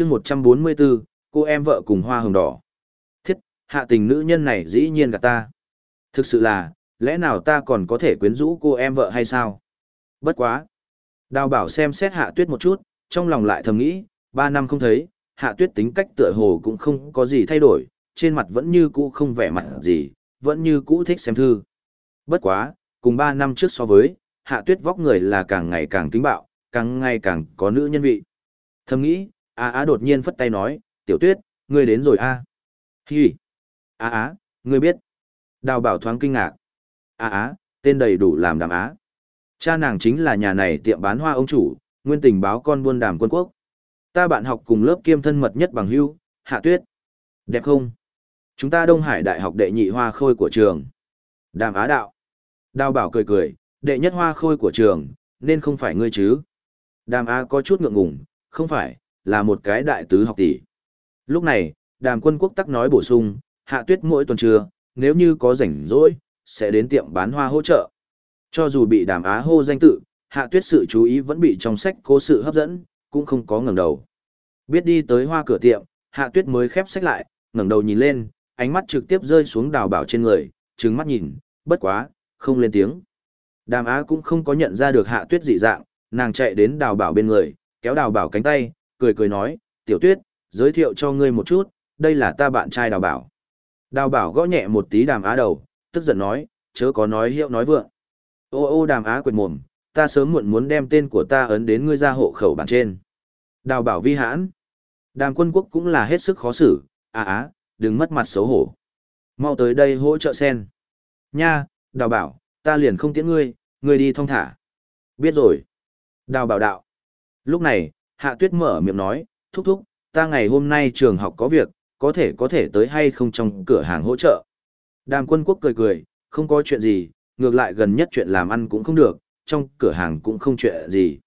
chương 144, cô em vợ cùng hoa hồng đỏ. Thiết, hạ tình nữ nhân này dĩ nhiên gạt ta. Thực sự là, lẽ nào ta còn có thể quyến rũ cô em vợ hay sao? Bất quá. Đào bảo xem xét hạ tuyết một chút, trong lòng lại thầm nghĩ, ba năm không thấy, hạ tuyết tính cách tựa hồ cũng không có gì thay đổi, trên mặt vẫn như cũ không vẻ mặt gì, vẫn như cũ thích xem thư. Bất quá, cùng ba năm trước so với, hạ tuyết vóc người là càng ngày càng kính bạo, càng ngày càng có nữ nhân vị. Thầm nghĩ, á á đột nhiên phất tay nói, tiểu tuyết, ngươi đến rồi a à? Hi! Á á, ngươi biết. Đào bảo thoáng kinh ngạc. Á á, tên đầy đủ làm đàm á. Cha nàng chính là nhà này tiệm bán hoa ông chủ, nguyên tình báo con buôn đàm quân quốc. Ta bạn học cùng lớp kiêm thân mật nhất bằng hưu, hạ tuyết. Đẹp không? Chúng ta Đông Hải Đại học đệ nhị hoa khôi của trường. Đàm á đạo. Đào bảo cười cười, đệ nhất hoa khôi của trường, nên không phải ngươi chứ. Đàm á có chút ngượng ngùng, không phải, là một cái đại tứ học tỷ. Lúc này, đàm quân quốc tắc nói bổ sung, hạ tuyết mỗi tuần trưa, nếu như có rảnh rỗi, sẽ đến tiệm bán hoa hỗ trợ. Cho dù bị đàm á hô danh tự, hạ tuyết sự chú ý vẫn bị trong sách cố sự hấp dẫn, cũng không có ngẩng đầu. Biết đi tới hoa cửa tiệm, hạ tuyết mới khép sách lại, ngẩng đầu nhìn lên, ánh mắt trực tiếp rơi xuống đào bảo trên người, trừng mắt nhìn, bất quá, không lên tiếng. Đàm á cũng không có nhận ra được hạ tuyết dị dạng, nàng chạy đến đào bảo bên người, kéo đào bảo cánh tay, cười cười nói, tiểu tuyết, giới thiệu cho ngươi một chút, đây là ta bạn trai đào bảo. Đào bảo gõ nhẹ một tí đàm á đầu, tức giận nói, chớ có nói hiệu nói vượng. Ô ô đàm á quyệt mồm, ta sớm muộn muốn đem tên của ta ấn đến ngươi ra hộ khẩu bản trên. Đào bảo vi hãn. Đàm quân quốc cũng là hết sức khó xử, á á, đừng mất mặt xấu hổ. Mau tới đây hỗ trợ sen. Nha, đào bảo, ta liền không tiễn ngươi, ngươi đi thong thả. Biết rồi. Đào bảo đạo. Lúc này, hạ tuyết mở miệng nói, thúc thúc, ta ngày hôm nay trường học có việc, có thể có thể tới hay không trong cửa hàng hỗ trợ. Đàm quân quốc cười cười, không có chuyện gì, ngược lại gần nhất chuyện làm ăn cũng không được, trong cửa hàng cũng không chuyện gì.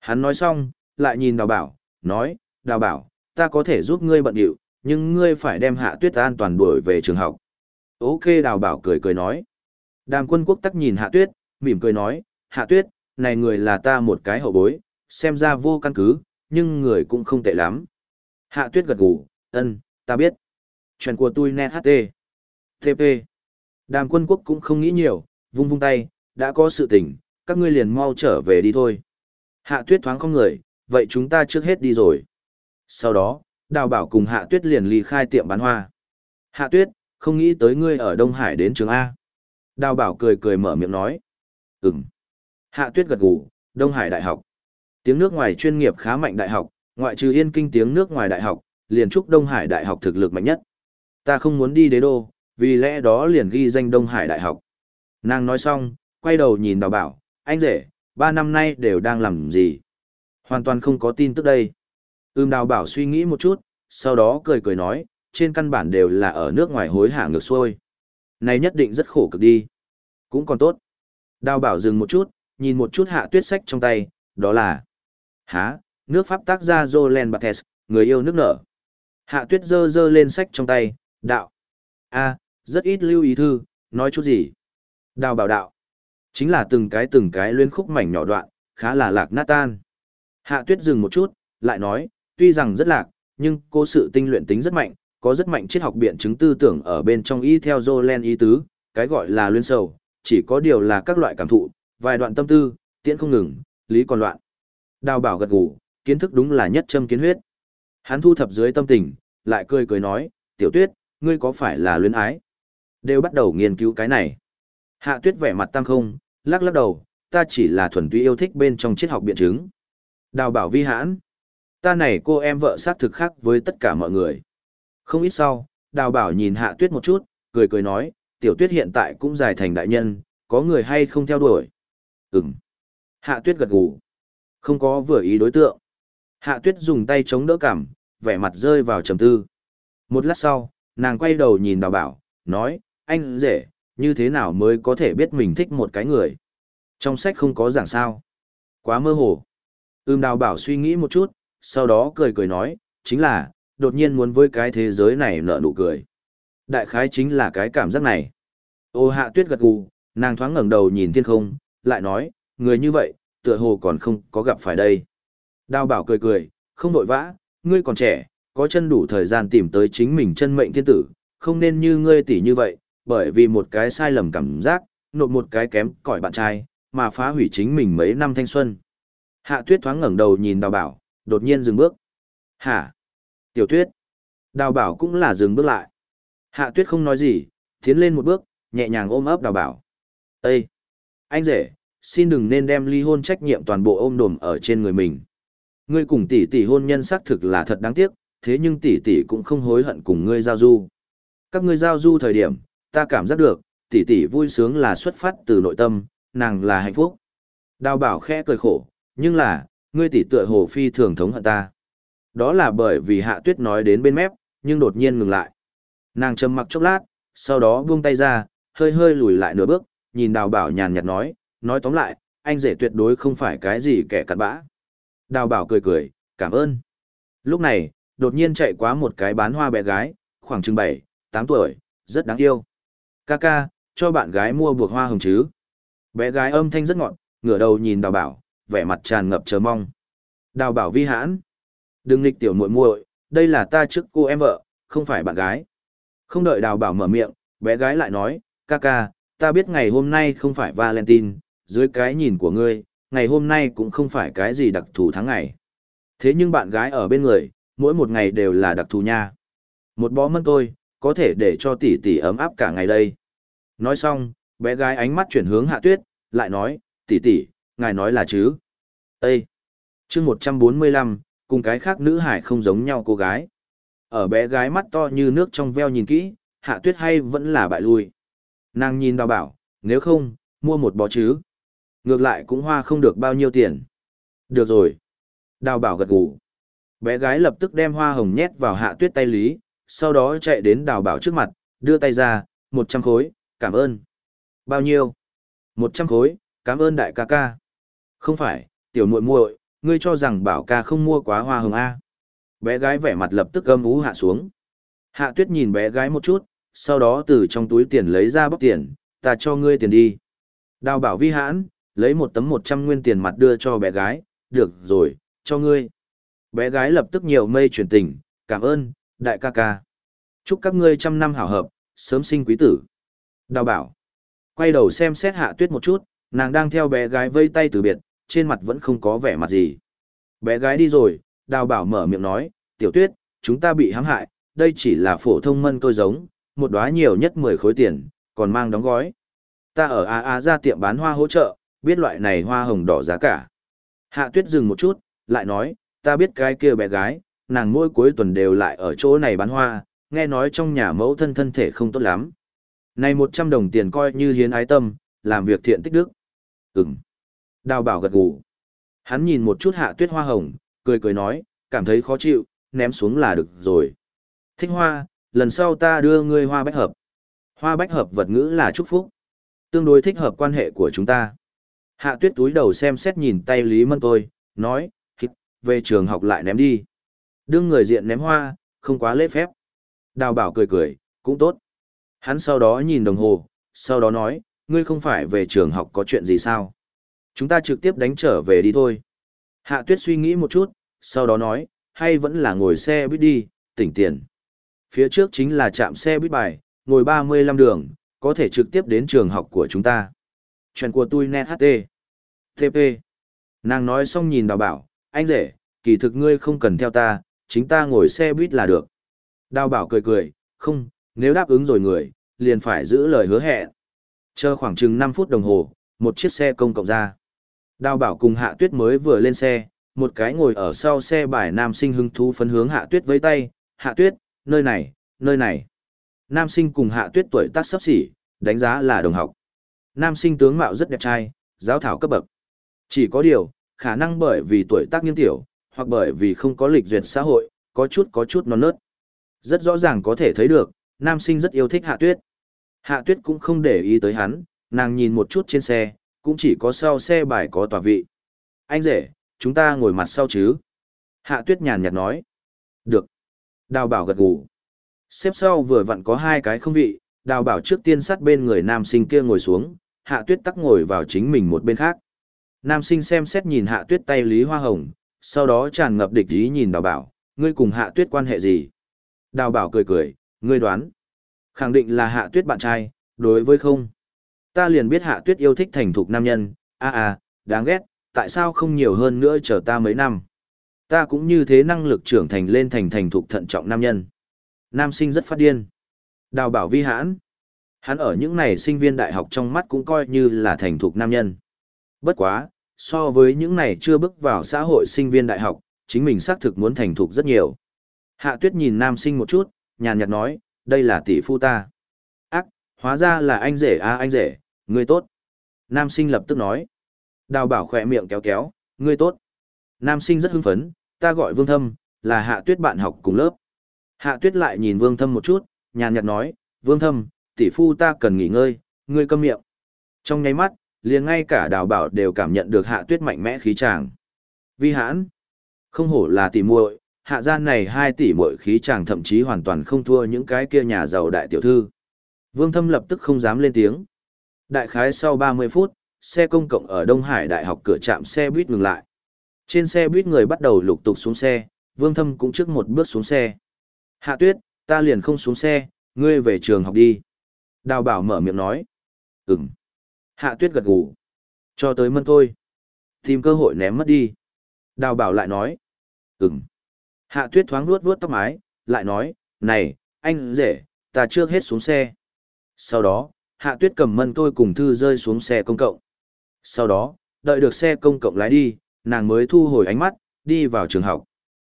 Hắn nói xong, lại nhìn đào bảo, nói, đào bảo, ta có thể giúp ngươi bận điệu, nhưng ngươi phải đem hạ tuyết an toàn đuổi về trường học. Ok đào bảo cười cười nói. Đàm quân quốc tắc nhìn hạ tuyết, mỉm cười nói, hạ tuyết, này người là ta một cái hậu bối, xem ra vô căn cứ, nhưng người cũng không tệ lắm. Hạ tuyết gật gù, ân, ta biết. Chuyện của tôi net HT. TP. Đàm quân quốc cũng không nghĩ nhiều, vung vung tay, đã có sự tình, các ngươi liền mau trở về đi thôi. Hạ tuyết thoáng không người, vậy chúng ta trước hết đi rồi. Sau đó, đào bảo cùng hạ tuyết liền ly khai tiệm bán hoa. Hạ tuyết, không nghĩ tới ngươi ở Đông Hải đến trường A. Đào bảo cười cười mở miệng nói. Ừm. Hạ tuyết gật gù, Đông Hải Đại học. Tiếng nước ngoài chuyên nghiệp khá mạnh đại học, ngoại trừ yên kinh tiếng nước ngoài đại học, liền trúc Đông Hải Đại học thực lực mạnh nhất. Ta không muốn đi đế đô, vì lẽ đó liền ghi danh Đông Hải Đại học. Nàng nói xong, quay đầu nhìn đào bảo, anh rể, ba năm nay đều đang làm gì? Hoàn toàn không có tin tức đây. Ưm đào bảo suy nghĩ một chút, sau đó cười cười nói, trên căn bản đều là ở nước ngoài hối hả ngược xuôi. Này nhất định rất khổ cực đi. Cũng còn tốt. Đào bảo dừng một chút, nhìn một chút hạ tuyết sách trong tay, đó là Há, nước Pháp tác gia Jolen Bates, người yêu nước nở. Hạ tuyết dơ dơ lên sách trong tay, đạo. a rất ít lưu ý thư, nói chút gì. Đào bảo đạo. Chính là từng cái từng cái luyên khúc mảnh nhỏ đoạn, khá là lạc nát tan. Hạ tuyết dừng một chút, lại nói, tuy rằng rất lạc, nhưng cô sự tinh luyện tính rất mạnh, có rất mạnh triết học biện chứng tư tưởng ở bên trong y theo Jolen ý tứ, cái gọi là luyên sầu, chỉ có điều là các loại cảm thụ, vài đoạn tâm tư, tiễn không ngừng, lý còn loạn. Đào bảo gật gù, kiến thức đúng là nhất châm kiến huyết. Hắn thu thập dưới tâm tình, lại cười cười nói, tiểu tuyết, ngươi có phải là luyến ái? Đều bắt đầu nghiên cứu cái này. Hạ tuyết vẻ mặt tăng không, lắc lắc đầu, ta chỉ là thuần túy yêu thích bên trong triết học biện chứng. Đào bảo vi hãn. Ta này cô em vợ sát thực khác với tất cả mọi người. Không ít sau, đào bảo nhìn hạ tuyết một chút, cười cười nói, tiểu tuyết hiện tại cũng dài thành đại nhân, có người hay không theo đuổi. Ừm. Hạ tuyết gật gù. Không có vừa ý đối tượng. Hạ tuyết dùng tay chống đỡ cảm, vẻ mặt rơi vào trầm tư. Một lát sau, nàng quay đầu nhìn đào bảo, nói, anh rể, như thế nào mới có thể biết mình thích một cái người. Trong sách không có giảng sao. Quá mơ hồ. Ưm đào bảo suy nghĩ một chút, sau đó cười cười nói, chính là, đột nhiên muốn với cái thế giới này nở nụ cười. Đại khái chính là cái cảm giác này. Ô hạ tuyết gật gù, nàng thoáng ngẩng đầu nhìn thiên không, lại nói, người như vậy, tựa hồ còn không có gặp phải đây. Đào bảo cười cười, không vội vã, ngươi còn trẻ, có chân đủ thời gian tìm tới chính mình chân mệnh thiên tử, không nên như ngươi tỷ như vậy, bởi vì một cái sai lầm cảm giác, nộp một cái kém cỏi bạn trai, mà phá hủy chính mình mấy năm thanh xuân. Hạ tuyết thoáng ngẩng đầu nhìn đào bảo, đột nhiên dừng bước. Hả? Tiểu tuyết. Đào bảo cũng là dừng bước lại. Hạ tuyết không nói gì, tiến lên một bước, nhẹ nhàng ôm ấp đào bảo. Ê! Anh rể, xin đừng nên đem ly hôn trách nhiệm toàn bộ ôm đồm ở trên người mình. Ngươi cùng tỷ tỷ hôn nhân xác thực là thật đáng tiếc, thế nhưng tỷ tỷ cũng không hối hận cùng ngươi giao du. Các ngươi giao du thời điểm, ta cảm giác được, tỷ tỷ vui sướng là xuất phát từ nội tâm, nàng là hạnh phúc. Đào bảo khẽ cười khổ, nhưng là, ngươi tỷ tựa hồ phi thường thống hận ta. Đó là bởi vì hạ tuyết nói đến bên mép, nhưng đột nhiên ngừng lại. Nàng trầm mặc chốc lát, sau đó buông tay ra, hơi hơi lùi lại nửa bước, nhìn đào bảo nhàn nhạt nói, nói tóm lại, anh rể tuyệt đối không phải cái gì kẻ cặn bã. Đào bảo cười cười, cảm ơn. Lúc này, đột nhiên chạy qua một cái bán hoa bé gái, khoảng chừng 7, 8 tuổi, rất đáng yêu. Kaka, cho bạn gái mua buộc hoa hồng chứ. Bé gái âm thanh rất ngọt, ngửa đầu nhìn đào bảo, vẻ mặt tràn ngập chờ mong. Đào bảo vi hãn. Đừng nghịch tiểu muội muội, đây là ta trước cô em vợ, không phải bạn gái. Không đợi đào bảo mở miệng, bé gái lại nói, Kaka, ta biết ngày hôm nay không phải Valentine, dưới cái nhìn của ngươi, ngày hôm nay cũng không phải cái gì đặc thù tháng ngày. Thế nhưng bạn gái ở bên người, mỗi một ngày đều là đặc thù nha. Một bó mân tôi, có thể để cho tỷ tỷ ấm áp cả ngày đây. Nói xong, bé gái ánh mắt chuyển hướng hạ tuyết, lại nói, tỷ tỷ, ngài nói là chứ. Ê! chương 145, cùng cái khác nữ hải không giống nhau cô gái. Ở bé gái mắt to như nước trong veo nhìn kỹ, hạ tuyết hay vẫn là bại lui. Nàng nhìn đào bảo, nếu không, mua một bó chứ. Ngược lại cũng hoa không được bao nhiêu tiền. Được rồi. Đào bảo gật gù. Bé gái lập tức đem hoa hồng nhét vào hạ tuyết tay lý, sau đó chạy đến đào bảo trước mặt, đưa tay ra, một trăm khối, cảm ơn. Bao nhiêu? Một trăm khối, cảm ơn đại ca ca. Không phải, tiểu muội muội, ngươi cho rằng bảo ca không mua quá hoa hồng A. Bé gái vẻ mặt lập tức gâm ú hạ xuống. Hạ tuyết nhìn bé gái một chút, sau đó từ trong túi tiền lấy ra bóc tiền, ta cho ngươi tiền đi. Đào bảo vi hãn, lấy một tấm một trăm nguyên tiền mặt đưa cho bé gái, được rồi, cho ngươi. Bé gái lập tức nhiều mây chuyển tình, cảm ơn, đại ca ca. Chúc các ngươi trăm năm hảo hợp, sớm sinh quý tử. Đào bảo. Quay đầu xem xét hạ tuyết một chút, nàng đang theo bé gái vây tay từ biệt, trên mặt vẫn không có vẻ mặt gì. Bé gái đi rồi, đào bảo mở miệng nói, tiểu tuyết, chúng ta bị hãm hại, đây chỉ là phổ thông mân tôi giống, một đóa nhiều nhất 10 khối tiền, còn mang đóng gói. Ta ở A A ra tiệm bán hoa hỗ trợ, biết loại này hoa hồng đỏ giá cả. Hạ tuyết dừng một chút, lại nói, ta biết cái kia bé gái, nàng mỗi cuối tuần đều lại ở chỗ này bán hoa, nghe nói trong nhà mẫu thân thân thể không tốt lắm. Này 100 đồng tiền coi như hiến ái tâm, làm việc thiện tích đức. Ừm. Đào bảo gật gù. Hắn nhìn một chút hạ tuyết hoa hồng, cười cười nói, cảm thấy khó chịu, ném xuống là được rồi. Thích hoa, lần sau ta đưa ngươi hoa bách hợp. Hoa bách hợp vật ngữ là chúc phúc. Tương đối thích hợp quan hệ của chúng ta. Hạ tuyết túi đầu xem xét nhìn tay Lý Mân tôi, nói, hít, về trường học lại ném đi. Đương người diện ném hoa, không quá lễ phép. Đào bảo cười cười, cũng tốt. Hắn sau đó nhìn đồng hồ, sau đó nói, ngươi không phải về trường học có chuyện gì sao? Chúng ta trực tiếp đánh trở về đi thôi. Hạ tuyết suy nghĩ một chút, sau đó nói, hay vẫn là ngồi xe buýt đi, tỉnh tiền. Phía trước chính là trạm xe buýt bài, ngồi 35 đường, có thể trực tiếp đến trường học của chúng ta. Chuyện của tôi net HT. TP. Nàng nói xong nhìn đào bảo, anh rể, kỳ thực ngươi không cần theo ta, chính ta ngồi xe buýt là được. Đào bảo cười cười, không, nếu đáp ứng rồi người, liền phải giữ lời hứa hẹn. Chờ khoảng chừng năm phút đồng hồ, một chiếc xe công cộng ra. Đào bảo cùng hạ tuyết mới vừa lên xe, một cái ngồi ở sau xe bài nam sinh hứng thú phấn hướng hạ tuyết với tay, hạ tuyết, nơi này, nơi này. Nam sinh cùng hạ tuyết tuổi tác sắp xỉ, đánh giá là đồng học. Nam sinh tướng mạo rất đẹp trai, giáo thảo cấp bậc. Chỉ có điều, khả năng bởi vì tuổi tác nghiêng tiểu, hoặc bởi vì không có lịch duyệt xã hội, có chút có chút non nớt. Rất rõ ràng có thể thấy được, nam sinh rất yêu thích hạ tuyết. Hạ tuyết cũng không để ý tới hắn, nàng nhìn một chút trên xe, cũng chỉ có sau xe bài có tòa vị. Anh rể, chúng ta ngồi mặt sau chứ? Hạ tuyết nhàn nhạt nói. Được. Đào bảo gật gù. Xếp sau vừa vặn có hai cái không vị, đào bảo trước tiên sát bên người nam sinh kia ngồi xuống, hạ tuyết tắc ngồi vào chính mình một bên khác. Nam sinh xem xét nhìn hạ tuyết tay Lý Hoa Hồng, sau đó tràn ngập địch ý nhìn đào bảo, ngươi cùng hạ tuyết quan hệ gì? Đào bảo cười cười, ngươi đoán. Khẳng định là hạ tuyết bạn trai, đối với không. Ta liền biết hạ tuyết yêu thích thành thục nam nhân, a à, à, đáng ghét, tại sao không nhiều hơn nữa chờ ta mấy năm. Ta cũng như thế năng lực trưởng thành lên thành thành thục thận trọng nam nhân. Nam sinh rất phát điên. Đào bảo vi hãn. Hắn ở những này sinh viên đại học trong mắt cũng coi như là thành thục nam nhân. Bất quá, so với những này chưa bước vào xã hội sinh viên đại học, chính mình xác thực muốn thành thục rất nhiều. Hạ tuyết nhìn nam sinh một chút, nhàn nhạt nói, đây là tỷ phu ta. Ác, hóa ra là anh rể à anh rể, ngươi tốt. Nam sinh lập tức nói. Đào bảo khỏe miệng kéo kéo, ngươi tốt. Nam sinh rất hưng phấn, ta gọi vương thâm, là hạ tuyết bạn học cùng lớp. Hạ tuyết lại nhìn vương thâm một chút, nhàn nhạt nói, vương thâm, tỷ phu ta cần nghỉ ngơi, ngươi câm miệng. Trong nháy mắt, liền ngay cả đào bảo đều cảm nhận được hạ tuyết mạnh mẽ khí tràng. Vi hãn, không hổ là tỷ muội, hạ gian này hai tỷ muội khí tràng thậm chí hoàn toàn không thua những cái kia nhà giàu đại tiểu thư. Vương Thâm lập tức không dám lên tiếng. Đại khái sau 30 phút, xe công cộng ở Đông Hải Đại học cửa trạm xe buýt ngừng lại. Trên xe buýt người bắt đầu lục tục xuống xe, Vương Thâm cũng trước một bước xuống xe. Hạ Tuyết, ta liền không xuống xe, ngươi về trường học đi. Đào bảo mở miệng nói. Ừm. Hạ Tuyết gật gù. Cho tới mân thôi. Tìm cơ hội ném mất đi. Đào bảo lại nói. Ừm. Hạ Tuyết thoáng vuốt vuốt tóc mái, lại nói, này, anh rể, ta trước hết xuống xe. Sau đó, Hạ Tuyết cầm mân tôi cùng thư rơi xuống xe công cộng. Sau đó, đợi được xe công cộng lái đi, nàng mới thu hồi ánh mắt, đi vào trường học.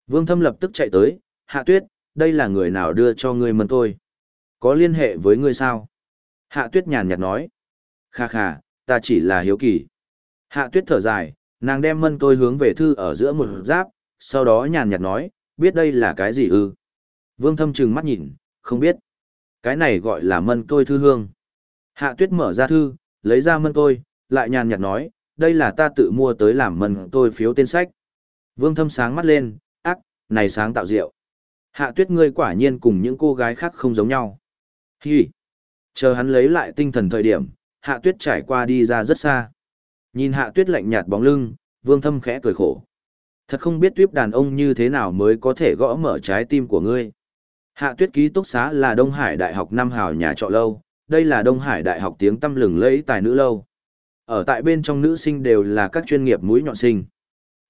Vương Thâm lập tức chạy tới, Hạ Tuyết, đây là người nào đưa cho ngươi mân tôi? Có liên hệ với ngươi sao? Hạ Tuyết nhàn nhạt nói. Kha kha, ta chỉ là hiếu kỳ. Hạ Tuyết thở dài, nàng đem mân tôi hướng về thư ở giữa một giáp, sau đó nhàn nhạt nói, biết đây là cái gì ư? Vương Thâm trừng mắt nhìn, không biết. Cái này gọi là mân tôi thư hương. Hạ tuyết mở ra thư, lấy ra mân tôi, lại nhàn nhạt nói, đây là ta tự mua tới làm mân tôi phiếu tên sách. Vương thâm sáng mắt lên, ác, này sáng tạo rượu. Hạ tuyết ngươi quả nhiên cùng những cô gái khác không giống nhau. Hi! Chờ hắn lấy lại tinh thần thời điểm, hạ tuyết trải qua đi ra rất xa. Nhìn hạ tuyết lạnh nhạt bóng lưng, vương thâm khẽ cười khổ. Thật không biết tuyếp đàn ông như thế nào mới có thể gõ mở trái tim của ngươi. Hạ tuyết ký túc xá là Đông Hải Đại học Nam Hào nhà trọ lâu, đây là Đông Hải Đại học tiếng tăm lừng lẫy tài nữ lâu. Ở tại bên trong nữ sinh đều là các chuyên nghiệp mũi nhọn sinh.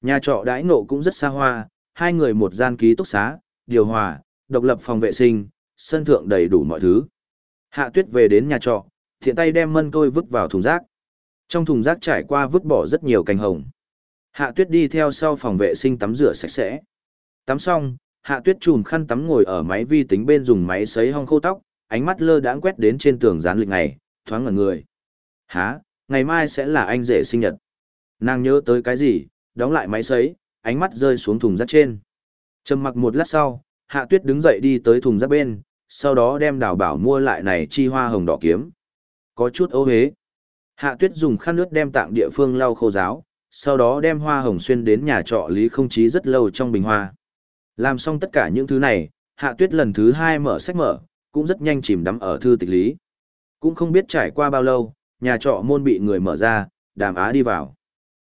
Nhà trọ đãi ngộ cũng rất xa hoa, hai người một gian ký túc xá, điều hòa, độc lập phòng vệ sinh, sân thượng đầy đủ mọi thứ. Hạ tuyết về đến nhà trọ, thiện tay đem mân tôi vứt vào thùng rác. Trong thùng rác trải qua vứt bỏ rất nhiều cành hồng. Hạ tuyết đi theo sau phòng vệ sinh tắm rửa sạch sẽ. Tắm xong, hạ tuyết chùm khăn tắm ngồi ở máy vi tính bên dùng máy sấy hong khô tóc, ánh mắt lơ đãng quét đến trên tường dán lịch ngày, thoáng ngẩn người. Hả, ngày mai sẽ là anh rể sinh nhật. Nàng nhớ tới cái gì, đóng lại máy sấy, ánh mắt rơi xuống thùng rác trên. Trầm mặc một lát sau, hạ tuyết đứng dậy đi tới thùng rác bên, sau đó đem đào bảo mua lại này chi hoa hồng đỏ kiếm. Có chút ấu hế. Hạ tuyết dùng khăn nước đem tạng địa phương lau khô giáo, sau đó đem hoa hồng xuyên đến nhà trọ lý không chí rất lâu trong bình hoa. Làm xong tất cả những thứ này, hạ tuyết lần thứ hai mở sách mở, cũng rất nhanh chìm đắm ở thư tịch lý. Cũng không biết trải qua bao lâu, nhà trọ môn bị người mở ra, đàm á đi vào.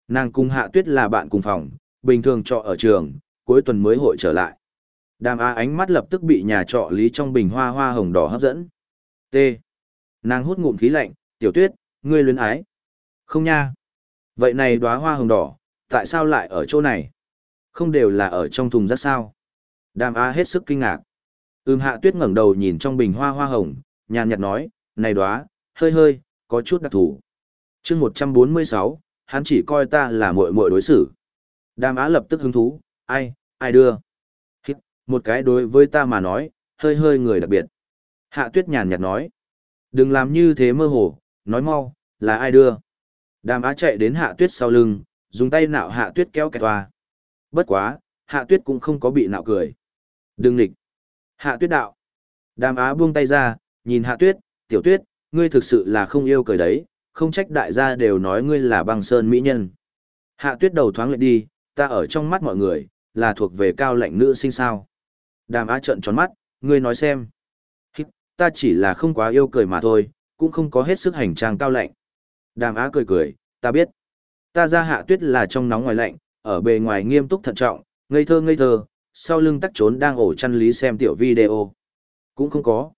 Nàng cùng hạ tuyết là bạn cùng phòng, bình thường trọ ở trường, cuối tuần mới hội trở lại. Đàm á ánh mắt lập tức bị nhà trọ lý trong bình hoa hoa hồng đỏ hấp dẫn. T. Nàng hút ngụm khí lạnh, tiểu tuyết, ngươi luyến ái. Không nha. Vậy này đóa hoa hồng đỏ, tại sao lại ở chỗ này? Không đều là ở trong thùng rác sao? Đàm á hết sức kinh ngạc. Ưm hạ tuyết ngẩng đầu nhìn trong bình hoa hoa hồng, nhàn nhạt nói, này đóa, hơi hơi, có chút đặc thù. chương 146, hắn chỉ coi ta là muội muội đối xử. Đàm á lập tức hứng thú, ai, ai đưa. Một cái đối với ta mà nói, hơi hơi người đặc biệt. Hạ tuyết nhàn nhạt nói, đừng làm như thế mơ hồ, nói mau, là ai đưa. Đàm á chạy đến hạ tuyết sau lưng, dùng tay nạo hạ tuyết kéo kẹt toa. Bất quá, hạ tuyết cũng không có bị nạo cười. Đừng nịch. Hạ tuyết đạo. Đàm á buông tay ra, nhìn hạ tuyết, tiểu tuyết, ngươi thực sự là không yêu cười đấy, không trách đại gia đều nói ngươi là băng sơn mỹ nhân. Hạ tuyết đầu thoáng lại đi, ta ở trong mắt mọi người, là thuộc về cao lạnh nữ sinh sao. Đàm á trợn tròn mắt, ngươi nói xem. Hít, ta chỉ là không quá yêu cười mà thôi, cũng không có hết sức hành trang cao lạnh. Đàm á cười cười, ta biết. Ta ra hạ tuyết là trong nóng ngoài lạnh, ở bề ngoài nghiêm túc thận trọng, ngây thơ ngây thơ, sau lưng tắc trốn đang ổ chăn lý xem tiểu video. Cũng không có.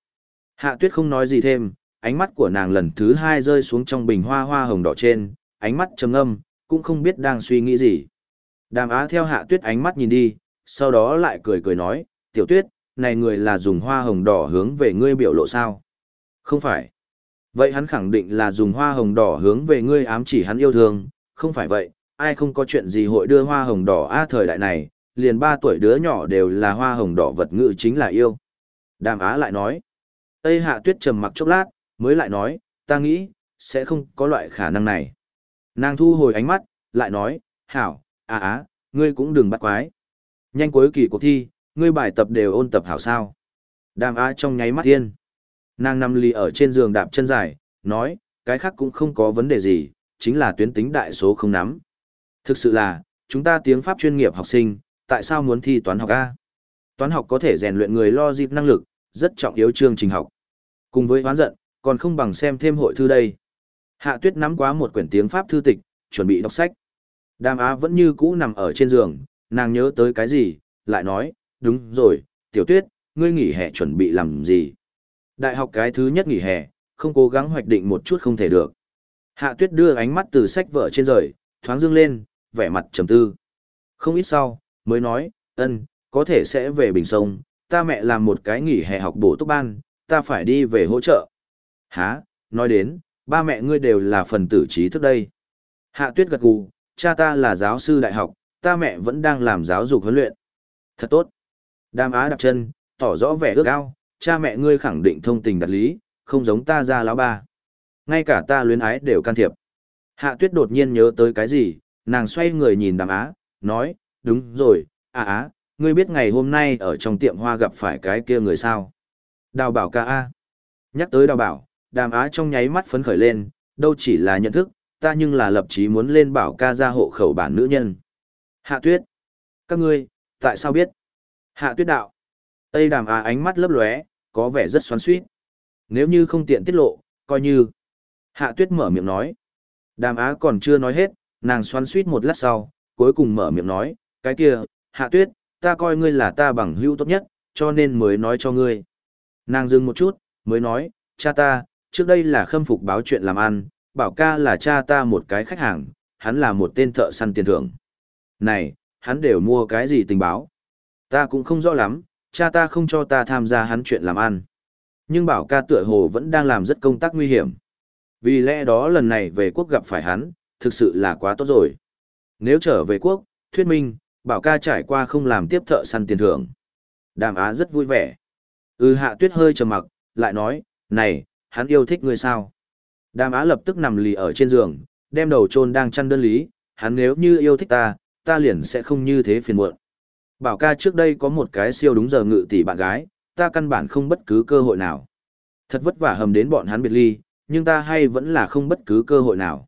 Hạ tuyết không nói gì thêm, ánh mắt của nàng lần thứ hai rơi xuống trong bình hoa hoa hồng đỏ trên, ánh mắt trầm âm, cũng không biết đang suy nghĩ gì. Đàm á theo hạ tuyết ánh mắt nhìn đi, sau đó lại cười cười nói, tiểu tuyết, này người là dùng hoa hồng đỏ hướng về ngươi biểu lộ sao? Không phải. Vậy hắn khẳng định là dùng hoa hồng đỏ hướng về ngươi ám chỉ hắn yêu thương, không phải vậy, ai không có chuyện gì hội đưa hoa hồng đỏ a thời đại này, liền ba tuổi đứa nhỏ đều là hoa hồng đỏ vật ngữ chính là yêu. Đàm Á lại nói, Tây Hạ Tuyết trầm mặc chốc lát, mới lại nói, ta nghĩ, sẽ không có loại khả năng này. Nàng thu hồi ánh mắt, lại nói, hảo, á á, ngươi cũng đừng bắt quái. Nhanh cuối kỳ cuộc thi, ngươi bài tập đều ôn tập hảo sao. Đàm Á trong nháy mắt thiên, Nàng nằm lì ở trên giường đạp chân dài, nói, cái khác cũng không có vấn đề gì, chính là tuyến tính đại số không nắm. Thực sự là, chúng ta tiếng Pháp chuyên nghiệp học sinh, tại sao muốn thi toán học A? Toán học có thể rèn luyện người lo dịp năng lực, rất trọng yếu chương trình học. Cùng với hoán giận, còn không bằng xem thêm hội thư đây. Hạ tuyết nắm quá một quyển tiếng Pháp thư tịch, chuẩn bị đọc sách. Đàm Á vẫn như cũ nằm ở trên giường, nàng nhớ tới cái gì, lại nói, đúng rồi, tiểu tuyết, ngươi nghỉ hè chuẩn bị làm gì? Đại học cái thứ nhất nghỉ hè, không cố gắng hoạch định một chút không thể được. Hạ tuyết đưa ánh mắt từ sách vở trên rời, thoáng dương lên, vẻ mặt trầm tư. Không ít sau, mới nói, ân, có thể sẽ về Bình Sông, ta mẹ làm một cái nghỉ hè học bổ túc ban, ta phải đi về hỗ trợ. Hả, nói đến, ba mẹ ngươi đều là phần tử trí thức đây. Hạ tuyết gật gù, cha ta là giáo sư đại học, ta mẹ vẫn đang làm giáo dục huấn luyện. Thật tốt. Đàm á đạp chân, tỏ rõ vẻ ước ao, cha mẹ ngươi khẳng định thông tình đặt lý, không giống ta ra lão ba. Ngay cả ta luyến ái đều can thiệp. Hạ tuyết đột nhiên nhớ tới cái gì, nàng xoay người nhìn đàm á, nói, đúng rồi, à á, ngươi biết ngày hôm nay ở trong tiệm hoa gặp phải cái kia người sao? Đào bảo ca A. Nhắc tới đào bảo, đàm á trong nháy mắt phấn khởi lên, đâu chỉ là nhận thức, ta nhưng là lập chí muốn lên bảo ca ra hộ khẩu bản nữ nhân. Hạ tuyết. Các ngươi, tại sao biết? Hạ tuyết đạo. Tây đàm á ánh mắt lấp lóe, có vẻ rất xoắn xuýt. Nếu như không tiện tiết lộ, coi như. Hạ tuyết mở miệng nói. Đàm á còn chưa nói hết, nàng xoắn xuýt một lát sau, cuối cùng mở miệng nói, cái kia, hạ tuyết, ta coi ngươi là ta bằng hữu tốt nhất, cho nên mới nói cho ngươi. Nàng dừng một chút, mới nói, cha ta, trước đây là khâm phục báo chuyện làm ăn, bảo ca là cha ta một cái khách hàng, hắn là một tên thợ săn tiền thưởng. Này, hắn đều mua cái gì tình báo? Ta cũng không rõ lắm, cha ta không cho ta tham gia hắn chuyện làm ăn. Nhưng bảo ca tựa hồ vẫn đang làm rất công tác nguy hiểm. Vì lẽ đó lần này về quốc gặp phải hắn, thực sự là quá tốt rồi. Nếu trở về quốc, thuyết minh, bảo ca trải qua không làm tiếp thợ săn tiền thưởng. Đàm Á rất vui vẻ. Ừ hạ tuyết hơi trầm mặc, lại nói, này, hắn yêu thích ngươi sao? Đàm Á lập tức nằm lì ở trên giường, đem đầu chôn đang chăn đơn lý, hắn nếu như yêu thích ta, ta liền sẽ không như thế phiền muộn. Bảo ca trước đây có một cái siêu đúng giờ ngự tỷ bạn gái, ta căn bản không bất cứ cơ hội nào. Thật vất vả hầm đến bọn hắn biệt ly, nhưng ta hay vẫn là không bất cứ cơ hội nào.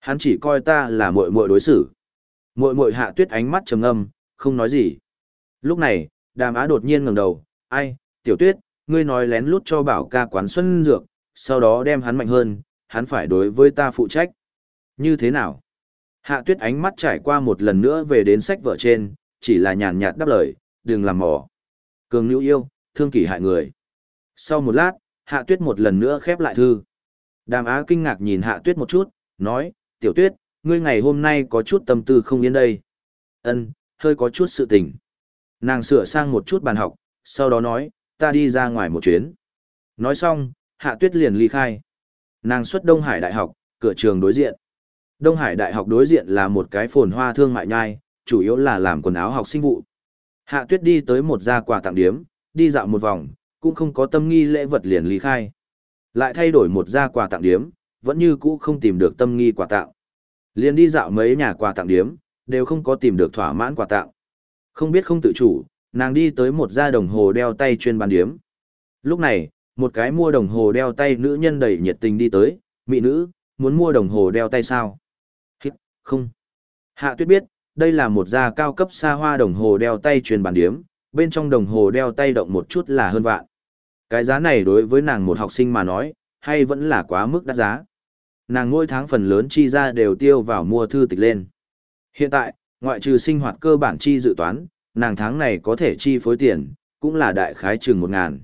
Hắn chỉ coi ta là muội muội đối xử. Muội muội hạ tuyết ánh mắt trầm ngâm, không nói gì. Lúc này, đàm á đột nhiên ngẩng đầu, ai, tiểu tuyết, ngươi nói lén lút cho bảo ca quán xuân dược, sau đó đem hắn mạnh hơn, hắn phải đối với ta phụ trách. Như thế nào? Hạ tuyết ánh mắt trải qua một lần nữa về đến sách vở trên, chỉ là nhàn nhạt đáp lời, đừng làm mỏ. Cường nữ yêu, thương kỷ hại người. Sau một lát, hạ tuyết một lần nữa khép lại thư. Đàm á kinh ngạc nhìn hạ tuyết một chút, nói, tiểu tuyết, ngươi ngày hôm nay có chút tâm tư không yên đây. Ân, hơi có chút sự tình. Nàng sửa sang một chút bàn học, sau đó nói, ta đi ra ngoài một chuyến. Nói xong, hạ tuyết liền ly khai. Nàng xuất Đông Hải Đại học, cửa trường đối diện. Đông Hải Đại học đối diện là một cái phồn hoa thương mại nhai, chủ yếu là làm quần áo học sinh vụ. Hạ tuyết đi tới một gia quà tặng điếm, đi dạo một vòng, cũng không có tâm nghi lễ vật liền ly khai. Lại thay đổi một gia quà tặng điếm, vẫn như cũ không tìm được tâm nghi quà tặng. Liền đi dạo mấy nhà quà tặng điếm, đều không có tìm được thỏa mãn quà tặng. Không biết không tự chủ, nàng đi tới một gia đồng hồ đeo tay chuyên bán điếm. Lúc này, một cái mua đồng hồ đeo tay nữ nhân đầy nhiệt tình đi tới, mỹ nữ, muốn mua đồng hồ đeo tay sao? Hít, không. Hạ tuyết biết, đây là một gia cao cấp xa hoa đồng hồ đeo tay truyền bản điếm, bên trong đồng hồ đeo tay động một chút là hơn vạn. Cái giá này đối với nàng một học sinh mà nói, hay vẫn là quá mức đắt giá. Nàng ngôi tháng phần lớn chi ra đều tiêu vào mua thư tịch lên. Hiện tại, ngoại trừ sinh hoạt cơ bản chi dự toán, nàng tháng này có thể chi phối tiền, cũng là đại khái chừng một ngàn.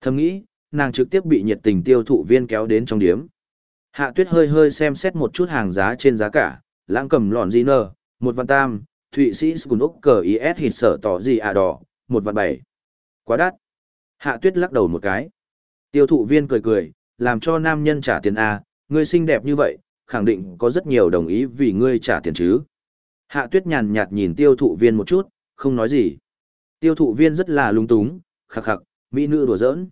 Thầm nghĩ, nàng trực tiếp bị nhiệt tình tiêu thụ viên kéo đến trong điếm. Hạ tuyết hơi hơi xem xét một chút hàng giá trên giá cả, lãng cầm lòn di nơ, một vạn tam, thụy sĩ skun cờ is hít sở tỏ gì à đỏ, một vạn bảy. Quá đắt. Hạ tuyết lắc đầu một cái. Tiêu thụ viên cười cười, làm cho nam nhân trả tiền A, ngươi xinh đẹp như vậy, khẳng định có rất nhiều đồng ý vì ngươi trả tiền chứ. Hạ tuyết nhàn nhạt nhìn tiêu thụ viên một chút, không nói gì. Tiêu thụ viên rất là lung túng, khạc khạc mỹ nữ đùa giỡn.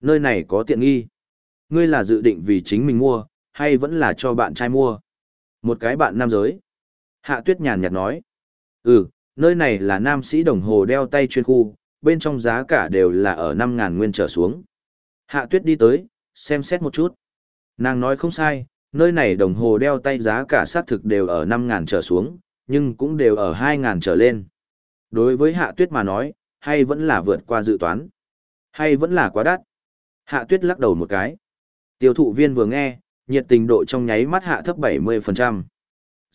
Nơi này có tiện nghi. Ngươi là dự định vì chính mình mua, hay vẫn là cho bạn trai mua? Một cái bạn nam giới. Hạ tuyết nhàn nhạt nói. Ừ, nơi này là nam sĩ đồng hồ đeo tay chuyên khu, bên trong giá cả đều là ở 5.000 nguyên trở xuống. Hạ tuyết đi tới, xem xét một chút. Nàng nói không sai, nơi này đồng hồ đeo tay giá cả xác thực đều ở 5.000 trở xuống, nhưng cũng đều ở 2.000 trở lên. Đối với hạ tuyết mà nói, hay vẫn là vượt qua dự toán, hay vẫn là quá đắt. Hạ tuyết lắc đầu một cái. Tiêu thụ viên vừa nghe, nhiệt tình độ trong nháy mắt hạ thấp 70%.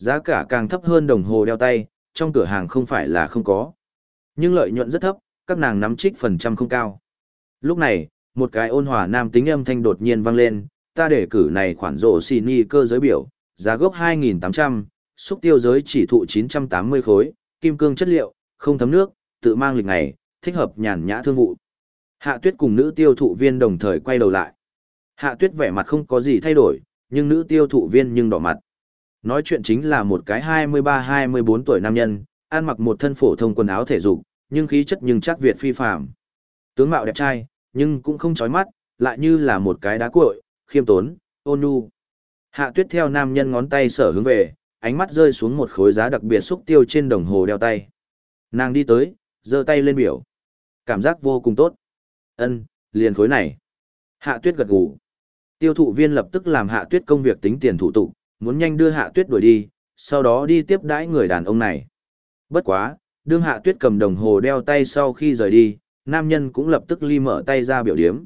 Giá cả càng thấp hơn đồng hồ đeo tay, trong cửa hàng không phải là không có. Nhưng lợi nhuận rất thấp, các nàng nắm trích phần trăm không cao. Lúc này, một cái ôn hòa nam tính âm thanh đột nhiên vang lên, ta để cử này khoản rổ xì ni cơ giới biểu, giá gốc 2.800, xúc tiêu giới chỉ thụ 980 khối, kim cương chất liệu, không thấm nước, tự mang lịch ngày, thích hợp nhàn nhã thương vụ. Hạ tuyết cùng nữ tiêu thụ viên đồng thời quay đầu lại. Hạ tuyết vẻ mặt không có gì thay đổi, nhưng nữ tiêu thụ viên nhưng đỏ mặt. Nói chuyện chính là một cái 23-24 tuổi nam nhân, ăn mặc một thân phổ thông quần áo thể dục, nhưng khí chất nhưng chắc Việt phi phàm. Tướng mạo đẹp trai, nhưng cũng không chói mắt, lại như là một cái đá cuội, khiêm tốn, ôn nhu. Hạ tuyết theo nam nhân ngón tay sở hướng về, ánh mắt rơi xuống một khối giá đặc biệt xúc tiêu trên đồng hồ đeo tay. Nàng đi tới, giơ tay lên biểu. Cảm giác vô cùng tốt. Ân, liền khối này. Hạ tuyết gật gù. Tiêu thụ viên lập tức làm hạ tuyết công việc tính tiền thủ tục, muốn nhanh đưa hạ tuyết đuổi đi, sau đó đi tiếp đãi người đàn ông này. Bất quá, đương hạ tuyết cầm đồng hồ đeo tay sau khi rời đi, nam nhân cũng lập tức ly mở tay ra biểu điếm.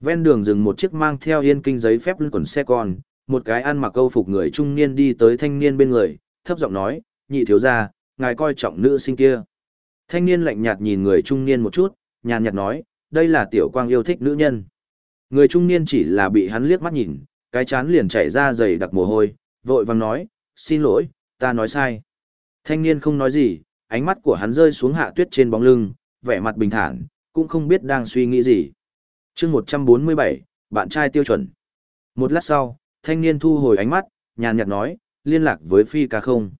Ven đường dừng một chiếc mang theo yên kinh giấy phép lưng quần xe con, một cái ăn mặc câu phục người trung niên đi tới thanh niên bên người, thấp giọng nói, nhị thiếu gia, ngài coi trọng nữ sinh kia. Thanh niên lạnh nhạt nhìn người trung niên một chút, nhàn nhạt nói, đây là tiểu quang yêu thích nữ nhân. Người trung niên chỉ là bị hắn liếc mắt nhìn, cái chán liền chảy ra dày đặc mồ hôi, vội vàng nói, xin lỗi, ta nói sai. Thanh niên không nói gì, ánh mắt của hắn rơi xuống hạ tuyết trên bóng lưng, vẻ mặt bình thản, cũng không biết đang suy nghĩ gì. chương 147, bạn trai tiêu chuẩn. Một lát sau, thanh niên thu hồi ánh mắt, nhàn nhạt nói, liên lạc với Phi ca không.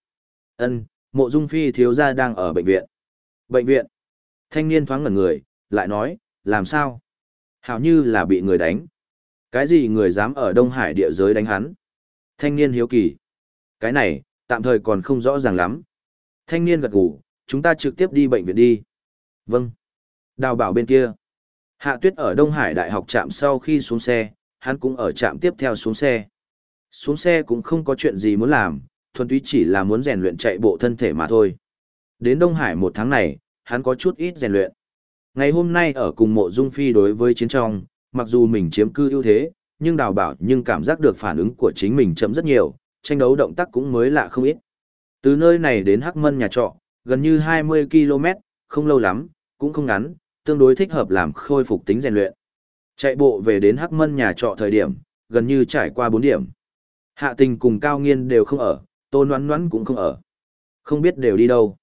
ân mộ dung Phi thiếu gia đang ở bệnh viện. Bệnh viện. Thanh niên thoáng ngẩn người, lại nói, làm sao? Hảo như là bị người đánh. Cái gì người dám ở Đông Hải địa giới đánh hắn? Thanh niên hiếu kỳ. Cái này, tạm thời còn không rõ ràng lắm. Thanh niên gật gù, chúng ta trực tiếp đi bệnh viện đi. Vâng. Đào bảo bên kia. Hạ tuyết ở Đông Hải Đại học trạm sau khi xuống xe, hắn cũng ở trạm tiếp theo xuống xe. Xuống xe cũng không có chuyện gì muốn làm, thuần túy chỉ là muốn rèn luyện chạy bộ thân thể mà thôi. Đến Đông Hải một tháng này, hắn có chút ít rèn luyện. Ngày hôm nay ở cùng mộ dung phi đối với chiến trong, mặc dù mình chiếm cư ưu thế, nhưng đào bảo nhưng cảm giác được phản ứng của chính mình chậm rất nhiều, tranh đấu động tác cũng mới lạ không ít. Từ nơi này đến Hắc Mân nhà trọ, gần như 20 km, không lâu lắm, cũng không ngắn, tương đối thích hợp làm khôi phục tính rèn luyện. Chạy bộ về đến Hắc Mân nhà trọ thời điểm, gần như trải qua 4 điểm. Hạ tình cùng Cao Nghiên đều không ở, Tôn Ngoãn Ngoãn cũng không ở. Không biết đều đi đâu.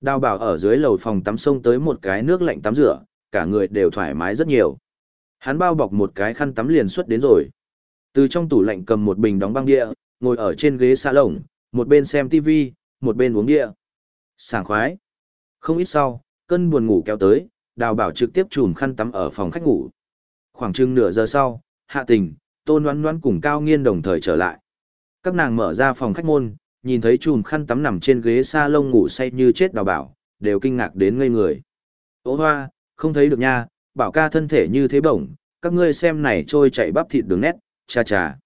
Đào bảo ở dưới lầu phòng tắm sông tới một cái nước lạnh tắm rửa, cả người đều thoải mái rất nhiều. Hắn bao bọc một cái khăn tắm liền xuất đến rồi. Từ trong tủ lạnh cầm một bình đóng băng địa, ngồi ở trên ghế xa lồng, một bên xem TV, một bên uống địa. Sảng khoái. Không ít sau, cơn buồn ngủ kéo tới, đào bảo trực tiếp chùm khăn tắm ở phòng khách ngủ. Khoảng chừng nửa giờ sau, hạ tình, tôn đoán đoán cùng cao nghiên đồng thời trở lại. Các nàng mở ra phòng khách môn, nhìn thấy chùm khăn tắm nằm trên ghế sa lông ngủ say như chết đào bảo, đều kinh ngạc đến ngây người. Ô hoa, không thấy được nha, bảo ca thân thể như thế bổng, các ngươi xem này trôi chạy bắp thịt đường nét, cha cha.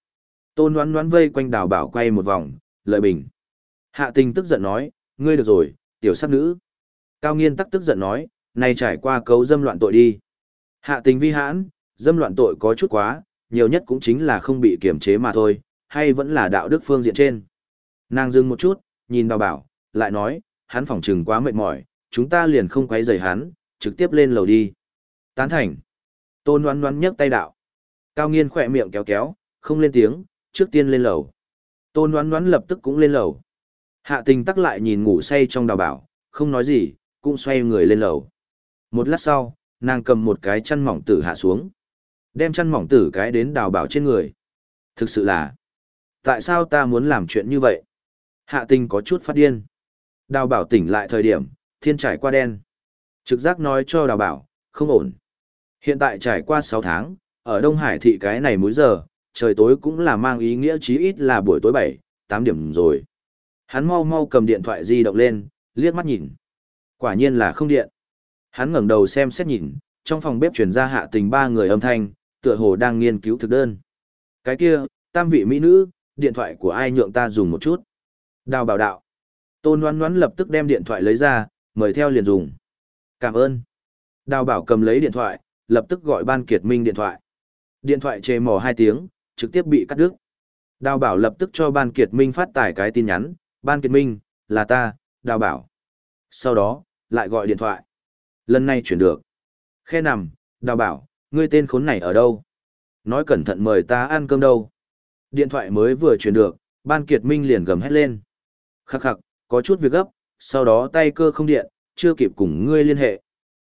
Tôn đoán đoán vây quanh đào bảo quay một vòng, lợi bình. Hạ tình tức giận nói, ngươi được rồi, tiểu sắc nữ. Cao nghiên tắc tức giận nói, này trải qua cấu dâm loạn tội đi. Hạ tình vi hãn, dâm loạn tội có chút quá, nhiều nhất cũng chính là không bị kiểm chế mà thôi, hay vẫn là đạo đức phương diện trên. Nàng dừng một chút, nhìn đào bảo, lại nói, hắn phỏng trừng quá mệt mỏi, chúng ta liền không quấy rầy hắn, trực tiếp lên lầu đi. Tán thành. Tôn đoán đoán nhấc tay đạo. Cao nghiên khỏe miệng kéo kéo, không lên tiếng, trước tiên lên lầu. Tôn đoán đoán lập tức cũng lên lầu. Hạ tình tắc lại nhìn ngủ say trong đào bảo, không nói gì, cũng xoay người lên lầu. Một lát sau, nàng cầm một cái chăn mỏng tử hạ xuống. Đem chăn mỏng tử cái đến đào bảo trên người. Thực sự là, tại sao ta muốn làm chuyện như vậy? Hạ tình có chút phát điên. Đào bảo tỉnh lại thời điểm, thiên trải qua đen. Trực giác nói cho đào bảo, không ổn. Hiện tại trải qua 6 tháng, ở Đông Hải thị cái này múi giờ, trời tối cũng là mang ý nghĩa chí ít là buổi tối 7, 8 điểm rồi. Hắn mau mau cầm điện thoại di động lên, liếc mắt nhìn. Quả nhiên là không điện. Hắn ngẩng đầu xem xét nhìn, trong phòng bếp truyền ra hạ tình ba người âm thanh, tựa hồ đang nghiên cứu thực đơn. Cái kia, tam vị mỹ nữ, điện thoại của ai nhượng ta dùng một chút. Đào bảo đạo. Tôn đoán đoán lập tức đem điện thoại lấy ra, mời theo liền dùng. Cảm ơn. Đào bảo cầm lấy điện thoại, lập tức gọi ban kiệt minh điện thoại. Điện thoại chê mò hai tiếng, trực tiếp bị cắt đứt. Đào bảo lập tức cho ban kiệt minh phát tải cái tin nhắn, ban kiệt minh, là ta, đào bảo. Sau đó, lại gọi điện thoại. Lần này chuyển được. Khe nằm, đào bảo, ngươi tên khốn này ở đâu? Nói cẩn thận mời ta ăn cơm đâu? Điện thoại mới vừa chuyển được, ban kiệt minh liền gầm hét lên. Khắc khắc, có chút việc gấp, sau đó tay cơ không điện, chưa kịp cùng ngươi liên hệ.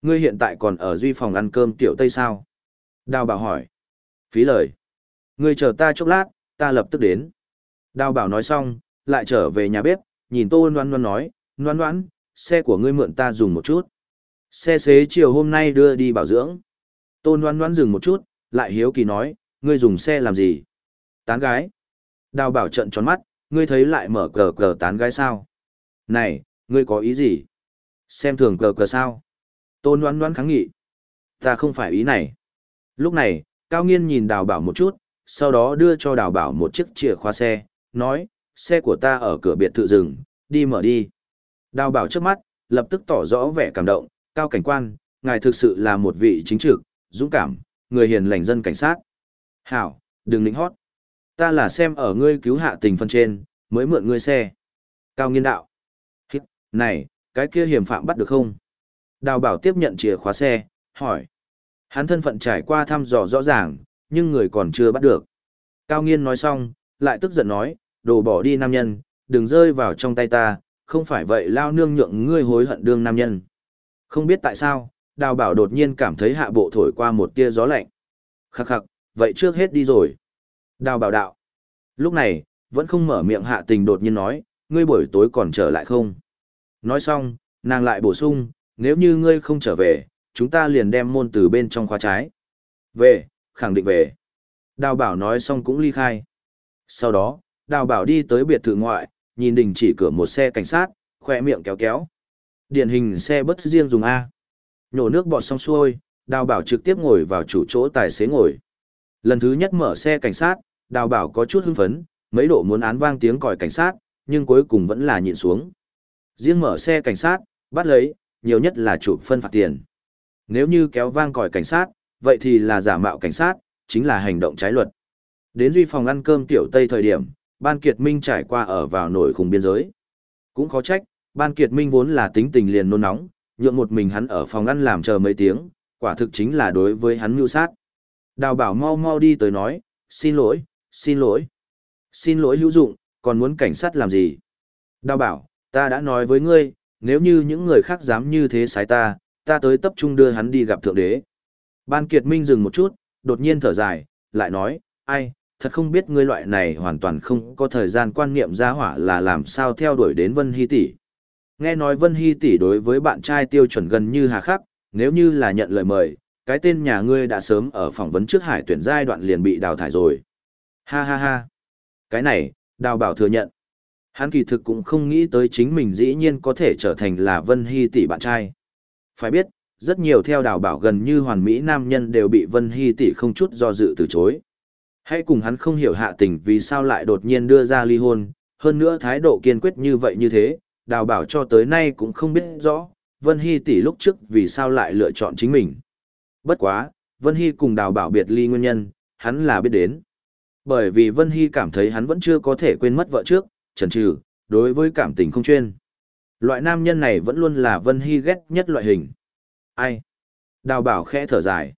Ngươi hiện tại còn ở duy phòng ăn cơm tiểu Tây sao? Đào bảo hỏi. Phí lời. Ngươi chờ ta chốc lát, ta lập tức đến. Đào bảo nói xong, lại trở về nhà bếp, nhìn tô noan noan nói, noan noan, xe của ngươi mượn ta dùng một chút. Xe xế chiều hôm nay đưa đi bảo dưỡng. Tôn đoán đoán dừng một chút, lại hiếu kỳ nói, ngươi dùng xe làm gì? Tán gái. Đào bảo trận tròn mắt, ngươi thấy lại mở cờ cờ tán gái sao? Này, ngươi có ý gì? Xem thường cờ cờ sao? Tôn đoán đoán kháng nghị. Ta không phải ý này. Lúc này, Cao Nghiên nhìn đào bảo một chút, sau đó đưa cho đào bảo một chiếc chìa khóa xe, nói, xe của ta ở cửa biệt thự rừng, đi mở đi. Đào bảo trước mắt, lập tức tỏ rõ vẻ cảm động, cao cảnh quan, ngài thực sự là một vị chính trực, dũng cảm, người hiền lành dân cảnh sát. Hảo, đừng lĩnh hót. Ta là xem ở ngươi cứu hạ tình phân trên, mới mượn ngươi xe. Cao nghiên đạo. Hít, này, cái kia hiểm phạm bắt được không? Đào bảo tiếp nhận chìa khóa xe, hỏi. Hắn thân phận trải qua thăm dò rõ ràng, nhưng người còn chưa bắt được. Cao nghiên nói xong, lại tức giận nói, đồ bỏ đi nam nhân, đừng rơi vào trong tay ta, không phải vậy lao nương nhượng ngươi hối hận đương nam nhân. Không biết tại sao, đào bảo đột nhiên cảm thấy hạ bộ thổi qua một tia gió lạnh. Khắc khắc, vậy trước hết đi rồi. Đào bảo đạo. Lúc này, vẫn không mở miệng hạ tình đột nhiên nói, ngươi buổi tối còn trở lại không? Nói xong, nàng lại bổ sung, nếu như ngươi không trở về, chúng ta liền đem môn từ bên trong khóa trái. Về, khẳng định về. Đào bảo nói xong cũng ly khai. Sau đó, đào bảo đi tới biệt thự ngoại, nhìn đình chỉ cửa một xe cảnh sát, khoe miệng kéo kéo. Điển hình xe bất riêng dùng A. Nhổ nước bọt xong xuôi, đào bảo trực tiếp ngồi vào chủ chỗ tài xế ngồi. Lần thứ nhất mở xe cảnh sát, đào bảo có chút hưng phấn, mấy độ muốn án vang tiếng còi cảnh sát, nhưng cuối cùng vẫn là nhịn xuống. Riêng mở xe cảnh sát, bắt lấy, nhiều nhất là chụp phân phạt tiền. Nếu như kéo vang còi cảnh sát, vậy thì là giả mạo cảnh sát, chính là hành động trái luật. Đến duy phòng ăn cơm tiểu Tây thời điểm, Ban Kiệt Minh trải qua ở vào nổi khủng biên giới. Cũng khó trách, Ban Kiệt Minh vốn là tính tình liền nôn nóng, nhượng một mình hắn ở phòng ăn làm chờ mấy tiếng, quả thực chính là đối với hắn mưu sát. Đào bảo mau mau đi tới nói, xin lỗi, xin lỗi. Xin lỗi hữu dụng, còn muốn cảnh sát làm gì? Đào bảo, ta đã nói với ngươi, nếu như những người khác dám như thế sái ta, ta tới tập trung đưa hắn đi gặp thượng đế. Ban Kiệt Minh dừng một chút, đột nhiên thở dài, lại nói, ai, thật không biết ngươi loại này hoàn toàn không có thời gian quan niệm ra hỏa là làm sao theo đuổi đến Vân Hy tỷ. Nghe nói Vân Hy tỷ đối với bạn trai tiêu chuẩn gần như hà khắc, nếu như là nhận lời mời, cái tên nhà ngươi đã sớm ở phỏng vấn trước hải tuyển giai đoạn liền bị đào thải rồi. Ha ha ha. Cái này, đào bảo thừa nhận. Hắn kỳ thực cũng không nghĩ tới chính mình dĩ nhiên có thể trở thành là Vân Hy tỷ bạn trai. Phải biết, rất nhiều theo đào bảo gần như hoàn mỹ nam nhân đều bị Vân Hy tỷ không chút do dự từ chối. Hãy cùng hắn không hiểu hạ tình vì sao lại đột nhiên đưa ra ly hôn, hơn nữa thái độ kiên quyết như vậy như thế, đào bảo cho tới nay cũng không biết rõ, Vân Hy tỷ lúc trước vì sao lại lựa chọn chính mình. Bất quá, Vân Hy cùng đào bảo biệt ly nguyên nhân, hắn là biết đến. Bởi vì Vân Hy cảm thấy hắn vẫn chưa có thể quên mất vợ trước, trần trừ, đối với cảm tình không chuyên. Loại nam nhân này vẫn luôn là Vân Hy ghét nhất loại hình. Ai? Đào bảo khẽ thở dài.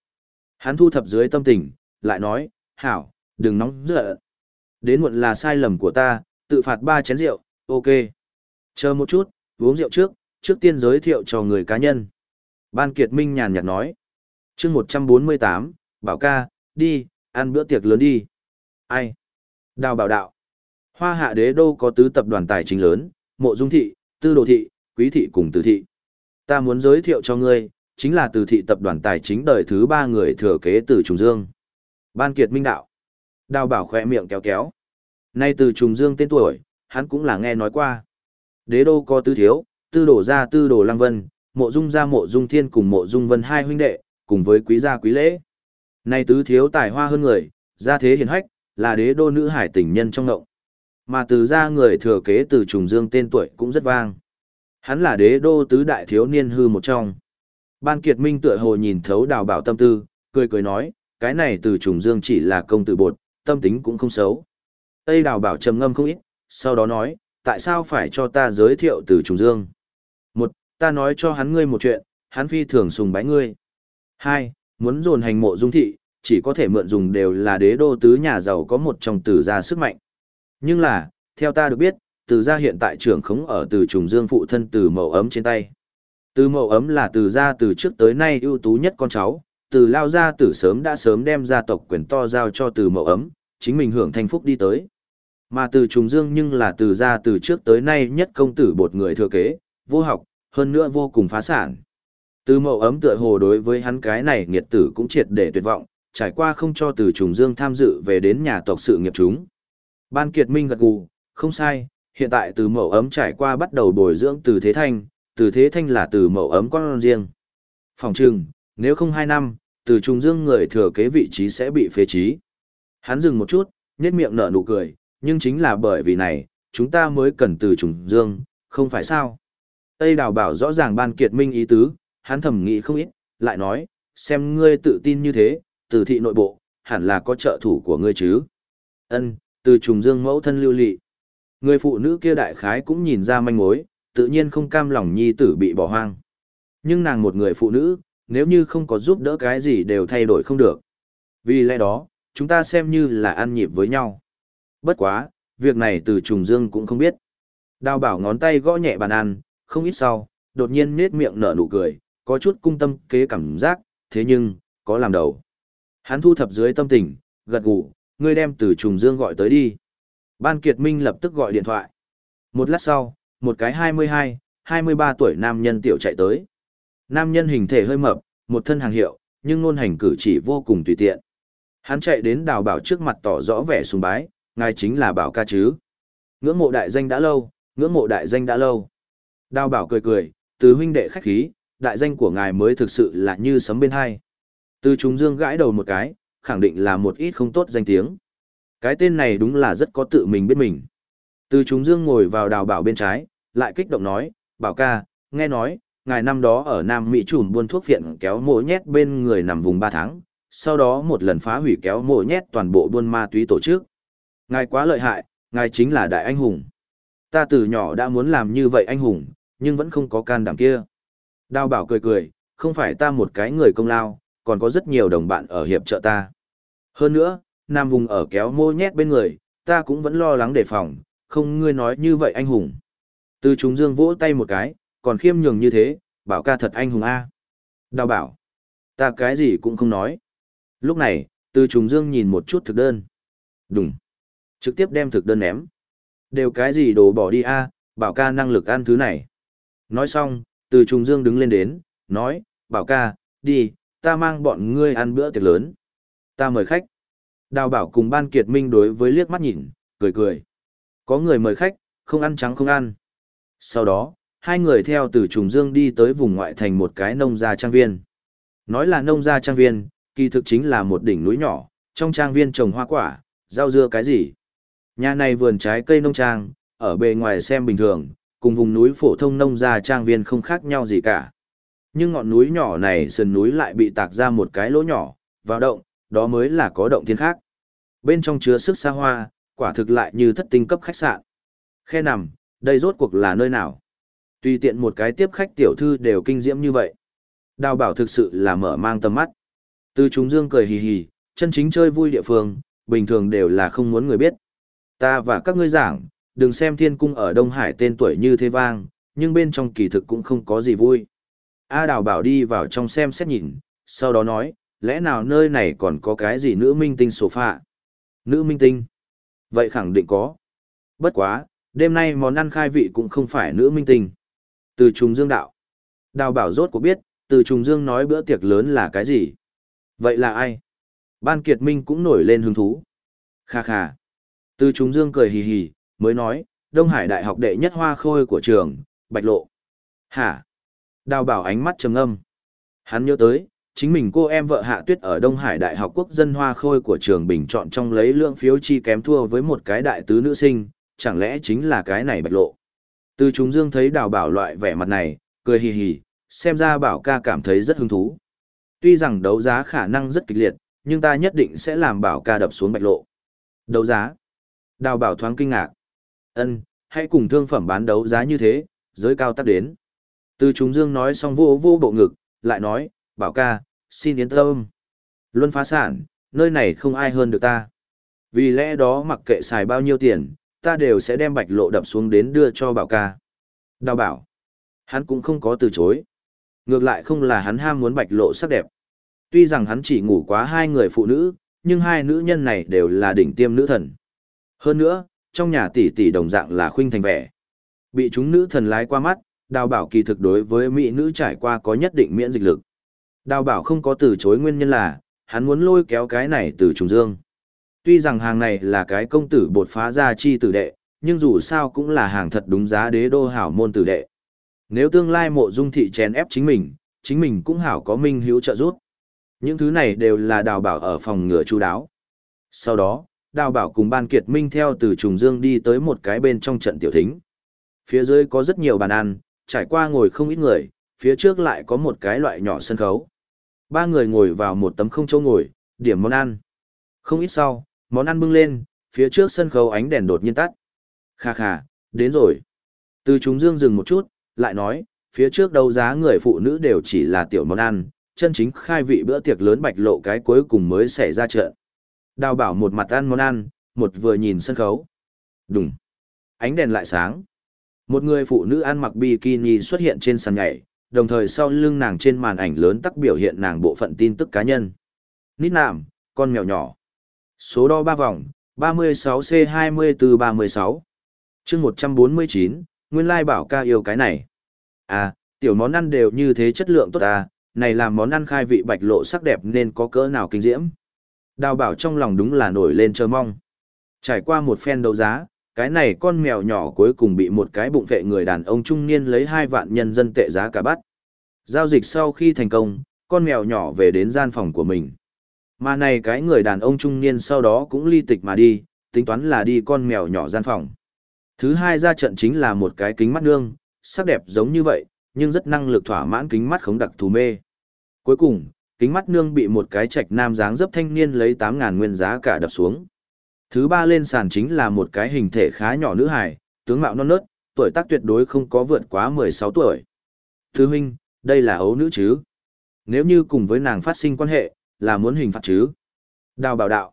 Hắn thu thập dưới tâm tình, lại nói, hảo, đừng nóng giận. Đến muộn là sai lầm của ta, tự phạt ba chén rượu, ok. Chờ một chút, uống rượu trước, trước tiên giới thiệu cho người cá nhân. Ban Kiệt Minh nhàn nhạt nói. chương 148, bảo ca, đi, ăn bữa tiệc lớn đi. Ai? Đào bảo đạo. Hoa hạ đế đô có tứ tập đoàn tài chính lớn, mộ dung thị, tư đồ thị, quý thị cùng tử thị. Ta muốn giới thiệu cho ngươi, chính là từ thị tập đoàn tài chính đời thứ ba người thừa kế từ Trùng Dương. Ban Kiệt Minh đạo. Đào bảo khỏe miệng kéo kéo. Nay từ Trùng Dương tên tuổi, hắn cũng là nghe nói qua. Đế đô có tứ thiếu, tư đồ gia tư đồ lăng vân, mộ dung gia mộ dung thiên cùng mộ dung vân hai huynh đệ, cùng với quý gia quý lễ. Nay tứ thiếu tài hoa hơn người, gia thế hiền hách, là đế đô nữ hải tình nhân trong ngộng. Mà từ gia người thừa kế từ trùng dương tên tuổi cũng rất vang. Hắn là đế đô tứ đại thiếu niên hư một trong. Ban Kiệt Minh tựa hồ nhìn thấu đào bảo tâm tư, cười cười nói, cái này từ trùng dương chỉ là công tử bột, tâm tính cũng không xấu. Tây đào bảo trầm ngâm không ít, sau đó nói, tại sao phải cho ta giới thiệu từ trùng dương? Một, ta nói cho hắn ngươi một chuyện, hắn phi thường sùng bái ngươi. Hai, muốn dồn hành mộ dung thị, chỉ có thể mượn dùng đều là đế đô tứ nhà giàu có một trong từ gia sức mạnh. Nhưng là, theo ta được biết, từ gia hiện tại trưởng khống ở từ trùng dương phụ thân từ mậu ấm trên tay. Từ mậu ấm là từ gia từ trước tới nay ưu tú nhất con cháu, từ lao gia tử sớm đã sớm đem gia tộc quyền to giao cho từ mậu ấm, chính mình hưởng thanh phúc đi tới. Mà từ trùng dương nhưng là từ gia từ trước tới nay nhất công tử bột người thừa kế, vô học, hơn nữa vô cùng phá sản. Từ mậu ấm tựa hồ đối với hắn cái này nghiệt tử cũng triệt để tuyệt vọng, trải qua không cho từ trùng dương tham dự về đến nhà tộc sự nghiệp chúng. Ban Kiệt Minh gật gù, không sai, hiện tại từ mậu ấm trải qua bắt đầu bồi dưỡng từ thế thanh, từ thế thanh là từ mậu ấm con riêng. Phòng trừng, nếu không hai năm, từ Trung dương người thừa kế vị trí sẽ bị phế trí. Hắn dừng một chút, nhếch miệng nở nụ cười, nhưng chính là bởi vì này, chúng ta mới cần từ trùng dương, không phải sao. Tây đào bảo rõ ràng ban kiệt minh ý tứ, hắn thầm nghĩ không ít, lại nói, xem ngươi tự tin như thế, từ thị nội bộ, hẳn là có trợ thủ của ngươi chứ. Ân, từ trùng dương mẫu thân lưu lị. Người phụ nữ kia đại khái cũng nhìn ra manh mối, tự nhiên không cam lòng nhi tử bị bỏ hoang. Nhưng nàng một người phụ nữ, nếu như không có giúp đỡ cái gì đều thay đổi không được. Vì lẽ đó, chúng ta xem như là ăn nhịp với nhau. Bất quá, việc này từ trùng dương cũng không biết. Đào bảo ngón tay gõ nhẹ bàn ăn, không ít sau, đột nhiên nết miệng nở nụ cười, có chút cung tâm kế cảm giác, thế nhưng, có làm đầu. Hắn thu thập dưới tâm tình, gật gù, ngươi đem từ trùng dương gọi tới đi. Ban Kiệt Minh lập tức gọi điện thoại. Một lát sau, một cái 22, 23 tuổi nam nhân tiểu chạy tới. Nam nhân hình thể hơi mập, một thân hàng hiệu, nhưng ngôn hành cử chỉ vô cùng tùy tiện. Hắn chạy đến đào bảo trước mặt tỏ rõ vẻ sùng bái, ngài chính là bảo ca chứ. Ngưỡng mộ đại danh đã lâu, ngưỡng mộ đại danh đã lâu. Đào bảo cười cười, từ huynh đệ khách khí, đại danh của ngài mới thực sự là như sấm bên hai. Từ Trùng dương gãi đầu một cái, khẳng định là một ít không tốt danh tiếng. Cái tên này đúng là rất có tự mình biết mình. Từ chúng dương ngồi vào đào bảo bên trái, lại kích động nói, bảo ca, nghe nói, ngài năm đó ở Nam Mỹ trùm buôn thuốc viện kéo mộ nhét bên người nằm vùng 3 tháng, sau đó một lần phá hủy kéo mộ nhét toàn bộ buôn ma túy tổ chức. Ngài quá lợi hại, ngài chính là đại anh hùng. Ta từ nhỏ đã muốn làm như vậy anh hùng, nhưng vẫn không có can đảm kia. Đào bảo cười cười, không phải ta một cái người công lao, còn có rất nhiều đồng bạn ở hiệp trợ ta. Hơn nữa, Nam vùng ở kéo mô nhét bên người, ta cũng vẫn lo lắng đề phòng, không ngươi nói như vậy anh hùng. Từ chúng dương vỗ tay một cái, còn khiêm nhường như thế, bảo ca thật anh hùng A. Đào bảo, ta cái gì cũng không nói. Lúc này, từ chúng dương nhìn một chút thực đơn. Đúng. Trực tiếp đem thực đơn ném. Đều cái gì đồ bỏ đi a bảo ca năng lực ăn thứ này. Nói xong, từ trùng dương đứng lên đến, nói, bảo ca, đi, ta mang bọn ngươi ăn bữa tiệc lớn. Ta mời khách. Đào bảo cùng ban kiệt minh đối với liếc mắt nhìn, cười cười. Có người mời khách, không ăn trắng không ăn. Sau đó, hai người theo từ trùng dương đi tới vùng ngoại thành một cái nông gia trang viên. Nói là nông gia trang viên, kỳ thực chính là một đỉnh núi nhỏ, trong trang viên trồng hoa quả, rau dưa cái gì. Nhà này vườn trái cây nông trang, ở bề ngoài xem bình thường, cùng vùng núi phổ thông nông gia trang viên không khác nhau gì cả. Nhưng ngọn núi nhỏ này sườn núi lại bị tạc ra một cái lỗ nhỏ, vào động, đó mới là có động thiên khác. Bên trong chứa sức xa hoa, quả thực lại như thất tinh cấp khách sạn. Khe nằm, đây rốt cuộc là nơi nào? Tùy tiện một cái tiếp khách tiểu thư đều kinh diễm như vậy. Đào bảo thực sự là mở mang tầm mắt. Từ chúng dương cười hì hì, chân chính chơi vui địa phương, bình thường đều là không muốn người biết. Ta và các ngươi giảng, đừng xem thiên cung ở Đông Hải tên tuổi như thế vang, nhưng bên trong kỳ thực cũng không có gì vui. A đào bảo đi vào trong xem xét nhìn, sau đó nói, lẽ nào nơi này còn có cái gì nữ minh tinh sổ phạ? Nữ minh tinh? Vậy khẳng định có. Bất quá, đêm nay món ăn khai vị cũng không phải nữ minh tinh. Từ trùng dương đạo. Đào bảo rốt cuộc biết, từ trùng dương nói bữa tiệc lớn là cái gì? Vậy là ai? Ban Kiệt Minh cũng nổi lên hứng thú. Kha kha. Từ trùng dương cười hì hì, mới nói, Đông Hải Đại học đệ nhất hoa khôi của trường, Bạch Lộ. Hả? Đào bảo ánh mắt trầm âm. Hắn nhớ tới, chính mình cô em vợ Hạ Tuyết ở Đông Hải Đại học Quốc dân hoa khôi của trường bình chọn trong lấy lượng phiếu chi kém thua với một cái đại tứ nữ sinh, chẳng lẽ chính là cái này Bạch Lộ. Từ chúng dương thấy đào bảo loại vẻ mặt này, cười hì hì, xem ra bảo ca cảm thấy rất hứng thú. Tuy rằng đấu giá khả năng rất kịch liệt, nhưng ta nhất định sẽ làm bảo ca đập xuống Bạch Lộ. Đấu giá. Đào bảo thoáng kinh ngạc. ân hãy cùng thương phẩm bán đấu giá như thế, giới cao tắc đến. Từ chúng dương nói xong vô vô bộ ngực, lại nói, bảo ca, xin yên tâm. Luân phá sản, nơi này không ai hơn được ta. Vì lẽ đó mặc kệ xài bao nhiêu tiền, ta đều sẽ đem bạch lộ đập xuống đến đưa cho bảo ca. Đào bảo, hắn cũng không có từ chối. Ngược lại không là hắn ham muốn bạch lộ sắc đẹp. Tuy rằng hắn chỉ ngủ quá hai người phụ nữ, nhưng hai nữ nhân này đều là đỉnh tiêm nữ thần. Hơn nữa, trong nhà tỷ tỷ đồng dạng là khuynh thành vẻ. Bị chúng nữ thần lái qua mắt, đào bảo kỳ thực đối với mỹ nữ trải qua có nhất định miễn dịch lực. Đào bảo không có từ chối nguyên nhân là, hắn muốn lôi kéo cái này từ trùng dương. Tuy rằng hàng này là cái công tử bột phá ra chi tử đệ, nhưng dù sao cũng là hàng thật đúng giá đế đô hảo môn tử đệ. Nếu tương lai mộ dung thị chèn ép chính mình, chính mình cũng hảo có minh hữu trợ giúp. Những thứ này đều là đào bảo ở phòng ngựa chú đáo. Sau đó, đào bảo cùng ban kiệt minh theo từ trùng dương đi tới một cái bên trong trận tiểu thính. Phía dưới có rất nhiều bàn ăn, trải qua ngồi không ít người, phía trước lại có một cái loại nhỏ sân khấu. Ba người ngồi vào một tấm không chỗ ngồi, điểm món ăn. Không ít sau, món ăn bưng lên, phía trước sân khấu ánh đèn đột nhiên tắt. Kha kha, đến rồi. Từ chúng dương dừng một chút, lại nói, phía trước đấu giá người phụ nữ đều chỉ là tiểu món ăn, chân chính khai vị bữa tiệc lớn bạch lộ cái cuối cùng mới xảy ra chợ. Đào bảo một mặt ăn món ăn, một vừa nhìn sân khấu. Đúng. Ánh đèn lại sáng. Một người phụ nữ ăn mặc bikini xuất hiện trên sàn nhảy, đồng thời sau lưng nàng trên màn ảnh lớn tắc biểu hiện nàng bộ phận tin tức cá nhân. Nít nạm, con mèo nhỏ. Số đo 3 vòng, 36C2436. chương 149, nguyên lai bảo ca yêu cái này. À, tiểu món ăn đều như thế chất lượng tốt à, này làm món ăn khai vị bạch lộ sắc đẹp nên có cỡ nào kinh diễm. Đào bảo trong lòng đúng là nổi lên chờ mong. Trải qua một phen đấu giá, cái này con mèo nhỏ cuối cùng bị một cái bụng vệ người đàn ông trung niên lấy hai vạn nhân dân tệ giá cả bắt. Giao dịch sau khi thành công, con mèo nhỏ về đến gian phòng của mình. Mà này cái người đàn ông trung niên sau đó cũng ly tịch mà đi, tính toán là đi con mèo nhỏ gian phòng. Thứ hai ra trận chính là một cái kính mắt nương, sắc đẹp giống như vậy, nhưng rất năng lực thỏa mãn kính mắt khống đặc thù mê. Cuối cùng, kính mắt nương bị một cái trạch nam dáng dấp thanh niên lấy 8.000 nguyên giá cả đập xuống. Thứ ba lên sàn chính là một cái hình thể khá nhỏ nữ hài, tướng mạo non nớt, tuổi tác tuyệt đối không có vượt quá 16 tuổi. Thứ huynh, đây là ấu nữ chứ? Nếu như cùng với nàng phát sinh quan hệ, là muốn hình phạt chứ? Đào bảo đạo.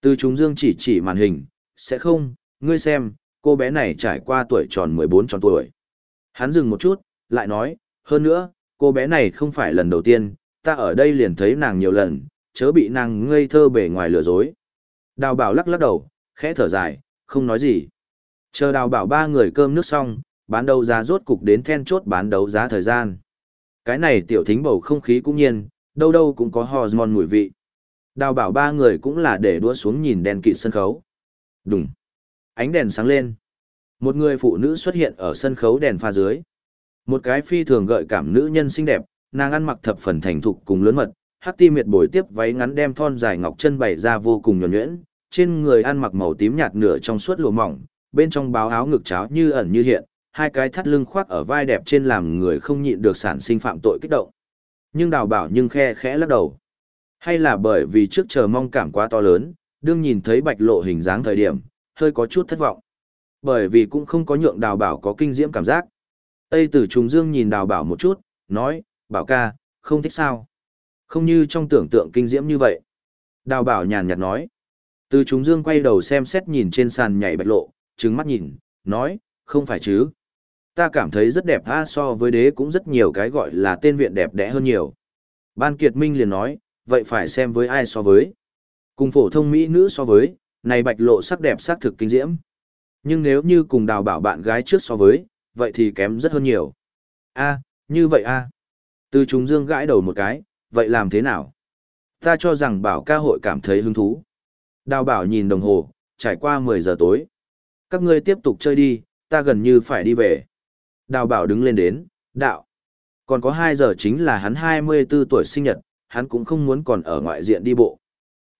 Từ chúng dương chỉ chỉ màn hình, sẽ không, ngươi xem, cô bé này trải qua tuổi tròn 14 tròn tuổi. Hắn dừng một chút, lại nói, hơn nữa, cô bé này không phải lần đầu tiên, ta ở đây liền thấy nàng nhiều lần, chớ bị nàng ngây thơ bề ngoài lừa dối. Đào bảo lắc lắc đầu, khẽ thở dài, không nói gì. Chờ đào bảo ba người cơm nước xong, bán đấu giá rốt cục đến then chốt bán đấu giá thời gian. Cái này tiểu thính bầu không khí cũng nhiên, đâu đâu cũng có hormone mùi vị. Đào bảo ba người cũng là để đua xuống nhìn đèn kịt sân khấu. Đúng. Ánh đèn sáng lên. Một người phụ nữ xuất hiện ở sân khấu đèn pha dưới. Một cái phi thường gợi cảm nữ nhân xinh đẹp, nàng ăn mặc thập phần thành thục cùng lớn mật, hắc ti miệt bồi tiếp váy ngắn đem thon dài ngọc chân bày ra vô cùng nhuẩn nhuyễn, trên người ăn mặc màu tím nhạt nửa trong suốt lụa mỏng, bên trong báo áo ngực cháo như ẩn như hiện, hai cái thắt lưng khoác ở vai đẹp trên làm người không nhịn được sản sinh phạm tội kích động. Nhưng đào bảo nhưng khe khẽ lắc đầu. Hay là bởi vì trước chờ mong cảm quá to lớn, đương nhìn thấy bạch lộ hình dáng thời điểm, hơi có chút thất vọng. Bởi vì cũng không có nhượng đào bảo có kinh diễm cảm giác. Tây tử trùng dương nhìn đào bảo một chút, nói, bảo ca, không thích sao. Không như trong tưởng tượng kinh diễm như vậy. Đào bảo nhàn nhạt nói. Từ chúng dương quay đầu xem xét nhìn trên sàn nhảy bạch lộ, trứng mắt nhìn, nói, không phải chứ. Ta cảm thấy rất đẹp tha so với đế cũng rất nhiều cái gọi là tên viện đẹp đẽ hơn nhiều. Ban Kiệt Minh liền nói, vậy phải xem với ai so với. Cùng phổ thông mỹ nữ so với, này bạch lộ sắc đẹp sắc thực kinh diễm. Nhưng nếu như cùng đào bảo bạn gái trước so với, vậy thì kém rất hơn nhiều. a như vậy a Từ chúng dương gãi đầu một cái, vậy làm thế nào? Ta cho rằng bảo ca hội cảm thấy hứng thú. Đào bảo nhìn đồng hồ, trải qua 10 giờ tối. Các ngươi tiếp tục chơi đi, ta gần như phải đi về. Đào bảo đứng lên đến, đạo. Còn có 2 giờ chính là hắn 24 tuổi sinh nhật, hắn cũng không muốn còn ở ngoại diện đi bộ.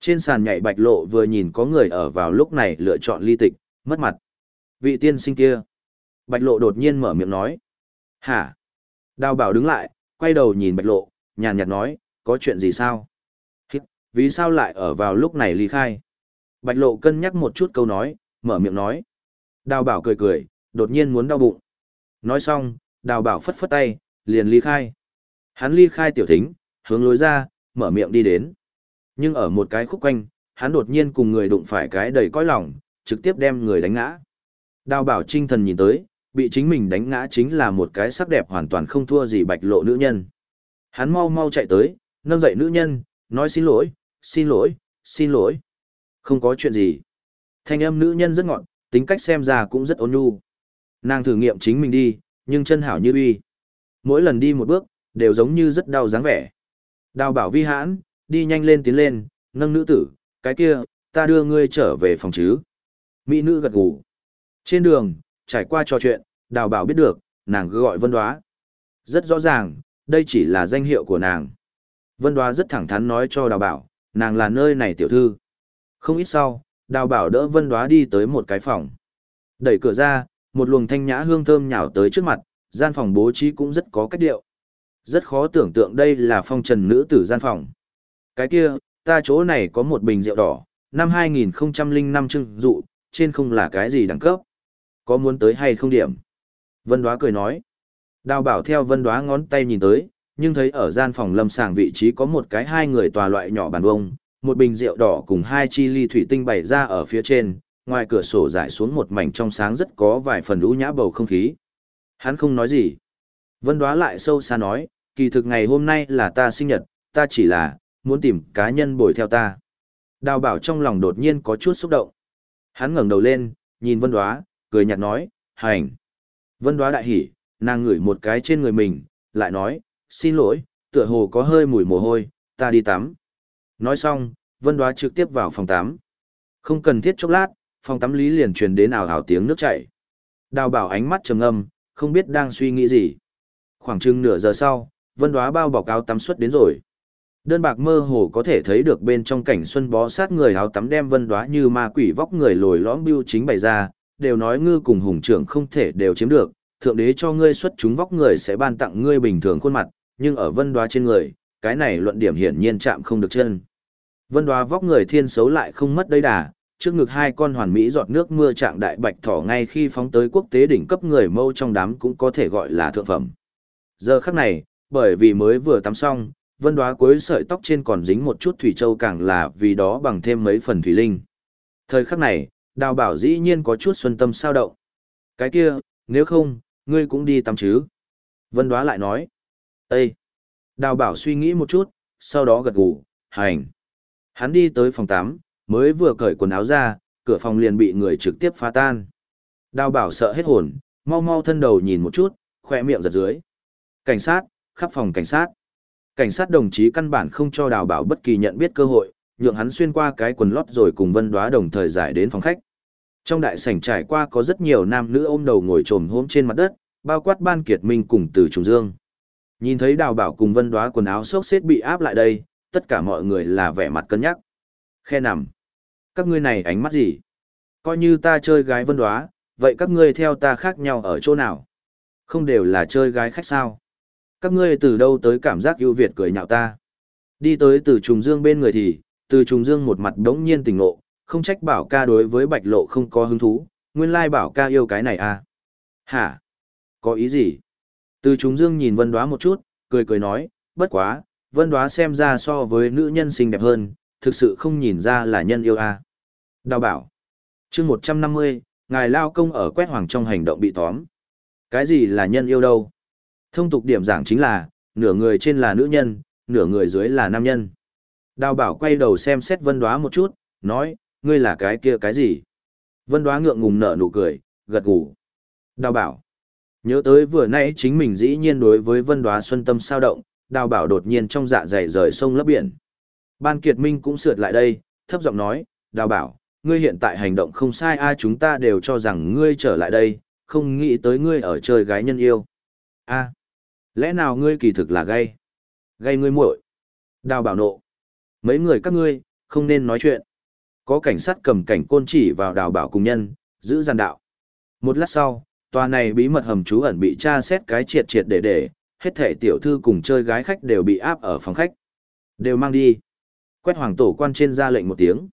Trên sàn nhảy bạch lộ vừa nhìn có người ở vào lúc này lựa chọn ly tịch, mất mặt. Vị tiên sinh kia. Bạch lộ đột nhiên mở miệng nói. Hả? Đào bảo đứng lại, quay đầu nhìn bạch lộ, nhàn nhạt nói, có chuyện gì sao? Hít, vì sao lại ở vào lúc này ly khai? Bạch lộ cân nhắc một chút câu nói, mở miệng nói. Đào bảo cười cười, đột nhiên muốn đau bụng. Nói xong, đào bảo phất phất tay, liền ly khai. Hắn ly khai tiểu thính, hướng lối ra, mở miệng đi đến. Nhưng ở một cái khúc quanh, hắn đột nhiên cùng người đụng phải cái đầy cõi lòng, trực tiếp đem người đánh ngã. Đào bảo trinh thần nhìn tới, bị chính mình đánh ngã chính là một cái sắc đẹp hoàn toàn không thua gì bạch lộ nữ nhân. Hắn mau mau chạy tới, nâng dậy nữ nhân, nói xin lỗi, xin lỗi, xin lỗi. Không có chuyện gì. Thanh âm nữ nhân rất ngọn, tính cách xem ra cũng rất ôn nhu. Nàng thử nghiệm chính mình đi, nhưng chân hảo như uy. Mỗi lần đi một bước, đều giống như rất đau dáng vẻ. Đào bảo vi hãn, đi nhanh lên tiến lên, nâng nữ tử, cái kia, ta đưa ngươi trở về phòng chứ. Mỹ nữ gật gù. Trên đường, trải qua trò chuyện, đào bảo biết được, nàng gọi vân đoá. Rất rõ ràng, đây chỉ là danh hiệu của nàng. Vân đoá rất thẳng thắn nói cho đào bảo, nàng là nơi này tiểu thư. Không ít sau, đào bảo đỡ vân đoá đi tới một cái phòng. Đẩy cửa ra, một luồng thanh nhã hương thơm nhào tới trước mặt, gian phòng bố trí cũng rất có cách điệu. Rất khó tưởng tượng đây là phong trần nữ tử gian phòng. Cái kia, ta chỗ này có một bình rượu đỏ, năm 2005 trưng dụ, trên không là cái gì đẳng cấp. Có muốn tới hay không điểm? Vân Đoá cười nói. Đào bảo theo Vân Đoá ngón tay nhìn tới, nhưng thấy ở gian phòng lâm sàng vị trí có một cái hai người tòa loại nhỏ bàn vông, một bình rượu đỏ cùng hai chi ly thủy tinh bày ra ở phía trên, ngoài cửa sổ rải xuống một mảnh trong sáng rất có vài phần lũ nhã bầu không khí. Hắn không nói gì. Vân đoá lại sâu xa nói, kỳ thực ngày hôm nay là ta sinh nhật, ta chỉ là, muốn tìm cá nhân bồi theo ta. Đào bảo trong lòng đột nhiên có chút xúc động. Hắn ngẩng đầu lên, nhìn vân đoá, cười nhạt nói, hành. Vân đoá đại hỉ, nàng ngửi một cái trên người mình, lại nói, xin lỗi, tựa hồ có hơi mùi mồ hôi, ta đi tắm. Nói xong, vân đoá trực tiếp vào phòng tắm. Không cần thiết chốc lát, phòng tắm lý liền truyền đến ảo ảo tiếng nước chảy. Đào bảo ánh mắt trầm ngâm, không biết đang suy nghĩ gì. Khoảng chừng nửa giờ sau, vân đoá bao bọc áo tắm xuất đến rồi. Đơn bạc mơ hồ có thể thấy được bên trong cảnh xuân bó sát người áo tắm đem vân đoá như ma quỷ vóc người lồi lõm bưu chính bày ra, đều nói ngư cùng hùng trưởng không thể đều chiếm được, thượng đế cho ngươi xuất chúng vóc người sẽ ban tặng ngươi bình thường khuôn mặt, nhưng ở vân đoá trên người, cái này luận điểm hiển nhiên chạm không được chân. Vân đoá vóc người thiên xấu lại không mất đây đà, trước ngực hai con hoàn mỹ giọt nước mưa trạng đại bạch thỏ ngay khi phóng tới quốc tế đỉnh cấp người mâu trong đám cũng có thể gọi là thượng phẩm. Giờ khắc này, bởi vì mới vừa tắm xong, vân đoá cuối sợi tóc trên còn dính một chút thủy châu càng là vì đó bằng thêm mấy phần thủy linh. Thời khắc này, đào bảo dĩ nhiên có chút xuân tâm sao động. Cái kia, nếu không, ngươi cũng đi tắm chứ. Vân đoá lại nói. Ê! Đào bảo suy nghĩ một chút, sau đó gật gù, hành. Hắn đi tới phòng tắm, mới vừa cởi quần áo ra, cửa phòng liền bị người trực tiếp phá tan. Đào bảo sợ hết hồn, mau mau thân đầu nhìn một chút, khỏe miệng giật dưới. Cảnh sát, khắp phòng cảnh sát. Cảnh sát đồng chí căn bản không cho đào bảo bất kỳ nhận biết cơ hội, nhượng hắn xuyên qua cái quần lót rồi cùng vân đoá đồng thời giải đến phòng khách. Trong đại sảnh trải qua có rất nhiều nam nữ ôm đầu ngồi trồm hôm trên mặt đất, bao quát ban kiệt minh cùng từ trùng dương. Nhìn thấy đào bảo cùng vân đoá quần áo xốc xếp bị áp lại đây, tất cả mọi người là vẻ mặt cân nhắc. Khe nằm. Các ngươi này ánh mắt gì? Coi như ta chơi gái vân đoá, vậy các ngươi theo ta khác nhau ở chỗ nào? Không đều là chơi gái khách sao? Các ngươi từ đâu tới cảm giác ưu việt cười nhạo ta? Đi tới từ trùng dương bên người thì, từ trùng dương một mặt đống nhiên tình ngộ, không trách bảo ca đối với bạch lộ không có hứng thú, nguyên lai bảo ca yêu cái này à? Hả? Có ý gì? Từ chúng dương nhìn vân đoá một chút, cười cười nói, bất quá, vân đoá xem ra so với nữ nhân xinh đẹp hơn, thực sự không nhìn ra là nhân yêu a. À. Đào bảo. chương 150, ngài lao công ở quét hoàng trong hành động bị tóm. Cái gì là nhân yêu đâu? Thông tục điểm giảng chính là, nửa người trên là nữ nhân, nửa người dưới là nam nhân. Đào bảo quay đầu xem xét vân đoá một chút, nói, ngươi là cái kia cái gì? Vân đoá ngượng ngùng nở nụ cười, gật gù. Đào bảo. Nhớ tới vừa nãy chính mình dĩ nhiên đối với vân đoá xuân tâm sao động, đào bảo đột nhiên trong dạ dày rời sông lấp biển. Ban Kiệt Minh cũng sượt lại đây, thấp giọng nói, đào bảo, ngươi hiện tại hành động không sai ai chúng ta đều cho rằng ngươi trở lại đây, không nghĩ tới ngươi ở chơi gái nhân yêu. a lẽ nào ngươi kỳ thực là gay? Gay ngươi muội. Đào bảo nộ. Mấy người các ngươi, không nên nói chuyện. Có cảnh sát cầm cảnh côn chỉ vào đào bảo cùng nhân, giữ gian đạo. Một lát sau, tòa này bí mật hầm trú ẩn bị tra xét cái triệt triệt để để, hết thể tiểu thư cùng chơi gái khách đều bị áp ở phòng khách. Đều mang đi. Quét hoàng tổ quan trên ra lệnh một tiếng.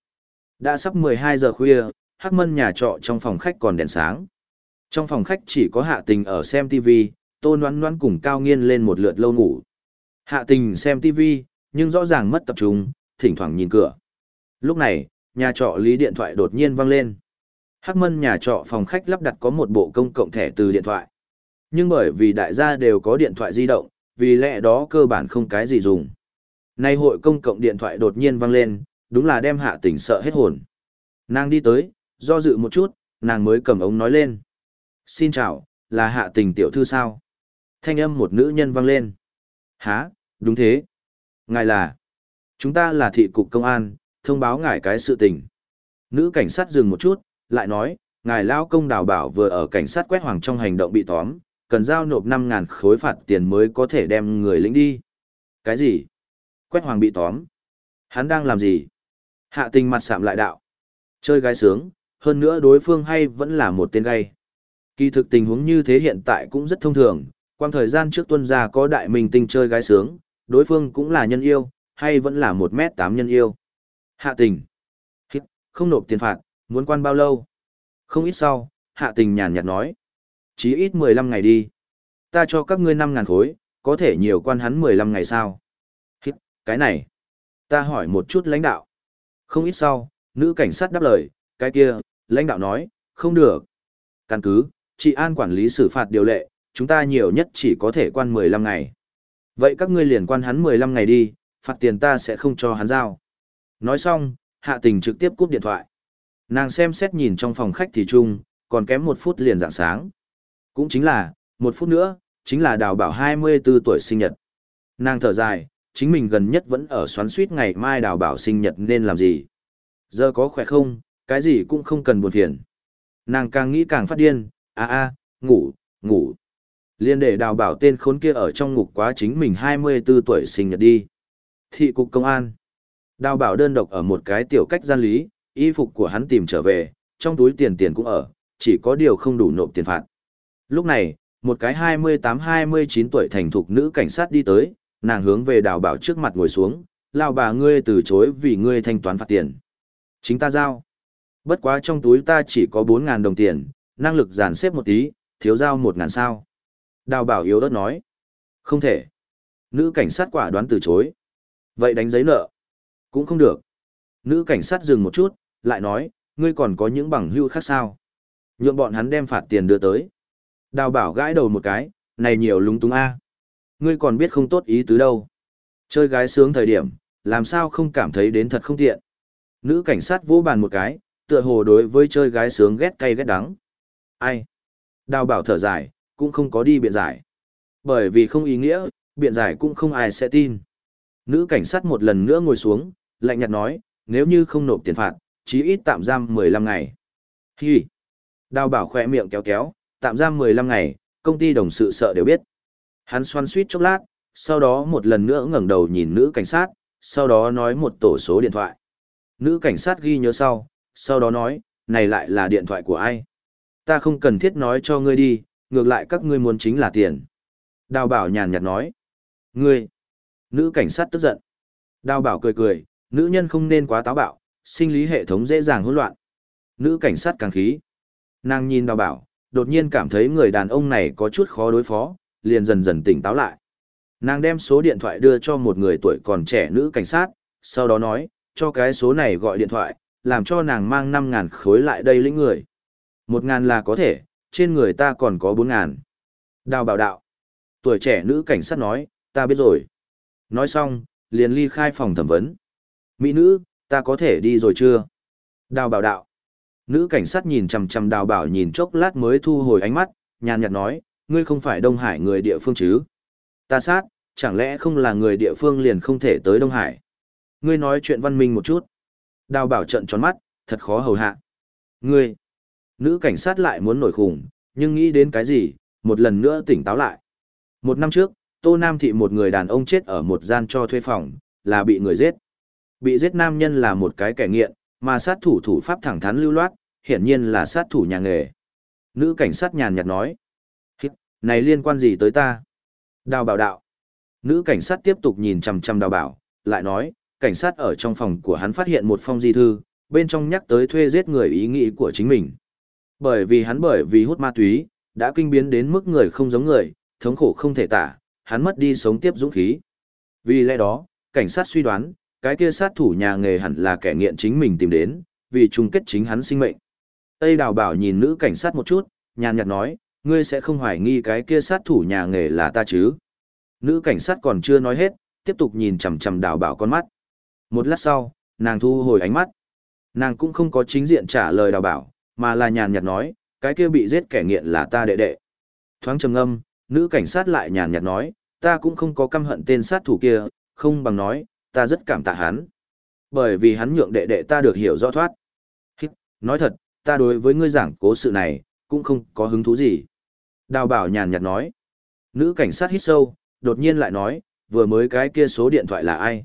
Đã sắp 12 giờ khuya, Hắc Mân nhà trọ trong phòng khách còn đèn sáng. Trong phòng khách chỉ có Hạ Tình ở xem TV, Tô Loan Loan cùng Cao Nghiên lên một lượt lâu ngủ. Hạ Tình xem TV, nhưng rõ ràng mất tập trung, thỉnh thoảng nhìn cửa. Lúc này, nhà trọ lý điện thoại đột nhiên vang lên. Hắc Mân nhà trọ phòng khách lắp đặt có một bộ công cộng thẻ từ điện thoại. Nhưng bởi vì đại gia đều có điện thoại di động, vì lẽ đó cơ bản không cái gì dùng. Nay hội công cộng điện thoại đột nhiên vang lên, đúng là đem hạ tình sợ hết hồn. Nàng đi tới, do dự một chút, nàng mới cầm ống nói lên. Xin chào, là hạ tình tiểu thư sao? Thanh âm một nữ nhân vang lên. Hả, đúng thế. Ngài là... Chúng ta là thị cục công an, thông báo ngài cái sự tình. Nữ cảnh sát dừng một chút, lại nói, ngài lao công đào bảo vừa ở cảnh sát quét hoàng trong hành động bị tóm, cần giao nộp 5.000 khối phạt tiền mới có thể đem người lính đi. Cái gì? Quét hoàng bị tóm. Hắn đang làm gì? Hạ tình mặt sạm lại đạo. Chơi gái sướng, hơn nữa đối phương hay vẫn là một tên gay. Kỳ thực tình huống như thế hiện tại cũng rất thông thường, quang thời gian trước tuân gia có đại minh tinh chơi gái sướng, đối phương cũng là nhân yêu, hay vẫn là một mét tám nhân yêu. Hạ tình. Không nộp tiền phạt, muốn quan bao lâu? Không ít sau, hạ tình nhàn nhạt nói. Chí ít 15 ngày đi. Ta cho các ngươi 5 ngàn khối, có thể nhiều quan hắn 15 ngày sao? Cái này. Ta hỏi một chút lãnh đạo. Không ít sau, nữ cảnh sát đáp lời, cái kia, lãnh đạo nói, không được. Căn cứ, chị an quản lý xử phạt điều lệ, chúng ta nhiều nhất chỉ có thể quan 15 ngày. Vậy các ngươi liền quan hắn 15 ngày đi, phạt tiền ta sẽ không cho hắn giao. Nói xong, hạ tình trực tiếp cúp điện thoại. Nàng xem xét nhìn trong phòng khách thì chung, còn kém một phút liền dạng sáng. Cũng chính là, một phút nữa, chính là đào bảo 24 tuổi sinh nhật. Nàng thở dài, chính mình gần nhất vẫn ở xoắn suýt ngày mai đào bảo sinh nhật nên làm gì. Giờ có khỏe không, cái gì cũng không cần buồn phiền. Nàng càng nghĩ càng phát điên, a a, ngủ, ngủ. Liên để đào bảo tên khốn kia ở trong ngục quá chính mình 24 tuổi sinh nhật đi. Thị cục công an. Đào bảo đơn độc ở một cái tiểu cách gian lý, y phục của hắn tìm trở về, trong túi tiền tiền cũng ở, chỉ có điều không đủ nộp tiền phạt. Lúc này, một cái 28-29 tuổi thành thục nữ cảnh sát đi tới, nàng hướng về đào bảo trước mặt ngồi xuống, lao bà ngươi từ chối vì ngươi thanh toán phạt tiền. Chính ta giao. Bất quá trong túi ta chỉ có 4.000 đồng tiền, năng lực giàn xếp một tí, thiếu giao 1.000 sao. Đào bảo yếu đất nói. Không thể. Nữ cảnh sát quả đoán từ chối. Vậy đánh giấy nợ. Cũng không được. Nữ cảnh sát dừng một chút, lại nói, ngươi còn có những bằng hưu khác sao? Nhượng bọn hắn đem phạt tiền đưa tới. Đào bảo gãi đầu một cái, này nhiều lúng túng a. Ngươi còn biết không tốt ý tứ đâu. Chơi gái sướng thời điểm, làm sao không cảm thấy đến thật không tiện. Nữ cảnh sát vỗ bàn một cái, tựa hồ đối với chơi gái sướng ghét cay ghét đắng. Ai? Đào bảo thở dài, cũng không có đi biện giải. Bởi vì không ý nghĩa, biện giải cũng không ai sẽ tin. Nữ cảnh sát một lần nữa ngồi xuống, lạnh nhạt nói, nếu như không nộp tiền phạt, chí ít tạm giam 15 ngày. Hi! Đào bảo khỏe miệng kéo kéo, tạm giam 15 ngày, công ty đồng sự sợ đều biết. Hắn xoan suýt chốc lát, sau đó một lần nữa ngẩng đầu nhìn nữ cảnh sát, sau đó nói một tổ số điện thoại. Nữ cảnh sát ghi nhớ sau, sau đó nói, này lại là điện thoại của ai? Ta không cần thiết nói cho ngươi đi, ngược lại các ngươi muốn chính là tiền. Đào bảo nhàn nhạt nói. Ngươi! Nữ cảnh sát tức giận. Đào bảo cười cười, nữ nhân không nên quá táo bạo, sinh lý hệ thống dễ dàng hỗn loạn. Nữ cảnh sát càng khí. Nàng nhìn đào bảo, đột nhiên cảm thấy người đàn ông này có chút khó đối phó, liền dần dần tỉnh táo lại. Nàng đem số điện thoại đưa cho một người tuổi còn trẻ nữ cảnh sát, sau đó nói, cho cái số này gọi điện thoại, làm cho nàng mang 5.000 khối lại đây lĩnh người. 1.000 là có thể, trên người ta còn có 4.000. Đào bảo đạo. Tuổi trẻ nữ cảnh sát nói, ta biết rồi. Nói xong, liền ly khai phòng thẩm vấn. Mỹ nữ, ta có thể đi rồi chưa? Đào bảo đạo. Nữ cảnh sát nhìn chằm chằm đào bảo nhìn chốc lát mới thu hồi ánh mắt, nhàn nhạt nói, ngươi không phải Đông Hải người địa phương chứ? Ta sát, chẳng lẽ không là người địa phương liền không thể tới Đông Hải? Ngươi nói chuyện văn minh một chút. Đào bảo trận tròn mắt, thật khó hầu hạ. Ngươi, nữ cảnh sát lại muốn nổi khủng, nhưng nghĩ đến cái gì, một lần nữa tỉnh táo lại. Một năm trước, Tô Nam Thị một người đàn ông chết ở một gian cho thuê phòng, là bị người giết. Bị giết nam nhân là một cái kẻ nghiện, mà sát thủ thủ pháp thẳng thắn lưu loát, hiển nhiên là sát thủ nhà nghề. Nữ cảnh sát nhàn nhạt nói. Này liên quan gì tới ta? Đào bảo đạo. Nữ cảnh sát tiếp tục nhìn chằm chằm đào bảo, lại nói, cảnh sát ở trong phòng của hắn phát hiện một phong di thư, bên trong nhắc tới thuê giết người ý nghĩ của chính mình. Bởi vì hắn bởi vì hút ma túy, đã kinh biến đến mức người không giống người, thống khổ không thể tả, hắn mất đi sống tiếp dũng khí. Vì lẽ đó, cảnh sát suy đoán, cái kia sát thủ nhà nghề hẳn là kẻ nghiện chính mình tìm đến, vì chung kết chính hắn sinh mệnh. Tây Đào Bảo nhìn nữ cảnh sát một chút, nhàn nhạt nói, ngươi sẽ không hoài nghi cái kia sát thủ nhà nghề là ta chứ. Nữ cảnh sát còn chưa nói hết, tiếp tục nhìn chằm chằm Đào Bảo con mắt. Một lát sau, nàng thu hồi ánh mắt. Nàng cũng không có chính diện trả lời Đào Bảo, mà là nhàn nhạt nói, cái kia bị giết kẻ nghiện là ta đệ đệ. Thoáng trầm ngâm, nữ cảnh sát lại nhàn nhạt nói, ta cũng không có căm hận tên sát thủ kia, không bằng nói, ta rất cảm tạ hắn. Bởi vì hắn nhượng đệ đệ ta được hiểu rõ thoát. Hít, nói thật, ta đối với ngươi giảng cố sự này, cũng không có hứng thú gì. Đào bảo nhàn nhạt nói. Nữ cảnh sát hít sâu, đột nhiên lại nói, vừa mới cái kia số điện thoại là ai?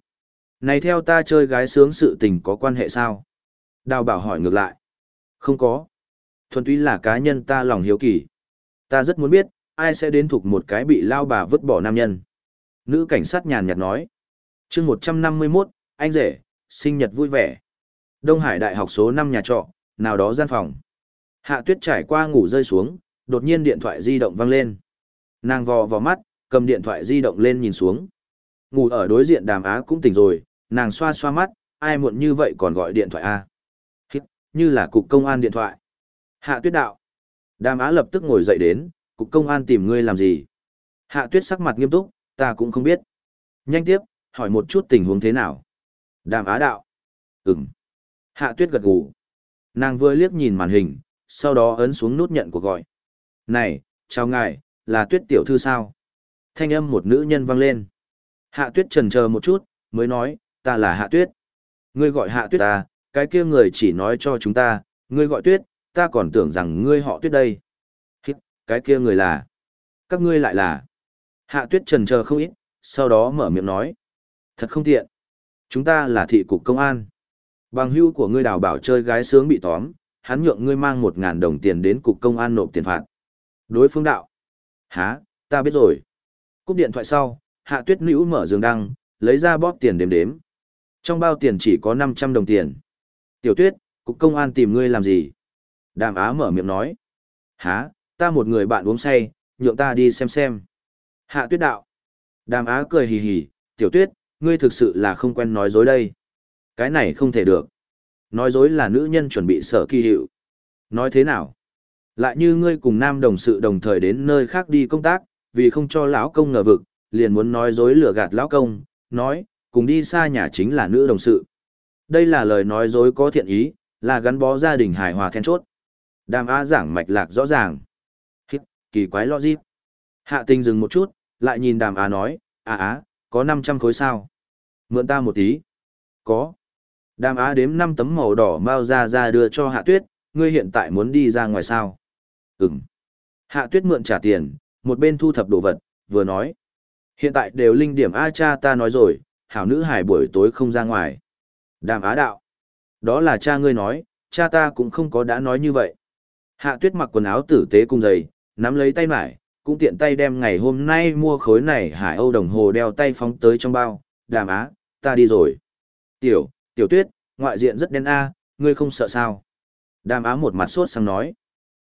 Này theo ta chơi gái sướng sự tình có quan hệ sao? Đào bảo hỏi ngược lại. Không có. Thuần túy là cá nhân ta lòng hiếu kỳ. Ta rất muốn biết, ai sẽ đến thuộc một cái bị lao bà vứt bỏ nam nhân. Nữ cảnh sát nhàn nhạt nói chương 151, anh rể, sinh nhật vui vẻ. Đông Hải Đại học số năm nhà trọ, nào đó gian phòng. Hạ tuyết trải qua ngủ rơi xuống, đột nhiên điện thoại di động vang lên. Nàng vò vò mắt, cầm điện thoại di động lên nhìn xuống. Ngủ ở đối diện đàm á cũng tỉnh rồi, nàng xoa xoa mắt, ai muộn như vậy còn gọi điện thoại a như là cục công an điện thoại. Hạ tuyết đạo. Đàm á lập tức ngồi dậy đến, cục công an tìm ngươi làm gì? Hạ tuyết sắc mặt nghiêm túc, ta cũng không biết. Nhanh tiếp, hỏi một chút tình huống thế nào? Đàm á đạo. Ừm. Hạ tuyết gật gù. Nàng vừa liếc nhìn màn hình, sau đó ấn xuống nút nhận cuộc gọi. Này, chào ngài, là tuyết tiểu thư sao? Thanh âm một nữ nhân vang lên. Hạ tuyết trần chờ một chút, mới nói, ta là hạ tuyết. Ngươi gọi hạ tuyết ta, cái kia người chỉ nói cho chúng ta, ngươi gọi tuyết, ta còn tưởng rằng ngươi họ tuyết đây. Hít, cái kia người là. Các ngươi lại là. Hạ tuyết trần chờ không ít, sau đó mở miệng nói. Thật không tiện. Chúng ta là thị cục công an. Bằng hưu của ngươi đào bảo chơi gái sướng bị tóm, hắn nhượng ngươi mang một ngàn đồng tiền đến cục công an nộp tiền phạt. Đối phương đạo. Hả, ta biết rồi. Cúp điện thoại sau, hạ tuyết nữ mở giường đăng, lấy ra bóp tiền đếm đếm. Trong bao tiền chỉ có 500 đồng tiền. Tiểu tuyết, cục công an tìm ngươi làm gì? Đàm Á mở miệng nói. Hả, ta một người bạn uống say, nhượng ta đi xem xem. Hạ tuyết đạo. Đàm Á cười hì hì, tiểu tuyết, ngươi thực sự là không quen nói dối đây. Cái này không thể được. Nói dối là nữ nhân chuẩn bị sở kỳ hiệu. Nói thế nào? Lại như ngươi cùng nam đồng sự đồng thời đến nơi khác đi công tác, vì không cho lão công ngờ vực, liền muốn nói dối lừa gạt lão công, nói, cùng đi xa nhà chính là nữ đồng sự. Đây là lời nói dối có thiện ý, là gắn bó gia đình hài hòa then chốt. Đàm Á giảng mạch lạc rõ ràng. Hít, kỳ quái logic. Hạ tình dừng một chút, lại nhìn đàm Á nói, à á, có 500 khối sao? Mượn ta một tí. Có. Đàm Á đếm 5 tấm màu đỏ mau ra ra đưa cho Hạ Tuyết, ngươi hiện tại muốn đi ra ngoài sao? Ừm. Hạ Tuyết mượn trả tiền, một bên thu thập đồ vật, vừa nói. Hiện tại đều linh điểm A cha ta nói rồi, hảo nữ hải buổi tối không ra ngoài. Đàm Á đạo. Đó là cha ngươi nói, cha ta cũng không có đã nói như vậy. Hạ Tuyết mặc quần áo tử tế cung giày, nắm lấy tay mải, cũng tiện tay đem ngày hôm nay mua khối này hải âu đồng hồ đeo tay phóng tới trong bao. Đàm Á, ta đi rồi. Tiểu, Tiểu tuyết, ngoại diện rất đen a, ngươi không sợ sao? Đàm á một mặt sốt sang nói.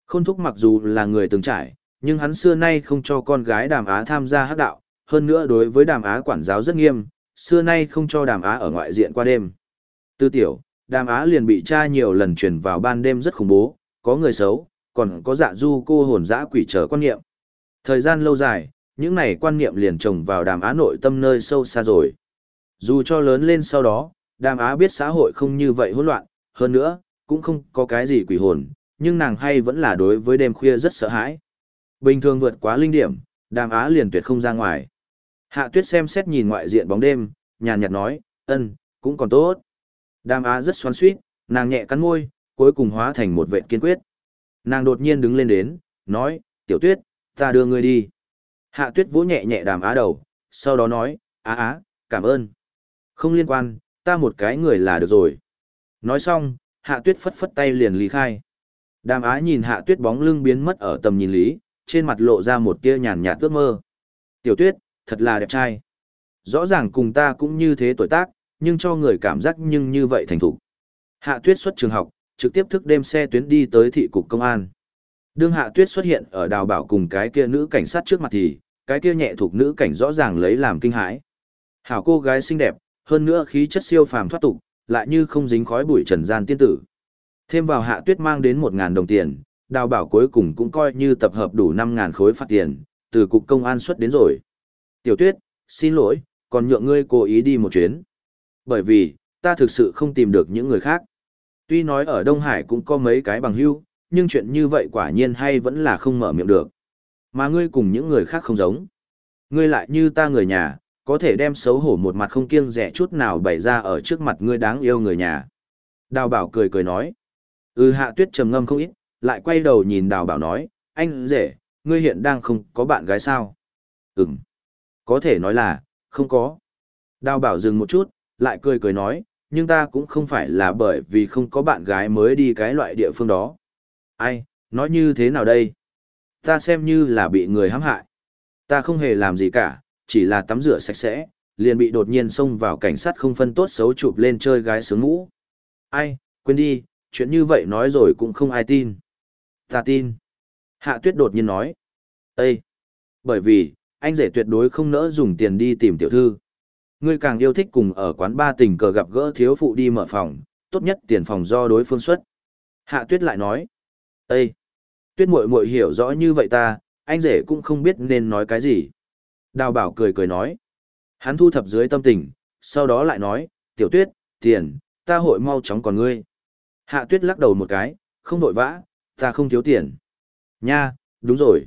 Khôn thúc mặc dù là người từng trải, nhưng hắn xưa nay không cho con gái đàm á tham gia hắc đạo, hơn nữa đối với đàm á quản giáo rất nghiêm, xưa nay không cho đàm á ở ngoại diện qua đêm. Tư tiểu, đàm á liền bị cha nhiều lần truyền vào ban đêm rất khủng bố, có người xấu, còn có dạ du cô hồn dã quỷ trở quan niệm. Thời gian lâu dài, những này quan niệm liền trồng vào đàm á nội tâm nơi sâu xa rồi. Dù cho lớn lên sau đó, đàm á biết xã hội không như vậy hỗn loạn, hơn nữa, cũng không có cái gì quỷ hồn, nhưng nàng hay vẫn là đối với đêm khuya rất sợ hãi. Bình thường vượt quá linh điểm, đàm á liền tuyệt không ra ngoài. Hạ tuyết xem xét nhìn ngoại diện bóng đêm, nhàn nhạt nói, ân, cũng còn tốt. Đàm á rất xoắn suýt, nàng nhẹ cắn môi, cuối cùng hóa thành một vệ kiên quyết. Nàng đột nhiên đứng lên đến, nói, tiểu tuyết, ta đưa ngươi đi. Hạ tuyết vỗ nhẹ nhẹ đàm á đầu, sau đó nói, á á, cảm ơn. Không liên quan, ta một cái người là được rồi. Nói xong, hạ tuyết phất phất tay liền lý khai. Đàm á nhìn hạ tuyết bóng lưng biến mất ở tầm nhìn lý, trên mặt lộ ra một tia nhàn nhạt ước mơ. Tiểu tuyết, thật là đẹp trai. Rõ ràng cùng ta cũng như thế tuổi tác, nhưng cho người cảm giác nhưng như vậy thành thục. Hạ tuyết xuất trường học, trực tiếp thức đêm xe tuyến đi tới thị cục công an. Đương hạ tuyết xuất hiện ở đào bảo cùng cái kia nữ cảnh sát trước mặt thì, cái kia nhẹ thuộc nữ cảnh rõ ràng lấy làm kinh hãi. Hảo cô gái xinh đẹp, hơn nữa khí chất siêu phàm thoát tục, lại như không dính khói bụi trần gian tiên tử. Thêm vào hạ tuyết mang đến 1000 đồng tiền, đào bảo cuối cùng cũng coi như tập hợp đủ 5000 khối phạt tiền, từ cục công an xuất đến rồi. Tiểu tuyết, xin lỗi, còn nhượng ngươi cố ý đi một chuyến. Bởi vì, ta thực sự không tìm được những người khác. Tuy nói ở Đông Hải cũng có mấy cái bằng hữu, nhưng chuyện như vậy quả nhiên hay vẫn là không mở miệng được. Mà ngươi cùng những người khác không giống. Ngươi lại như ta người nhà, có thể đem xấu hổ một mặt không kiêng rẻ chút nào bày ra ở trước mặt ngươi đáng yêu người nhà. Đào bảo cười cười nói. Ừ hạ tuyết trầm ngâm không ít, lại quay đầu nhìn đào bảo nói, anh rể, ngươi hiện đang không có bạn gái sao? Ừm. Có thể nói là, không có. Đào bảo dừng một chút, lại cười cười nói, nhưng ta cũng không phải là bởi vì không có bạn gái mới đi cái loại địa phương đó. Ai, nói như thế nào đây? Ta xem như là bị người hãm hại. Ta không hề làm gì cả, chỉ là tắm rửa sạch sẽ, liền bị đột nhiên xông vào cảnh sát không phân tốt xấu chụp lên chơi gái sướng ngũ. Ai, quên đi, chuyện như vậy nói rồi cũng không ai tin. Ta tin. Hạ tuyết đột nhiên nói. Ê! Bởi vì, anh rể tuyệt đối không nỡ dùng tiền đi tìm tiểu thư. Ngươi càng yêu thích cùng ở quán ba tình cờ gặp gỡ thiếu phụ đi mở phòng, tốt nhất tiền phòng do đối phương xuất. Hạ tuyết lại nói. Ê! Tuyết muội muội hiểu rõ như vậy ta, anh rể cũng không biết nên nói cái gì. Đào bảo cười cười nói. Hắn thu thập dưới tâm tình, sau đó lại nói, tiểu tuyết, tiền, ta hội mau chóng còn ngươi. Hạ tuyết lắc đầu một cái, không vội vã, ta không thiếu tiền. Nha, đúng rồi.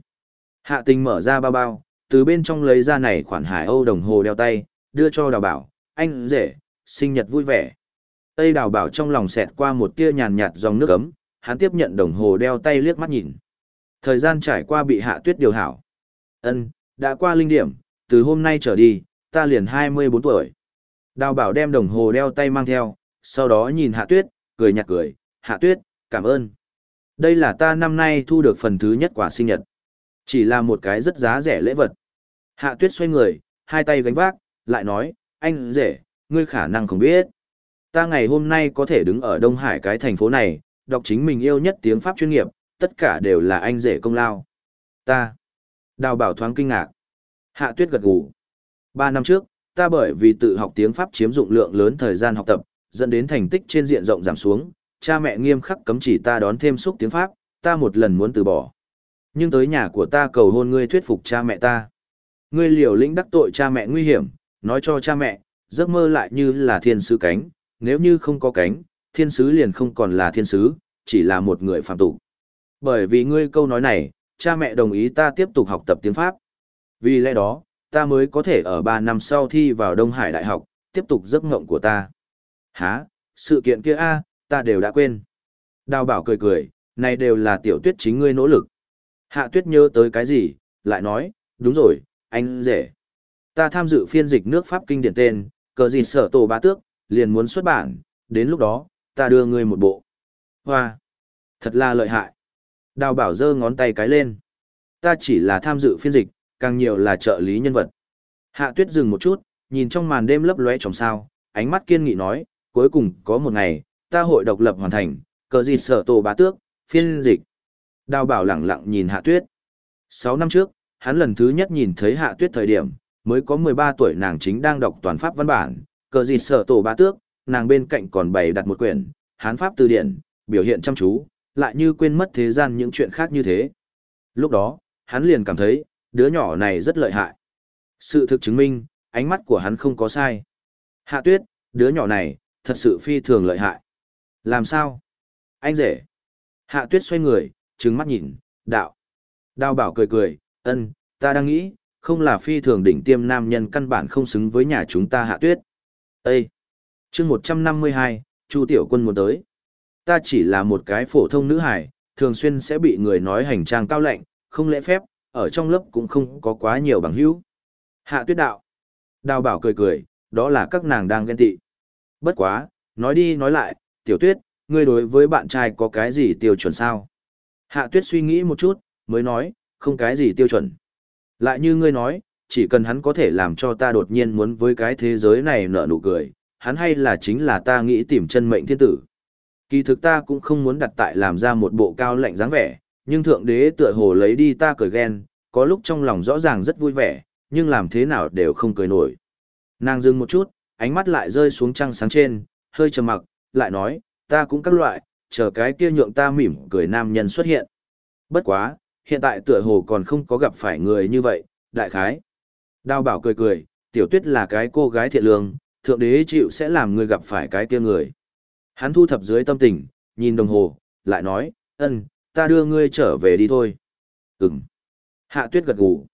Hạ tình mở ra bao bao, từ bên trong lấy ra này khoản hải âu đồng hồ đeo tay, đưa cho đào bảo, anh rể, sinh nhật vui vẻ. Tây đào bảo trong lòng xẹt qua một tia nhàn nhạt dòng nước ấm, hắn tiếp nhận đồng hồ đeo tay liếc mắt nhìn. Thời gian trải qua bị hạ tuyết điều hảo. ân đã qua linh điểm, từ hôm nay trở đi, ta liền 24 tuổi. Đào bảo đem đồng hồ đeo tay mang theo, sau đó nhìn hạ tuyết, cười nhạt cười, hạ tuyết, cảm ơn. Đây là ta năm nay thu được phần thứ nhất quả sinh nhật. Chỉ là một cái rất giá rẻ lễ vật. Hạ tuyết xoay người, hai tay gánh vác, lại nói, anh rể, ngươi khả năng không biết. Ta ngày hôm nay có thể đứng ở Đông Hải cái thành phố này, đọc chính mình yêu nhất tiếng Pháp chuyên nghiệp, tất cả đều là anh rể công lao. Ta. Đào bảo thoáng kinh ngạc. Hạ tuyết gật gù. Ba năm trước, ta bởi vì tự học tiếng Pháp chiếm dụng lượng lớn thời gian học tập, dẫn đến thành tích trên diện rộng giảm xuống, cha mẹ nghiêm khắc cấm chỉ ta đón thêm xúc tiếng Pháp, ta một lần muốn từ bỏ. Nhưng tới nhà của ta cầu hôn ngươi thuyết phục cha mẹ ta. Ngươi liều lĩnh đắc tội cha mẹ nguy hiểm, nói cho cha mẹ, giấc mơ lại như là thiên sứ cánh, nếu như không có cánh, thiên sứ liền không còn là thiên sứ, chỉ là một người phạm tục. Bởi vì ngươi câu nói này, cha mẹ đồng ý ta tiếp tục học tập tiếng Pháp. Vì lẽ đó, ta mới có thể ở 3 năm sau thi vào Đông Hải Đại học, tiếp tục giấc ngộng của ta. Hả, sự kiện kia a, ta đều đã quên. Đào bảo cười cười, này đều là tiểu tuyết chính ngươi nỗ lực. Hạ tuyết nhớ tới cái gì, lại nói, đúng rồi, anh rể. Ta tham dự phiên dịch nước Pháp kinh điển tên, cờ gì sở tổ ba tước, liền muốn xuất bản, đến lúc đó, ta đưa ngươi một bộ. Hoa! Thật là lợi hại. Đào bảo giơ ngón tay cái lên. Ta chỉ là tham dự phiên dịch, càng nhiều là trợ lý nhân vật. Hạ tuyết dừng một chút, nhìn trong màn đêm lấp lóe trong sao, ánh mắt kiên nghị nói, cuối cùng có một ngày, ta hội độc lập hoàn thành, cờ gì sở tổ bá tước, phiên dịch. Đào bảo lẳng lặng nhìn hạ tuyết. Sáu năm trước, hắn lần thứ nhất nhìn thấy hạ tuyết thời điểm, mới có 13 tuổi nàng chính đang đọc toàn pháp văn bản, cờ gì sở tổ bá tước, nàng bên cạnh còn bày đặt một quyển, hán pháp từ điển, biểu hiện chăm chú, lại như quên mất thế gian những chuyện khác như thế. Lúc đó, hắn liền cảm thấy, đứa nhỏ này rất lợi hại. Sự thực chứng minh, ánh mắt của hắn không có sai. Hạ tuyết, đứa nhỏ này, thật sự phi thường lợi hại. Làm sao? Anh rể. Hạ tuyết xoay người, trừng mắt nhìn, đạo. Đào bảo cười cười, ân, ta đang nghĩ, không là phi thường đỉnh tiêm nam nhân căn bản không xứng với nhà chúng ta hạ tuyết. Ê! Chương 152, Chu Tiểu Quân muốn tới. Ta chỉ là một cái phổ thông nữ hải, thường xuyên sẽ bị người nói hành trang cao lạnh, không lễ phép, ở trong lớp cũng không có quá nhiều bằng hữu. Hạ tuyết đạo. Đào bảo cười cười, đó là các nàng đang ghen tị. Bất quá, nói đi nói lại, tiểu tuyết, ngươi đối với bạn trai có cái gì tiêu chuẩn sao? Hạ tuyết suy nghĩ một chút, mới nói, không cái gì tiêu chuẩn. Lại như ngươi nói, chỉ cần hắn có thể làm cho ta đột nhiên muốn với cái thế giới này nở nụ cười, hắn hay là chính là ta nghĩ tìm chân mệnh thiên tử. Kỳ thực ta cũng không muốn đặt tại làm ra một bộ cao lạnh dáng vẻ, nhưng thượng đế tựa hồ lấy đi ta cười ghen, có lúc trong lòng rõ ràng rất vui vẻ, nhưng làm thế nào đều không cười nổi. Nàng dừng một chút, ánh mắt lại rơi xuống trăng sáng trên, hơi trầm mặc, lại nói, ta cũng các loại, chờ cái kia nhượng ta mỉm cười nam nhân xuất hiện. Bất quá, hiện tại tựa hồ còn không có gặp phải người như vậy, đại khái. Đào bảo cười cười, tiểu tuyết là cái cô gái thiện lương, thượng đế chịu sẽ làm ngươi gặp phải cái kia người. Hắn thu thập dưới tâm tình, nhìn đồng hồ, lại nói, ân, ta đưa ngươi trở về đi thôi. Ừm. Hạ tuyết gật gù.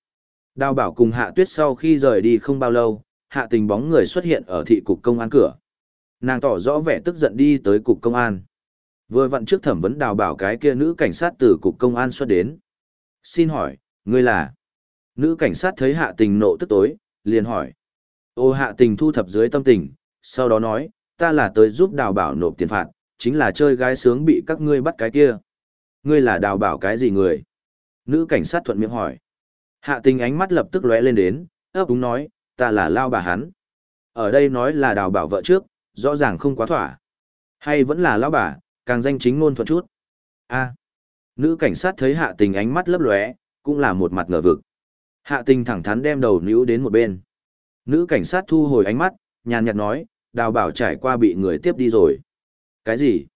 Đào bảo cùng hạ tuyết sau khi rời đi không bao lâu, hạ tình bóng người xuất hiện ở thị cục công an cửa. Nàng tỏ rõ vẻ tức giận đi tới cục công an. Vừa vặn trước thẩm vấn đào bảo cái kia nữ cảnh sát từ cục công an xuất đến. Xin hỏi, ngươi là? Nữ cảnh sát thấy hạ tình nộ tức tối, liền hỏi. Ô hạ tình thu thập dưới tâm tình, sau đó nói, ta là tới giúp đào bảo nộp tiền phạt, chính là chơi gái sướng bị các ngươi bắt cái kia. Ngươi là đào bảo cái gì người? Nữ cảnh sát thuận miệng hỏi. Hạ tình ánh mắt lập tức lóe lên đến, ấp đúng nói, ta là lao bà hắn. Ở đây nói là đào bảo vợ trước, rõ ràng không quá thỏa. Hay vẫn là lao bà, càng danh chính ngôn thuận chút. a nữ cảnh sát thấy hạ tình ánh mắt lấp lóe, cũng là một mặt ngờ vực. Hạ tình thẳng thắn đem đầu níu đến một bên. Nữ cảnh sát thu hồi ánh mắt, nhàn nhạt nói, đào bảo trải qua bị người tiếp đi rồi. Cái gì?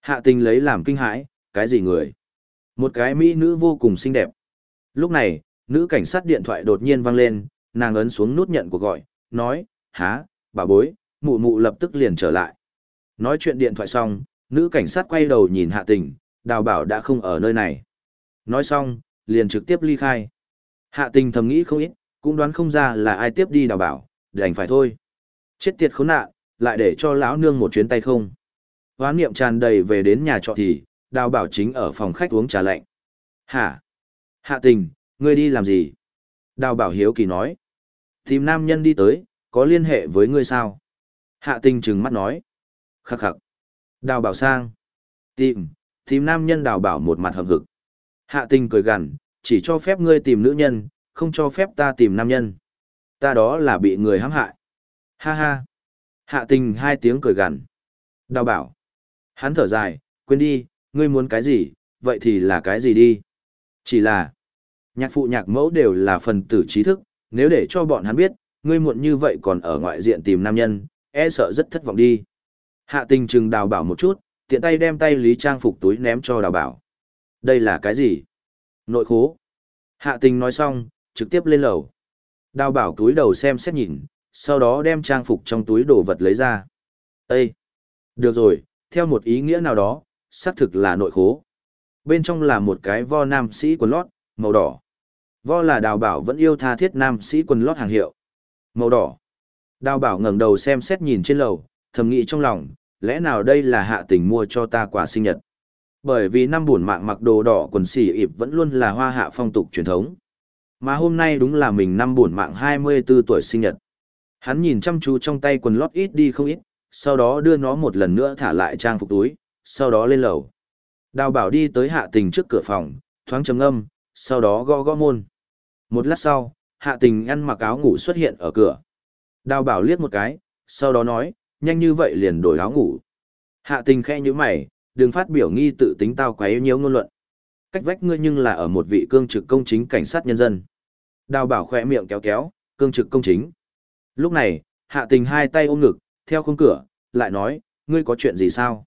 Hạ tình lấy làm kinh hãi, cái gì người? Một cái mỹ nữ vô cùng xinh đẹp. Lúc này, nữ cảnh sát điện thoại đột nhiên vang lên, nàng ấn xuống nút nhận cuộc gọi, nói, há, bà bối, mụ mụ lập tức liền trở lại. Nói chuyện điện thoại xong, nữ cảnh sát quay đầu nhìn hạ tình, đào bảo đã không ở nơi này. Nói xong, liền trực tiếp ly khai. Hạ tình thầm nghĩ không ít, cũng đoán không ra là ai tiếp đi đào bảo, đành phải thôi. Chết tiệt khốn nạn, lại để cho lão nương một chuyến tay không. Hoán niệm tràn đầy về đến nhà trọ thì, đào bảo chính ở phòng khách uống trà lạnh. Hả? Hạ tình, ngươi đi làm gì? Đào bảo hiếu kỳ nói. Tìm nam nhân đi tới, có liên hệ với ngươi sao? Hạ tình trừng mắt nói. Khắc khắc. Đào bảo sang. Tìm, tìm nam nhân đào bảo một mặt hậm hực. Hạ tình cười gằn, chỉ cho phép ngươi tìm nữ nhân, không cho phép ta tìm nam nhân. Ta đó là bị người hãm hại. Ha ha. Hạ tình hai tiếng cười gằn. Đào bảo. Hắn thở dài, quên đi, ngươi muốn cái gì, vậy thì là cái gì đi. Chỉ là, nhạc phụ nhạc mẫu đều là phần tử trí thức, nếu để cho bọn hắn biết, ngươi muộn như vậy còn ở ngoại diện tìm nam nhân, e sợ rất thất vọng đi. Hạ tình trừng đào bảo một chút, tiện tay đem tay lý trang phục túi ném cho đào bảo. Đây là cái gì? Nội khố. Hạ tình nói xong, trực tiếp lên lầu. Đào bảo túi đầu xem xét nhìn, sau đó đem trang phục trong túi đồ vật lấy ra. Ê! Được rồi, theo một ý nghĩa nào đó, xác thực là nội khố. Bên trong là một cái vo nam sĩ quần lót, màu đỏ. Vo là đào bảo vẫn yêu tha thiết nam sĩ quần lót hàng hiệu. Màu đỏ. Đào bảo ngẩng đầu xem xét nhìn trên lầu, thầm nghĩ trong lòng, lẽ nào đây là hạ tình mua cho ta quà sinh nhật. Bởi vì năm buồn mạng mặc đồ đỏ quần xỉ ịp vẫn luôn là hoa hạ phong tục truyền thống. Mà hôm nay đúng là mình năm buồn mạng 24 tuổi sinh nhật. Hắn nhìn chăm chú trong tay quần lót ít đi không ít, sau đó đưa nó một lần nữa thả lại trang phục túi, sau đó lên lầu. Đào bảo đi tới hạ tình trước cửa phòng, thoáng trầm âm, sau đó gõ gõ môn. Một lát sau, hạ tình ăn mặc áo ngủ xuất hiện ở cửa. Đào bảo liếc một cái, sau đó nói, nhanh như vậy liền đổi áo ngủ. Hạ tình khẽ như mày, đừng phát biểu nghi tự tính tao quấy nhiều ngôn luận. Cách vách ngươi nhưng là ở một vị cương trực công chính cảnh sát nhân dân. Đào bảo khỏe miệng kéo kéo, cương trực công chính. Lúc này, hạ tình hai tay ôm ngực, theo khung cửa, lại nói, ngươi có chuyện gì sao?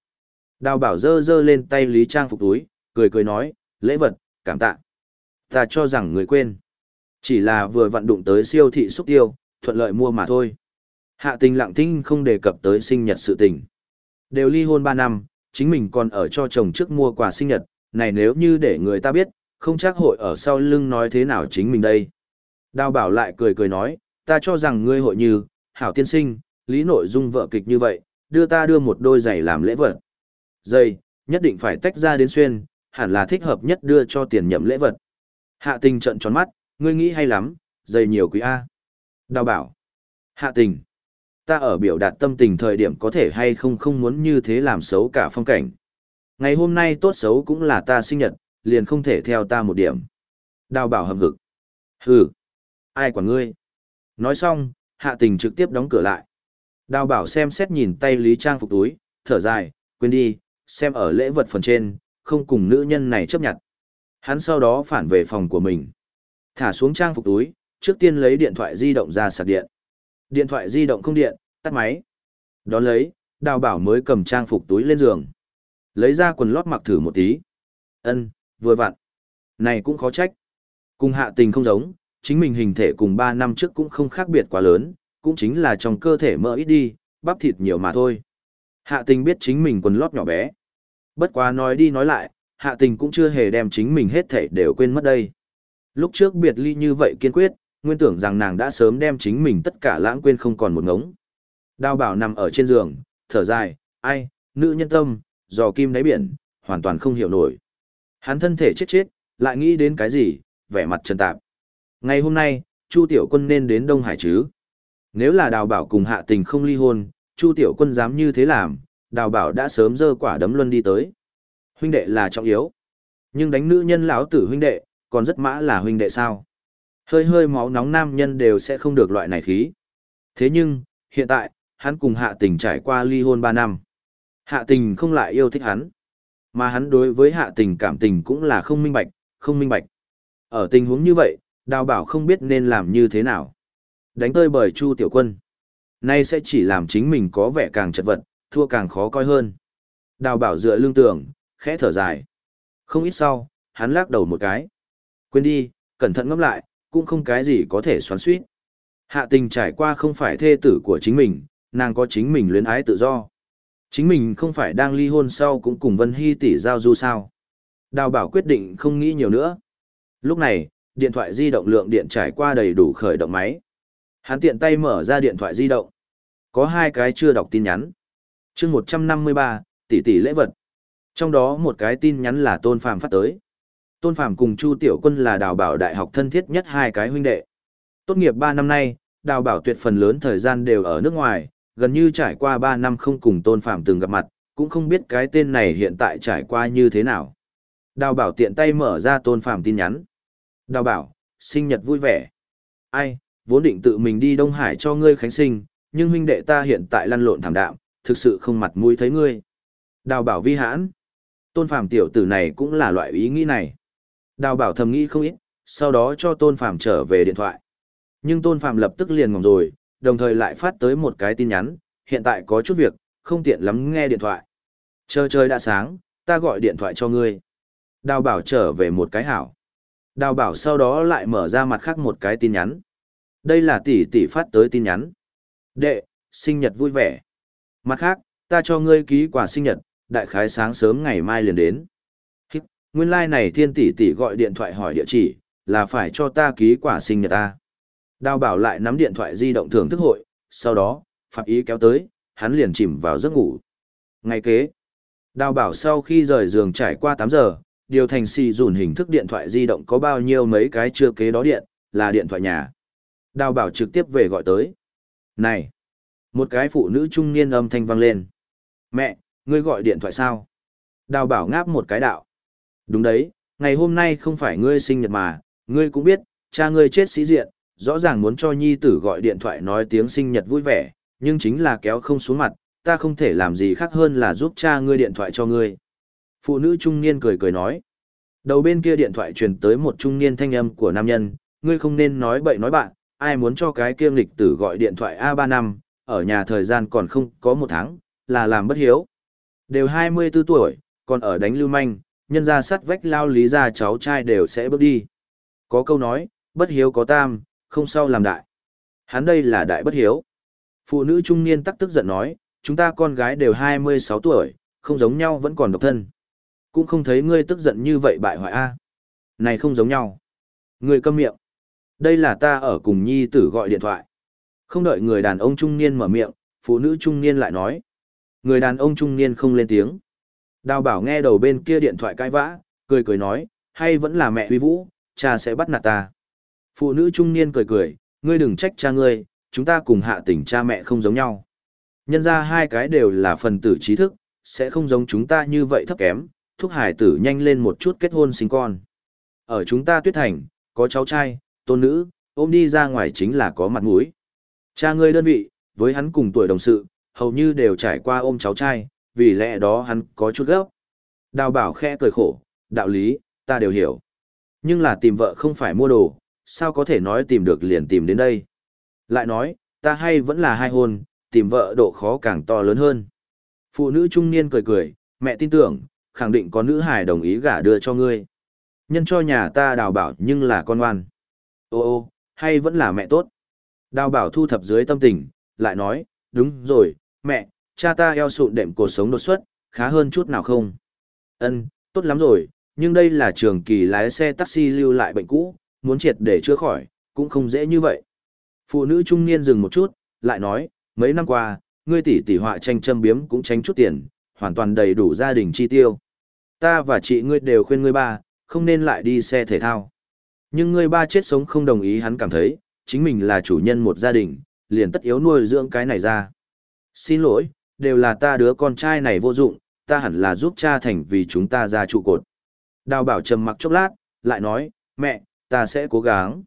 Đào bảo dơ dơ lên tay Lý Trang phục túi, cười cười nói, lễ vật, cảm tạ. Ta cho rằng người quên. Chỉ là vừa vận đụng tới siêu thị xúc tiêu, thuận lợi mua mà thôi. Hạ tình lặng thinh không đề cập tới sinh nhật sự tình. Đều ly hôn 3 năm, chính mình còn ở cho chồng trước mua quà sinh nhật, này nếu như để người ta biết, không chắc hội ở sau lưng nói thế nào chính mình đây. Đào bảo lại cười cười nói, ta cho rằng ngươi hội như, hảo tiên sinh, lý nội dung vợ kịch như vậy, đưa ta đưa một đôi giày làm lễ vật. Giày, nhất định phải tách ra đến xuyên, hẳn là thích hợp nhất đưa cho tiền nhậm lễ vật. Hạ tình trận tròn mắt, ngươi nghĩ hay lắm, giày nhiều quý A. Đào bảo. Hạ tình. Ta ở biểu đạt tâm tình thời điểm có thể hay không không muốn như thế làm xấu cả phong cảnh. Ngày hôm nay tốt xấu cũng là ta sinh nhật, liền không thể theo ta một điểm. Đào bảo hầm hực. Hừ. Ai quản ngươi? Nói xong, hạ tình trực tiếp đóng cửa lại. Đào bảo xem xét nhìn tay Lý Trang phục túi, thở dài, quên đi, xem ở lễ vật phần trên, không cùng nữ nhân này chấp nhận. Hắn sau đó phản về phòng của mình. Thả xuống trang phục túi, trước tiên lấy điện thoại di động ra sạc điện. Điện thoại di động không điện, tắt máy. Đón lấy, đào bảo mới cầm trang phục túi lên giường. Lấy ra quần lót mặc thử một tí. ân vừa vặn. Này cũng khó trách. Cùng hạ tình không giống, chính mình hình thể cùng 3 năm trước cũng không khác biệt quá lớn, cũng chính là trong cơ thể mỡ ít đi, bắp thịt nhiều mà thôi. Hạ tình biết chính mình quần lót nhỏ bé. Bất quá nói đi nói lại, hạ tình cũng chưa hề đem chính mình hết thể đều quên mất đây. Lúc trước biệt ly như vậy kiên quyết, nguyên tưởng rằng nàng đã sớm đem chính mình tất cả lãng quên không còn một ngống. Đào bảo nằm ở trên giường, thở dài, ai, nữ nhân tâm, dò kim đáy biển, hoàn toàn không hiểu nổi. Hắn thân thể chết chết, lại nghĩ đến cái gì, vẻ mặt trần tạp. Ngày hôm nay, Chu Tiểu Quân nên đến Đông Hải chứ. Nếu là đào bảo cùng hạ tình không ly hôn, Chu Tiểu Quân dám như thế làm, đào bảo đã sớm dơ quả đấm luân đi tới. Huynh đệ là trọng yếu. Nhưng đánh nữ nhân lão tử huynh đệ, còn rất mã là huynh đệ sao. Hơi hơi máu nóng nam nhân đều sẽ không được loại này khí. Thế nhưng, hiện tại, hắn cùng hạ tình trải qua ly hôn 3 năm. Hạ tình không lại yêu thích hắn. Mà hắn đối với hạ tình cảm tình cũng là không minh bạch, không minh bạch. Ở tình huống như vậy, đào bảo không biết nên làm như thế nào. Đánh tơi bởi Chu Tiểu Quân. Nay sẽ chỉ làm chính mình có vẻ càng chật vật, thua càng khó coi hơn. Đào bảo dựa lương tưởng, khẽ thở dài. Không ít sau, hắn lắc đầu một cái. Quên đi, cẩn thận ngẫm lại, cũng không cái gì có thể xoắn suýt. Hạ tình trải qua không phải thê tử của chính mình, nàng có chính mình luyến ái tự do. Chính mình không phải đang ly hôn sau cũng cùng Vân Hy tỷ giao du sao. Đào bảo quyết định không nghĩ nhiều nữa. Lúc này, điện thoại di động lượng điện trải qua đầy đủ khởi động máy. Hắn tiện tay mở ra điện thoại di động. Có hai cái chưa đọc tin nhắn. chương 153, tỷ tỷ lễ vật. Trong đó một cái tin nhắn là Tôn Phàm phát tới. Tôn Phàm cùng Chu Tiểu Quân là đào bảo đại học thân thiết nhất hai cái huynh đệ. Tốt nghiệp 3 năm nay, đào bảo tuyệt phần lớn thời gian đều ở nước ngoài, gần như trải qua 3 năm không cùng Tôn Phàm từng gặp mặt, cũng không biết cái tên này hiện tại trải qua như thế nào. Đào bảo tiện tay mở ra Tôn Phàm tin nhắn. Đào bảo, sinh nhật vui vẻ. Ai, vốn định tự mình đi Đông Hải cho ngươi khánh sinh, nhưng huynh đệ ta hiện tại lăn lộn thảm đạm, thực sự không mặt mũi thấy ngươi. Đào bảo vi hãn. Tôn Phàm tiểu tử này cũng là loại ý nghĩ này. Đào bảo thầm nghĩ không ít, sau đó cho Tôn Phàm trở về điện thoại. Nhưng Tôn Phàm lập tức liền ngỏng rồi, đồng thời lại phát tới một cái tin nhắn, hiện tại có chút việc, không tiện lắm nghe điện thoại. Chờ trời đã sáng, ta gọi điện thoại cho ngươi. Đào bảo trở về một cái hảo. Đào bảo sau đó lại mở ra mặt khác một cái tin nhắn. Đây là tỷ tỷ phát tới tin nhắn. Đệ, sinh nhật vui vẻ. Mặt khác, ta cho ngươi ký quà sinh nhật, đại khái sáng sớm ngày mai liền đến. Hít, nguyên lai like này thiên tỷ tỷ gọi điện thoại hỏi địa chỉ, là phải cho ta ký quà sinh nhật ta. Đào bảo lại nắm điện thoại di động thưởng thức hội, sau đó, phạm ý kéo tới, hắn liền chìm vào giấc ngủ. Ngày kế, đào bảo sau khi rời giường trải qua 8 giờ, điều thành xì dùn hình thức điện thoại di động có bao nhiêu mấy cái chưa kế đó điện, là điện thoại nhà. Đào bảo trực tiếp về gọi tới. Này! Một cái phụ nữ trung niên âm thanh vang lên. Mẹ, ngươi gọi điện thoại sao? Đào bảo ngáp một cái đạo. Đúng đấy, ngày hôm nay không phải ngươi sinh nhật mà, ngươi cũng biết, cha ngươi chết sĩ diện, rõ ràng muốn cho nhi tử gọi điện thoại nói tiếng sinh nhật vui vẻ, nhưng chính là kéo không xuống mặt, ta không thể làm gì khác hơn là giúp cha ngươi điện thoại cho ngươi. Phụ nữ trung niên cười cười nói. Đầu bên kia điện thoại truyền tới một trung niên thanh âm của nam nhân, ngươi không nên nói bậy nói bạn, ai muốn cho cái kiêm lịch tử gọi điện thoại A35, ở nhà thời gian còn không có một tháng, là làm bất hiếu. Đều 24 tuổi, còn ở đánh lưu manh, nhân ra sắt vách lao lý ra cháu trai đều sẽ bước đi. Có câu nói, bất hiếu có tam, không sau làm đại. Hắn đây là đại bất hiếu. Phụ nữ trung niên tắc tức giận nói, chúng ta con gái đều 26 tuổi, không giống nhau vẫn còn độc thân. Cũng không thấy ngươi tức giận như vậy bại hoại a. Này không giống nhau. Ngươi câm miệng. Đây là ta ở cùng nhi tử gọi điện thoại. Không đợi người đàn ông trung niên mở miệng, phụ nữ trung niên lại nói. Người đàn ông trung niên không lên tiếng. Đào bảo nghe đầu bên kia điện thoại cãi vã, cười cười nói, hay vẫn là mẹ huy vũ, cha sẽ bắt nạt ta. Phụ nữ trung niên cười cười, ngươi đừng trách cha ngươi, chúng ta cùng hạ tình cha mẹ không giống nhau. Nhân ra hai cái đều là phần tử trí thức, sẽ không giống chúng ta như vậy thấp kém, thúc hải tử nhanh lên một chút kết hôn sinh con. Ở chúng ta tuyết thành, có cháu trai, tôn nữ, ôm đi ra ngoài chính là có mặt mũi. Cha ngươi đơn vị, với hắn cùng tuổi đồng sự, hầu như đều trải qua ôm cháu trai, vì lẽ đó hắn có chút gấp. Đào bảo khẽ cười khổ, đạo lý, ta đều hiểu. Nhưng là tìm vợ không phải mua đồ, sao có thể nói tìm được liền tìm đến đây. Lại nói, ta hay vẫn là hai hôn, tìm vợ độ khó càng to lớn hơn. Phụ nữ trung niên cười cười, mẹ tin tưởng, khẳng định có nữ hài đồng ý gả đưa cho ngươi. Nhân cho nhà ta đào bảo nhưng là con ngoan. Ô ô, hay vẫn là mẹ tốt. Đào bảo thu thập dưới tâm tình, lại nói, đúng rồi, mẹ, cha ta eo sụn đệm cuộc sống đột xuất, khá hơn chút nào không? Ân, tốt lắm rồi, nhưng đây là trường kỳ lái xe taxi lưu lại bệnh cũ, muốn triệt để chữa khỏi, cũng không dễ như vậy. Phụ nữ trung niên dừng một chút, lại nói, mấy năm qua, ngươi tỷ tỷ họa tranh châm biếm cũng tránh chút tiền, hoàn toàn đầy đủ gia đình chi tiêu. Ta và chị ngươi đều khuyên ngươi ba, không nên lại đi xe thể thao. Nhưng ngươi ba chết sống không đồng ý hắn cảm thấy, chính mình là chủ nhân một gia đình, liền tất yếu nuôi dưỡng cái này ra. Xin lỗi, đều là ta đứa con trai này vô dụng, ta hẳn là giúp cha thành vì chúng ta ra trụ cột. Đào bảo trầm mặc chốc lát, lại nói, mẹ, ta sẽ cố gắng.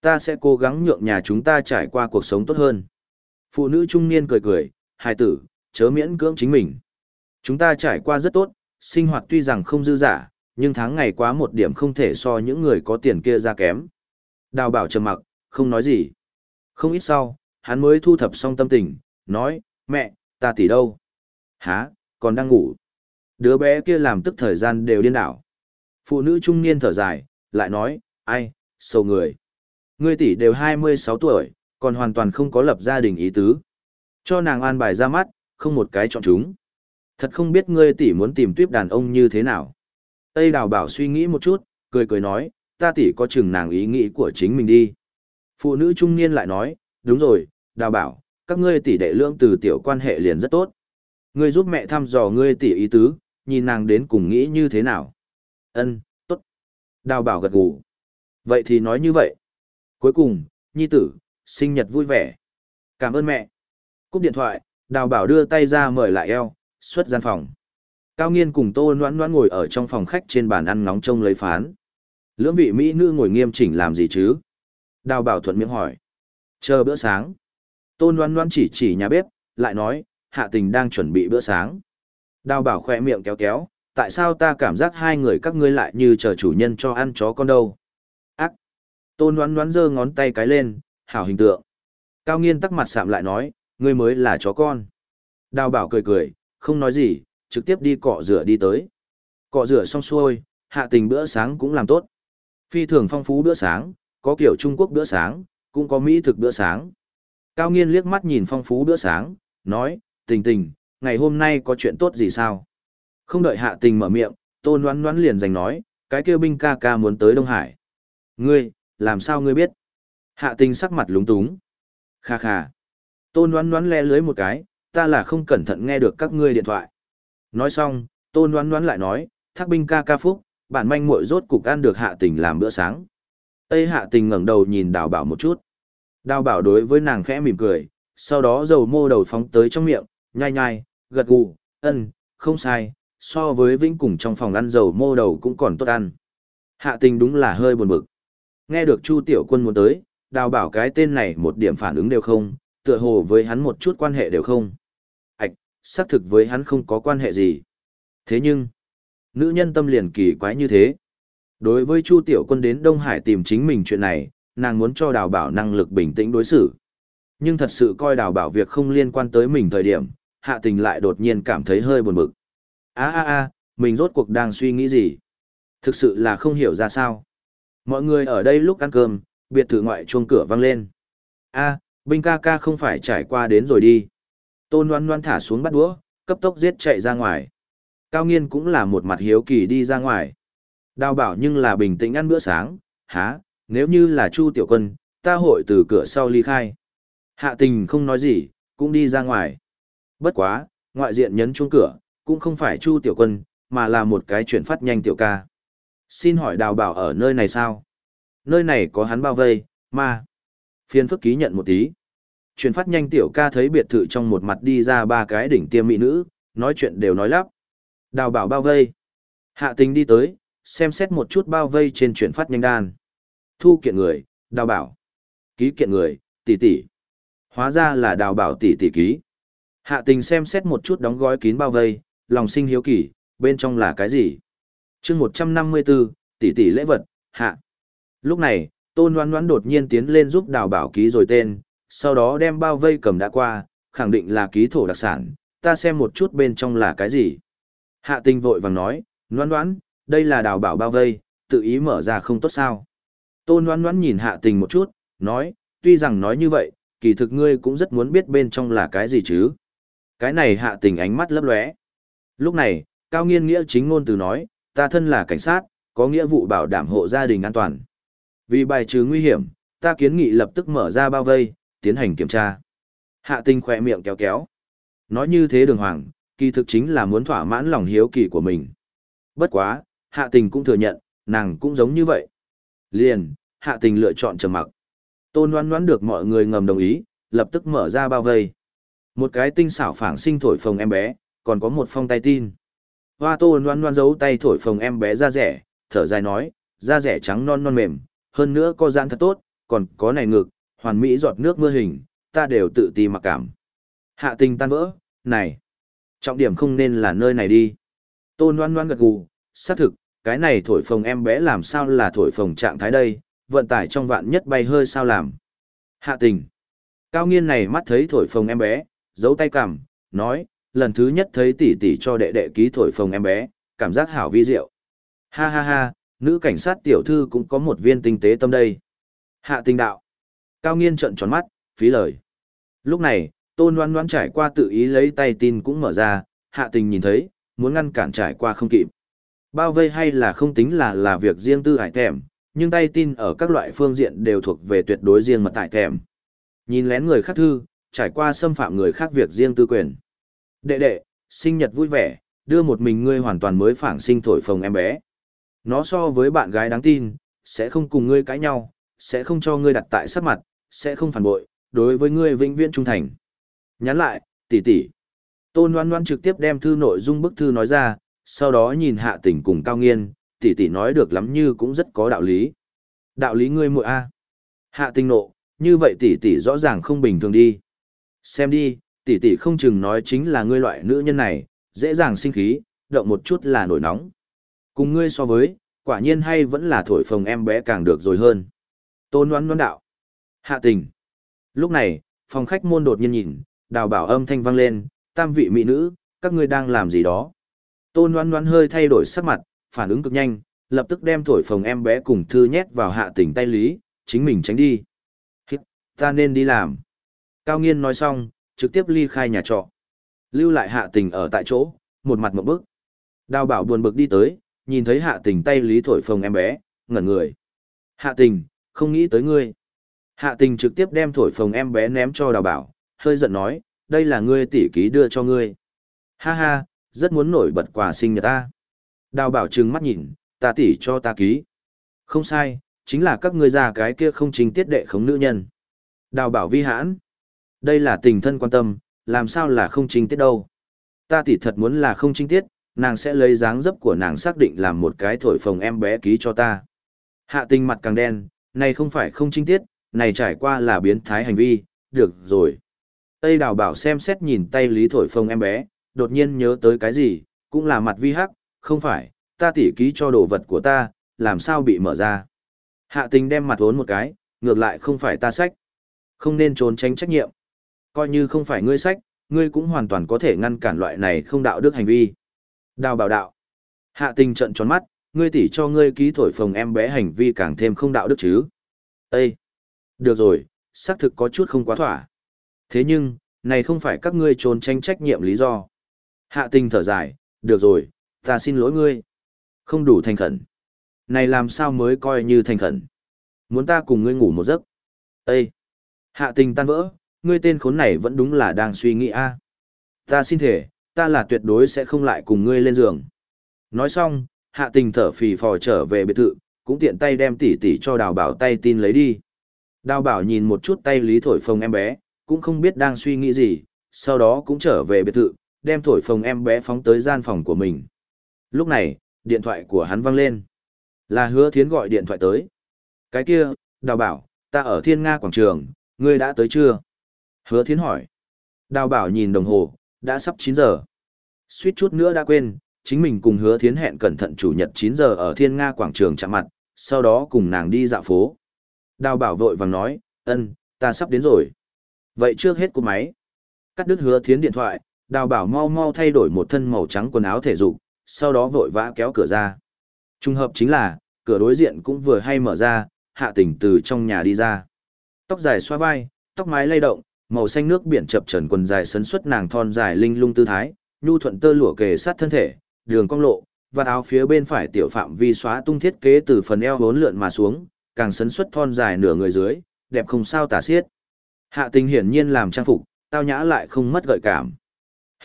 Ta sẽ cố gắng nhượng nhà chúng ta trải qua cuộc sống tốt hơn. Phụ nữ trung niên cười cười, hài tử, chớ miễn cưỡng chính mình. Chúng ta trải qua rất tốt, sinh hoạt tuy rằng không dư giả, nhưng tháng ngày quá một điểm không thể so những người có tiền kia ra kém. Đào bảo trầm mặc, không nói gì. Không ít sau, hắn mới thu thập xong tâm tình, nói, mẹ, ta tỷ đâu? Hả, còn đang ngủ. Đứa bé kia làm tức thời gian đều điên đảo. Phụ nữ trung niên thở dài, lại nói, ai, sầu người. Ngươi tỷ đều 26 tuổi, còn hoàn toàn không có lập gia đình ý tứ. Cho nàng an bài ra mắt, không một cái chọn chúng. Thật không biết ngươi tỷ muốn tìm tuyếp đàn ông như thế nào. Tây đào bảo suy nghĩ một chút, cười cười nói, ta tỷ có chừng nàng ý nghĩ của chính mình đi. Phụ nữ trung niên lại nói, đúng rồi, đào bảo, các ngươi tỷ đệ lương từ tiểu quan hệ liền rất tốt. Ngươi giúp mẹ thăm dò ngươi tỷ ý tứ, nhìn nàng đến cùng nghĩ như thế nào. Ân, tốt. Đào bảo gật gù. Vậy thì nói như vậy. Cuối cùng, nhi tử, sinh nhật vui vẻ. Cảm ơn mẹ. Cúp điện thoại, đào bảo đưa tay ra mời lại eo, xuất gian phòng. Cao nghiên cùng tô noãn noãn ngồi ở trong phòng khách trên bàn ăn nóng trông lấy phán. Lưỡng vị Mỹ nữ ngồi nghiêm chỉnh làm gì chứ? Đào bảo thuận miệng hỏi. Chờ bữa sáng. Tôn Loan Loan chỉ chỉ nhà bếp, lại nói, hạ tình đang chuẩn bị bữa sáng. Đào bảo khỏe miệng kéo kéo, tại sao ta cảm giác hai người các ngươi lại như chờ chủ nhân cho ăn chó con đâu? Ác! Tôn Loan Loan giơ ngón tay cái lên, hảo hình tượng. Cao nghiên tắc mặt sạm lại nói, ngươi mới là chó con. Đào bảo cười cười, không nói gì, trực tiếp đi cọ rửa đi tới. Cọ rửa xong xuôi, hạ tình bữa sáng cũng làm tốt. Phi thường phong phú bữa sáng, có kiểu Trung Quốc bữa sáng, cũng có Mỹ thực bữa sáng. Cao nghiên liếc mắt nhìn phong phú bữa sáng, nói, tình tình, ngày hôm nay có chuyện tốt gì sao? Không đợi hạ tình mở miệng, tôn đoán đoán liền giành nói, cái kêu binh ca ca muốn tới Đông Hải. Ngươi, làm sao ngươi biết? Hạ tình sắc mặt lúng túng. Kha kha. Tôn đoán đoán le lưới một cái, ta là không cẩn thận nghe được các ngươi điện thoại. Nói xong, tôn đoán đoán lại nói, thác binh ca ca phúc, bản manh muội rốt cục ăn được hạ tình làm bữa sáng. Tây hạ tình ngẩng đầu nhìn đào bảo một chút. Đào bảo đối với nàng khẽ mỉm cười, sau đó dầu mô đầu phóng tới trong miệng, nhai nhai, gật gù, ân, không sai, so với vĩnh cùng trong phòng ăn dầu mô đầu cũng còn tốt ăn. Hạ tình đúng là hơi buồn bực. Nghe được Chu Tiểu Quân muốn tới, đào bảo cái tên này một điểm phản ứng đều không, tựa hồ với hắn một chút quan hệ đều không. Xác thực với hắn không có quan hệ gì. Thế nhưng, nữ nhân tâm liền kỳ quái như thế. Đối với Chu Tiểu Quân đến Đông Hải tìm chính mình chuyện này, nàng muốn cho đào bảo năng lực bình tĩnh đối xử. Nhưng thật sự coi đào bảo việc không liên quan tới mình thời điểm, hạ tình lại đột nhiên cảm thấy hơi buồn bực. a a a mình rốt cuộc đang suy nghĩ gì? Thực sự là không hiểu ra sao. Mọi người ở đây lúc ăn cơm, biệt thự ngoại chuông cửa vang lên. a binh ca ca không phải trải qua đến rồi đi. Tôn loan loan thả xuống bắt đũa, cấp tốc giết chạy ra ngoài. Cao nghiên cũng là một mặt hiếu kỳ đi ra ngoài. Đào bảo nhưng là bình tĩnh ăn bữa sáng, há, nếu như là Chu Tiểu Quân, ta hội từ cửa sau ly khai. Hạ tình không nói gì, cũng đi ra ngoài. Bất quá, ngoại diện nhấn chuông cửa, cũng không phải Chu Tiểu Quân, mà là một cái chuyển phát nhanh tiểu ca. Xin hỏi đào bảo ở nơi này sao? Nơi này có hắn bao vây, mà. Phiên phức ký nhận một tí. Chuyển phát nhanh tiểu ca thấy biệt thự trong một mặt đi ra ba cái đỉnh tiêm mỹ nữ, nói chuyện đều nói lắp. Đào bảo bao vây. Hạ tình đi tới, xem xét một chút bao vây trên chuyển phát nhanh đan. Thu kiện người, đào bảo. Ký kiện người, tỷ tỷ. Hóa ra là đào bảo tỷ tỷ ký. Hạ tình xem xét một chút đóng gói kín bao vây, lòng sinh hiếu kỳ, bên trong là cái gì? chương 154, tỷ tỷ lễ vật, hạ. Lúc này, tôn đoán đoán đột nhiên tiến lên giúp đào bảo ký rồi tên, sau đó đem bao vây cầm đã qua, khẳng định là ký thổ đặc sản, ta xem một chút bên trong là cái gì. Hạ tình vội vàng nói, đoán đoán, đây là đào bảo bao vây, tự ý mở ra không tốt sao. Tôn đoán đoán nhìn hạ tình một chút, nói, tuy rằng nói như vậy, kỳ thực ngươi cũng rất muốn biết bên trong là cái gì chứ. Cái này hạ tình ánh mắt lấp lóe. Lúc này, Cao Nghiên Nghĩa chính ngôn từ nói, ta thân là cảnh sát, có nghĩa vụ bảo đảm hộ gia đình an toàn. Vì bài trừ nguy hiểm, ta kiến nghị lập tức mở ra bao vây, tiến hành kiểm tra. Hạ tinh khỏe miệng kéo kéo. Nói như thế đường hoàng, kỳ thực chính là muốn thỏa mãn lòng hiếu kỳ của mình. Bất quá, hạ tình cũng thừa nhận, nàng cũng giống như vậy. Liền, hạ tình lựa chọn trầm mặc. Tôn đoán đoán được mọi người ngầm đồng ý, lập tức mở ra bao vây. Một cái tinh xảo phảng sinh thổi phồng em bé, còn có một phong tay tin. Hoa tôn đoán đoán giấu tay thổi phồng em bé ra rẻ, thở dài nói, da rẻ trắng non non mềm, hơn nữa có gian thật tốt, còn có này ngực, hoàn mỹ giọt nước mưa hình, ta đều tự ti mặc cảm. Hạ tình tan vỡ, này, trọng điểm không nên là nơi này đi. Tôn Loan Loan gật gù, xác thực, cái này thổi phồng em bé làm sao là thổi phồng trạng thái đây, vận tải trong vạn nhất bay hơi sao làm. Hạ tình. Cao nghiên này mắt thấy thổi phồng em bé, giấu tay cằm, nói, lần thứ nhất thấy tỷ tỷ cho đệ đệ ký thổi phồng em bé, cảm giác hảo vi diệu. Ha ha ha, nữ cảnh sát tiểu thư cũng có một viên tinh tế tâm đây. Hạ tình đạo. Cao nghiên trợn tròn mắt, phí lời. Lúc này, tôn đoán đoán trải qua tự ý lấy tay tin cũng mở ra, hạ tình nhìn thấy, muốn ngăn cản trải qua không kịp. Bao vây hay là không tính là là việc riêng tư hải thèm, nhưng tay tin ở các loại phương diện đều thuộc về tuyệt đối riêng mật tại thèm. Nhìn lén người khác thư, trải qua xâm phạm người khác việc riêng tư quyền. Đệ đệ, sinh nhật vui vẻ, đưa một mình ngươi hoàn toàn mới phản sinh thổi phồng em bé. Nó so với bạn gái đáng tin, sẽ không cùng ngươi cãi nhau, sẽ không cho ngươi đặt tại sát mặt, sẽ không phản bội, đối với ngươi vĩnh viễn trung thành. Nhắn lại, tỷ tỷ. Tôn Loan Loan trực tiếp đem thư nội dung bức thư nói ra, sau đó nhìn hạ tỉnh cùng cao nghiên, tỷ tỷ nói được lắm như cũng rất có đạo lý. Đạo lý ngươi muội a. Hạ tinh nộ, như vậy tỷ tỷ rõ ràng không bình thường đi. Xem đi, tỷ tỷ không chừng nói chính là ngươi loại nữ nhân này, dễ dàng sinh khí, động một chút là nổi nóng. Cùng ngươi so với, quả nhiên hay vẫn là thổi phồng em bé càng được rồi hơn. Tôn đoán đoán đạo. Hạ tình. Lúc này, phòng khách môn đột nhiên nhìn, đào bảo âm thanh vang lên, tam vị mỹ nữ, các ngươi đang làm gì đó. Tôn đoán đoán hơi thay đổi sắc mặt, phản ứng cực nhanh, lập tức đem thổi phồng em bé cùng thư nhét vào hạ tình tay lý, chính mình tránh đi. Hít, ta nên đi làm. Cao nghiên nói xong, trực tiếp ly khai nhà trọ. Lưu lại hạ tình ở tại chỗ, một mặt một bước. Đào bảo buồn bực đi tới, nhìn thấy hạ tình tay lý thổi phồng em bé, ngẩn người. Hạ tình, không nghĩ tới ngươi. Hạ tình trực tiếp đem thổi phồng em bé ném cho đào bảo, hơi giận nói, đây là ngươi tỷ ký đưa cho ngươi. Ha ha, rất muốn nổi bật quà sinh nhật ta. Đào bảo trừng mắt nhìn, ta tỷ cho ta ký. Không sai, chính là các ngươi già cái kia không chính tiết đệ khống nữ nhân. Đào bảo vi hãn. Đây là tình thân quan tâm, làm sao là không chính tiết đâu. Ta tỷ thật muốn là không chính tiết, nàng sẽ lấy dáng dấp của nàng xác định làm một cái thổi phồng em bé ký cho ta. Hạ tình mặt càng đen, này không phải không chính tiết, này trải qua là biến thái hành vi, được rồi. Tây đào bảo xem xét nhìn tay lý thổi Phong em bé, đột nhiên nhớ tới cái gì, cũng là mặt vi hắc, không phải, ta tỉ ký cho đồ vật của ta, làm sao bị mở ra. Hạ tình đem mặt vốn một cái, ngược lại không phải ta sách. Không nên trốn tránh trách nhiệm. Coi như không phải ngươi sách, ngươi cũng hoàn toàn có thể ngăn cản loại này không đạo đức hành vi. Đào bảo đạo. Hạ tình trận tròn mắt, ngươi tỉ cho ngươi ký thổi phồng em bé hành vi càng thêm không đạo đức chứ. Ê! Được rồi, xác thực có chút không quá thỏa. Thế nhưng, này không phải các ngươi trốn tránh trách nhiệm lý do. Hạ tình thở dài, được rồi, ta xin lỗi ngươi. Không đủ thành khẩn. Này làm sao mới coi như thành khẩn. Muốn ta cùng ngươi ngủ một giấc. Ê! Hạ tình tan vỡ, ngươi tên khốn này vẫn đúng là đang suy nghĩ a. Ta xin thể, ta là tuyệt đối sẽ không lại cùng ngươi lên giường. Nói xong, hạ tình thở phì phò trở về biệt thự, cũng tiện tay đem tỉ tỉ cho đào bảo tay tin lấy đi. Đào bảo nhìn một chút tay lý thổi phồng em bé, cũng không biết đang suy nghĩ gì, sau đó cũng trở về biệt thự, đem thổi phồng em bé phóng tới gian phòng của mình. Lúc này, điện thoại của hắn vang lên. Là hứa thiến gọi điện thoại tới. Cái kia, đào bảo, ta ở thiên Nga quảng trường, ngươi đã tới chưa? Hứa thiến hỏi. Đào bảo nhìn đồng hồ, đã sắp 9 giờ. Suýt chút nữa đã quên, chính mình cùng hứa thiến hẹn cẩn thận chủ nhật 9 giờ ở thiên Nga quảng trường chạm mặt, sau đó cùng nàng đi dạo phố. Đào bảo vội vàng nói, ân, ta sắp đến rồi. Vậy trước hết của máy. Cắt đứt hứa thiến điện thoại, đào bảo mau mau thay đổi một thân màu trắng quần áo thể dục, sau đó vội vã kéo cửa ra. Trung hợp chính là, cửa đối diện cũng vừa hay mở ra, hạ tỉnh từ trong nhà đi ra. Tóc dài xoa vai, tóc mái lay động, màu xanh nước biển chập trần quần dài sấn xuất nàng thon dài linh lung tư thái, nhu thuận tơ lụa kề sát thân thể, đường cong lộ, và áo phía bên phải tiểu phạm vi xóa tung thiết kế từ phần eo bốn lượn mà xuống, càng sấn xuất thon dài nửa người dưới, đẹp không sao tả xiết. Hạ tình hiển nhiên làm trang phục, tao nhã lại không mất gợi cảm.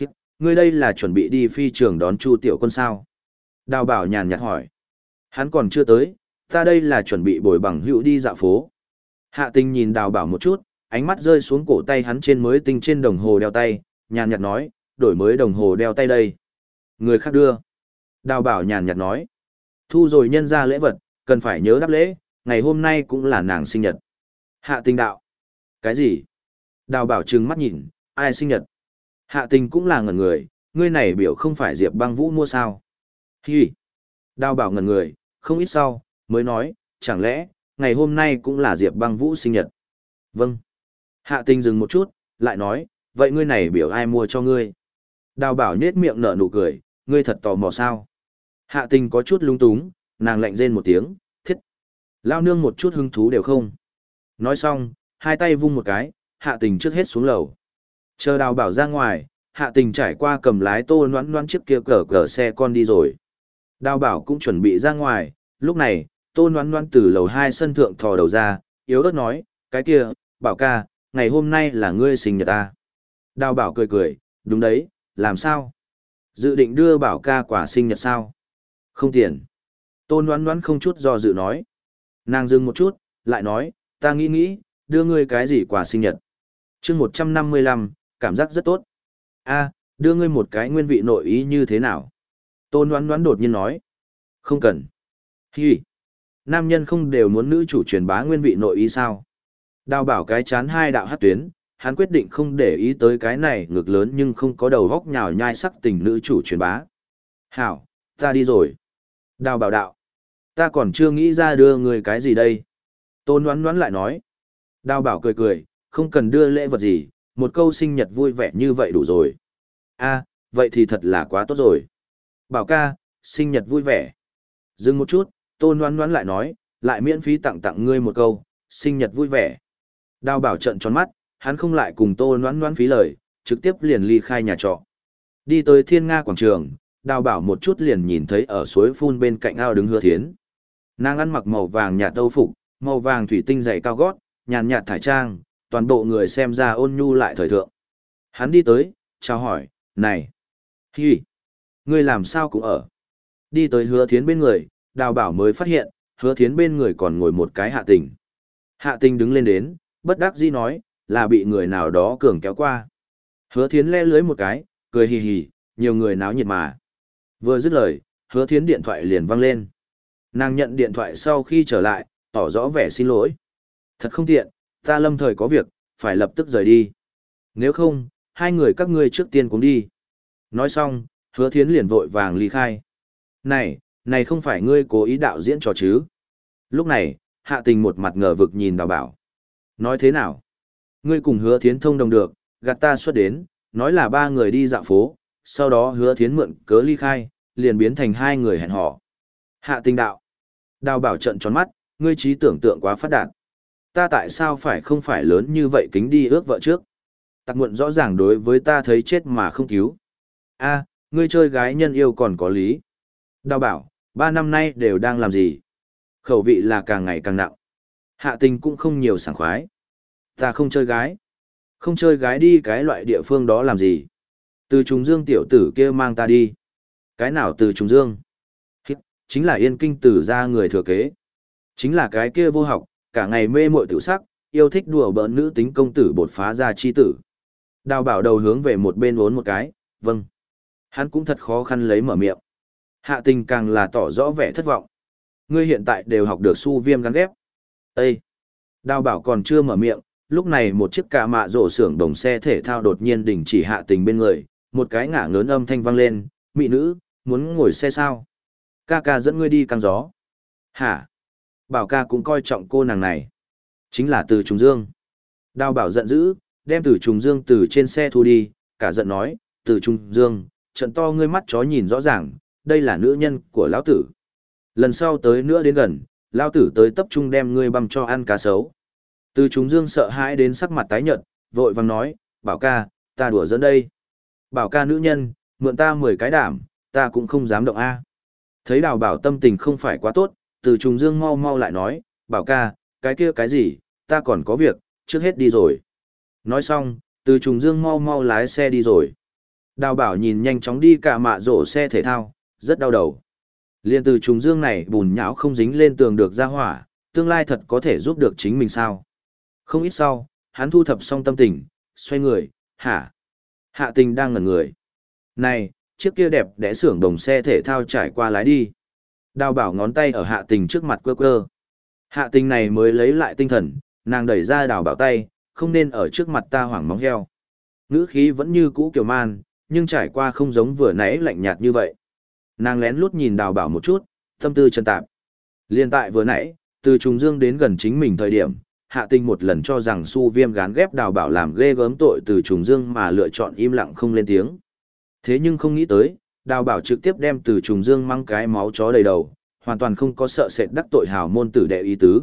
Hít, ngươi đây là chuẩn bị đi phi trường đón Chu tiểu quân sao? Đào bảo nhàn nhạt hỏi. Hắn còn chưa tới, ta đây là chuẩn bị bồi bằng hữu đi dạo phố. Hạ tình nhìn đào bảo một chút, ánh mắt rơi xuống cổ tay hắn trên mới tinh trên đồng hồ đeo tay, nhàn nhạt nói, đổi mới đồng hồ đeo tay đây. Người khác đưa. Đào bảo nhàn nhạt nói. Thu rồi nhân ra lễ vật, cần phải nhớ đáp lễ, ngày hôm nay cũng là nàng sinh nhật. Hạ tình đạo. Cái gì? Đào bảo trừng mắt nhìn, ai sinh nhật? Hạ tình cũng là ngẩn người, ngươi này biểu không phải Diệp băng vũ mua sao? Hi! Đào bảo ngẩn người, không ít sau, mới nói, chẳng lẽ, ngày hôm nay cũng là Diệp băng vũ sinh nhật? Vâng. Hạ tình dừng một chút, lại nói, vậy ngươi này biểu ai mua cho ngươi? Đào bảo nhết miệng nở nụ cười, ngươi thật tò mò sao? Hạ tình có chút lung túng, nàng lạnh rên một tiếng. Lao nương một chút hứng thú đều không. Nói xong, hai tay vung một cái, hạ tình trước hết xuống lầu. Chờ đào bảo ra ngoài, hạ tình trải qua cầm lái tô noãn noãn chiếc kia cờ cờ xe con đi rồi. Đào bảo cũng chuẩn bị ra ngoài, lúc này, tô noãn noãn từ lầu hai sân thượng thò đầu ra, yếu ớt nói, cái kia, bảo ca, ngày hôm nay là ngươi sinh nhật ta. Đào bảo cười cười, đúng đấy, làm sao? Dự định đưa bảo ca quả sinh nhật sao? Không tiền. Tôn đoán đoán không chút do dự nói. Nàng dừng một chút, lại nói, ta nghĩ nghĩ, đưa ngươi cái gì quà sinh nhật. chương một trăm năm mươi lăm, cảm giác rất tốt. a đưa ngươi một cái nguyên vị nội ý như thế nào? Tôn đoán đoán đột nhiên nói. Không cần. Hi. Nam nhân không đều muốn nữ chủ truyền bá nguyên vị nội ý sao? Đào bảo cái chán hai đạo hát tuyến, hắn quyết định không để ý tới cái này ngược lớn nhưng không có đầu góc nhào nhai sắc tình nữ chủ truyền bá. Hảo, ta đi rồi. Đào bảo đạo. Ta còn chưa nghĩ ra đưa người cái gì đây. Tôn đoán đoán lại nói. Đào bảo cười cười, không cần đưa lễ vật gì, một câu sinh nhật vui vẻ như vậy đủ rồi. a vậy thì thật là quá tốt rồi. Bảo ca, sinh nhật vui vẻ. Dừng một chút, tôn đoán đoán lại nói, lại miễn phí tặng tặng ngươi một câu, sinh nhật vui vẻ. Đào bảo trận tròn mắt, hắn không lại cùng tô noãn noãn phí lời, trực tiếp liền ly khai nhà trọ. Đi tới thiên nga quảng trường, đào bảo một chút liền nhìn thấy ở suối phun bên cạnh ao đứng hứa thiến. Nàng ăn mặc màu vàng nhạt đâu phục, màu vàng thủy tinh dày cao gót, nhàn nhạt thải trang, toàn bộ người xem ra ôn nhu lại thời thượng. Hắn đi tới, chào hỏi, này, hi, ngươi làm sao cũng ở. Đi tới hứa thiến bên người, đào bảo mới phát hiện, hứa thiến bên người còn ngồi một cái hạ tình. Hạ tình đứng lên đến, bất đắc dĩ nói, là bị người nào đó cường kéo qua. Hứa thiến le lưới một cái, cười hì hì, nhiều người náo nhiệt mà. Vừa dứt lời, hứa thiến điện thoại liền văng lên. Nàng nhận điện thoại sau khi trở lại, tỏ rõ vẻ xin lỗi. Thật không tiện, ta lâm thời có việc, phải lập tức rời đi. Nếu không, hai người các ngươi trước tiên cũng đi. Nói xong, hứa thiến liền vội vàng ly khai. Này, Này không phải ngươi cố ý đạo diễn trò chứ? Lúc này, hạ tình một mặt ngờ vực nhìn đào bảo. Nói thế nào? Ngươi cùng hứa thiến thông đồng được, gạt ta xuất đến, nói là ba người đi dạo phố, sau đó hứa thiến mượn cớ ly khai, liền biến thành hai người hẹn hò. Hạ tình đạo. Đào bảo trận tròn mắt, ngươi trí tưởng tượng quá phát đạt. Ta tại sao phải không phải lớn như vậy kính đi ước vợ trước? Tặc muộn rõ ràng đối với ta thấy chết mà không cứu. a ngươi chơi gái nhân yêu còn có lý. Đào bảo, ba năm nay đều đang làm gì? Khẩu vị là càng ngày càng nặng. Hạ tình cũng không nhiều sảng khoái. Ta không chơi gái. Không chơi gái đi cái loại địa phương đó làm gì? Từ trùng dương tiểu tử kia mang ta đi. Cái nào từ trùng dương? Chính là yên kinh tử ra người thừa kế. Chính là cái kia vô học, cả ngày mê muội tiểu sắc, yêu thích đùa bỡn nữ tính công tử bột phá ra chi tử. Đào bảo đầu hướng về một bên uốn một cái, vâng. Hắn cũng thật khó khăn lấy mở miệng. Hạ tình càng là tỏ rõ vẻ thất vọng. Ngươi hiện tại đều học được su viêm gắn ghép. Ê! Đào bảo còn chưa mở miệng, lúc này một chiếc cà mạ rổ xưởng đồng xe thể thao đột nhiên đình chỉ hạ tình bên người, một cái ngả ngớn âm thanh vang lên, mị nữ, muốn ngồi xe sao? Ca ca dẫn ngươi đi căng gió. Hả? Bảo ca cũng coi trọng cô nàng này. Chính là từ trùng dương. Đào bảo giận dữ, đem từ trùng dương từ trên xe thu đi, cả giận nói, từ trùng dương, trận to ngươi mắt chó nhìn rõ ràng, đây là nữ nhân của lão tử. Lần sau tới nữa đến gần, lão tử tới tập trung đem ngươi băm cho ăn cá sấu. Từ trùng dương sợ hãi đến sắc mặt tái nhợt, vội vàng nói, bảo ca, ta đùa dẫn đây. Bảo ca nữ nhân, mượn ta 10 cái đảm, ta cũng không dám động A. Thấy đào bảo tâm tình không phải quá tốt, từ trùng dương mau mau lại nói, bảo ca, cái kia cái gì, ta còn có việc, trước hết đi rồi. Nói xong, từ trùng dương mau mau lái xe đi rồi. Đào bảo nhìn nhanh chóng đi cả mạ rổ xe thể thao, rất đau đầu. Liên từ trùng dương này bùn nhão không dính lên tường được ra hỏa, tương lai thật có thể giúp được chính mình sao. Không ít sau, hắn thu thập xong tâm tình, xoay người, hả? Hạ tình đang ngẩn người. Này, chiếc kia đẹp đẽ xưởng đồng xe thể thao trải qua lái đi. Đào bảo ngón tay ở hạ tình trước mặt quơ quơ. Hạ tình này mới lấy lại tinh thần, nàng đẩy ra đào bảo tay, không nên ở trước mặt ta hoảng móng heo. Ngữ khí vẫn như cũ kiểu man, nhưng trải qua không giống vừa nãy lạnh nhạt như vậy. Nàng lén lút nhìn đào bảo một chút, tâm tư chân tạp. Liên tại vừa nãy, từ trùng dương đến gần chính mình thời điểm, hạ tình một lần cho rằng su viêm gán ghép đào bảo làm ghê gớm tội từ trùng dương mà lựa chọn im lặng không lên tiếng. Thế nhưng không nghĩ tới, đào bảo trực tiếp đem từ trùng dương mang cái máu chó đầy đầu, hoàn toàn không có sợ sệt đắc tội hào môn tử đệ ý tứ.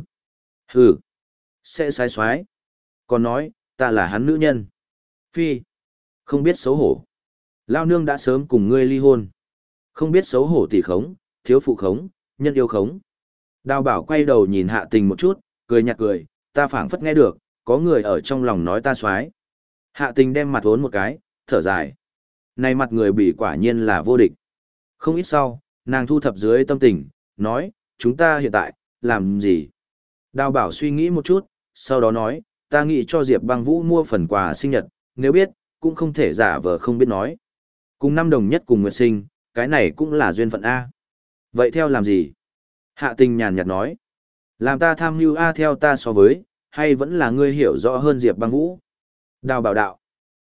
Hừ, sẽ sai xoái. Còn nói, ta là hắn nữ nhân. Phi, không biết xấu hổ. Lao nương đã sớm cùng ngươi ly hôn. Không biết xấu hổ tỷ khống, thiếu phụ khống, nhân yêu khống. Đào bảo quay đầu nhìn hạ tình một chút, cười nhạt cười, ta phảng phất nghe được, có người ở trong lòng nói ta xoái. Hạ tình đem mặt vốn một cái, thở dài. Này mặt người bị quả nhiên là vô địch. Không ít sau, nàng thu thập dưới tâm tình, nói, chúng ta hiện tại, làm gì? Đào bảo suy nghĩ một chút, sau đó nói, ta nghĩ cho Diệp băng vũ mua phần quà sinh nhật, nếu biết, cũng không thể giả vờ không biết nói. Cùng năm đồng nhất cùng Nguyệt Sinh, cái này cũng là duyên phận A. Vậy theo làm gì? Hạ tình nhàn nhạt nói. Làm ta tham mưu A theo ta so với, hay vẫn là ngươi hiểu rõ hơn Diệp băng vũ? Đào bảo đạo.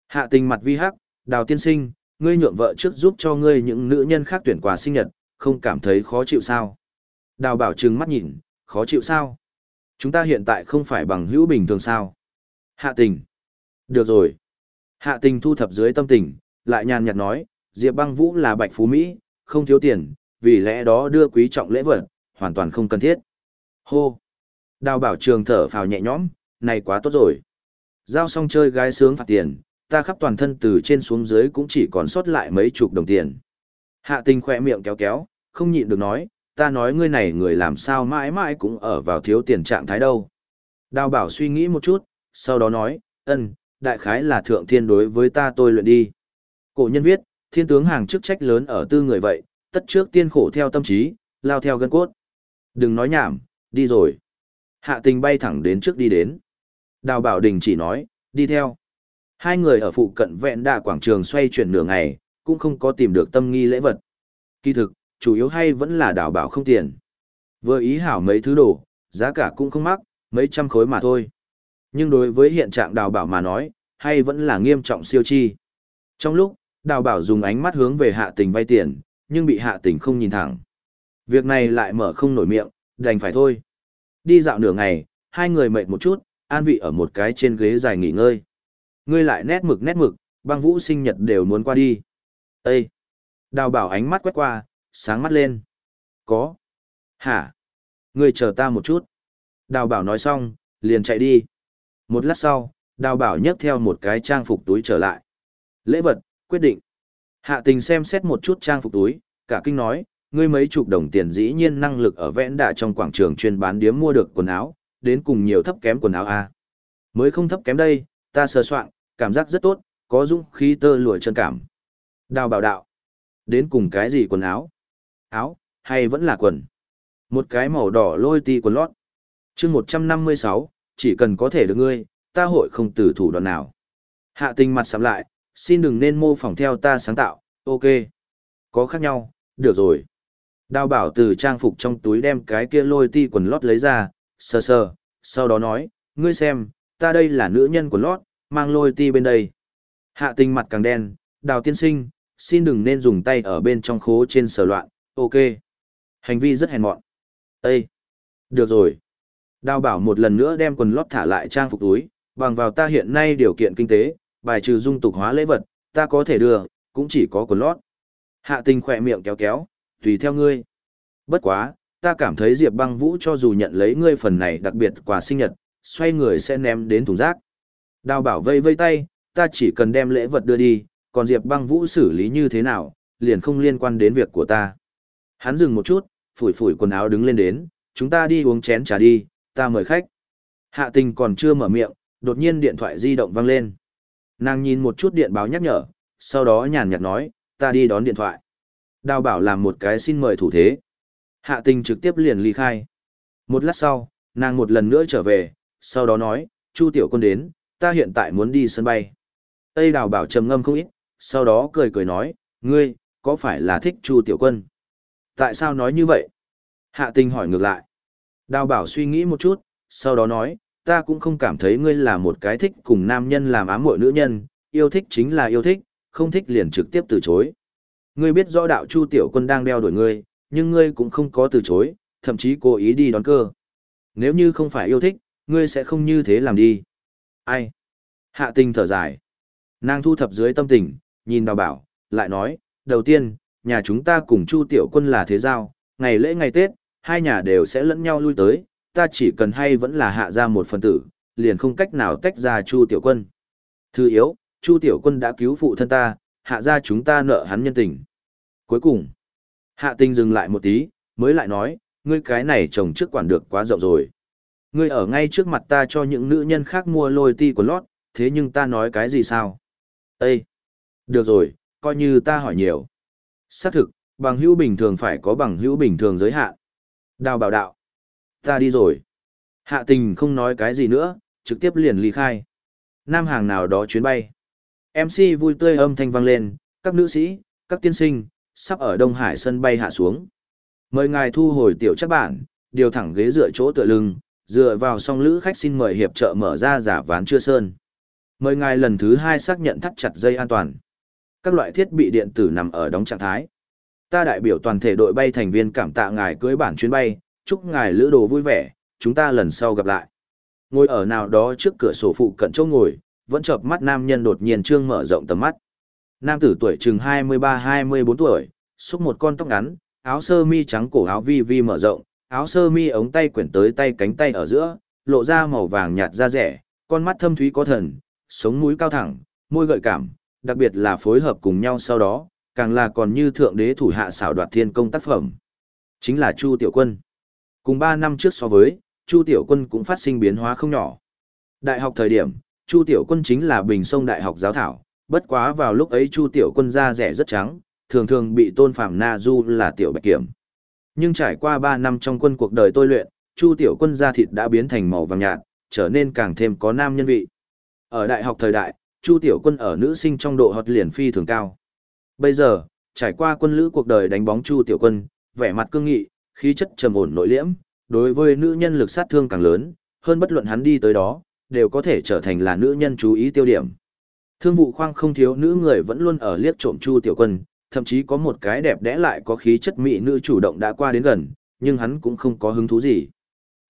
Hạ tình mặt vi hắc, đào tiên sinh, ngươi nhượng vợ trước giúp cho ngươi những nữ nhân khác tuyển quà sinh nhật, không cảm thấy khó chịu sao? Đào bảo trừng mắt nhìn, khó chịu sao? Chúng ta hiện tại không phải bằng hữu bình thường sao? Hạ tình. Được rồi. Hạ tình thu thập dưới tâm tình, lại nhàn nhạt nói, Diệp băng vũ là bạch phú Mỹ, không thiếu tiền, vì lẽ đó đưa quý trọng lễ vật, hoàn toàn không cần thiết. Hô! Đào bảo trường thở phào nhẹ nhõm, này quá tốt rồi. Giao xong chơi gái sướng phạt tiền, ta khắp toàn thân từ trên xuống dưới cũng chỉ còn sót lại mấy chục đồng tiền. Hạ tình khỏe miệng kéo kéo, không nhịn được nói, ta nói ngươi này người làm sao mãi mãi cũng ở vào thiếu tiền trạng thái đâu. Đào bảo suy nghĩ một chút, sau đó nói, ân, đại khái là thượng thiên đối với ta tôi luyện đi. Cổ nhân viết, thiên tướng hàng chức trách lớn ở tư người vậy, tất trước tiên khổ theo tâm trí, lao theo gân cốt. Đừng nói nhảm, đi rồi. Hạ tình bay thẳng đến trước đi đến. Đào bảo đình chỉ nói, đi theo. Hai người ở phụ cận vẹn đà quảng trường xoay chuyển nửa ngày, cũng không có tìm được tâm nghi lễ vật. Kỳ thực, chủ yếu hay vẫn là đào bảo không tiền. Vừa ý hảo mấy thứ đồ, giá cả cũng không mắc, mấy trăm khối mà thôi. Nhưng đối với hiện trạng đào bảo mà nói, hay vẫn là nghiêm trọng siêu chi. Trong lúc, đào bảo dùng ánh mắt hướng về hạ tình vay tiền, nhưng bị hạ tình không nhìn thẳng. Việc này lại mở không nổi miệng, đành phải thôi. Đi dạo nửa ngày, hai người mệt một chút, an vị ở một cái trên ghế dài nghỉ ngơi. Ngươi lại nét mực nét mực, băng vũ sinh nhật đều muốn qua đi. Ê! Đào bảo ánh mắt quét qua, sáng mắt lên. Có. Hả? Ngươi chờ ta một chút. Đào bảo nói xong, liền chạy đi. Một lát sau, đào bảo nhấc theo một cái trang phục túi trở lại. Lễ vật, quyết định. Hạ tình xem xét một chút trang phục túi, cả kinh nói, ngươi mấy chục đồng tiền dĩ nhiên năng lực ở vẽn đạ trong quảng trường chuyên bán điếm mua được quần áo, đến cùng nhiều thấp kém quần áo a. À. Mới không thấp kém đây, ta sờ soạn, cảm giác rất tốt, có dũng khí tơ lụa chân cảm. Đào bảo đạo. Đến cùng cái gì quần áo? Áo, hay vẫn là quần? Một cái màu đỏ lôi ti quần lót. chương 156, chỉ cần có thể được ngươi, ta hội không từ thủ đoạn nào. Hạ tình mặt sắm lại, xin đừng nên mô phỏng theo ta sáng tạo, ok. Có khác nhau, được rồi. Đào bảo từ trang phục trong túi đem cái kia lôi ti quần lót lấy ra, sờ sờ, sau đó nói, ngươi xem, ta đây là nữ nhân của lót, mang lôi ti bên đây. Hạ tình mặt càng đen, đào tiên sinh, xin đừng nên dùng tay ở bên trong khố trên sờ loạn, ok. Hành vi rất hèn mọn. Ê! Được rồi. Đào bảo một lần nữa đem quần lót thả lại trang phục túi, bằng vào ta hiện nay điều kiện kinh tế, bài trừ dung tục hóa lễ vật, ta có thể đưa, cũng chỉ có quần lót. Hạ tình khỏe miệng kéo kéo, tùy theo ngươi. Bất quá, ta cảm thấy Diệp băng vũ cho dù nhận lấy ngươi phần này đặc biệt quà sinh nhật, xoay người sẽ ném đến thùng rác. Đào bảo vây vây tay, ta chỉ cần đem lễ vật đưa đi, còn Diệp băng vũ xử lý như thế nào, liền không liên quan đến việc của ta. Hắn dừng một chút, phủi phủi quần áo đứng lên đến, chúng ta đi uống chén trà đi, ta mời khách. Hạ tình còn chưa mở miệng, đột nhiên điện thoại di động vang lên. Nàng nhìn một chút điện báo nhắc nhở, sau đó nhàn nhạt nói, ta đi đón điện thoại. Đào bảo làm một cái xin mời thủ thế. Hạ tình trực tiếp liền ly khai. Một lát sau, nàng một lần nữa trở về, sau đó nói, Chu tiểu quân đến, ta hiện tại muốn đi sân bay. Tây đào bảo trầm ngâm không ít, sau đó cười cười nói, ngươi, có phải là thích Chu tiểu quân? Tại sao nói như vậy? Hạ tình hỏi ngược lại. Đào bảo suy nghĩ một chút, sau đó nói, ta cũng không cảm thấy ngươi là một cái thích cùng nam nhân làm ám muội nữ nhân, yêu thích chính là yêu thích, không thích liền trực tiếp từ chối. Ngươi biết rõ đạo Chu Tiểu Quân đang đeo đuổi ngươi, nhưng ngươi cũng không có từ chối, thậm chí cố ý đi đón cơ. Nếu như không phải yêu thích, ngươi sẽ không như thế làm đi. Ai? Hạ tình thở dài. Nàng thu thập dưới tâm tình, nhìn đào bảo, lại nói, đầu tiên, nhà chúng ta cùng Chu Tiểu Quân là thế giao, ngày lễ ngày Tết, hai nhà đều sẽ lẫn nhau lui tới, ta chỉ cần hay vẫn là hạ ra một phần tử, liền không cách nào tách ra Chu Tiểu Quân. Thứ yếu, Chu Tiểu Quân đã cứu phụ thân ta, hạ ra chúng ta nợ hắn nhân tình. Cuối cùng, hạ tình dừng lại một tí, mới lại nói, ngươi cái này chồng trước quản được quá rộng rồi. Ngươi ở ngay trước mặt ta cho những nữ nhân khác mua lôi ti của lót, thế nhưng ta nói cái gì sao? Ê! Được rồi, coi như ta hỏi nhiều. Xác thực, bằng hữu bình thường phải có bằng hữu bình thường giới hạn. Đào bảo đạo. Ta đi rồi. Hạ tình không nói cái gì nữa, trực tiếp liền ly khai. Nam hàng nào đó chuyến bay. MC vui tươi âm thanh vang lên, các nữ sĩ, các tiên sinh, sắp ở Đông Hải sân bay hạ xuống. Mời ngài thu hồi tiểu chắc bản, điều thẳng ghế dựa chỗ tựa lưng, dựa vào song lữ khách xin mời hiệp trợ mở ra giả ván chưa sơn. Mời ngài lần thứ hai xác nhận thắt chặt dây an toàn. Các loại thiết bị điện tử nằm ở đóng trạng thái. Ta đại biểu toàn thể đội bay thành viên cảm tạ ngài cưới bản chuyến bay, chúc ngài lữ đồ vui vẻ, chúng ta lần sau gặp lại. Ngồi ở nào đó trước cửa sổ phụ cận chỗ ngồi, vẫn chợp mắt nam nhân đột nhiên trương mở rộng tầm mắt. Nam tử tuổi chừng 23-24 tuổi, xúc một con tóc ngắn, áo sơ mi trắng cổ áo vi vi mở rộng, áo sơ mi ống tay quyển tới tay cánh tay ở giữa, lộ ra màu vàng nhạt da rẻ, con mắt thâm thúy có thần, sống mũi cao thẳng, môi gợi cảm, đặc biệt là phối hợp cùng nhau sau đó, càng là còn như thượng đế thủ hạ xảo đoạt thiên công tác phẩm. Chính là Chu Tiểu Quân. Cùng 3 năm trước so với, Chu Tiểu Quân cũng phát sinh biến hóa không nhỏ. Đại học thời điểm, Chu Tiểu Quân chính là bình sông đại học giáo thảo, bất quá vào lúc ấy Chu Tiểu Quân da rẻ rất trắng, thường thường bị tôn phạm Na Du là Tiểu Bạch Kiểm. Nhưng trải qua 3 năm trong quân cuộc đời tôi luyện, Chu Tiểu Quân da thịt đã biến thành màu vàng nhạt, trở nên càng thêm có nam nhân vị. Ở đại học thời đại, Chu Tiểu Quân ở nữ sinh trong độ hot liền phi thường cao. Bây giờ, trải qua quân lữ cuộc đời đánh bóng Chu Tiểu Quân, vẻ mặt cương nghị, khí chất trầm ổn nội liễm, đối với nữ nhân lực sát thương càng lớn, hơn bất luận hắn đi tới đó, đều có thể trở thành là nữ nhân chú ý tiêu điểm. Thương vụ khoang không thiếu nữ người vẫn luôn ở liếc trộm Chu Tiểu Quân, thậm chí có một cái đẹp đẽ lại có khí chất mỹ nữ chủ động đã qua đến gần, nhưng hắn cũng không có hứng thú gì.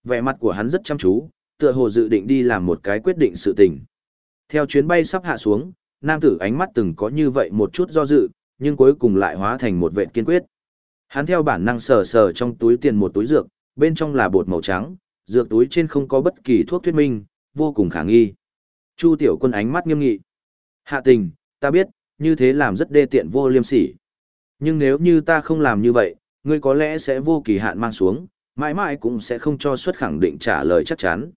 Vẻ mặt của hắn rất chăm chú, tựa hồ dự định đi làm một cái quyết định sự tình. Theo chuyến bay sắp hạ xuống, nam tử ánh mắt từng có như vậy một chút do dự, nhưng cuối cùng lại hóa thành một vệ kiên quyết. Hắn theo bản năng sờ sờ trong túi tiền một túi dược, bên trong là bột màu trắng, dược túi trên không có bất kỳ thuốc thuyết minh, vô cùng khả nghi. Chu tiểu quân ánh mắt nghiêm nghị. Hạ tình, ta biết, như thế làm rất đê tiện vô liêm sỉ. Nhưng nếu như ta không làm như vậy, ngươi có lẽ sẽ vô kỳ hạn mang xuống, mãi mãi cũng sẽ không cho suất khẳng định trả lời chắc chắn.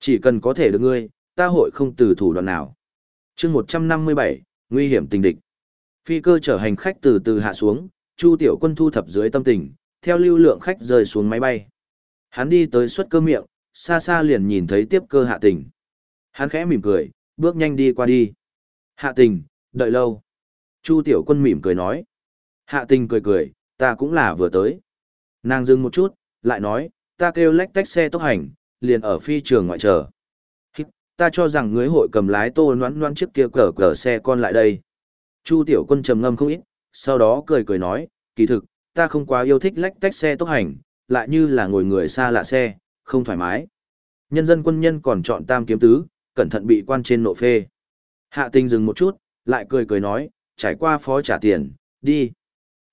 Chỉ cần có thể được ngươi, ta hội không từ thủ đoạn nào. chương 157, nguy hiểm tình địch. Phi cơ chở hành khách từ từ hạ xuống, Chu Tiểu Quân thu thập dưới tâm tình, theo lưu lượng khách rời xuống máy bay. Hắn đi tới suất cơ miệng, xa xa liền nhìn thấy tiếp cơ hạ tình. Hắn khẽ mỉm cười, bước nhanh đi qua đi. Hạ tình, đợi lâu. Chu Tiểu Quân mỉm cười nói. Hạ tình cười cười, ta cũng là vừa tới. Nàng dừng một chút, lại nói, ta kêu lách tách xe tốc hành, liền ở phi trường ngoại chờ. Ta cho rằng ngươi hội cầm lái tô noãn noãn chiếc kia cờ cờ xe con lại đây. Chu tiểu quân trầm ngâm không ít, sau đó cười cười nói, kỳ thực, ta không quá yêu thích lách tách xe tốc hành, lại như là ngồi người xa lạ xe, không thoải mái. Nhân dân quân nhân còn chọn tam kiếm tứ, cẩn thận bị quan trên nộ phê. Hạ tình dừng một chút, lại cười cười nói, trải qua phó trả tiền, đi.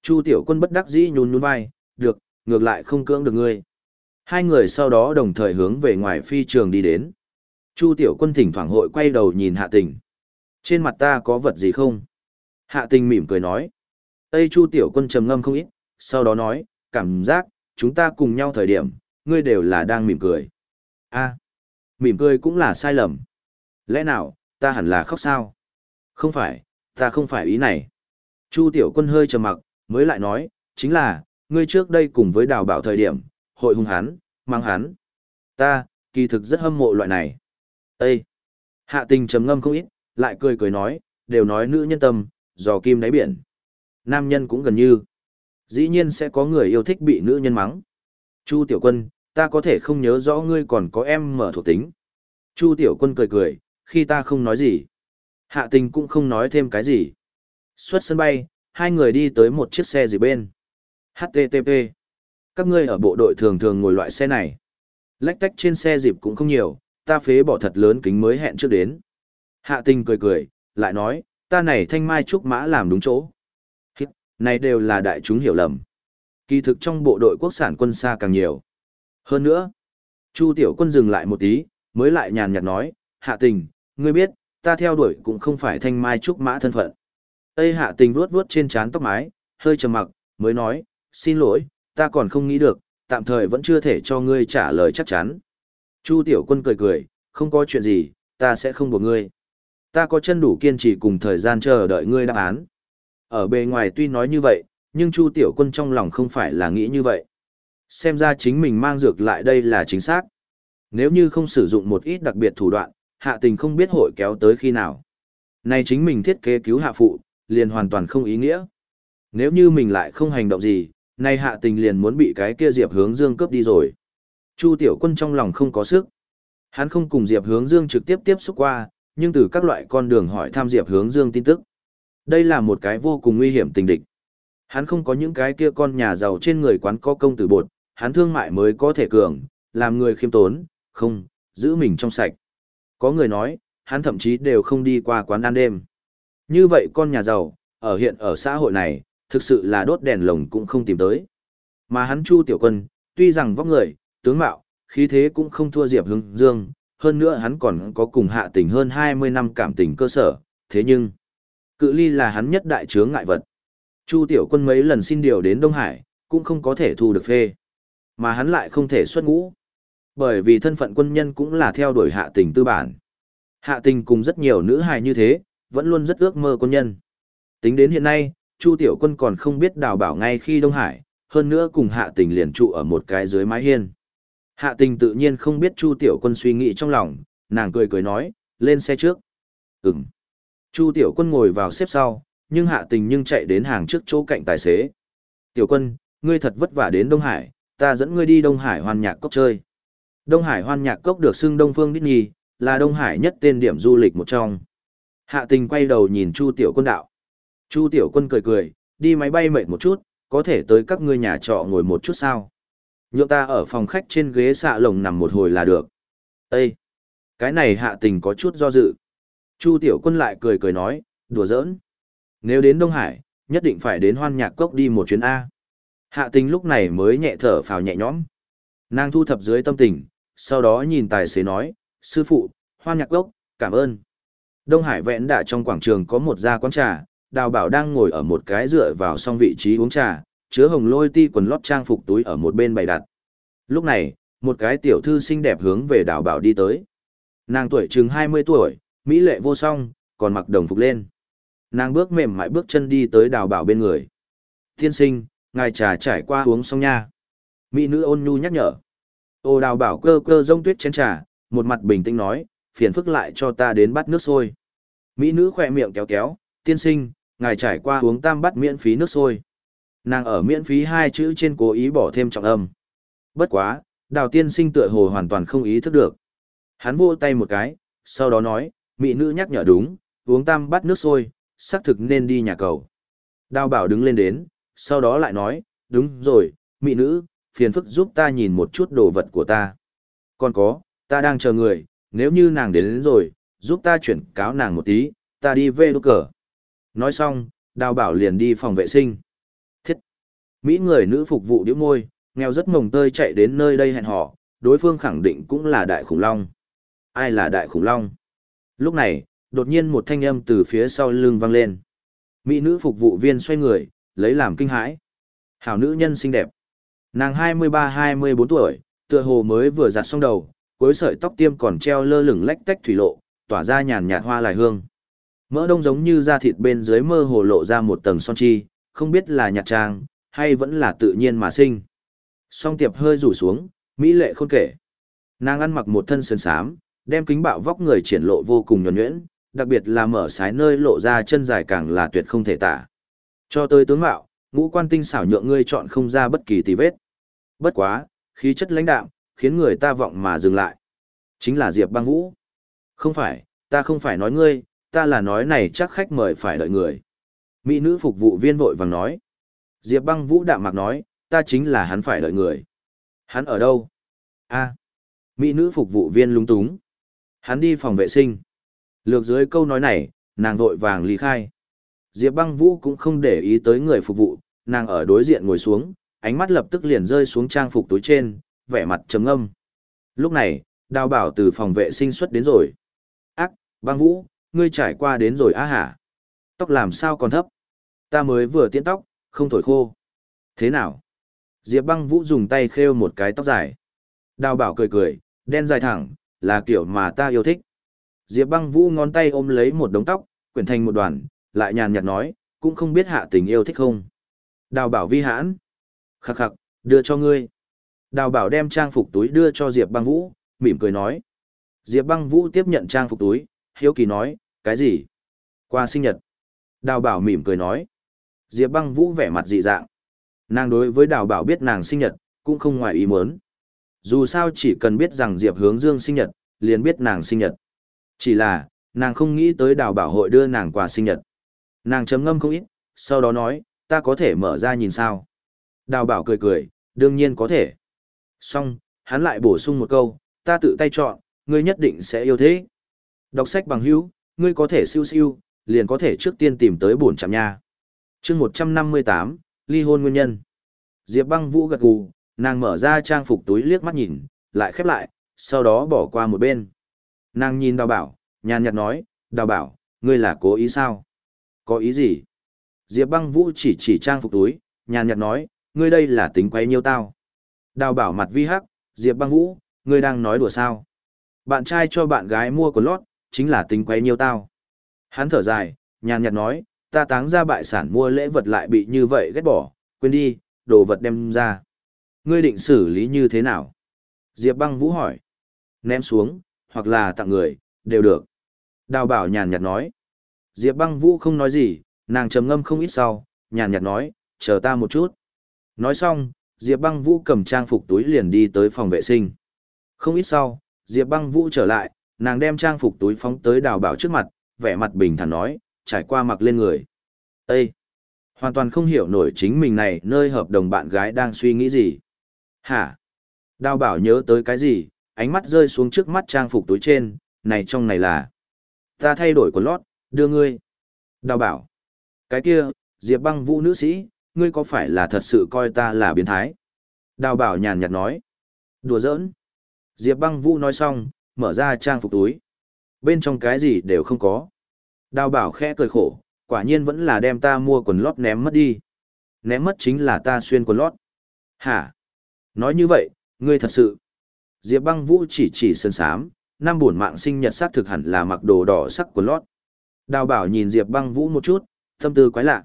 Chu tiểu quân bất đắc dĩ nhún nhún vai, được, ngược lại không cưỡng được ngươi. Hai người sau đó đồng thời hướng về ngoài phi trường đi đến. Chu tiểu quân thỉnh thoảng hội quay đầu nhìn hạ tình. Trên mặt ta có vật gì không? Hạ tình mỉm cười nói. Tây chu tiểu quân trầm ngâm không ít, sau đó nói, cảm giác, chúng ta cùng nhau thời điểm, ngươi đều là đang mỉm cười. a mỉm cười cũng là sai lầm. Lẽ nào, ta hẳn là khóc sao? Không phải, ta không phải ý này. Chu tiểu quân hơi trầm mặc, mới lại nói, chính là, ngươi trước đây cùng với đào bảo thời điểm, hội hung hắn, mang hắn. Ta, kỳ thực rất hâm mộ loại này. Ê! Hạ tình trầm ngâm không ít, lại cười cười nói, đều nói nữ nhân tâm, dò kim đáy biển. Nam nhân cũng gần như. Dĩ nhiên sẽ có người yêu thích bị nữ nhân mắng. Chu tiểu quân, ta có thể không nhớ rõ ngươi còn có em mở thuộc tính. Chu tiểu quân cười cười, khi ta không nói gì. Hạ tình cũng không nói thêm cái gì. Xuất sân bay, hai người đi tới một chiếc xe gì bên. HTTP. Các ngươi ở bộ đội thường thường ngồi loại xe này. Lách tách trên xe dịp cũng không nhiều, ta phế bỏ thật lớn kính mới hẹn trước đến. Hạ tình cười cười, lại nói, ta này thanh mai trúc mã làm đúng chỗ. Hít, này đều là đại chúng hiểu lầm. Kỳ thực trong bộ đội quốc sản quân xa càng nhiều. Hơn nữa, Chu tiểu quân dừng lại một tí, mới lại nhàn nhạt nói, hạ tình, ngươi biết, ta theo đuổi cũng không phải thanh mai trúc mã thân phận. Tây hạ tình vuốt vuốt trên trán tóc mái, hơi trầm mặc, mới nói, xin lỗi, ta còn không nghĩ được, tạm thời vẫn chưa thể cho ngươi trả lời chắc chắn. Chu tiểu quân cười cười, không có chuyện gì, ta sẽ không buộc ngươi. Ta có chân đủ kiên trì cùng thời gian chờ đợi ngươi đáp án. Ở bề ngoài tuy nói như vậy, nhưng Chu tiểu quân trong lòng không phải là nghĩ như vậy. Xem ra chính mình mang dược lại đây là chính xác. Nếu như không sử dụng một ít đặc biệt thủ đoạn, hạ tình không biết hội kéo tới khi nào. Này chính mình thiết kế cứu hạ phụ, liền hoàn toàn không ý nghĩa. Nếu như mình lại không hành động gì, nay hạ tình liền muốn bị cái kia Diệp Hướng Dương cướp đi rồi. Chu Tiểu Quân trong lòng không có sức. Hắn không cùng Diệp Hướng Dương trực tiếp tiếp xúc qua, nhưng từ các loại con đường hỏi thăm Diệp Hướng Dương tin tức. Đây là một cái vô cùng nguy hiểm tình địch. Hắn không có những cái kia con nhà giàu trên người quán có công tử bột, hắn thương mại mới có thể cường, làm người khiêm tốn, không, giữ mình trong sạch. Có người nói, hắn thậm chí đều không đi qua quán ăn đêm. Như vậy con nhà giàu, ở hiện ở xã hội này, thực sự là đốt đèn lồng cũng không tìm tới. Mà hắn Chu Tiểu Quân, tuy rằng vóc người, tướng mạo, khí thế cũng không thua Diệp Hưng Dương, hơn nữa hắn còn có cùng hạ tình hơn 20 năm cảm tình cơ sở, thế nhưng, cự ly là hắn nhất đại chướng ngại vật. Chu Tiểu Quân mấy lần xin điều đến Đông Hải, cũng không có thể thu được phê. Mà hắn lại không thể xuất ngũ. Bởi vì thân phận quân nhân cũng là theo đuổi hạ tình tư bản. Hạ tình cùng rất nhiều nữ hài như thế, vẫn luôn rất ước mơ quân nhân. Tính đến hiện nay, Chu Tiểu Quân còn không biết đào bảo ngay khi Đông Hải, hơn nữa cùng Hạ Tình liền trụ ở một cái dưới mái hiên. Hạ Tình tự nhiên không biết Chu Tiểu Quân suy nghĩ trong lòng, nàng cười cười nói, lên xe trước. Ừm. Chu Tiểu Quân ngồi vào xếp sau, nhưng Hạ Tình nhưng chạy đến hàng trước chỗ cạnh tài xế. Tiểu Quân, ngươi thật vất vả đến Đông Hải, ta dẫn ngươi đi Đông Hải hoàn nhạc cốc chơi. Đông Hải hoan nhạc cốc được xưng Đông Phương Disney, là Đông Hải nhất tên điểm du lịch một trong. Hạ tình quay đầu nhìn Chu Tiểu Quân đạo. Chu Tiểu Quân cười cười, đi máy bay mệt một chút, có thể tới các ngươi nhà trọ ngồi một chút sao? Nhượng ta ở phòng khách trên ghế xạ lồng nằm một hồi là được. Ê! Cái này hạ tình có chút do dự. Chu tiểu quân lại cười cười nói, đùa giỡn. Nếu đến Đông Hải, nhất định phải đến hoan nhạc cốc đi một chuyến A. Hạ tình lúc này mới nhẹ thở phào nhẹ nhõm. Nàng thu thập dưới tâm tình, sau đó nhìn tài xế nói, sư phụ, hoa nhạc gốc, cảm ơn. Đông Hải vẹn đã trong quảng trường có một gia quán trà, đào bảo đang ngồi ở một cái dựa vào song vị trí uống trà, chứa hồng lôi ti quần lót trang phục túi ở một bên bày đặt. Lúc này, một cái tiểu thư xinh đẹp hướng về đào bảo đi tới. Nàng tuổi chừng 20 tuổi, mỹ lệ vô song, còn mặc đồng phục lên. Nàng bước mềm mại bước chân đi tới đào bảo bên người. Thiên sinh, ngài trà trải qua uống xong nha. Mỹ nữ ôn nhu nhắc nhở. Ô đào bảo cơ cơ rông tuyết chén trà, một mặt bình tĩnh nói, phiền phức lại cho ta đến bắt nước sôi. Mỹ nữ khỏe miệng kéo kéo, tiên sinh, ngài trải qua uống tam bắt miễn phí nước sôi. Nàng ở miễn phí hai chữ trên cố ý bỏ thêm trọng âm. Bất quá, đào tiên sinh tựa hồ hoàn toàn không ý thức được. Hắn vô tay một cái, sau đó nói, mỹ nữ nhắc nhở đúng, uống tam bắt nước sôi, xác thực nên đi nhà cầu. Đào bảo đứng lên đến, sau đó lại nói, đúng rồi, mỹ nữ, phiền phức giúp ta nhìn một chút đồ vật của ta. Còn có, ta đang chờ người, nếu như nàng đến, đến rồi, giúp ta chuyển cáo nàng một tí, ta đi về đốt cờ. Nói xong, đào bảo liền đi phòng vệ sinh. Thiết! Mỹ người nữ phục vụ điếu môi, nghèo rất mồng tơi chạy đến nơi đây hẹn họ, đối phương khẳng định cũng là đại khủng long. Ai là đại khủng long? Lúc này, đột nhiên một thanh âm từ phía sau lưng vang lên. Mỹ nữ phục vụ viên xoay người, lấy làm kinh hãi. Hảo nữ nhân xinh đẹp. Nàng 23-24 tuổi, tựa hồ mới vừa giặt xong đầu, cuối sợi tóc tiêm còn treo lơ lửng lách tách thủy lộ, tỏa ra nhàn nhạt hoa lại hương. Mỡ đông giống như da thịt bên dưới mơ hồ lộ ra một tầng son chi, không biết là nhạt trang, hay vẫn là tự nhiên mà sinh. Song tiệp hơi rủ xuống, mỹ lệ khôn kể. Nàng ăn mặc một thân sơn sám, đem kính bạo vóc người triển lộ vô cùng nhuẩn nhuyễn, đặc biệt là mở sái nơi lộ ra chân dài càng là tuyệt không thể tả. Cho tới tướng mạo, ngũ quan tinh xảo nhượng ngươi chọn không ra bất kỳ tì vết. Bất quá, khí chất lãnh đạm, khiến người ta vọng mà dừng lại. Chính là Diệp Băng Vũ. Không phải, ta không phải nói ngươi, ta là nói này chắc khách mời phải đợi người. Mỹ nữ phục vụ viên vội vàng nói. Diệp Băng Vũ đạm mạc nói, ta chính là hắn phải đợi người. Hắn ở đâu? A. Mỹ nữ phục vụ viên lúng túng. Hắn đi phòng vệ sinh. Lược dưới câu nói này, nàng vội vàng ly khai. Diệp băng vũ cũng không để ý tới người phục vụ, nàng ở đối diện ngồi xuống, ánh mắt lập tức liền rơi xuống trang phục túi trên, vẻ mặt trầm ngâm. Lúc này, đào bảo từ phòng vệ sinh xuất đến rồi. Ác, băng vũ, ngươi trải qua đến rồi á hả? Tóc làm sao còn thấp? Ta mới vừa tiễn tóc, không thổi khô. Thế nào? Diệp băng vũ dùng tay khêu một cái tóc dài. Đào bảo cười cười, đen dài thẳng, là kiểu mà ta yêu thích. Diệp băng vũ ngón tay ôm lấy một đống tóc, quyển thành một đoàn, lại nhàn nhạt nói, cũng không biết hạ tình yêu thích không. Đào bảo vi hãn. Khắc khắc, đưa cho ngươi. Đào bảo đem trang phục túi đưa cho Diệp băng vũ, mỉm cười nói. Diệp băng vũ tiếp nhận trang phục túi, hiếu kỳ nói, cái gì? Qua sinh nhật. Đào bảo mỉm cười nói. Diệp băng vũ vẻ mặt dị dạng. Nàng đối với đào bảo biết nàng sinh nhật, cũng không ngoài ý muốn. Dù sao chỉ cần biết rằng Diệp hướng dương sinh nhật, liền biết nàng sinh nhật. Chỉ là, nàng không nghĩ tới đào bảo hội đưa nàng quà sinh nhật. Nàng chấm ngâm không ít, sau đó nói, ta có thể mở ra nhìn sao. Đào bảo cười cười, đương nhiên có thể. Xong, hắn lại bổ sung một câu, ta tự tay chọn, ngươi nhất định sẽ yêu thế. Đọc sách bằng hữu, ngươi có thể siêu siêu, liền có thể trước tiên tìm tới bổn chạm nha. chương 158, ly hôn nguyên nhân. Diệp băng vũ gật gù, nàng mở ra trang phục túi liếc mắt nhìn, lại khép lại, sau đó bỏ qua một bên. Nàng nhìn đào bảo, nhàn nhạt nói, đào bảo, ngươi là cố ý sao? Có ý gì? Diệp băng vũ chỉ chỉ trang phục túi, nhàn nhạt nói, ngươi đây là tính quay nhiêu tao. Đào bảo mặt vi hắc, Diệp băng vũ, ngươi đang nói đùa sao? Bạn trai cho bạn gái mua quần lót, chính là tính quay nhiêu tao. Hắn thở dài, nhàn nhạt nói, ta táng ra bại sản mua lễ vật lại bị như vậy ghét bỏ, quên đi, đồ vật đem ra. Ngươi định xử lý như thế nào? Diệp băng vũ hỏi. Ném xuống, hoặc là tặng người, đều được. Đào bảo nhàn nhạt nói. Diệp băng vũ không nói gì, nàng trầm ngâm không ít sau, nhàn nhạt nói, chờ ta một chút. Nói xong, Diệp băng vũ cầm trang phục túi liền đi tới phòng vệ sinh. Không ít sau, Diệp băng vũ trở lại, nàng đem trang phục túi phóng tới đào bảo trước mặt, vẻ mặt bình thản nói, trải qua mặc lên người. Ê! Hoàn toàn không hiểu nổi chính mình này nơi hợp đồng bạn gái đang suy nghĩ gì. Hả? Đào bảo nhớ tới cái gì, ánh mắt rơi xuống trước mắt trang phục túi trên, này trong này là. Ta thay đổi quần lót, đưa ngươi. Đào bảo. Cái kia, Diệp băng vũ nữ sĩ, ngươi có phải là thật sự coi ta là biến thái? Đào bảo nhàn nhạt nói. Đùa giỡn. Diệp băng vũ nói xong, mở ra trang phục túi. Bên trong cái gì đều không có. Đào bảo khẽ cười khổ, quả nhiên vẫn là đem ta mua quần lót ném mất đi. Ném mất chính là ta xuyên quần lót. Hả? Nói như vậy, ngươi thật sự. Diệp băng vũ chỉ chỉ sơn sám, năm buồn mạng sinh nhật xác thực hẳn là mặc đồ đỏ sắc quần lót. Đào bảo nhìn Diệp băng vũ một chút, tâm tư quái lạ.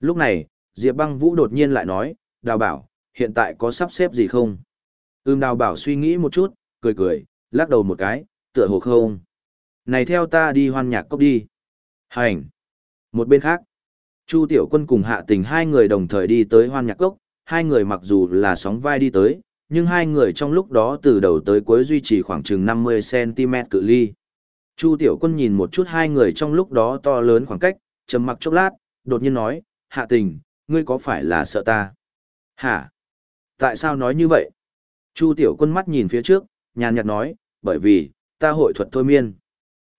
Lúc này, Diệp băng vũ đột nhiên lại nói, đào bảo, hiện tại có sắp xếp gì không? Ưm đào bảo suy nghĩ một chút, cười cười, lắc đầu một cái, tựa hồ không. Này theo ta đi hoan nhạc cốc đi. Hành. Một bên khác, Chu Tiểu Quân cùng Hạ Tình hai người đồng thời đi tới hoan nhạc cốc, hai người mặc dù là sóng vai đi tới, nhưng hai người trong lúc đó từ đầu tới cuối duy trì khoảng chừng 50cm cự ly. Chu Tiểu Quân nhìn một chút hai người trong lúc đó to lớn khoảng cách, trầm mặc chốc lát, đột nhiên nói, Hạ Tình, ngươi có phải là sợ ta? Hả? Tại sao nói như vậy? Chu Tiểu Quân mắt nhìn phía trước, nhàn nhạt nói, bởi vì, ta hội thuật thôi miên.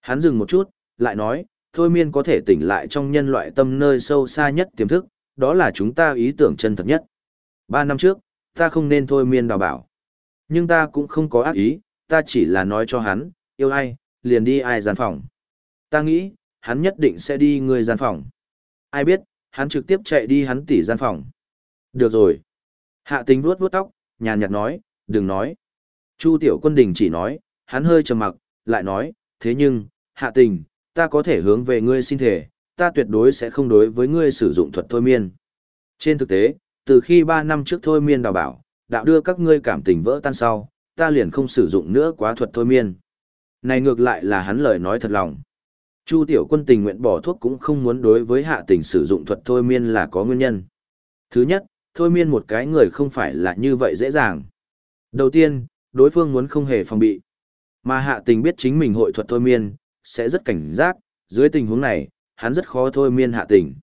Hắn dừng một chút, lại nói, thôi miên có thể tỉnh lại trong nhân loại tâm nơi sâu xa nhất tiềm thức, đó là chúng ta ý tưởng chân thật nhất. Ba năm trước, ta không nên thôi miên đào bảo. Nhưng ta cũng không có ác ý, ta chỉ là nói cho hắn, yêu ai, liền đi ai gian phòng. Ta nghĩ, hắn nhất định sẽ đi người gian phòng. Ai biết, hắn trực tiếp chạy đi hắn tỉ gian phòng. Được rồi. Hạ tình vuốt vuốt tóc, nhàn nhạt nói, đừng nói. Chu tiểu quân đình chỉ nói, hắn hơi trầm mặc, lại nói, thế nhưng, hạ tình, ta có thể hướng về ngươi xin thể, ta tuyệt đối sẽ không đối với ngươi sử dụng thuật thôi miên. Trên thực tế, từ khi 3 năm trước thôi miên đào bảo, đạo đưa các ngươi cảm tình vỡ tan sau, ta liền không sử dụng nữa quá thuật thôi miên. Này ngược lại là hắn lời nói thật lòng. Chu tiểu quân tình nguyện bỏ thuốc cũng không muốn đối với hạ tình sử dụng thuật thôi miên là có nguyên nhân. Thứ nhất, thôi miên một cái người không phải là như vậy dễ dàng. Đầu tiên, đối phương muốn không hề phòng bị. Mà hạ tình biết chính mình hội thuật thôi miên, sẽ rất cảnh giác, dưới tình huống này, hắn rất khó thôi miên hạ tình.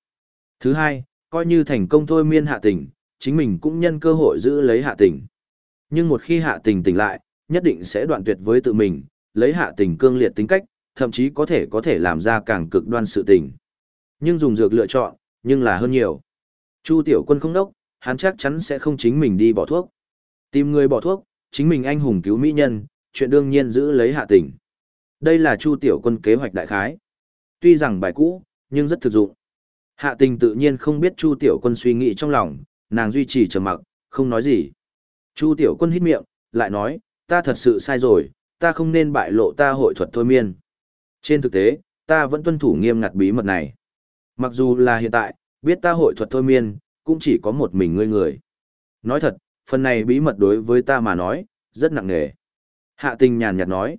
Thứ hai, coi như thành công thôi miên hạ tình, chính mình cũng nhân cơ hội giữ lấy hạ tình. Nhưng một khi hạ tình tỉnh lại, nhất định sẽ đoạn tuyệt với tự mình, lấy hạ tình cương liệt tính cách, thậm chí có thể có thể làm ra càng cực đoan sự tình. Nhưng dùng dược lựa chọn, nhưng là hơn nhiều. Chu tiểu quân không đốc, hắn chắc chắn sẽ không chính mình đi bỏ thuốc. Tìm người bỏ thuốc, chính mình anh hùng cứu mỹ nhân, chuyện đương nhiên giữ lấy hạ tình. Đây là Chu Tiểu Quân kế hoạch đại khái. Tuy rằng bài cũ, nhưng rất thực dụng. Hạ tình tự nhiên không biết Chu Tiểu Quân suy nghĩ trong lòng, nàng duy trì trầm mặc, không nói gì. Chu Tiểu Quân hít miệng, lại nói, ta thật sự sai rồi, ta không nên bại lộ ta hội thuật thôi miên. Trên thực tế, ta vẫn tuân thủ nghiêm ngặt bí mật này. Mặc dù là hiện tại, biết ta hội thuật thôi miên, cũng chỉ có một mình ngươi người. Nói thật, phần này bí mật đối với ta mà nói, rất nặng nề. Hạ tình nhàn nhạt nói.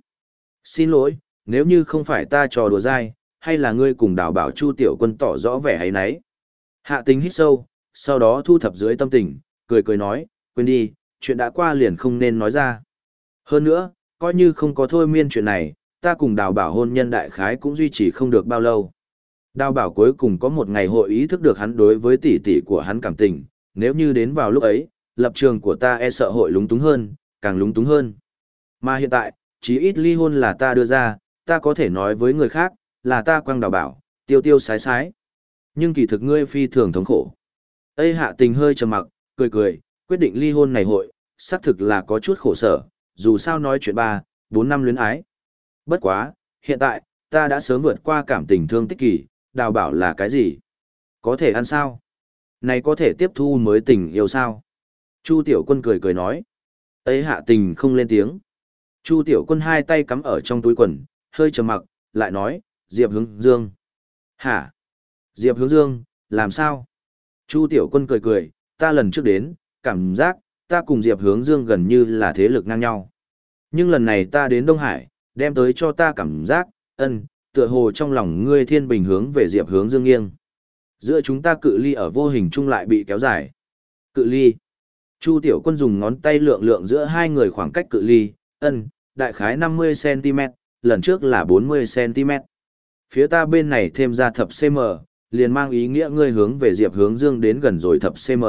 Xin lỗi, nếu như không phải ta trò đùa dai, hay là ngươi cùng đào bảo chu tiểu quân tỏ rõ vẻ hay nấy. Hạ tình hít sâu, sau đó thu thập dưới tâm tình, cười cười nói, quên đi, chuyện đã qua liền không nên nói ra. Hơn nữa, coi như không có thôi miên chuyện này, ta cùng đào bảo hôn nhân đại khái cũng duy trì không được bao lâu. Đào bảo cuối cùng có một ngày hội ý thức được hắn đối với tỷ tỷ của hắn cảm tình, nếu như đến vào lúc ấy, lập trường của ta e sợ hội lúng túng hơn, càng lúng túng hơn. Mà hiện tại, chí ít ly hôn là ta đưa ra, ta có thể nói với người khác, là ta quăng đào bảo, tiêu tiêu sái sái. Nhưng kỳ thực ngươi phi thường thống khổ. Ây hạ tình hơi trầm mặc, cười cười, quyết định ly hôn này hội, xác thực là có chút khổ sở, dù sao nói chuyện ba, bốn năm luyến ái. Bất quá, hiện tại, ta đã sớm vượt qua cảm tình thương tích kỷ đào bảo là cái gì? Có thể ăn sao? Này có thể tiếp thu mới tình yêu sao? Chu tiểu quân cười cười nói. Ấy hạ tình không lên tiếng. Chu tiểu quân hai tay cắm ở trong túi quần, hơi trầm mặc, lại nói, Diệp hướng dương. Hả? Diệp hướng dương, làm sao? Chu tiểu quân cười cười, ta lần trước đến, cảm giác, ta cùng Diệp hướng dương gần như là thế lực ngang nhau. Nhưng lần này ta đến Đông Hải, đem tới cho ta cảm giác, ân, tựa hồ trong lòng ngươi thiên bình hướng về Diệp hướng dương nghiêng. Giữa chúng ta cự ly ở vô hình chung lại bị kéo dài. Cự ly. Chu tiểu quân dùng ngón tay lượng lượng giữa hai người khoảng cách cự ly, ân, đại khái 50cm, lần trước là 40cm. Phía ta bên này thêm ra thập cm, liền mang ý nghĩa ngươi hướng về Diệp Hướng Dương đến gần rồi thập cm.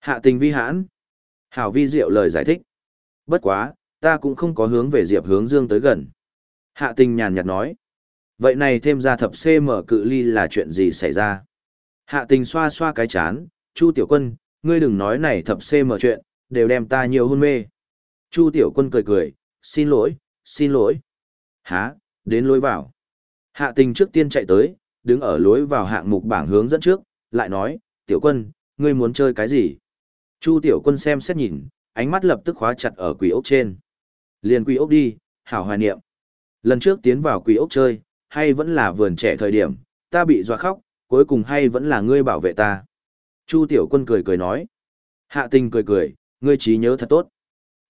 Hạ tình vi hãn. Hảo vi diệu lời giải thích. Bất quá, ta cũng không có hướng về Diệp Hướng Dương tới gần. Hạ tình nhàn nhạt nói. Vậy này thêm ra thập cm cự ly là chuyện gì xảy ra? Hạ tình xoa xoa cái chán, Chu Tiểu Quân, ngươi đừng nói này thập cm chuyện, đều đem ta nhiều hôn mê. Chu Tiểu Quân cười cười, xin lỗi, xin lỗi. há đến lối vào. Hạ tình trước tiên chạy tới, đứng ở lối vào hạng mục bảng hướng dẫn trước, lại nói, Tiểu Quân, ngươi muốn chơi cái gì? Chu Tiểu Quân xem xét nhìn, ánh mắt lập tức khóa chặt ở quỷ ốc trên. Liền quỷ ốc đi, hảo hoài niệm. Lần trước tiến vào quỷ ốc chơi, hay vẫn là vườn trẻ thời điểm, ta bị dọa khóc, cuối cùng hay vẫn là ngươi bảo vệ ta. Chu Tiểu Quân cười cười nói. Hạ tình cười cười, ngươi trí nhớ thật tốt.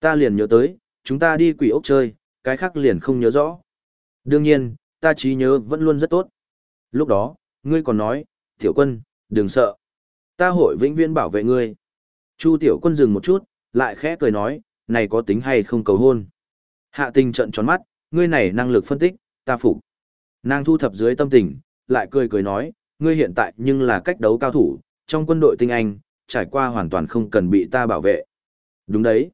Ta liền nhớ tới, chúng ta đi quỷ ốc chơi, cái khác liền không nhớ rõ. Đương nhiên, ta trí nhớ vẫn luôn rất tốt. Lúc đó, ngươi còn nói, Tiểu Quân, đừng sợ. Ta hội vĩnh viễn bảo vệ ngươi. Chu Tiểu Quân dừng một chút, lại khẽ cười nói, này có tính hay không cầu hôn. Hạ tình trận tròn mắt, ngươi này năng lực phân tích, ta phục. Nàng thu thập dưới tâm tình, lại cười cười nói, ngươi hiện tại nhưng là cách đấu cao thủ, trong quân đội tinh anh, trải qua hoàn toàn không cần bị ta bảo vệ. Đúng đấy.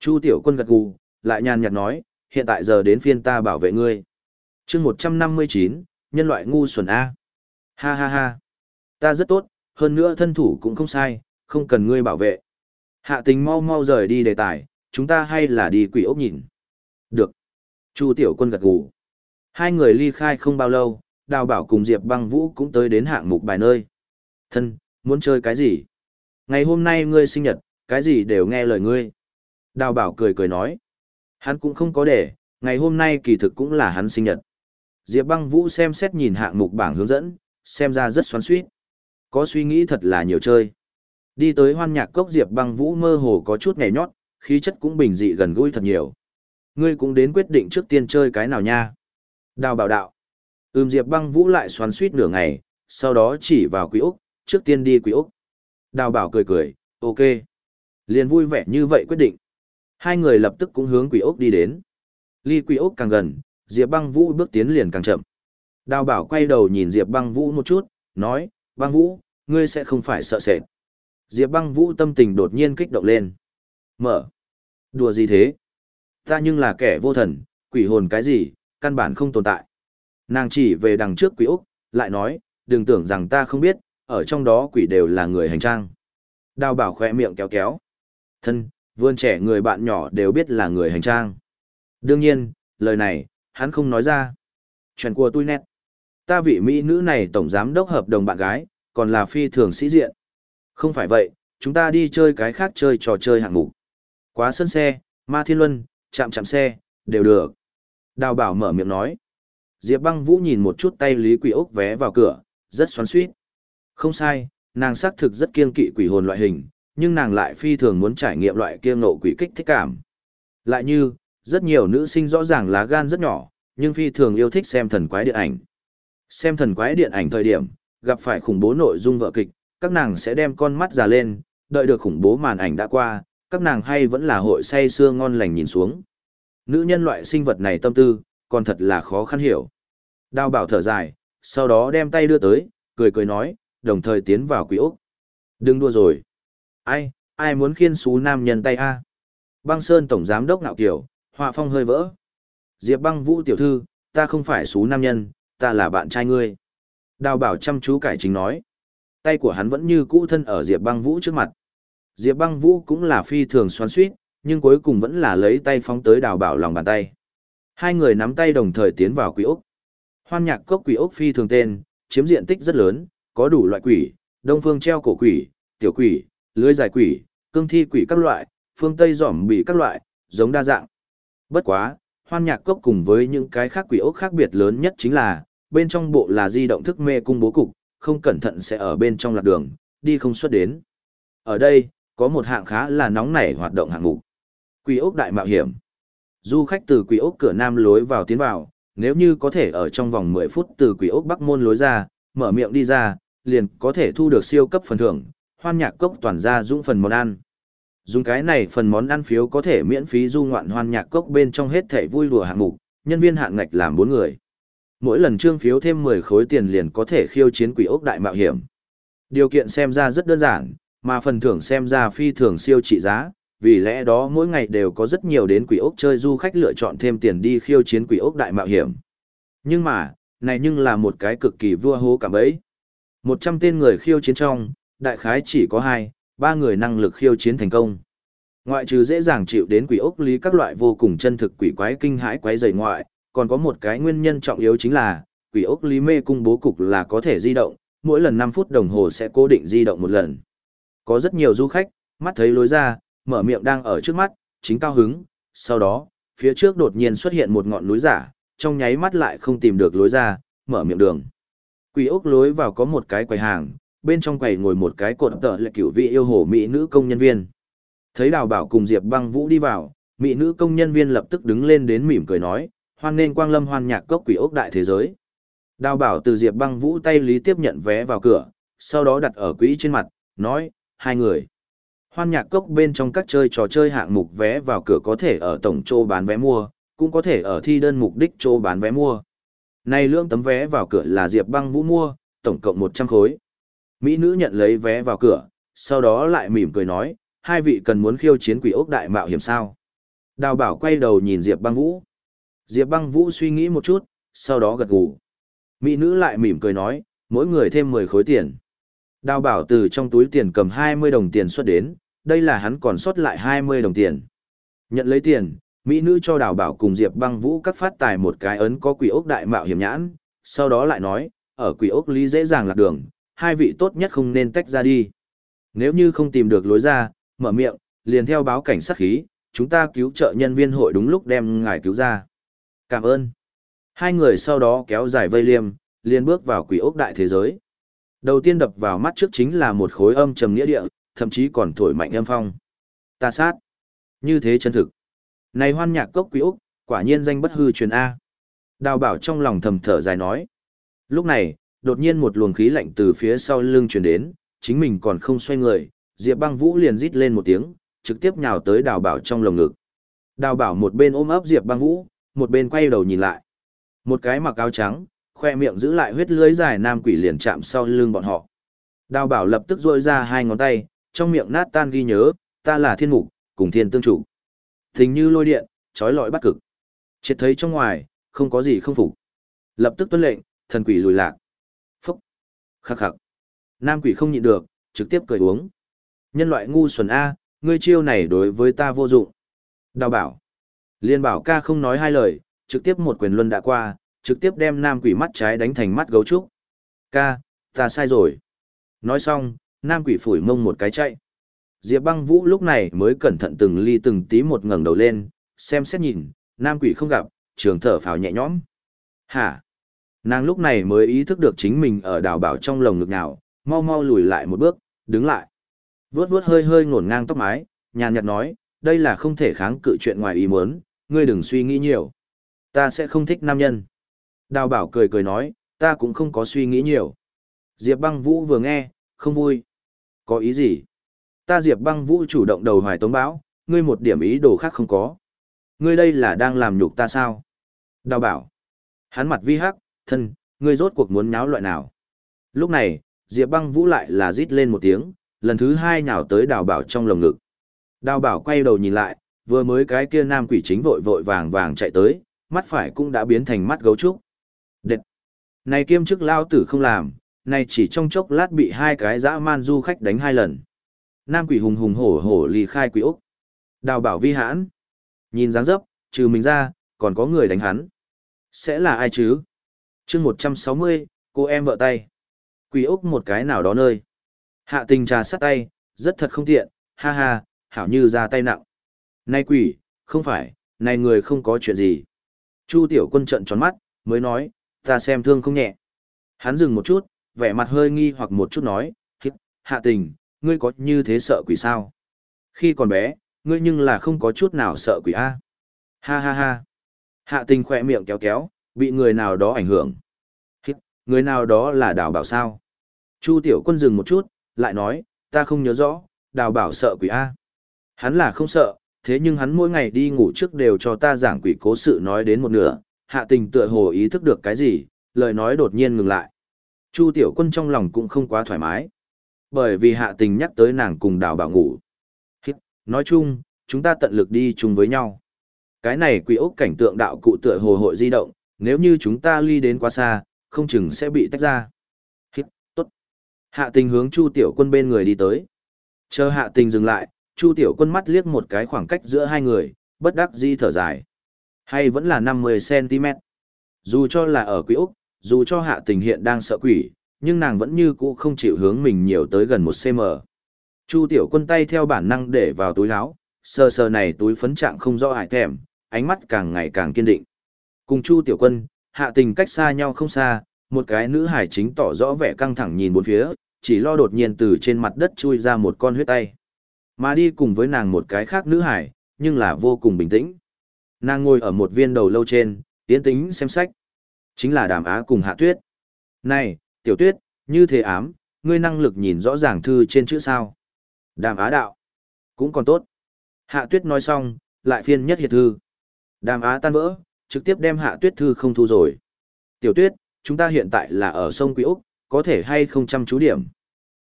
Chu tiểu quân gật gù, lại nhàn nhạt nói, hiện tại giờ đến phiên ta bảo vệ ngươi. chương 159, nhân loại ngu xuẩn A. Ha ha ha. Ta rất tốt, hơn nữa thân thủ cũng không sai, không cần ngươi bảo vệ. Hạ tình mau mau rời đi đề tài, chúng ta hay là đi quỷ ốc nhìn. Được. Chu tiểu quân gật gù. Hai người ly khai không bao lâu, đào bảo cùng Diệp băng vũ cũng tới đến hạng mục bài nơi. Thân, muốn chơi cái gì? Ngày hôm nay ngươi sinh nhật, cái gì đều nghe lời ngươi. Đào bảo cười cười nói. Hắn cũng không có để, ngày hôm nay kỳ thực cũng là hắn sinh nhật. Diệp băng vũ xem xét nhìn hạng mục bảng hướng dẫn, xem ra rất xoắn suýt. Có suy nghĩ thật là nhiều chơi. Đi tới hoan nhạc cốc Diệp băng vũ mơ hồ có chút nhảy nhót, khí chất cũng bình dị gần gũi thật nhiều. Ngươi cũng đến quyết định trước tiên chơi cái nào nha. Đào bảo đạo. Ừm Diệp băng vũ lại xoắn suýt nửa ngày, sau đó chỉ vào quý Úc, trước tiên đi quý Úc. Đào bảo cười cười, ok. Liền vui vẻ như vậy quyết định. Hai người lập tức cũng hướng quý Úc đi đến. Ly quý Úc càng gần, Diệp băng vũ bước tiến liền càng chậm. Đào bảo quay đầu nhìn Diệp băng vũ một chút, nói, băng vũ, ngươi sẽ không phải sợ sệt. Diệp băng vũ tâm tình đột nhiên kích động lên. Mở. Đùa gì thế? Ta nhưng là kẻ vô thần, quỷ hồn cái gì, căn bản không tồn tại. Nàng chỉ về đằng trước quỷ Úc, lại nói, đừng tưởng rằng ta không biết, ở trong đó quỷ đều là người hành trang. Đào bảo khỏe miệng kéo kéo. Thân, vươn trẻ người bạn nhỏ đều biết là người hành trang. Đương nhiên, lời này, hắn không nói ra. Chuyện của tôi nét. Ta vị mỹ nữ này tổng giám đốc hợp đồng bạn gái, còn là phi thường sĩ diện. Không phải vậy, chúng ta đi chơi cái khác chơi trò chơi hạng mục. Quá sân xe, ma thiên luân, chạm chạm xe, đều được. Đào bảo mở miệng nói. Diệp băng vũ nhìn một chút tay Lý Quỷ Ốc vé vào cửa, rất xoắn suýt. Không sai, nàng xác thực rất kiên kỵ quỷ hồn loại hình, nhưng nàng lại phi thường muốn trải nghiệm loại kia nộ quỷ kích thích cảm. Lại như, rất nhiều nữ sinh rõ ràng lá gan rất nhỏ, nhưng phi thường yêu thích xem thần quái điện ảnh. Xem thần quái điện ảnh thời điểm, gặp phải khủng bố nội dung vợ kịch, các nàng sẽ đem con mắt già lên, đợi được khủng bố màn ảnh đã qua, các nàng hay vẫn là hội say sưa ngon lành nhìn xuống. Nữ nhân loại sinh vật này tâm tư, còn thật là khó khăn hiểu. Đào bảo thở dài, sau đó đem tay đưa tới, cười cười nói, đồng thời tiến vào quỷ ốc. Đừng đua rồi. Ai, ai muốn khiên xú nam nhân tay a? Băng Sơn Tổng Giám đốc nạo Kiều, họa phong hơi vỡ. Diệp băng vũ tiểu thư, ta không phải xú nam nhân, ta là bạn trai ngươi. Đào bảo chăm chú cải chính nói. Tay của hắn vẫn như cũ thân ở Diệp băng vũ trước mặt. Diệp băng vũ cũng là phi thường xoắn suýt, nhưng cuối cùng vẫn là lấy tay phóng tới đào bảo lòng bàn tay. Hai người nắm tay đồng thời tiến vào quỷ ốc. Hoan nhạc cốc quỷ ốc phi thường tên, chiếm diện tích rất lớn, có đủ loại quỷ, đông phương treo cổ quỷ, tiểu quỷ, lưới dài quỷ, cương thi quỷ các loại, phương tây giỏm bị các loại, giống đa dạng. Bất quá, hoan nhạc cốc cùng với những cái khác quỷ ốc khác biệt lớn nhất chính là, bên trong bộ là di động thức mê cung bố cục, không cẩn thận sẽ ở bên trong lạc đường, đi không xuất đến. Ở đây, có một hạng khá là nóng nảy hoạt động hạng mục. Quỷ ốc đại mạo hiểm. Du khách từ quỷ ốc cửa nam lối vào tiến vào, nếu như có thể ở trong vòng 10 phút từ quỷ ốc bắc môn lối ra, mở miệng đi ra, liền có thể thu được siêu cấp phần thưởng, hoan nhạc cốc toàn ra dũng phần món ăn. Dùng cái này phần món ăn phiếu có thể miễn phí du ngoạn hoan nhạc cốc bên trong hết thể vui đùa hạng mục, nhân viên hạng ngạch làm 4 người. mỗi lần trương phiếu thêm 10 khối tiền liền có thể khiêu chiến quỷ ốc đại mạo hiểm. Điều kiện xem ra rất đơn giản, mà phần thưởng xem ra phi thường siêu trị giá, vì lẽ đó mỗi ngày đều có rất nhiều đến quỷ ốc chơi du khách lựa chọn thêm tiền đi khiêu chiến quỷ ốc đại mạo hiểm. Nhưng mà, này nhưng là một cái cực kỳ vua hố cảm ấy một 100 tên người khiêu chiến trong, đại khái chỉ có 2, 3 người năng lực khiêu chiến thành công. Ngoại trừ dễ dàng chịu đến quỷ ốc lý các loại vô cùng chân thực quỷ quái kinh hãi quái dày ngoại, còn có một cái nguyên nhân trọng yếu chính là, quỷ ốc lý mê cung bố cục là có thể di động, mỗi lần 5 phút đồng hồ sẽ cố định di động một lần. Có rất nhiều du khách, mắt thấy lối ra, mở miệng đang ở trước mắt, chính cao hứng, sau đó, phía trước đột nhiên xuất hiện một ngọn núi giả, trong nháy mắt lại không tìm được lối ra, mở miệng đường. Quỷ ốc lối vào có một cái quầy hàng, bên trong quầy ngồi một cái cột tợ là cửu vị yêu hồ mỹ nữ công nhân viên. Thấy Đào Bảo cùng Diệp Băng Vũ đi vào, mỹ nữ công nhân viên lập tức đứng lên đến mỉm cười nói, hoan nên quang lâm hoan nhạc cốc quỷ ốc đại thế giới. Đào Bảo từ Diệp Băng Vũ tay lý tiếp nhận vé vào cửa, sau đó đặt ở quỹ trên mặt, nói, hai người. Hoan nhạc cốc bên trong các chơi trò chơi hạng mục vé vào cửa có thể ở tổng chỗ bán vé mua, cũng có thể ở thi đơn mục đích chỗ bán vé mua. Này lượng tấm vé vào cửa là Diệp Băng Vũ mua, tổng cộng 100 khối. Mỹ nữ nhận lấy vé vào cửa, sau đó lại mỉm cười nói, hai vị cần muốn khiêu chiến quỷ ốc đại mạo hiểm sao. Đào bảo quay đầu nhìn Diệp băng vũ. Diệp băng vũ suy nghĩ một chút, sau đó gật gù. Mỹ nữ lại mỉm cười nói, mỗi người thêm 10 khối tiền. Đào bảo từ trong túi tiền cầm 20 đồng tiền xuất đến, đây là hắn còn sót lại 20 đồng tiền. Nhận lấy tiền, Mỹ nữ cho đào bảo cùng Diệp băng vũ cắt phát tài một cái ấn có quỷ ốc đại mạo hiểm nhãn, sau đó lại nói, ở quỷ ốc lý dễ dàng lạc đường, hai vị tốt nhất không nên tách ra đi. Nếu như không tìm được lối ra, mở miệng, liền theo báo cảnh sát khí, chúng ta cứu trợ nhân viên hội đúng lúc đem ngài cứu ra. Cảm ơn. Hai người sau đó kéo dài vây liêm, liền bước vào quỷ ốc đại thế giới. Đầu tiên đập vào mắt trước chính là một khối âm trầm nghĩa địa, thậm chí còn thổi mạnh âm phong. Ta sát. Như thế chân thực. Này hoan nhạc cốc quỷ Úc, quả nhiên danh bất hư truyền A. Đào bảo trong lòng thầm thở dài nói. Lúc này, đột nhiên một luồng khí lạnh từ phía sau lưng truyền đến, chính mình còn không xoay người, Diệp băng vũ liền rít lên một tiếng, trực tiếp nhào tới đào bảo trong lồng ngực. Đào bảo một bên ôm ấp Diệp băng vũ, một bên quay đầu nhìn lại. Một cái mặc áo trắng, khoe miệng giữ lại huyết lưới dài nam quỷ liền chạm sau lưng bọn họ. Đào bảo lập tức rôi ra hai ngón tay, trong miệng nát tan ghi nhớ, ta là thiên mục, cùng thiên tương chủ. Thình như lôi điện, trói lọi bắt cực. Triệt thấy trong ngoài, không có gì không phục. Lập tức tuân lệnh, thần quỷ lùi lạc. Phúc. Khắc khắc. Nam quỷ không nhịn được, trực tiếp cười uống. Nhân loại ngu xuẩn A, ngươi chiêu này đối với ta vô dụng. Đào bảo. Liên bảo ca không nói hai lời, trực tiếp một quyền luân đã qua, trực tiếp đem nam quỷ mắt trái đánh thành mắt gấu trúc. Ca, ta sai rồi. Nói xong, nam quỷ phủi mông một cái chạy. Diệp băng vũ lúc này mới cẩn thận từng ly từng tí một ngẩng đầu lên, xem xét nhìn, nam quỷ không gặp, trường thở phào nhẹ nhõm. Hả? Nàng lúc này mới ý thức được chính mình ở đào bảo trong lồng ngực nào, mau mau lùi lại một bước, đứng lại. Vướt vướt hơi hơi ngổn ngang tóc mái, nhàn nhạt nói, đây là không thể kháng cự chuyện ngoài ý muốn, ngươi đừng suy nghĩ nhiều. Ta sẽ không thích nam nhân. Đào bảo cười cười nói, ta cũng không có suy nghĩ nhiều. Diệp băng vũ vừa nghe, không vui. Có ý gì? Ta Diệp băng vũ chủ động đầu hoài tống báo, ngươi một điểm ý đồ khác không có. Ngươi đây là đang làm nhục ta sao? Đào bảo. Hắn mặt vi hắc, thân, ngươi rốt cuộc muốn nháo loại nào? Lúc này, Diệp băng vũ lại là rít lên một tiếng, lần thứ hai nhào tới đào bảo trong lồng ngực. Đào bảo quay đầu nhìn lại, vừa mới cái kia nam quỷ chính vội vội vàng vàng chạy tới, mắt phải cũng đã biến thành mắt gấu trúc. Này kiêm chức lao tử không làm, này chỉ trong chốc lát bị hai cái dã man du khách đánh hai lần. Nam quỷ hùng hùng hổ hổ lì khai quỷ ốc. Đào bảo vi hãn. Nhìn dáng dấp, trừ mình ra, còn có người đánh hắn. Sẽ là ai chứ? chương 160, cô em vợ tay. Quỷ ốc một cái nào đó nơi. Hạ tình trà sát tay, rất thật không tiện, ha ha, hảo như ra tay nặng. Này quỷ, không phải, này người không có chuyện gì. Chu tiểu quân trận tròn mắt, mới nói, ta xem thương không nhẹ. Hắn dừng một chút, vẻ mặt hơi nghi hoặc một chút nói, hít, hạ tình, ngươi có như thế sợ quỷ sao? Khi còn bé, ngươi nhưng là không có chút nào sợ quỷ A. Ha ha ha. Hạ tình khỏe miệng kéo kéo, bị người nào đó ảnh hưởng. Hít, người nào đó là đào bảo sao? Chu tiểu quân dừng một chút, lại nói, ta không nhớ rõ, đào bảo sợ quỷ A. Hắn là không sợ, thế nhưng hắn mỗi ngày đi ngủ trước đều cho ta giảng quỷ cố sự nói đến một nửa, hạ tình tựa hồ ý thức được cái gì, lời nói đột nhiên ngừng lại. Chu tiểu quân trong lòng cũng không quá thoải mái. Bởi vì hạ tình nhắc tới nàng cùng đào bảo ngủ. Hít, nói chung, chúng ta tận lực đi chung với nhau. Cái này quỷ ốc cảnh tượng đạo cụ tựa hồ hội di động, nếu như chúng ta ly đến quá xa, không chừng sẽ bị tách ra. Hít, tốt. Hạ tình hướng Chu tiểu quân bên người đi tới. Chờ hạ tình dừng lại, Chu tiểu quân mắt liếc một cái khoảng cách giữa hai người, bất đắc di thở dài. Hay vẫn là 50cm. Dù cho là ở quỹ Úc, dù cho hạ tình hiện đang sợ quỷ, nhưng nàng vẫn như cũ không chịu hướng mình nhiều tới gần một cm. Chu tiểu quân tay theo bản năng để vào túi áo, sờ sờ này túi phấn trạng không rõ hại thèm, ánh mắt càng ngày càng kiên định. Cùng Chu tiểu quân, hạ tình cách xa nhau không xa, một cái nữ hải chính tỏ rõ vẻ căng thẳng nhìn bốn phía, chỉ lo đột nhiên từ trên mặt đất chui ra một con huyết tay. Mà đi cùng với nàng một cái khác nữ hải, nhưng là vô cùng bình tĩnh. Nàng ngồi ở một viên đầu lâu trên, tiến tính xem sách. Chính là đàm á cùng hạ tuyết. Này, tiểu tuyết, như thế ám, ngươi năng lực nhìn rõ ràng thư trên chữ sao. Đàm á đạo. Cũng còn tốt. Hạ tuyết nói xong, lại phiên nhất hiệt thư. Đàm á tan vỡ, trực tiếp đem hạ tuyết thư không thu rồi. Tiểu tuyết, chúng ta hiện tại là ở sông Quý Úc, có thể hay không chăm chú điểm.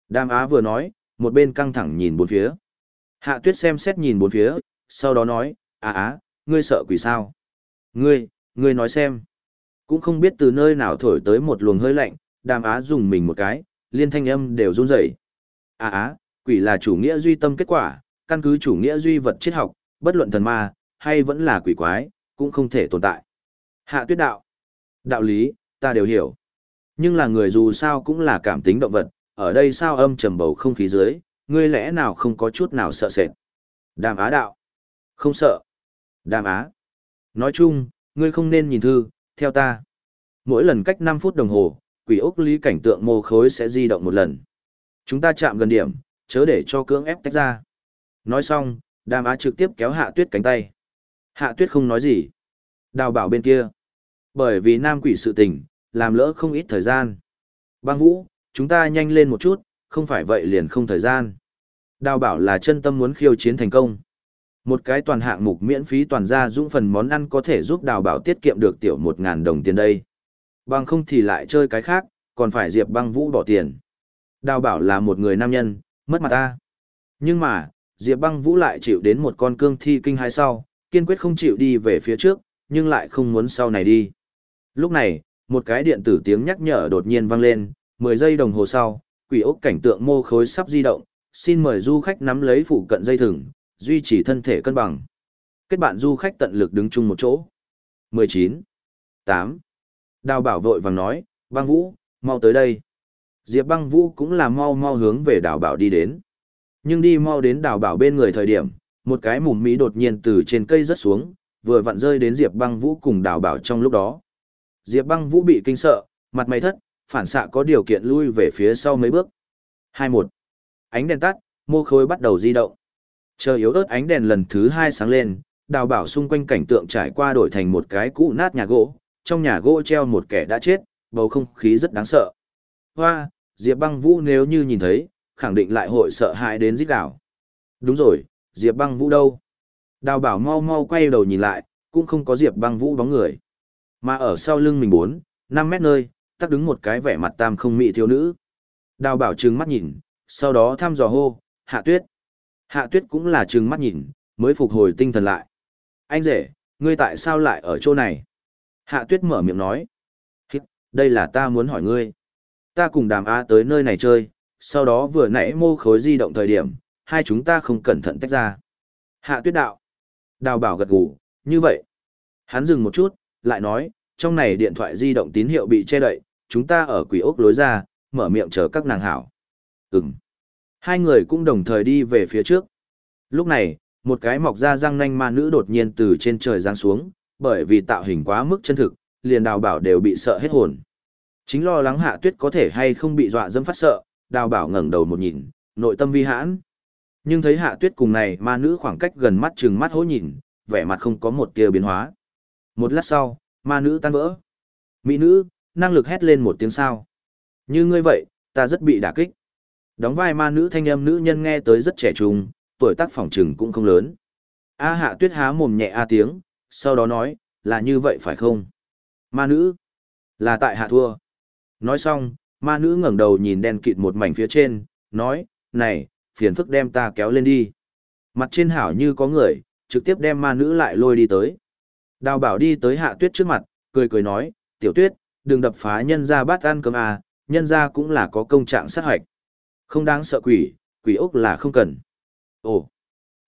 Đàm á vừa nói, một bên căng thẳng nhìn bốn phía. Hạ tuyết xem xét nhìn bốn phía, sau đó nói, á á, ngươi sợ quỷ sao? Ngươi, ngươi nói xem. Cũng không biết từ nơi nào thổi tới một luồng hơi lạnh, đàm á dùng mình một cái, liên thanh âm đều run rẩy. À á, quỷ là chủ nghĩa duy tâm kết quả, căn cứ chủ nghĩa duy vật triết học, bất luận thần ma, hay vẫn là quỷ quái, cũng không thể tồn tại. Hạ tuyết đạo. Đạo lý, ta đều hiểu. Nhưng là người dù sao cũng là cảm tính động vật, ở đây sao âm trầm bầu không khí dưới, ngươi lẽ nào không có chút nào sợ sệt. Đàm á đạo. Không sợ. Đàm á. Nói chung, ngươi không nên nhìn thư, theo ta. Mỗi lần cách 5 phút đồng hồ, quỷ ốc lý cảnh tượng mô khối sẽ di động một lần. Chúng ta chạm gần điểm, chớ để cho cưỡng ép tách ra. Nói xong, đàm á trực tiếp kéo hạ tuyết cánh tay. Hạ tuyết không nói gì. Đào bảo bên kia. Bởi vì nam quỷ sự tình, làm lỡ không ít thời gian. Bang vũ, chúng ta nhanh lên một chút, không phải vậy liền không thời gian. Đào bảo là chân tâm muốn khiêu chiến thành công. Một cái toàn hạng mục miễn phí toàn gia dũng phần món ăn có thể giúp đào bảo tiết kiệm được tiểu một ngàn đồng tiền đây. Bằng không thì lại chơi cái khác, còn phải Diệp băng vũ bỏ tiền. Đào bảo là một người nam nhân, mất mặt ta. Nhưng mà, Diệp băng vũ lại chịu đến một con cương thi kinh hai sau, kiên quyết không chịu đi về phía trước, nhưng lại không muốn sau này đi. Lúc này, một cái điện tử tiếng nhắc nhở đột nhiên vang lên, 10 giây đồng hồ sau, quỷ ốc cảnh tượng mô khối sắp di động, xin mời du khách nắm lấy phụ cận dây thừng, duy trì thân thể cân bằng. Kết bạn du khách tận lực đứng chung một chỗ. 19. 8. Đào bảo vội vàng nói, băng vũ, mau tới đây. Diệp băng vũ cũng là mau mau hướng về đào bảo đi đến. Nhưng đi mau đến đào bảo bên người thời điểm, một cái mùm mỹ đột nhiên từ trên cây rớt xuống, vừa vặn rơi đến Diệp băng vũ cùng đào bảo trong lúc đó. Diệp băng vũ bị kinh sợ, mặt mày thất, phản xạ có điều kiện lui về phía sau mấy bước. 21. Ánh đèn tắt, mô khối bắt đầu di động. Chờ yếu ớt ánh đèn lần thứ hai sáng lên, đào bảo xung quanh cảnh tượng trải qua đổi thành một cái cũ nát nhà gỗ, trong nhà gỗ treo một kẻ đã chết, bầu không khí rất đáng sợ. Hoa, Diệp băng vũ nếu như nhìn thấy, khẳng định lại hội sợ hãi đến giết đảo. Đúng rồi, Diệp băng vũ đâu? Đào bảo mau mau quay đầu nhìn lại, cũng không có Diệp băng vũ bóng người. Mà ở sau lưng mình bốn, năm mét nơi, tắc đứng một cái vẻ mặt tam không mị thiếu nữ. Đào bảo trừng mắt nhìn, sau đó thăm dò hô, hạ tuyết. Hạ tuyết cũng là trừng mắt nhìn, mới phục hồi tinh thần lại. Anh rể, ngươi tại sao lại ở chỗ này? Hạ tuyết mở miệng nói. Đây là ta muốn hỏi ngươi. Ta cùng đàm A tới nơi này chơi, sau đó vừa nãy mô khối di động thời điểm, hai chúng ta không cẩn thận tách ra. Hạ tuyết đạo. Đào bảo gật gù, như vậy. Hắn dừng một chút, lại nói, trong này điện thoại di động tín hiệu bị che đậy, chúng ta ở quỷ ốc lối ra, mở miệng chờ các nàng hảo. Ừm. Hai người cũng đồng thời đi về phía trước. Lúc này, một cái mọc ra răng nanh ma nữ đột nhiên từ trên trời giáng xuống, bởi vì tạo hình quá mức chân thực, liền đào bảo đều bị sợ hết hồn. Chính lo lắng hạ tuyết có thể hay không bị dọa dẫm phát sợ, đào bảo ngẩng đầu một nhìn, nội tâm vi hãn. Nhưng thấy hạ tuyết cùng này ma nữ khoảng cách gần mắt chừng mắt hố nhìn, vẻ mặt không có một tia biến hóa. Một lát sau, ma nữ tan vỡ. Mỹ nữ, năng lực hét lên một tiếng sao. Như ngươi vậy, ta rất bị đả kích. Đóng vai ma nữ thanh âm nữ nhân nghe tới rất trẻ trung, tuổi tác phỏng trừng cũng không lớn. A hạ tuyết há mồm nhẹ a tiếng, sau đó nói, là như vậy phải không? Ma nữ. Là tại hạ thua. Nói xong, ma nữ ngẩng đầu nhìn đen kịt một mảnh phía trên, nói, này, phiền phức đem ta kéo lên đi. Mặt trên hảo như có người, trực tiếp đem ma nữ lại lôi đi tới. Đào bảo đi tới hạ tuyết trước mặt, cười cười nói, tiểu tuyết, đừng đập phá nhân ra bát ăn cơm à, nhân ra cũng là có công trạng sát hoạch. Không đáng sợ quỷ, quỷ ốc là không cần. Ồ,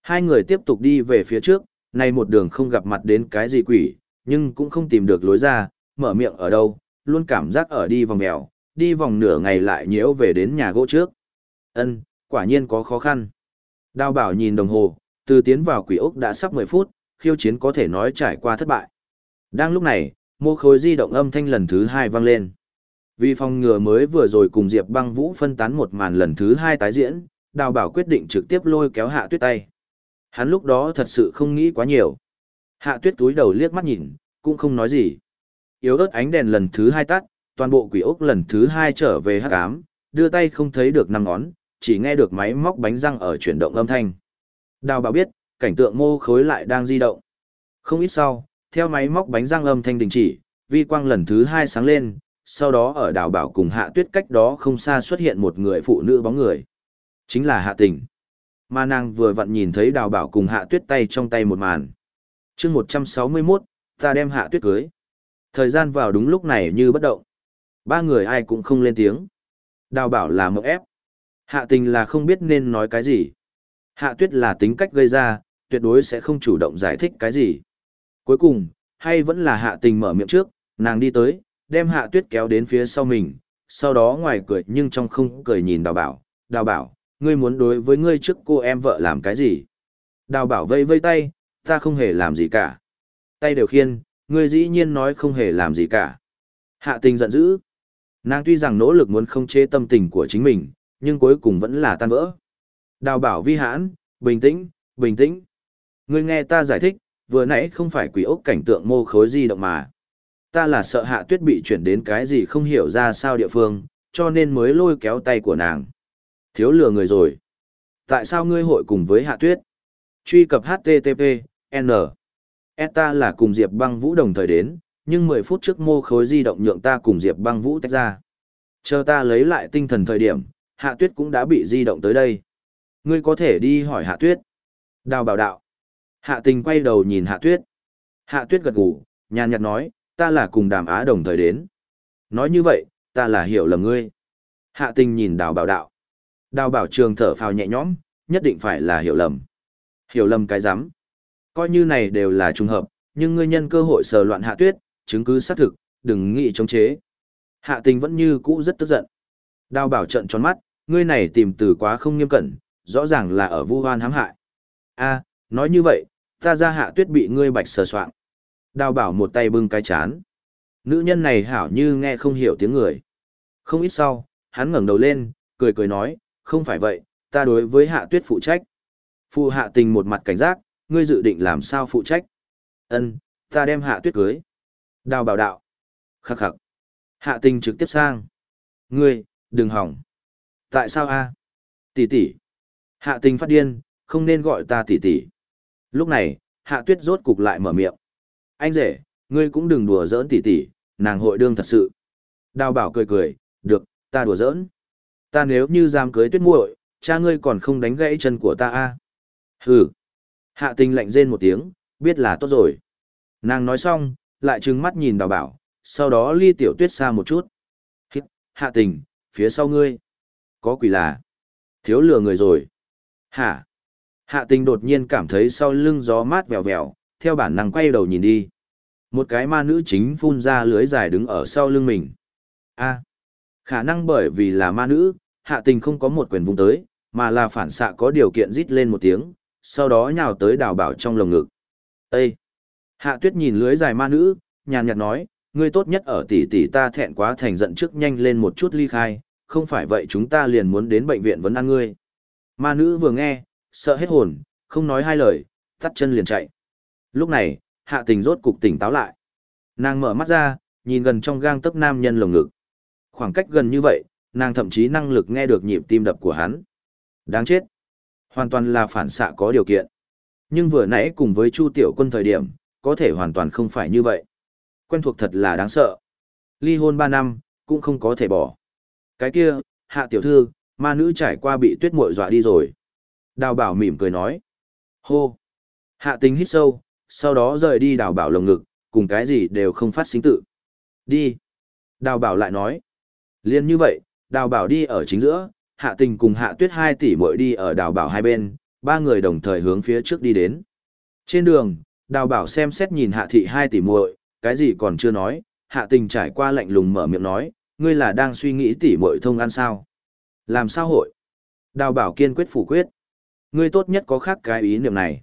hai người tiếp tục đi về phía trước, nay một đường không gặp mặt đến cái gì quỷ, nhưng cũng không tìm được lối ra, mở miệng ở đâu, luôn cảm giác ở đi vòng mèo, đi vòng nửa ngày lại nhiễu về đến nhà gỗ trước. Ân, quả nhiên có khó khăn. Đào bảo nhìn đồng hồ, từ tiến vào quỷ ốc đã sắp 10 phút, khiêu chiến có thể nói trải qua thất bại. Đang lúc này, mô khối di động âm thanh lần thứ hai vang lên. Vì phòng ngừa mới vừa rồi cùng Diệp băng vũ phân tán một màn lần thứ hai tái diễn, đào bảo quyết định trực tiếp lôi kéo hạ tuyết tay. Hắn lúc đó thật sự không nghĩ quá nhiều. Hạ tuyết túi đầu liếc mắt nhìn, cũng không nói gì. Yếu ớt ánh đèn lần thứ hai tắt, toàn bộ quỷ ốc lần thứ hai trở về hắc ám, đưa tay không thấy được năm ngón, chỉ nghe được máy móc bánh răng ở chuyển động âm thanh. Đào bảo biết, cảnh tượng mô khối lại đang di động. Không ít sau, theo máy móc bánh răng âm thanh đình chỉ, vi quang lần thứ hai sáng lên, sau đó ở đào bảo cùng hạ tuyết cách đó không xa xuất hiện một người phụ nữ bóng người. Chính là hạ tình. Mà nàng vừa vặn nhìn thấy đào bảo cùng hạ tuyết tay trong tay một màn. chương 161, ta đem hạ tuyết cưới. Thời gian vào đúng lúc này như bất động. Ba người ai cũng không lên tiếng. Đào bảo là mộng ép. Hạ tình là không biết nên nói cái gì. Hạ tuyết là tính cách gây ra, tuyệt đối sẽ không chủ động giải thích cái gì. Cuối cùng, hay vẫn là hạ tình mở miệng trước, nàng đi tới, đem hạ tuyết kéo đến phía sau mình, sau đó ngoài cười nhưng trong không cười nhìn đào bảo, đào bảo, ngươi muốn đối với ngươi trước cô em vợ làm cái gì? Đào bảo vây vây tay, ta không hề làm gì cả. Tay đều khiên, ngươi dĩ nhiên nói không hề làm gì cả. Hạ tình giận dữ. Nàng tuy rằng nỗ lực muốn không chế tâm tình của chính mình, nhưng cuối cùng vẫn là tan vỡ. Đào bảo vi hãn, bình tĩnh, bình tĩnh. Ngươi nghe ta giải thích, vừa nãy không phải quỷ ốc cảnh tượng mô khối di động mà. Ta là sợ hạ tuyết bị chuyển đến cái gì không hiểu ra sao địa phương, cho nên mới lôi kéo tay của nàng. Thiếu lừa người rồi. Tại sao ngươi hội cùng với hạ tuyết? Truy cập HTTP, N. E ta là cùng Diệp băng vũ đồng thời đến, nhưng 10 phút trước mô khối di động nhượng ta cùng Diệp băng vũ tách ra. Chờ ta lấy lại tinh thần thời điểm, hạ tuyết cũng đã bị di động tới đây. Ngươi có thể đi hỏi hạ tuyết. Đào bảo đạo. Hạ tình quay đầu nhìn hạ tuyết. Hạ tuyết gật gù, nhàn nhạt nói, ta là cùng đàm á đồng thời đến. Nói như vậy, ta là hiểu lầm ngươi. Hạ tình nhìn đào bảo đạo. Đào bảo trường thở phào nhẹ nhõm, nhất định phải là hiểu lầm. Hiểu lầm cái rắm Coi như này đều là trùng hợp, nhưng ngươi nhân cơ hội sờ loạn hạ tuyết, chứng cứ xác thực, đừng nghĩ chống chế. Hạ tình vẫn như cũ rất tức giận. Đào bảo trận tròn mắt, ngươi này tìm từ quá không nghiêm cẩn, rõ ràng là ở vu hoan hãm hại. a nói như vậy, ta ra hạ tuyết bị ngươi bạch sờ soạn. Đào bảo một tay bưng cái chán. Nữ nhân này hảo như nghe không hiểu tiếng người. Không ít sau, hắn ngẩng đầu lên, cười cười nói, không phải vậy, ta đối với hạ tuyết phụ trách. Phụ hạ tình một mặt cảnh giác, ngươi dự định làm sao phụ trách. Ân, ta đem hạ tuyết cưới. Đào bảo đạo. Khắc khắc. Hạ tình trực tiếp sang. Ngươi, đừng hỏng. Tại sao a? Tỷ tỷ. Hạ tình phát điên, không nên gọi ta tỷ tỷ. Lúc này, hạ tuyết rốt cục lại mở miệng. Anh rể, ngươi cũng đừng đùa giỡn tỷ tỷ, nàng hội đương thật sự. Đào bảo cười cười, được, ta đùa giỡn. Ta nếu như dám cưới tuyết muội, cha ngươi còn không đánh gãy chân của ta a. À? Hừ. Hạ tình lạnh rên một tiếng, biết là tốt rồi. Nàng nói xong, lại trừng mắt nhìn đào bảo, sau đó ly tiểu tuyết xa một chút. Hít, hạ tình, phía sau ngươi. Có quỷ là. Thiếu lừa người rồi. Hả? Hạ tình đột nhiên cảm thấy sau lưng gió mát vèo vèo, theo bản năng quay đầu nhìn đi. Một cái ma nữ chính phun ra lưới dài đứng ở sau lưng mình. a khả năng bởi vì là ma nữ, hạ tình không có một quyền vùng tới, mà là phản xạ có điều kiện rít lên một tiếng, sau đó nhào tới đào bảo trong lồng ngực. Ê! Hạ tuyết nhìn lưới dài ma nữ, nhàn nhạt nói, ngươi tốt nhất ở tỷ tỷ ta thẹn quá thành giận trước nhanh lên một chút ly khai, không phải vậy chúng ta liền muốn đến bệnh viện vấn an ngươi. Ma nữ vừa nghe, sợ hết hồn, không nói hai lời, tắt chân liền chạy. Lúc này, hạ tình rốt cục tỉnh táo lại. Nàng mở mắt ra, nhìn gần trong gang tấc nam nhân lồng ngực. Khoảng cách gần như vậy, nàng thậm chí năng lực nghe được nhịp tim đập của hắn. Đáng chết. Hoàn toàn là phản xạ có điều kiện. Nhưng vừa nãy cùng với Chu Tiểu Quân thời điểm, có thể hoàn toàn không phải như vậy. Quen thuộc thật là đáng sợ. Ly hôn 3 năm, cũng không có thể bỏ. Cái kia, hạ tiểu thư, ma nữ trải qua bị tuyết muội dọa đi rồi. Đào bảo mỉm cười nói. Hô. Hạ tình hít sâu, sau đó rời đi đào bảo lồng ngực, cùng cái gì đều không phát sinh tự. Đi. Đào bảo lại nói. Liên như vậy, đào bảo đi ở chính giữa, hạ tình cùng hạ tuyết hai tỷ muội đi ở đào bảo hai bên, ba người đồng thời hướng phía trước đi đến. Trên đường, đào bảo xem xét nhìn hạ thị hai tỷ muội, cái gì còn chưa nói, hạ tình trải qua lạnh lùng mở miệng nói, ngươi là đang suy nghĩ tỷ muội thông ăn sao? Làm sao hội? Đào bảo kiên quyết phủ quyết. Ngươi tốt nhất có khác cái ý niệm này.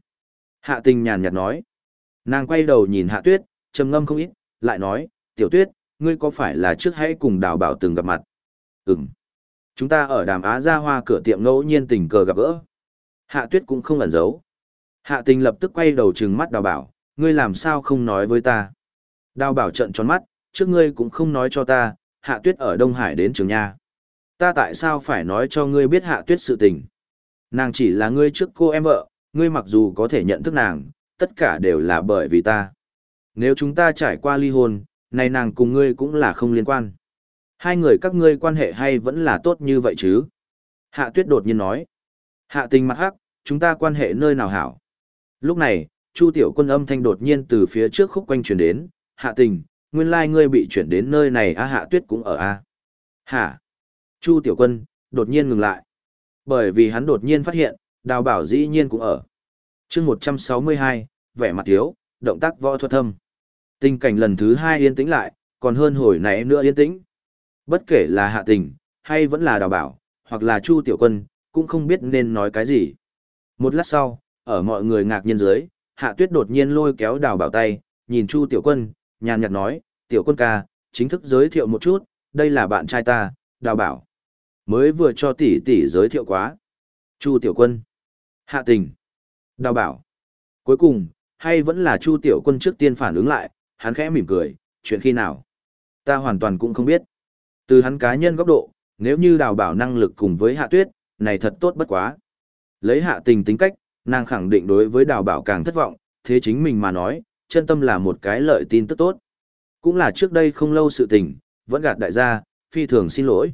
Hạ tình nhàn nhạt nói. Nàng quay đầu nhìn hạ tuyết, trầm ngâm không ít, lại nói, tiểu tuyết, ngươi có phải là trước hãy cùng đào bảo từng gặp mặt? Ừm. Chúng ta ở đàm á ra hoa cửa tiệm ngẫu nhiên tình cờ gặp gỡ. Hạ tuyết cũng không ẩn giấu. Hạ tình lập tức quay đầu trừng mắt đào bảo, ngươi làm sao không nói với ta? Đào bảo trận tròn mắt, trước ngươi cũng không nói cho ta, hạ tuyết ở Đông Hải đến trường nha. Ta tại sao phải nói cho ngươi biết hạ tuyết sự tình? Nàng chỉ là ngươi trước cô em vợ, ngươi mặc dù có thể nhận thức nàng, tất cả đều là bởi vì ta. Nếu chúng ta trải qua ly hôn, này nàng cùng ngươi cũng là không liên quan. Hai người các ngươi quan hệ hay vẫn là tốt như vậy chứ? Hạ tuyết đột nhiên nói. Hạ tình mặt hắc, chúng ta quan hệ nơi nào hảo? Lúc này, Chu tiểu quân âm thanh đột nhiên từ phía trước khúc quanh truyền đến. Hạ tình, nguyên lai ngươi bị chuyển đến nơi này a hạ tuyết cũng ở a. Hả? Chu tiểu quân, đột nhiên ngừng lại. Bởi vì hắn đột nhiên phát hiện, đào bảo dĩ nhiên cũng ở. chương 162, vẻ mặt thiếu, động tác võ thuật thâm. Tình cảnh lần thứ hai yên tĩnh lại, còn hơn hồi nãy nữa yên tĩnh. Bất kể là hạ tình, hay vẫn là đào bảo, hoặc là chu tiểu quân, cũng không biết nên nói cái gì. Một lát sau, ở mọi người ngạc nhiên dưới, hạ tuyết đột nhiên lôi kéo đào bảo tay, nhìn chu tiểu quân, nhàn nhạt nói, tiểu quân ca, chính thức giới thiệu một chút, đây là bạn trai ta, đào bảo. Mới vừa cho tỷ tỷ giới thiệu quá. Chu tiểu quân. Hạ tình. Đào bảo. Cuối cùng, hay vẫn là Chu tiểu quân trước tiên phản ứng lại, hắn khẽ mỉm cười, chuyện khi nào? Ta hoàn toàn cũng không biết. Từ hắn cá nhân góc độ, nếu như đào bảo năng lực cùng với hạ tuyết, này thật tốt bất quá. Lấy hạ tình tính cách, nàng khẳng định đối với đào bảo càng thất vọng, thế chính mình mà nói, chân tâm là một cái lợi tin tức tốt. Cũng là trước đây không lâu sự tình, vẫn gạt đại gia, phi thường xin lỗi.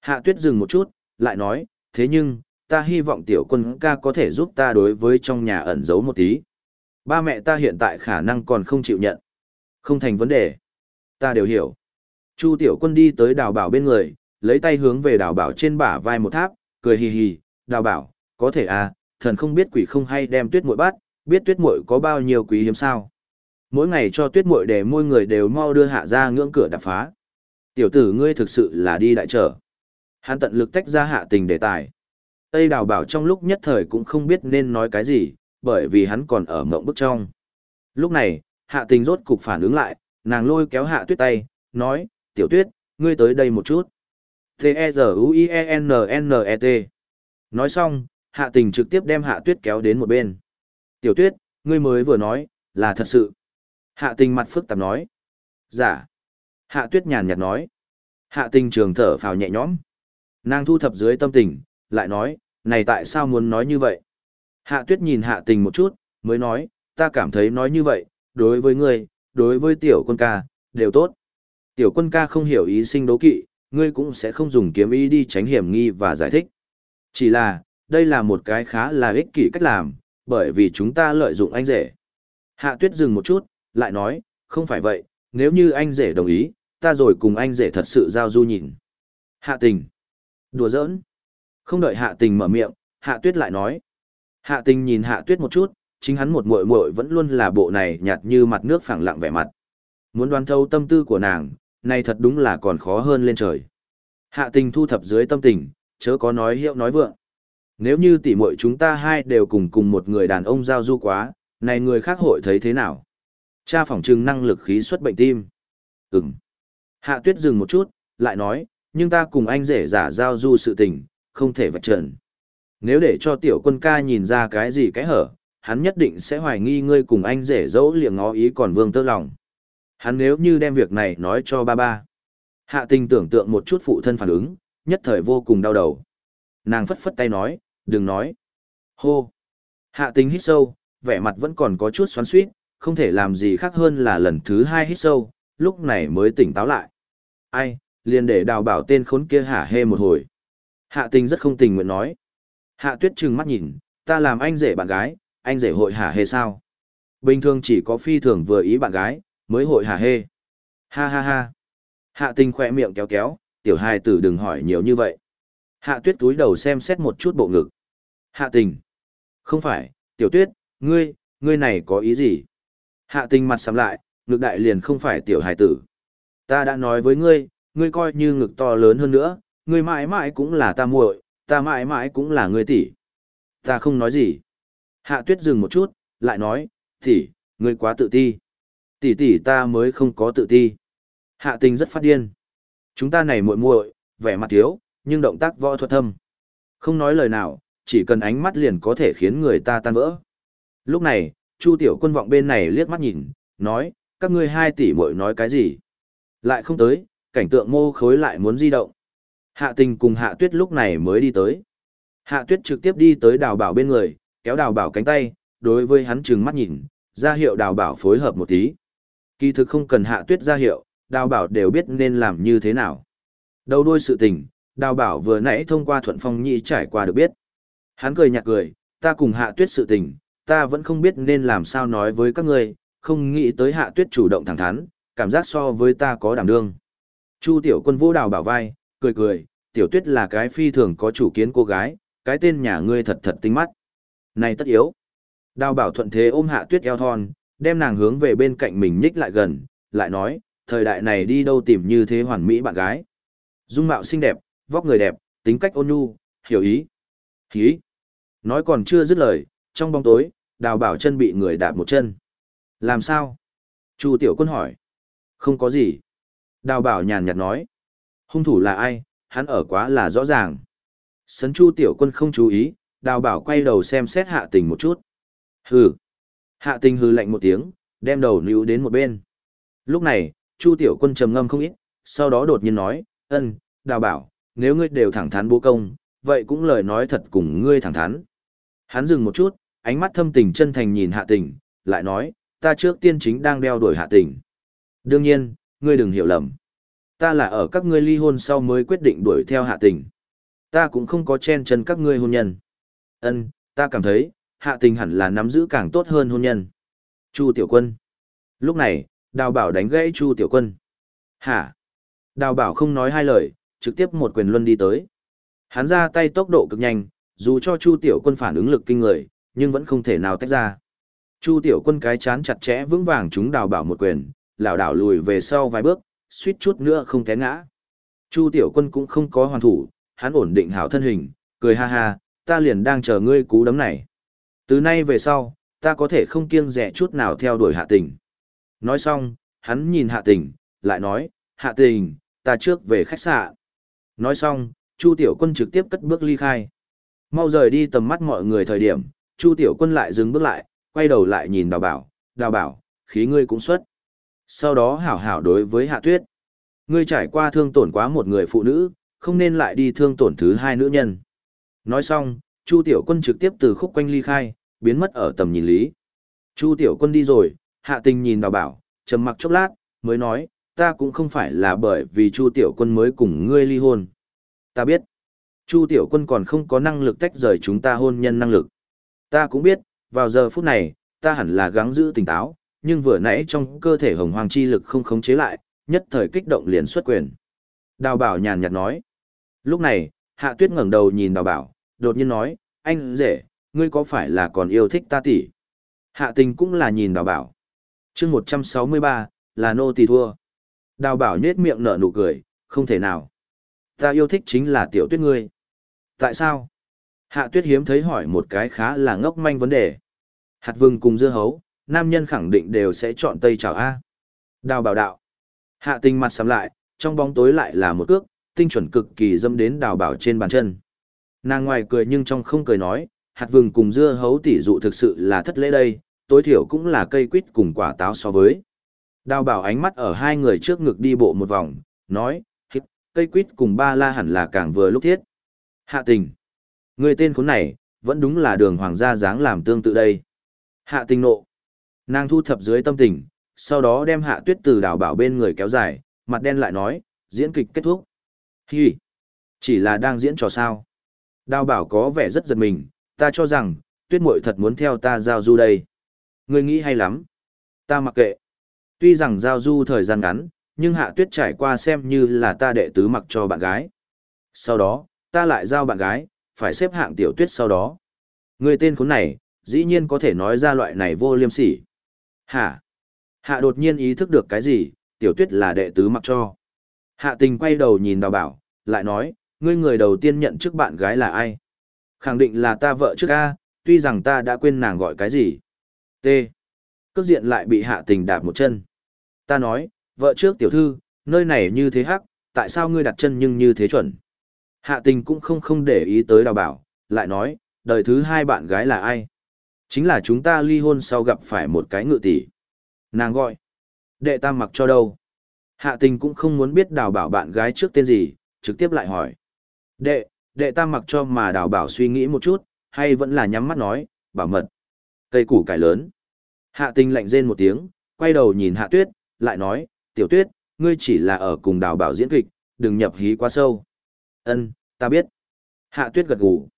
Hạ tuyết dừng một chút, lại nói, thế nhưng, ta hy vọng tiểu quân ca có thể giúp ta đối với trong nhà ẩn giấu một tí. Ba mẹ ta hiện tại khả năng còn không chịu nhận. Không thành vấn đề. Ta đều hiểu. Chu tiểu quân đi tới đào bảo bên người, lấy tay hướng về đào bảo trên bả vai một tháp, cười hì hì, đào bảo, có thể à, thần không biết quỷ không hay đem tuyết muội bắt, biết tuyết muội có bao nhiêu quý hiếm sao. Mỗi ngày cho tuyết muội để môi người đều mau đưa hạ ra ngưỡng cửa đập phá. Tiểu tử ngươi thực sự là đi đại trở. Hắn tận lực tách ra hạ tình đề tài. Tây đào bảo trong lúc nhất thời cũng không biết nên nói cái gì, bởi vì hắn còn ở mộng bức trong. Lúc này, hạ tình rốt cục phản ứng lại, nàng lôi kéo hạ tuyết tay, nói, tiểu tuyết, ngươi tới đây một chút. T-E-Z-U-I-E-N-N-E-T. Nói xong, hạ tình trực tiếp đem hạ tuyết kéo đến một bên. Tiểu tuyết, ngươi mới vừa nói, là thật sự. Hạ tình mặt phức tạp nói. Giả. Dạ. Hạ tuyết nhàn nhạt nói. Hạ tình trường thở phào nhẹ nhõm. Nàng thu thập dưới tâm tình, lại nói, này tại sao muốn nói như vậy? Hạ tuyết nhìn hạ tình một chút, mới nói, ta cảm thấy nói như vậy, đối với ngươi, đối với tiểu quân ca, đều tốt. Tiểu quân ca không hiểu ý sinh đố kỵ, ngươi cũng sẽ không dùng kiếm ý đi tránh hiểm nghi và giải thích. Chỉ là, đây là một cái khá là ích kỷ cách làm, bởi vì chúng ta lợi dụng anh rể. Hạ tuyết dừng một chút, lại nói, không phải vậy, nếu như anh rể đồng ý, ta rồi cùng anh rể thật sự giao du nhìn. Hạ tình. Đùa giỡn. Không đợi hạ tình mở miệng, hạ tuyết lại nói. Hạ tình nhìn hạ tuyết một chút, chính hắn một muội muội vẫn luôn là bộ này nhạt như mặt nước phẳng lặng vẻ mặt. Muốn đoán thâu tâm tư của nàng, này thật đúng là còn khó hơn lên trời. Hạ tình thu thập dưới tâm tình, chớ có nói hiệu nói vượng. Nếu như tỷ muội chúng ta hai đều cùng cùng một người đàn ông giao du quá, này người khác hội thấy thế nào? Cha phỏng trừng năng lực khí xuất bệnh tim. Ừm. Hạ tuyết dừng một chút, lại nói, nhưng ta cùng anh rể giả giao du sự tình, không thể vạch trần. Nếu để cho tiểu quân ca nhìn ra cái gì cái hở, hắn nhất định sẽ hoài nghi ngươi cùng anh rể dẫu liệng ngó ý còn vương tơ lòng. Hắn nếu như đem việc này nói cho ba ba. Hạ tình tưởng tượng một chút phụ thân phản ứng, nhất thời vô cùng đau đầu. Nàng phất phất tay nói, đừng nói. Hô. Hạ tình hít sâu, vẻ mặt vẫn còn có chút xoắn suýt, không thể làm gì khác hơn là lần thứ hai hít sâu, lúc này mới tỉnh táo lại. Ai, liền để đào bảo tên khốn kia hả hê một hồi. Hạ tình rất không tình nguyện nói. Hạ tuyết trừng mắt nhìn, ta làm anh rể bạn gái, anh rể hội hả hê sao? Bình thường chỉ có phi thường vừa ý bạn gái, mới hội hả hê. Ha ha ha. Hạ tình khỏe miệng kéo kéo, tiểu hài tử đừng hỏi nhiều như vậy. Hạ tuyết túi đầu xem xét một chút bộ ngực. Hạ tình. Không phải, tiểu tuyết, ngươi, ngươi này có ý gì? Hạ tình mặt sắm lại, ngực đại liền không phải tiểu hài tử. Ta đã nói với ngươi, ngươi coi như ngực to lớn hơn nữa, ngươi mãi mãi cũng là ta muội, ta mãi mãi cũng là người tỷ. Ta không nói gì. Hạ tuyết dừng một chút, lại nói, tỷ, ngươi quá tự ti. Tỷ tỷ ta mới không có tự ti. Hạ tình rất phát điên. Chúng ta này muội muội, vẻ mặt thiếu, nhưng động tác võ thuật thâm. Không nói lời nào, chỉ cần ánh mắt liền có thể khiến người ta tan vỡ. Lúc này, Chu tiểu quân vọng bên này liếc mắt nhìn, nói, các ngươi hai tỷ muội nói cái gì? Lại không tới, cảnh tượng mô khối lại muốn di động. Hạ tình cùng hạ tuyết lúc này mới đi tới. Hạ tuyết trực tiếp đi tới đào bảo bên người, kéo đào bảo cánh tay, đối với hắn trừng mắt nhìn, ra hiệu đào bảo phối hợp một tí. Kỳ thực không cần hạ tuyết ra hiệu, đào bảo đều biết nên làm như thế nào. Đầu đuôi sự tình, đào bảo vừa nãy thông qua thuận phong nhị trải qua được biết. Hắn cười nhạt cười, ta cùng hạ tuyết sự tình, ta vẫn không biết nên làm sao nói với các ngươi, không nghĩ tới hạ tuyết chủ động thẳng thắn, cảm giác so với ta có đảm đương. Chu tiểu quân vô đào bảo vai, cười cười, tiểu tuyết là cái phi thường có chủ kiến cô gái, cái tên nhà ngươi thật thật tinh mắt. Này tất yếu. Đào bảo thuận thế ôm hạ tuyết eo thon, đem nàng hướng về bên cạnh mình nhích lại gần, lại nói, thời đại này đi đâu tìm như thế hoàn mỹ bạn gái. Dung mạo xinh đẹp, vóc người đẹp, tính cách ôn nhu, hiểu ý. Hí. Nói còn chưa dứt lời, trong bóng tối, đào bảo chân bị người đạp một chân. Làm sao? Chu tiểu quân hỏi. Không có gì. Đào bảo nhàn nhạt nói. Hung thủ là ai, hắn ở quá là rõ ràng. Sấn chu tiểu quân không chú ý, đào bảo quay đầu xem xét hạ tình một chút. Hừ. Hạ tình hừ lạnh một tiếng, đem đầu níu đến một bên. Lúc này, chu tiểu quân trầm ngâm không ít, sau đó đột nhiên nói, ân, đào bảo, nếu ngươi đều thẳng thắn bố công, vậy cũng lời nói thật cùng ngươi thẳng thắn. Hắn dừng một chút, ánh mắt thâm tình chân thành nhìn hạ tình, lại nói, ta trước tiên chính đang đeo đuổi hạ tình. Đương nhiên, ngươi đừng hiểu lầm. Ta là ở các ngươi ly hôn sau mới quyết định đuổi theo hạ tình. Ta cũng không có chen chân các ngươi hôn nhân. Ân, ta cảm thấy, hạ tình hẳn là nắm giữ càng tốt hơn hôn nhân. Chu tiểu quân. Lúc này, đào bảo đánh gãy chu tiểu quân. Hả? Đào bảo không nói hai lời, trực tiếp một quyền luân đi tới. Hắn ra tay tốc độ cực nhanh, dù cho chu tiểu quân phản ứng lực kinh người, nhưng vẫn không thể nào tách ra. Chu tiểu quân cái chán chặt chẽ vững vàng chúng đào bảo một quyền, lảo đảo lùi về sau vài bước, suýt chút nữa không té ngã. Chu tiểu quân cũng không có hoàn thủ, hắn ổn định hảo thân hình, cười ha ha, ta liền đang chờ ngươi cú đấm này. Từ nay về sau, ta có thể không kiêng rẻ chút nào theo đuổi hạ tình. Nói xong, hắn nhìn hạ tình, lại nói, hạ tình, ta trước về khách sạn. Nói xong, Chu tiểu quân trực tiếp cất bước ly khai. Mau rời đi tầm mắt mọi người thời điểm, Chu tiểu quân lại dừng bước lại, quay đầu lại nhìn đào bảo, đào bảo, khí ngươi cũng xuất. Sau đó hảo hảo đối với hạ tuyết. Ngươi trải qua thương tổn quá một người phụ nữ, không nên lại đi thương tổn thứ hai nữ nhân. Nói xong, Chu tiểu quân trực tiếp từ khúc quanh ly khai, biến mất ở tầm nhìn lý. Chu tiểu quân đi rồi, hạ tình nhìn đào bảo, trầm mặc chốc lát, mới nói, ta cũng không phải là bởi vì Chu tiểu quân mới cùng ngươi ly hôn. Ta biết, Chu tiểu quân còn không có năng lực tách rời chúng ta hôn nhân năng lực. Ta cũng biết, vào giờ phút này, ta hẳn là gắng giữ tỉnh táo, nhưng vừa nãy trong cơ thể hồng hoàng chi lực không khống chế lại, nhất thời kích động liền xuất quyền. Đào bảo nhàn nhạt nói. Lúc này, hạ tuyết ngẩng đầu nhìn đào bảo, đột nhiên nói, anh rể, ngươi có phải là còn yêu thích ta tỷ? Hạ tình cũng là nhìn đào bảo. chương 163, là nô tỳ thua. Đào bảo nhết miệng nở nụ cười, không thể nào. Ta yêu thích chính là tiểu tuyết ngươi. Tại sao? Hạ tuyết hiếm thấy hỏi một cái khá là ngốc manh vấn đề. Hạt vừng cùng dưa hấu, nam nhân khẳng định đều sẽ chọn tây chào A. Đào bảo đạo. Hạ tình mặt sắm lại, trong bóng tối lại là một cước, tinh chuẩn cực kỳ dâm đến đào bảo trên bàn chân. Nàng ngoài cười nhưng trong không cười nói, hạt vừng cùng dưa hấu tỷ dụ thực sự là thất lễ đây, tối thiểu cũng là cây quýt cùng quả táo so với. Đào bảo ánh mắt ở hai người trước ngực đi bộ một vòng, nói, hít, cây quýt cùng ba la hẳn là càng vừa lúc thiết. Hạ tình. Người tên khốn này, vẫn đúng là đường hoàng gia dáng làm tương tự đây. Hạ tình nộ. Nàng thu thập dưới tâm tình, sau đó đem hạ tuyết từ đào bảo bên người kéo dài, mặt đen lại nói, diễn kịch kết thúc. Hi! Chỉ là đang diễn trò sao. Đào bảo có vẻ rất giật mình, ta cho rằng, tuyết muội thật muốn theo ta giao du đây. Ngươi nghĩ hay lắm. Ta mặc kệ. Tuy rằng giao du thời gian ngắn, nhưng hạ tuyết trải qua xem như là ta đệ tứ mặc cho bạn gái. Sau đó, ta lại giao bạn gái, phải xếp hạng tiểu tuyết sau đó. Người tên khốn này, dĩ nhiên có thể nói ra loại này vô liêm sỉ. Hả? Hạ đột nhiên ý thức được cái gì, tiểu tuyết là đệ tứ mặc cho. Hạ tình quay đầu nhìn đào bảo, lại nói, ngươi người đầu tiên nhận trước bạn gái là ai? Khẳng định là ta vợ trước A, tuy rằng ta đã quên nàng gọi cái gì. T. Cước diện lại bị hạ tình đạp một chân. Ta nói, vợ trước tiểu thư, nơi này như thế hắc, tại sao ngươi đặt chân nhưng như thế chuẩn? Hạ tình cũng không không để ý tới đào bảo, lại nói, đời thứ hai bạn gái là ai? Chính là chúng ta ly hôn sau gặp phải một cái ngự tỷ. Nàng gọi. Đệ tam mặc cho đâu? Hạ tình cũng không muốn biết đào bảo bạn gái trước tên gì, trực tiếp lại hỏi. Đệ, đệ tam mặc cho mà đào bảo suy nghĩ một chút, hay vẫn là nhắm mắt nói, bảo mật. Cây củ cải lớn. Hạ tình lạnh rên một tiếng, quay đầu nhìn hạ tuyết, lại nói, tiểu tuyết, ngươi chỉ là ở cùng đào bảo diễn kịch, đừng nhập hí quá sâu. Ân, ta biết. Hạ tuyết gật gù.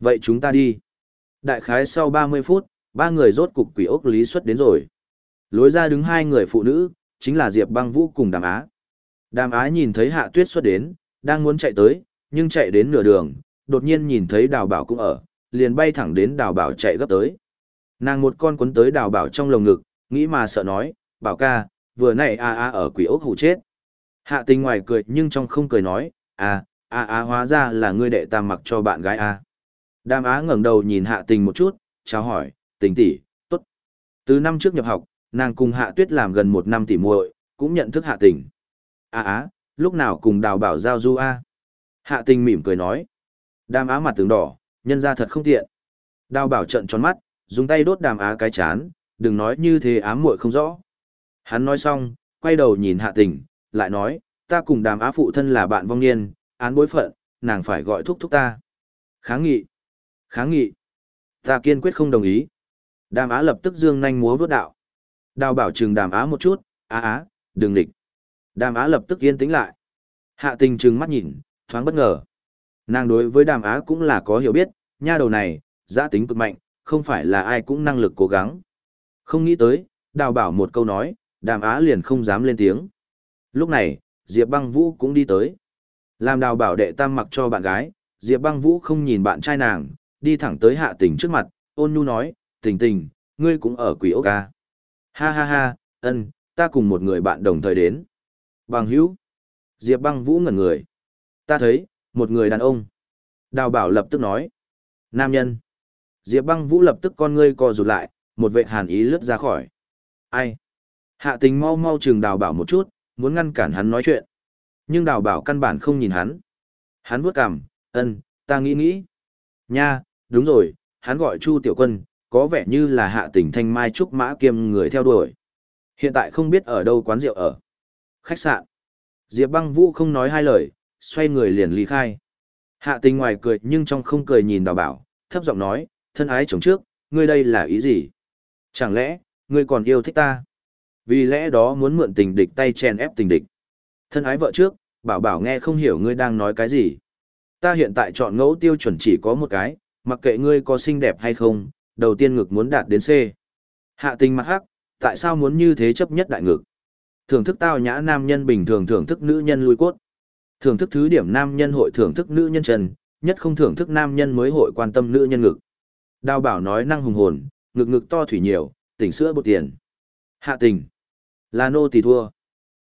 Vậy chúng ta đi. Đại khái sau 30 phút, ba người rốt cục quỷ ốc lý xuất đến rồi. Lối ra đứng hai người phụ nữ, chính là Diệp băng vũ cùng đàm á. Đàm á nhìn thấy hạ tuyết xuất đến, đang muốn chạy tới, nhưng chạy đến nửa đường, đột nhiên nhìn thấy đào bảo cũng ở, liền bay thẳng đến đào bảo chạy gấp tới. Nàng một con quấn tới đào bảo trong lồng ngực, nghĩ mà sợ nói, bảo ca, vừa nãy a a ở quỷ ốc hù chết. Hạ tình ngoài cười nhưng trong không cười nói, à, a a hóa ra là ngươi đệ tam mặc cho bạn gái a. Đàm á ngẩng đầu nhìn hạ tình một chút, chào hỏi, tình tỷ, tốt. Từ năm trước nhập học, nàng cùng hạ tuyết làm gần một năm tỷ muội, cũng nhận thức hạ tình. A á, lúc nào cùng đào bảo giao du a? Hạ tình mỉm cười nói. Đàm á mặt tướng đỏ, nhân ra thật không tiện. Đào bảo trợn tròn mắt, dùng tay đốt đàm á cái chán, đừng nói như thế ám muội không rõ. Hắn nói xong, quay đầu nhìn hạ tình, lại nói, ta cùng đàm á phụ thân là bạn vong niên, án bối phận, nàng phải gọi thúc thúc ta. Kháng nghị. Kháng nghị. Ta kiên quyết không đồng ý. Đàm á lập tức dương nhanh múa vớt đạo. Đào bảo trừng đàm á một chút, á á, đừng địch. Đàm á lập tức yên tĩnh lại. Hạ tình trừng mắt nhìn, thoáng bất ngờ. Nàng đối với đàm á cũng là có hiểu biết, nha đầu này, giã tính cực mạnh, không phải là ai cũng năng lực cố gắng. Không nghĩ tới, đào bảo một câu nói, đàm á liền không dám lên tiếng. Lúc này, Diệp băng vũ cũng đi tới. Làm đào bảo đệ tam mặc cho bạn gái, Diệp băng vũ không nhìn bạn trai nàng, đi thẳng tới hạ tình trước mặt, ôn nhu nói, tình tình, ngươi cũng ở quỷ ốc ca. Ha ha ha, ân, ta cùng một người bạn đồng thời đến. Bằng hữu. Diệp băng vũ ngẩn người. Ta thấy, một người đàn ông. Đào bảo lập tức nói. Nam nhân. Diệp băng vũ lập tức con ngươi co rụt lại, một vệ hàn ý lướt ra khỏi. Ai? Hạ tình mau mau chừng đào bảo một chút, muốn ngăn cản hắn nói chuyện. Nhưng đào bảo căn bản không nhìn hắn. Hắn vuốt cằm, ân, ta nghĩ nghĩ. Nha, đúng rồi, hắn gọi Chu Tiểu Quân, có vẻ như là hạ Tỉnh thanh mai trúc mã kiêm người theo đuổi. Hiện tại không biết ở đâu quán rượu ở. Khách sạn. Diệp băng vũ không nói hai lời, xoay người liền ly khai. Hạ tình ngoài cười nhưng trong không cười nhìn đào bảo, thấp giọng nói, thân ái chồng trước, ngươi đây là ý gì? Chẳng lẽ, ngươi còn yêu thích ta? Vì lẽ đó muốn mượn tình địch tay chèn ép tình địch. Thân ái vợ trước, bảo bảo nghe không hiểu ngươi đang nói cái gì. Ta hiện tại chọn ngẫu tiêu chuẩn chỉ có một cái, mặc kệ ngươi có xinh đẹp hay không, đầu tiên ngực muốn đạt đến C. Hạ tình mặt hắc, tại sao muốn như thế chấp nhất đại ngực? Thưởng thức tao nhã nam nhân bình thường thưởng thức nữ nhân lui cốt. Thưởng thức thứ điểm nam nhân hội thưởng thức nữ nhân trần, nhất không thưởng thức nam nhân mới hội quan tâm nữ nhân ngực. Đào bảo nói năng hùng hồn, ngực ngực to thủy nhiều, tỉnh sữa bột tiền. Hạ tình. Là nô tỳ thua.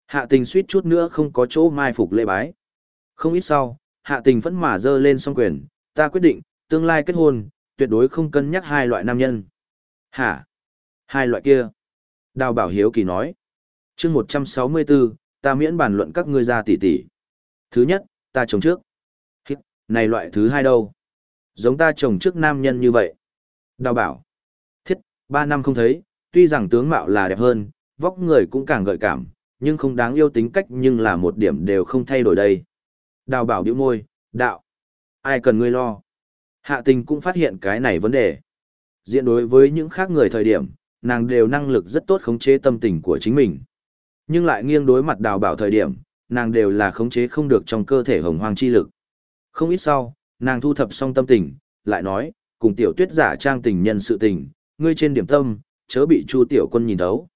Hạ tình suýt chút nữa không có chỗ mai phục lễ bái. Không ít sau, hạ tình vẫn mà dơ lên song quyền, ta quyết định, tương lai kết hôn, tuyệt đối không cân nhắc hai loại nam nhân. Hả? Hai loại kia? Đào bảo hiếu kỳ nói. chương 164, ta miễn bàn luận các ngươi ra tỷ tỷ. Thứ nhất, ta chồng trước. Hít, này loại thứ hai đâu? Giống ta chồng trước nam nhân như vậy. Đào bảo. Thiết, ba năm không thấy, tuy rằng tướng mạo là đẹp hơn, vóc người cũng càng gợi cảm, nhưng không đáng yêu tính cách nhưng là một điểm đều không thay đổi đây. Đào bảo điệu môi, đạo. Ai cần ngươi lo? Hạ tình cũng phát hiện cái này vấn đề. Diện đối với những khác người thời điểm, nàng đều năng lực rất tốt khống chế tâm tình của chính mình. Nhưng lại nghiêng đối mặt đào bảo thời điểm, nàng đều là khống chế không được trong cơ thể hồng hoang chi lực. Không ít sau, nàng thu thập xong tâm tình, lại nói, cùng tiểu tuyết giả trang tình nhân sự tình, ngươi trên điểm tâm, chớ bị Chu tiểu quân nhìn thấu.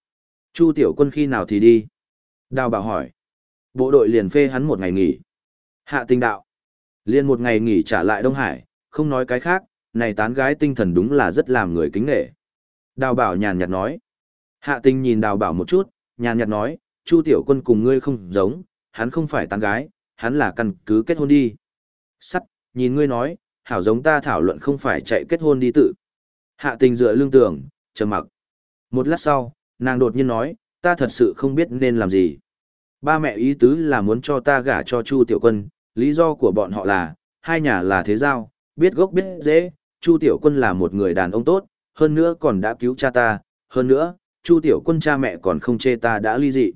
Chu tiểu quân khi nào thì đi? Đào bảo hỏi. Bộ đội liền phê hắn một ngày nghỉ. Hạ tình đạo. Liên một ngày nghỉ trả lại Đông Hải, không nói cái khác, này tán gái tinh thần đúng là rất làm người kính nghệ. Đào bảo nhàn nhạt nói. Hạ tình nhìn đào bảo một chút, nhàn nhạt nói, Chu tiểu quân cùng ngươi không giống, hắn không phải tán gái, hắn là căn cứ kết hôn đi. Sắt, nhìn ngươi nói, hảo giống ta thảo luận không phải chạy kết hôn đi tự. Hạ tình dựa lương tưởng, trầm mặc. Một lát sau, nàng đột nhiên nói, ta thật sự không biết nên làm gì. Ba mẹ ý tứ là muốn cho ta gả cho Chu Tiểu Quân, lý do của bọn họ là, hai nhà là thế giao, biết gốc biết dễ, Chu Tiểu Quân là một người đàn ông tốt, hơn nữa còn đã cứu cha ta, hơn nữa, Chu Tiểu Quân cha mẹ còn không chê ta đã ly dị.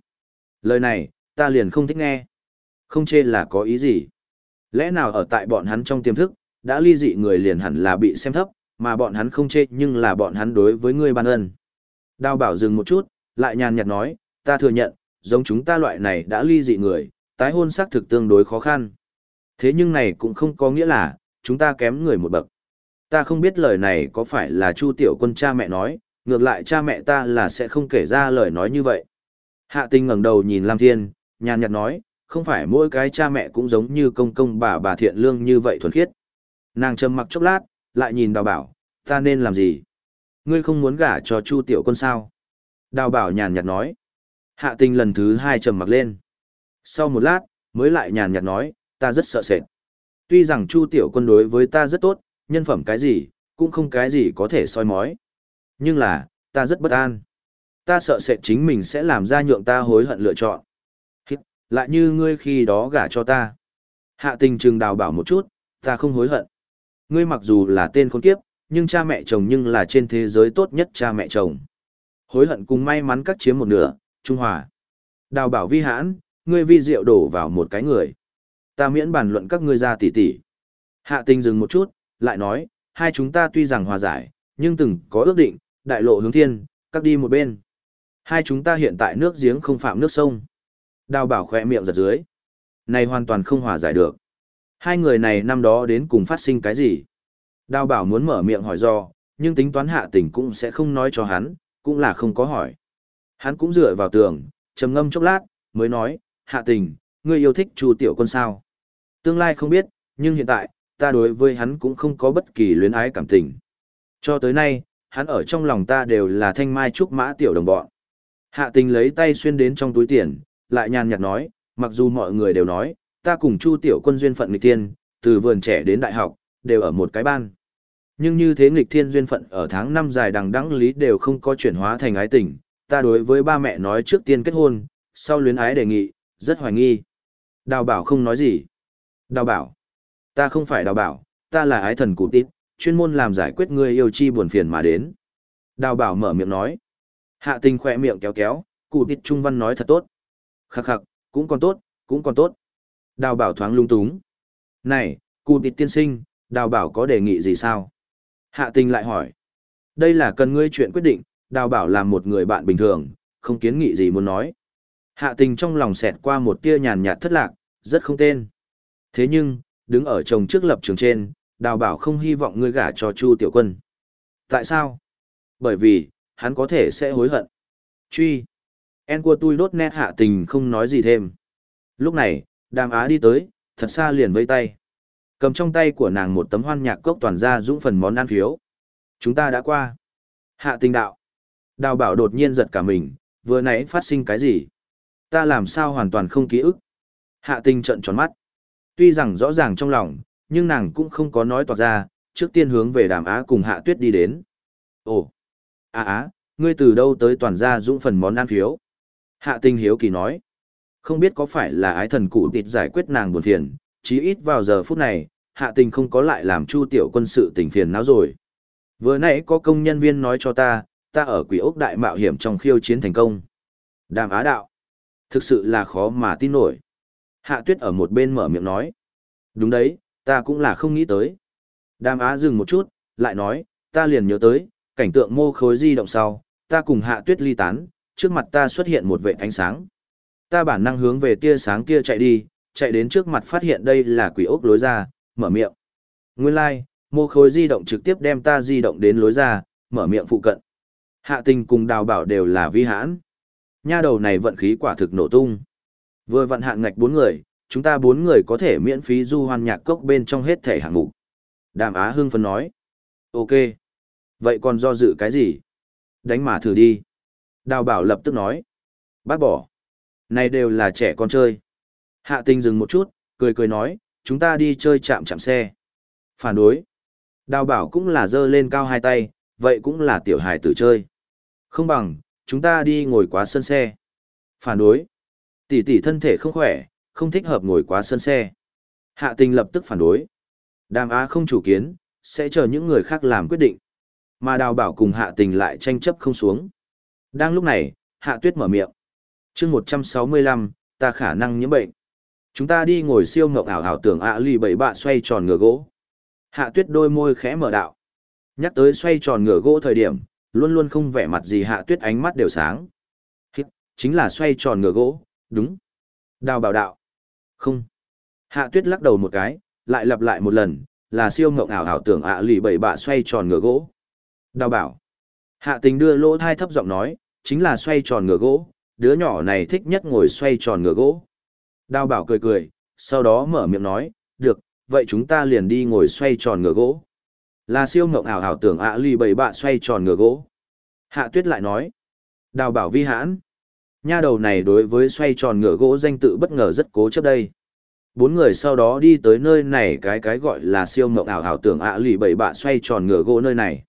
Lời này, ta liền không thích nghe. Không chê là có ý gì? Lẽ nào ở tại bọn hắn trong tiềm thức, đã ly dị người liền hẳn là bị xem thấp, mà bọn hắn không chê nhưng là bọn hắn đối với ngươi ban ân. Đào bảo dừng một chút, lại nhàn nhạt nói, ta thừa nhận, giống chúng ta loại này đã ly dị người, tái hôn xác thực tương đối khó khăn. Thế nhưng này cũng không có nghĩa là, chúng ta kém người một bậc. Ta không biết lời này có phải là Chu Tiểu Quân cha mẹ nói, ngược lại cha mẹ ta là sẽ không kể ra lời nói như vậy. Hạ tinh ngẩng đầu nhìn Lam Thiên, nhàn nhạt nói, không phải mỗi cái cha mẹ cũng giống như công công bà bà thiện lương như vậy thuần khiết. Nàng trầm mặc chốc lát, lại nhìn đào bảo, ta nên làm gì? Ngươi không muốn gả cho Chu Tiểu Quân sao? Đào bảo nhàn nhạt nói. Hạ Tinh lần thứ hai trầm mặc lên. Sau một lát, mới lại nhàn nhạt nói, ta rất sợ sệt. Tuy rằng Chu Tiểu Quân đối với ta rất tốt, nhân phẩm cái gì, cũng không cái gì có thể soi mói. Nhưng là, ta rất bất an. Ta sợ sệt chính mình sẽ làm ra nhượng ta hối hận lựa chọn. Hít, lại như ngươi khi đó gả cho ta. Hạ tình trừng đào bảo một chút, ta không hối hận. Ngươi mặc dù là tên khốn kiếp, nhưng cha mẹ chồng nhưng là trên thế giới tốt nhất cha mẹ chồng. Hối hận cùng may mắn cắt chiếm một nửa, Trung Hòa. Đào bảo vi hãn, ngươi vi rượu đổ vào một cái người. Ta miễn bàn luận các ngươi ra tỉ tỉ. Hạ tình dừng một chút, lại nói, hai chúng ta tuy rằng hòa giải, nhưng từng có ước định, đại lộ hướng thiên, các đi một bên. Hai chúng ta hiện tại nước giếng không phạm nước sông. Đào bảo khỏe miệng giật dưới. Này hoàn toàn không hòa giải được. Hai người này năm đó đến cùng phát sinh cái gì? Đào bảo muốn mở miệng hỏi do, nhưng tính toán hạ tình cũng sẽ không nói cho hắn, cũng là không có hỏi. Hắn cũng dựa vào tường, trầm ngâm chốc lát, mới nói, hạ tình, ngươi yêu thích Chu tiểu quân sao? Tương lai không biết, nhưng hiện tại, ta đối với hắn cũng không có bất kỳ luyến ái cảm tình. Cho tới nay, hắn ở trong lòng ta đều là thanh mai trúc mã tiểu đồng bọn. Hạ tình lấy tay xuyên đến trong túi tiền, lại nhàn nhạt nói, mặc dù mọi người đều nói, ta cùng Chu tiểu quân duyên phận nghịch thiên, từ vườn trẻ đến đại học, đều ở một cái ban. Nhưng như thế nghịch thiên duyên phận ở tháng năm dài đằng đẵng lý đều không có chuyển hóa thành ái tình, ta đối với ba mẹ nói trước tiên kết hôn, sau luyến ái đề nghị, rất hoài nghi. Đào bảo không nói gì. Đào bảo. Ta không phải đào bảo, ta là ái thần cụ tít, chuyên môn làm giải quyết người yêu chi buồn phiền mà đến. Đào bảo mở miệng nói. Hạ tình khỏe miệng kéo kéo, cụ tít trung văn nói thật tốt. Khắc khắc, cũng còn tốt, cũng còn tốt. Đào bảo thoáng lung túng. Này, cụ tít tiên sinh, đào bảo có đề nghị gì sao? Hạ tình lại hỏi. Đây là cần ngươi chuyện quyết định, đào bảo là một người bạn bình thường, không kiến nghị gì muốn nói. Hạ tình trong lòng xẹt qua một tia nhàn nhạt thất lạc, rất không tên. Thế nhưng, đứng ở chồng trước lập trường trên, đào bảo không hy vọng ngươi gả cho Chu Tiểu Quân. Tại sao? Bởi vì, hắn có thể sẽ hối hận. Truy. En của tôi đốt nét hạ tình không nói gì thêm. Lúc này, đàm á đi tới, thật xa liền vây tay. Cầm trong tay của nàng một tấm hoan nhạc cốc toàn ra dũng phần món ăn phiếu. Chúng ta đã qua. Hạ tình đạo. Đào bảo đột nhiên giật cả mình, vừa nãy phát sinh cái gì? Ta làm sao hoàn toàn không ký ức? Hạ tình trận tròn mắt. Tuy rằng rõ ràng trong lòng, nhưng nàng cũng không có nói toạc ra, trước tiên hướng về đàm á cùng hạ tuyết đi đến. Ồ! Á á, ngươi từ đâu tới toàn gia dũng phần món ăn phiếu? Hạ tình hiếu kỳ nói. Không biết có phải là ái thần cụ tịt giải quyết nàng buồn phiền, chí ít vào giờ phút này, hạ tình không có lại làm chu tiểu quân sự tình phiền não rồi. Vừa nãy có công nhân viên nói cho ta, ta ở quỷ ốc đại mạo hiểm trong khiêu chiến thành công. Đàm á đạo. Thực sự là khó mà tin nổi. Hạ tuyết ở một bên mở miệng nói. Đúng đấy, ta cũng là không nghĩ tới. Đàm á dừng một chút, lại nói, ta liền nhớ tới, cảnh tượng mô khối di động sau, ta cùng hạ tuyết ly tán, trước mặt ta xuất hiện một vệ ánh sáng. Ta bản năng hướng về tia sáng kia chạy đi, chạy đến trước mặt phát hiện đây là quỷ ốc lối ra, mở miệng. Nguyên lai, like, mô khối di động trực tiếp đem ta di động đến lối ra, mở miệng phụ cận. Hạ tình cùng đào bảo đều là vi hãn. Nha đầu này vận khí quả thực nổ tung. Vừa vận hạn ngạch bốn người, chúng ta bốn người có thể miễn phí du hoan nhạc cốc bên trong hết thể hạng mục. Đàm Á Hưng phấn nói. Ok. Vậy còn do dự cái gì? Đánh mà thử đi. Đào bảo lập tức nói. Bác bỏ. Này đều là trẻ con chơi. Hạ tình dừng một chút, cười cười nói, chúng ta đi chơi chạm chạm xe. Phản đối. Đào bảo cũng là dơ lên cao hai tay, vậy cũng là tiểu hài tử chơi. Không bằng, chúng ta đi ngồi quá sân xe. Phản đối. Tỷ tỷ thân thể không khỏe, không thích hợp ngồi quá sân xe. Hạ tình lập tức phản đối. Đàm Á không chủ kiến, sẽ chờ những người khác làm quyết định. Mà đào bảo cùng hạ tình lại tranh chấp không xuống. Đang lúc này, hạ tuyết mở miệng. chương 165, ta khả năng nhiễm bệnh. Chúng ta đi ngồi siêu ngọc ảo ảo tưởng ạ lì bảy bạ xoay tròn ngựa gỗ. Hạ tuyết đôi môi khẽ mở đạo. Nhắc tới xoay tròn ngựa gỗ thời điểm, luôn luôn không vẻ mặt gì hạ tuyết ánh mắt đều sáng. Hít, chính là xoay tròn ngựa gỗ, đúng. Đào bảo đạo. Không. Hạ tuyết lắc đầu một cái, lại lặp lại một lần, là siêu ngộng ảo ảo tưởng ạ lì bảy bạ xoay tròn ngựa gỗ. Đào bảo. Hạ tình đưa lỗ thai thấp giọng nói, chính là xoay tròn ngựa gỗ, đứa nhỏ này thích nhất ngồi xoay tròn ngựa gỗ. Đào bảo cười cười, sau đó mở miệng nói, được, vậy chúng ta liền đi ngồi xoay tròn ngựa gỗ. Là siêu ngộng ảo ảo tưởng ạ lì bảy bạ xoay tròn ngựa gỗ. Hạ tuyết lại nói, đào bảo vi hãn. Nha đầu này đối với xoay tròn ngựa gỗ danh tự bất ngờ rất cố chấp đây. Bốn người sau đó đi tới nơi này cái cái gọi là siêu mộng ảo ảo tưởng ạ lì bảy bạ xoay tròn ngựa gỗ nơi này.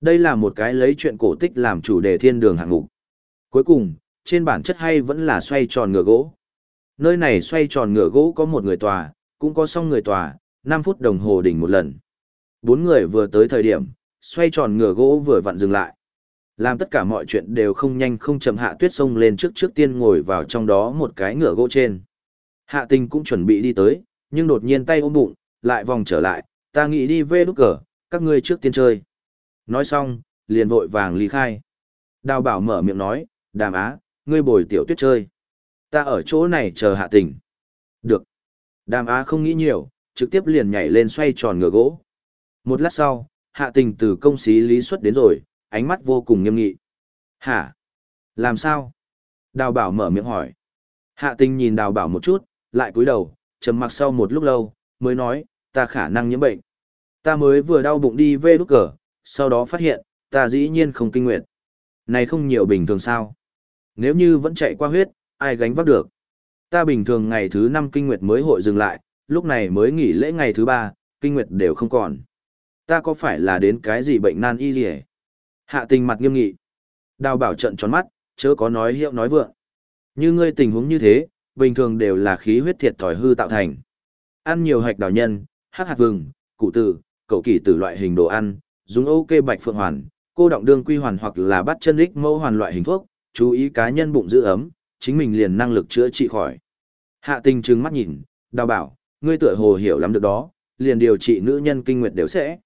Đây là một cái lấy chuyện cổ tích làm chủ đề thiên đường hạng mục. Cuối cùng, trên bản chất hay vẫn là xoay tròn ngựa gỗ. Nơi này xoay tròn ngựa gỗ có một người tòa, cũng có song người tòa, 5 phút đồng hồ đỉnh một lần. Bốn người vừa tới thời điểm, xoay tròn ngựa gỗ vừa vặn dừng lại. Làm tất cả mọi chuyện đều không nhanh không chậm hạ tuyết sông lên trước trước tiên ngồi vào trong đó một cái ngựa gỗ trên. Hạ tình cũng chuẩn bị đi tới, nhưng đột nhiên tay ôm bụng, lại vòng trở lại, ta nghĩ đi về đúc cờ, các ngươi trước tiên chơi. Nói xong, liền vội vàng ly khai. Đào bảo mở miệng nói, đàm á, ngươi bồi tiểu tuyết chơi. Ta ở chỗ này chờ hạ tình. Được. Đàm á không nghĩ nhiều, trực tiếp liền nhảy lên xoay tròn ngựa gỗ. Một lát sau, hạ tình từ công xí lý xuất đến rồi, ánh mắt vô cùng nghiêm nghị. Hả? Làm sao? Đào bảo mở miệng hỏi. Hạ tình nhìn đào bảo một chút, lại cúi đầu, trầm mặc sau một lúc lâu, mới nói, ta khả năng nhiễm bệnh. Ta mới vừa đau bụng đi về lúc cờ, sau đó phát hiện, ta dĩ nhiên không kinh nguyện. Này không nhiều bình thường sao? Nếu như vẫn chạy qua huyết, ai gánh vác được? Ta bình thường ngày thứ năm kinh nguyệt mới hội dừng lại, lúc này mới nghỉ lễ ngày thứ ba, kinh nguyệt đều không còn. Ta có phải là đến cái gì bệnh nan y gì Hạ tình mặt nghiêm nghị. Đào bảo trận tròn mắt, chớ có nói hiệu nói vượng. Như ngươi tình huống như thế, bình thường đều là khí huyết thiệt thòi hư tạo thành. Ăn nhiều hạch đào nhân, hát hạt vừng, cụ tử, cậu kỳ tử loại hình đồ ăn, dùng ok bạch phượng hoàn, cô động đương quy hoàn hoặc là bắt chân lích mẫu hoàn loại hình thuốc, chú ý cá nhân bụng giữ ấm, chính mình liền năng lực chữa trị khỏi. Hạ tình trừng mắt nhìn, đào bảo, ngươi tựa hồ hiểu lắm được đó, liền điều trị nữ nhân kinh nguyệt đều sẽ.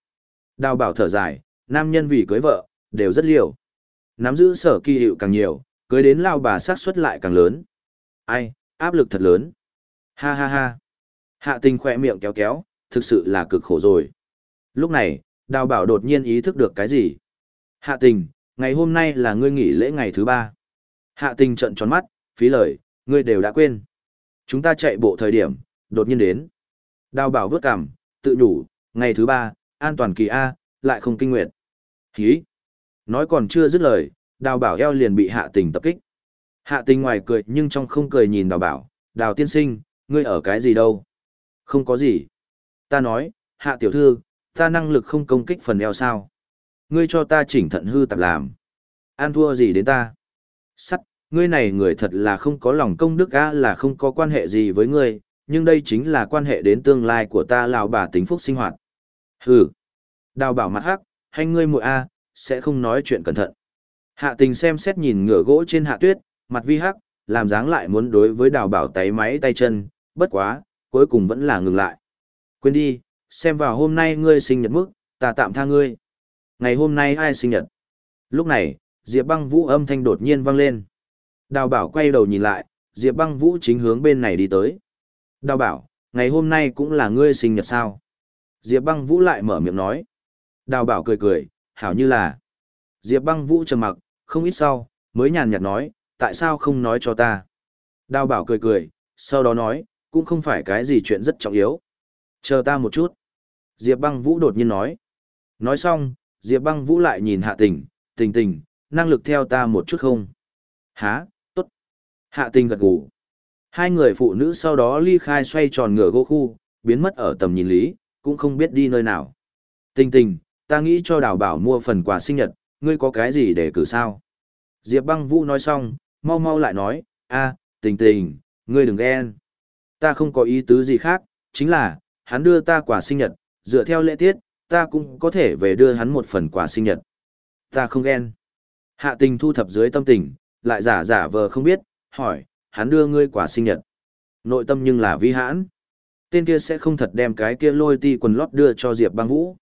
Đào bảo thở dài, nam nhân vì cưới vợ, đều rất liều. Nắm giữ sở kỳ hiệu càng nhiều, cưới đến lao bà sát suất lại càng lớn. Ai, áp lực thật lớn. Ha ha ha. Hạ tình khỏe miệng kéo kéo, thực sự là cực khổ rồi. Lúc này, đào bảo đột nhiên ý thức được cái gì. Hạ tình, ngày hôm nay là ngươi nghỉ lễ ngày thứ ba. Hạ tình trận tròn mắt, phí lời, ngươi đều đã quên. Chúng ta chạy bộ thời điểm, đột nhiên đến. Đào bảo vớt cảm, tự nhủ, ngày thứ ba, an toàn kỳ A, lại không kinh nguyệt. Hí! Nói còn chưa dứt lời, đào bảo eo liền bị hạ tình tập kích. Hạ tình ngoài cười nhưng trong không cười nhìn đào bảo, đào tiên sinh, ngươi ở cái gì đâu? Không có gì. Ta nói, hạ tiểu thư, ta năng lực không công kích phần eo sao? Ngươi cho ta chỉnh thận hư tập làm. An thua gì đến ta? Sắt, ngươi này người thật là không có lòng công đức a là không có quan hệ gì với ngươi, nhưng đây chính là quan hệ đến tương lai của ta lào bà tính phúc sinh hoạt. Hừ. Đào bảo mặt hắc, hành ngươi muội a, sẽ không nói chuyện cẩn thận. Hạ tình xem xét nhìn ngựa gỗ trên hạ tuyết, mặt vi hắc, làm dáng lại muốn đối với đào bảo tay máy tay chân, bất quá, cuối cùng vẫn là ngừng lại. Quên đi, xem vào hôm nay ngươi sinh nhật mức, ta tạm tha ngươi. Ngày hôm nay ai sinh nhật? Lúc này, Diệp băng vũ âm thanh đột nhiên vang lên. Đào bảo quay đầu nhìn lại, Diệp băng vũ chính hướng bên này đi tới. Đào bảo, ngày hôm nay cũng là ngươi sinh nhật sao? Diệp băng vũ lại mở miệng nói. Đào bảo cười cười, hảo như là. Diệp băng vũ trầm mặc, không ít sau, mới nhàn nhạt nói, tại sao không nói cho ta? Đào bảo cười cười, sau đó nói, cũng không phải cái gì chuyện rất trọng yếu. Chờ ta một chút. Diệp băng vũ đột nhiên nói. Nói xong, Diệp băng vũ lại nhìn hạ tình, tình tình, năng lực theo ta một chút không? Há, tốt. Hạ tình gật gù. Hai người phụ nữ sau đó ly khai xoay tròn ngửa gỗ khu, biến mất ở tầm nhìn lý, cũng không biết đi nơi nào. Tình tình, ta nghĩ cho đào bảo mua phần quà sinh nhật, ngươi có cái gì để cử sao? Diệp băng vũ nói xong, mau mau lại nói, a, tình tình, ngươi đừng ghen. Ta không có ý tứ gì khác, chính là, hắn đưa ta quà sinh nhật, dựa theo lễ tiết, ta cũng có thể về đưa hắn một phần quà sinh nhật. Ta không ghen. Hạ tình thu thập dưới tâm tình, lại giả giả vờ không biết, hỏi, hắn đưa ngươi quà sinh nhật. Nội tâm nhưng là vi hãn. Tên kia sẽ không thật đem cái kia lôi ti quần lót đưa cho Diệp băng vũ.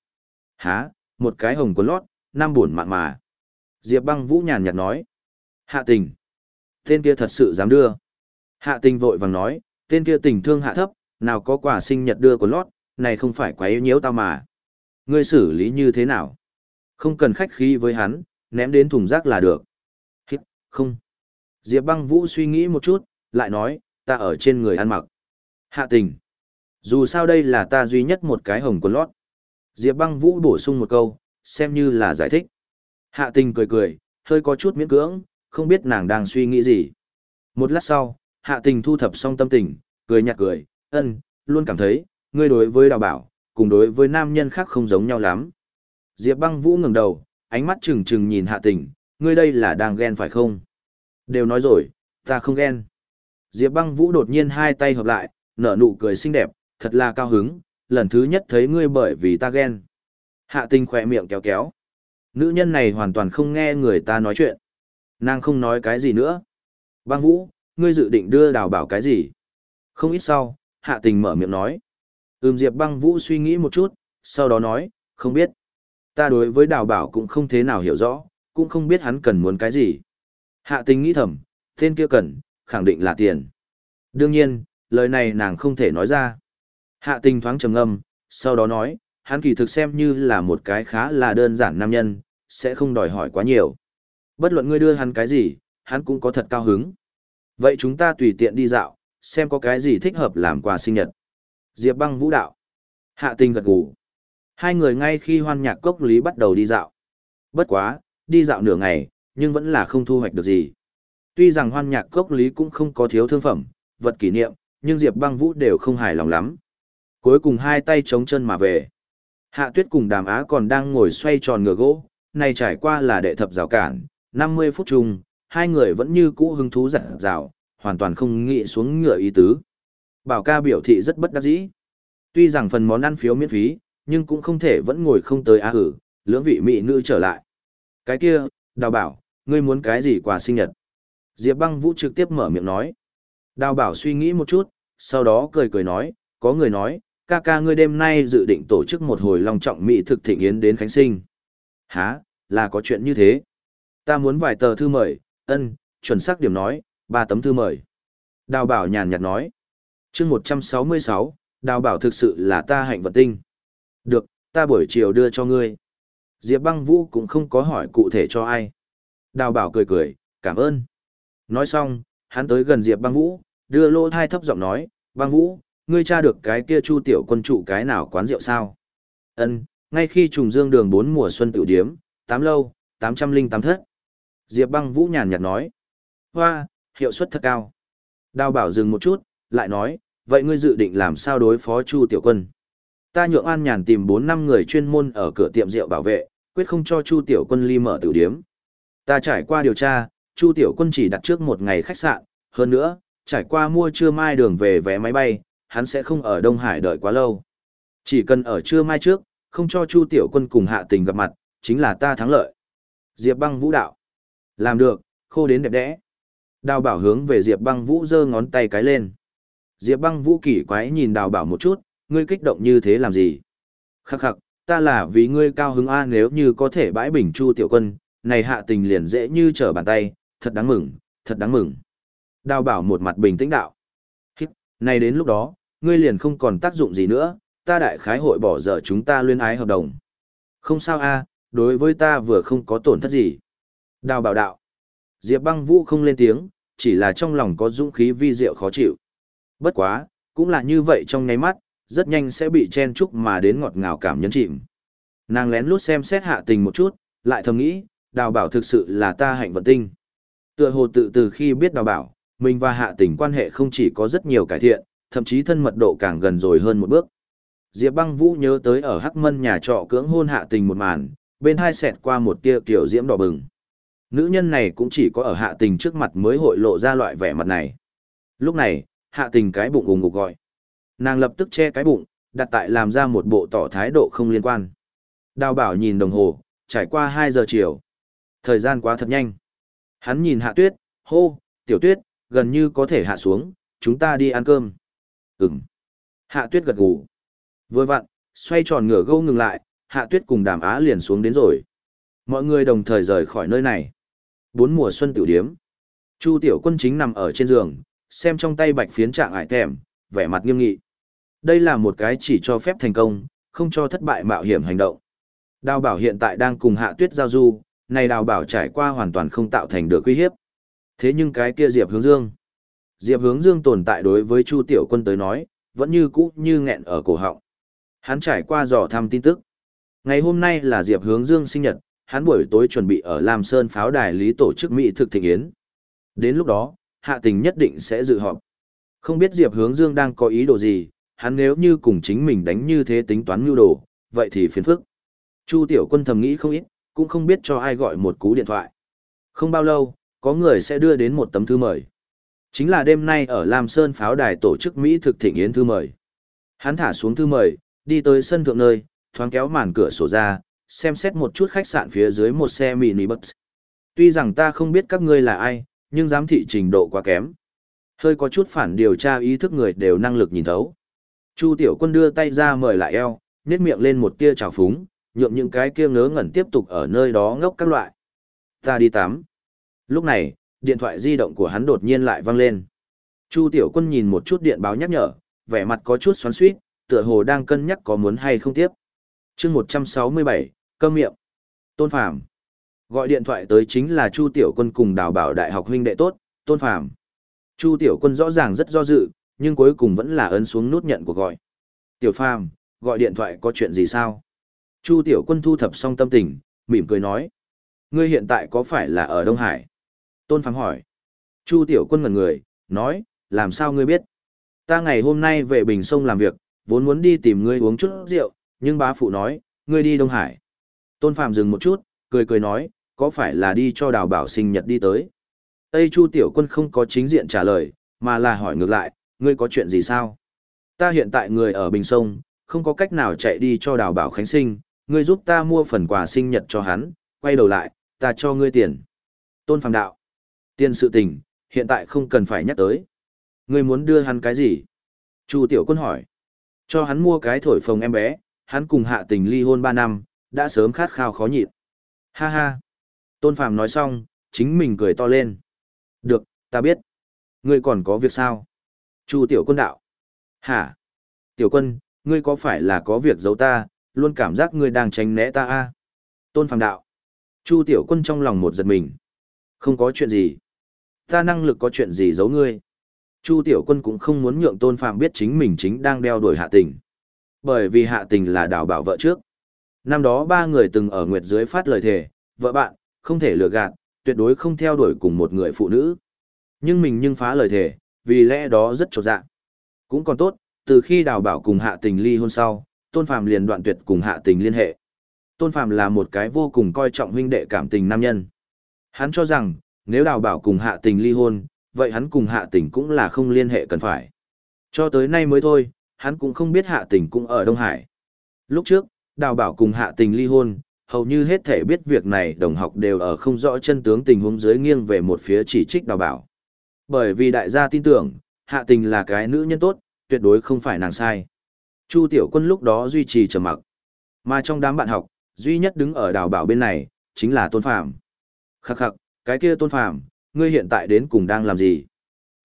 Hả, một cái hồng quần lót, năm buồn mạng mà. Diệp băng vũ nhàn nhạt nói. Hạ tình. Tên kia thật sự dám đưa. Hạ tình vội vàng nói, tên kia tình thương hạ thấp, nào có quả sinh nhật đưa quần lót, này không phải quá yếu nhiễu tao mà. Ngươi xử lý như thế nào? Không cần khách khí với hắn, ném đến thùng rác là được. Hít, không. Diệp băng vũ suy nghĩ một chút, lại nói, ta ở trên người ăn mặc. Hạ tình. Dù sao đây là ta duy nhất một cái hồng quần lót. Diệp băng vũ bổ sung một câu, xem như là giải thích. Hạ tình cười cười, hơi có chút miễn cưỡng, không biết nàng đang suy nghĩ gì. Một lát sau, hạ tình thu thập xong tâm tình, cười nhạt cười, ân, luôn cảm thấy, ngươi đối với đào bảo, cùng đối với nam nhân khác không giống nhau lắm. Diệp băng vũ ngẩng đầu, ánh mắt trừng trừng nhìn hạ tình, ngươi đây là đang ghen phải không? Đều nói rồi, ta không ghen. Diệp băng vũ đột nhiên hai tay hợp lại, nở nụ cười xinh đẹp, thật là cao hứng, lần thứ nhất thấy ngươi bởi vì ta ghen. Hạ tình khỏe miệng kéo kéo. Nữ nhân này hoàn toàn không nghe người ta nói chuyện. Nàng không nói cái gì nữa. Băng vũ, ngươi dự định đưa đào bảo cái gì? Không ít sau, hạ tình mở miệng nói. Ừm Diệp băng vũ suy nghĩ một chút, sau đó nói, không biết. Ta đối với đào bảo cũng không thế nào hiểu rõ, cũng không biết hắn cần muốn cái gì. Hạ tình nghĩ thầm, tên kia cần, khẳng định là tiền. Đương nhiên, lời này nàng không thể nói ra. Hạ tình thoáng trầm ngâm, sau đó nói, hắn kỳ thực xem như là một cái khá là đơn giản nam nhân, sẽ không đòi hỏi quá nhiều. Bất luận ngươi đưa hắn cái gì, hắn cũng có thật cao hứng. Vậy chúng ta tùy tiện đi dạo, xem có cái gì thích hợp làm quà sinh nhật. Diệp băng vũ đạo. Hạ tình gật gù. Hai người ngay khi hoan nhạc cốc lý bắt đầu đi dạo. Bất quá, đi dạo nửa ngày, nhưng vẫn là không thu hoạch được gì. Tuy rằng hoan nhạc cốc lý cũng không có thiếu thương phẩm, vật kỷ niệm, nhưng Diệp băng vũ đều không hài lòng lắm. Cuối cùng hai tay chống chân mà về. Hạ tuyết cùng đàm á còn đang ngồi xoay tròn ngựa gỗ, này trải qua là đệ thập rào cản, 50 phút chung, hai người vẫn như cũ hứng thú dặn rào, hoàn toàn không nghĩ xuống ngựa ý tứ. Bảo ca biểu thị rất bất đắc dĩ. Tuy rằng phần món ăn phiếu miễn phí, nhưng cũng không thể vẫn ngồi không tới á hử lưỡng vị mỹ nữ trở lại. Cái kia, đào bảo, ngươi muốn cái gì quà sinh nhật? Diệp băng vũ trực tiếp mở miệng nói. Đào bảo suy nghĩ một chút, sau đó cười cười nói, có người nói, ca ca ngươi đêm nay dự định tổ chức một hồi long trọng mỹ thực thịnh yến đến Khánh Sinh. Hả, là có chuyện như thế. Ta muốn vài tờ thư mời, ân, chuẩn xác điểm nói, ba tấm thư mời. Đào bảo nhàn nhạt nói. chương 166, đào bảo thực sự là ta hạnh vận tinh. Được, ta buổi chiều đưa cho ngươi. Diệp băng vũ cũng không có hỏi cụ thể cho ai. Đào bảo cười cười, cảm ơn. Nói xong, hắn tới gần Diệp băng vũ, đưa lô thai thấp giọng nói, băng vũ, ngươi tra được cái kia chu tiểu quân trụ cái nào quán rượu sao? Ân, ngay khi trùng dương đường bốn mùa xuân tiểu điếm, tám lâu, tám trăm linh tám thất. Diệp băng vũ nhàn nhạt nói. Hoa, hiệu suất thật cao. Đào bảo dừng một chút, lại nói, vậy ngươi dự định làm sao đối phó chu tiểu quân? Ta nhượng an nhàn tìm bốn năm người chuyên môn ở cửa tiệm rượu bảo vệ, quyết không cho chu tiểu quân ly mở tiểu điếm. Ta trải qua điều tra, chu tiểu quân chỉ đặt trước một ngày khách sạn, hơn nữa, trải qua mua trưa mai đường về vé máy bay, hắn sẽ không ở Đông Hải đợi quá lâu. Chỉ cần ở trưa mai trước, không cho Chu Tiểu Quân cùng hạ tình gặp mặt, chính là ta thắng lợi. Diệp băng vũ đạo. Làm được, khô đến đẹp đẽ. Đào bảo hướng về Diệp băng vũ giơ ngón tay cái lên. Diệp băng vũ kỳ quái nhìn đào bảo một chút, ngươi kích động như thế làm gì? Khắc khắc, ta là vì ngươi cao hứng A nếu như có thể bãi bình Chu Tiểu Quân, này hạ tình liền dễ như trở bàn tay, thật đáng mừng, thật đáng mừng. Đào bảo một mặt bình tĩnh đạo. Hít, này đến lúc đó, ngươi liền không còn tác dụng gì nữa, ta đại khái hội bỏ dở chúng ta luyên ái hợp đồng. Không sao a, đối với ta vừa không có tổn thất gì. Đào bảo đạo. Diệp băng vũ không lên tiếng, chỉ là trong lòng có dũng khí vi diệu khó chịu. Bất quá, cũng là như vậy trong ngay mắt, rất nhanh sẽ bị chen chúc mà đến ngọt ngào cảm nhấn chìm. Nàng lén lút xem xét hạ tình một chút, lại thầm nghĩ, đào bảo thực sự là ta hạnh vận tinh. Tựa hồ tự từ khi biết đào bảo, mình và hạ tình quan hệ không chỉ có rất nhiều cải thiện, thậm chí thân mật độ càng gần rồi hơn một bước. Diệp băng vũ nhớ tới ở Hắc Mân nhà trọ cưỡng hôn hạ tình một màn, bên hai xẹt qua một tia kiểu diễm đỏ bừng. Nữ nhân này cũng chỉ có ở hạ tình trước mặt mới hội lộ ra loại vẻ mặt này. Lúc này, hạ tình cái bụng ủng ngục gọi. Nàng lập tức che cái bụng, đặt tại làm ra một bộ tỏ thái độ không liên quan. Đào bảo nhìn đồng hồ, trải qua 2 giờ chiều. Thời gian quá thật nhanh. Hắn nhìn hạ tuyết, hô, tiểu tuyết, gần như có thể hạ xuống, chúng ta đi ăn cơm. Ừm. Hạ tuyết gật gù. Vừa vặn, xoay tròn ngửa gâu ngừng lại, hạ tuyết cùng đàm á liền xuống đến rồi. Mọi người đồng thời rời khỏi nơi này. Bốn mùa xuân tiểu điếm. Chu tiểu quân chính nằm ở trên giường, xem trong tay bạch phiến trạng ải thèm, vẻ mặt nghiêm nghị. Đây là một cái chỉ cho phép thành công, không cho thất bại mạo hiểm hành động. Đào bảo hiện tại đang cùng hạ tuyết giao du, này đào bảo trải qua hoàn toàn không tạo thành được uy hiếp. Thế nhưng cái kia Diệp hướng dương. Diệp hướng dương tồn tại đối với Chu tiểu quân tới nói, vẫn như cũ như nghẹn ở cổ họng. Hắn trải qua dò thăm tin tức. Ngày hôm nay là Diệp hướng dương sinh nhật, hắn buổi tối chuẩn bị ở Lam Sơn pháo đài lý tổ chức Mỹ thực thịnh yến. Đến lúc đó, hạ tình nhất định sẽ dự họp. Không biết Diệp hướng dương đang có ý đồ gì, hắn nếu như cùng chính mình đánh như thế tính toán mưu đồ, vậy thì phiền phức. Chu tiểu quân thầm nghĩ không ít, cũng không biết cho ai gọi một cú điện thoại. Không bao lâu, có người sẽ đưa đến một tấm thư mời. Chính là đêm nay ở Lam Sơn pháo đài tổ chức Mỹ thực thịnh yến thư mời. Hắn thả xuống thư mời, đi tới sân thượng nơi, thoáng kéo màn cửa sổ ra, xem xét một chút khách sạn phía dưới một xe mini bus. Tuy rằng ta không biết các ngươi là ai, nhưng giám thị trình độ quá kém. Hơi có chút phản điều tra ý thức người đều năng lực nhìn thấu. Chu tiểu quân đưa tay ra mời lại eo, nét miệng lên một tia trào phúng, nhượng những cái kia ngớ ngẩn tiếp tục ở nơi đó ngốc các loại. Ta đi tắm. Lúc này, điện thoại di động của hắn đột nhiên lại vang lên. Chu tiểu quân nhìn một chút điện báo nhắc nhở, vẻ mặt có chút xoắn xuýt, tựa hồ đang cân nhắc có muốn hay không tiếp. chương 167, cơm miệng. Tôn Phàm Gọi điện thoại tới chính là Chu Tiểu Quân cùng đào bảo đại học huynh đệ tốt, Tôn Phàm Chu Tiểu Quân rõ ràng rất do dự, nhưng cuối cùng vẫn là ấn xuống nút nhận cuộc gọi. Tiểu Phàm gọi điện thoại có chuyện gì sao? Chu Tiểu Quân thu thập xong tâm tình, mỉm cười nói. Ngươi hiện tại có phải là ở Đông Hải? Tôn Phàm hỏi. Chu Tiểu Quân ngẩn người, nói, làm sao ngươi biết? Ta ngày hôm nay về Bình Sông làm việc, vốn muốn đi tìm ngươi uống chút rượu, nhưng bá phụ nói, ngươi đi Đông Hải. Tôn Phàm dừng một chút, cười cười nói, có phải là đi cho đào bảo sinh nhật đi tới? Tây Chu Tiểu Quân không có chính diện trả lời, mà là hỏi ngược lại, ngươi có chuyện gì sao? Ta hiện tại người ở Bình Sông, không có cách nào chạy đi cho đào bảo khánh sinh, ngươi giúp ta mua phần quà sinh nhật cho hắn, quay đầu lại, ta cho ngươi tiền. Tôn Phàm đạo, tiền sự tình, hiện tại không cần phải nhắc tới. Ngươi muốn đưa hắn cái gì? Chu Tiểu Quân hỏi. Cho hắn mua cái thổi phồng em bé, hắn cùng hạ tình ly hôn 3 năm, đã sớm khát khao khó nhịn. Ha ha. Tôn Phàm nói xong, chính mình cười to lên. Được, ta biết. Ngươi còn có việc sao? Chu Tiểu Quân đạo. Hả? Tiểu Quân, ngươi có phải là có việc giấu ta, luôn cảm giác ngươi đang tránh né ta a? Tôn Phàm đạo. Chu Tiểu Quân trong lòng một giật mình. Không có chuyện gì. Ta năng lực có chuyện gì giấu ngươi. Chu Tiểu Quân cũng không muốn nhượng Tôn Phàm biết chính mình chính đang đeo đuổi hạ tình. Bởi vì hạ tình là đào bảo vợ trước. Năm đó ba người từng ở nguyệt dưới phát lời thề, vợ bạn, không thể lừa gạt, tuyệt đối không theo đuổi cùng một người phụ nữ. Nhưng mình nhưng phá lời thề, vì lẽ đó rất trột dạ. Cũng còn tốt, từ khi đào bảo cùng hạ tình ly hôn sau, Tôn Phàm liền đoạn tuyệt cùng hạ tình liên hệ. Tôn Phàm là một cái vô cùng coi trọng huynh đệ cảm tình nam nhân. Hắn cho rằng, nếu đào bảo cùng hạ tình ly hôn, vậy hắn cùng hạ tình cũng là không liên hệ cần phải. Cho tới nay mới thôi, hắn cũng không biết hạ tình cũng ở Đông Hải. Lúc trước, đào bảo cùng hạ tình ly hôn, hầu như hết thể biết việc này đồng học đều ở không rõ chân tướng tình huống dưới nghiêng về một phía chỉ trích đào bảo. Bởi vì đại gia tin tưởng, hạ tình là cái nữ nhân tốt, tuyệt đối không phải nàng sai. Chu tiểu quân lúc đó duy trì trầm mặc. Mà trong đám bạn học, duy nhất đứng ở đào bảo bên này, chính là tôn phạm. Khắc khắc, cái kia tôn phàm, ngươi hiện tại đến cùng đang làm gì?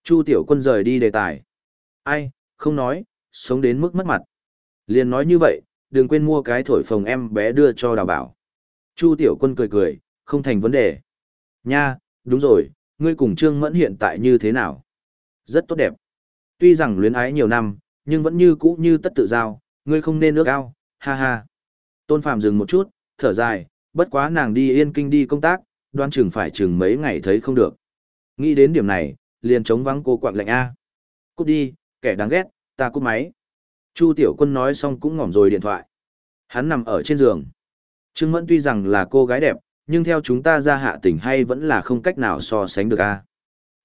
Chu tiểu quân rời đi đề tài. Ai, không nói, sống đến mức mất mặt. Liền nói như vậy, đừng quên mua cái thổi phồng em bé đưa cho đào bảo. Chu tiểu quân cười cười, không thành vấn đề. Nha, đúng rồi, ngươi cùng Trương Mẫn hiện tại như thế nào? Rất tốt đẹp. Tuy rằng luyến ái nhiều năm, nhưng vẫn như cũ như tất tự giao, ngươi không nên nước ao, ha ha. Tôn Phạm dừng một chút, thở dài, bất quá nàng đi yên kinh đi công tác, đoan chừng phải chừng mấy ngày thấy không được. Nghĩ đến điểm này, liền chống vắng cô quạng lạnh A. Cút đi, kẻ đáng ghét, ta cút máy. Chu Tiểu Quân nói xong cũng ngỏm rồi điện thoại. Hắn nằm ở trên giường. Trương Mẫn tuy rằng là cô gái đẹp, nhưng theo chúng ta ra hạ tình hay vẫn là không cách nào so sánh được a.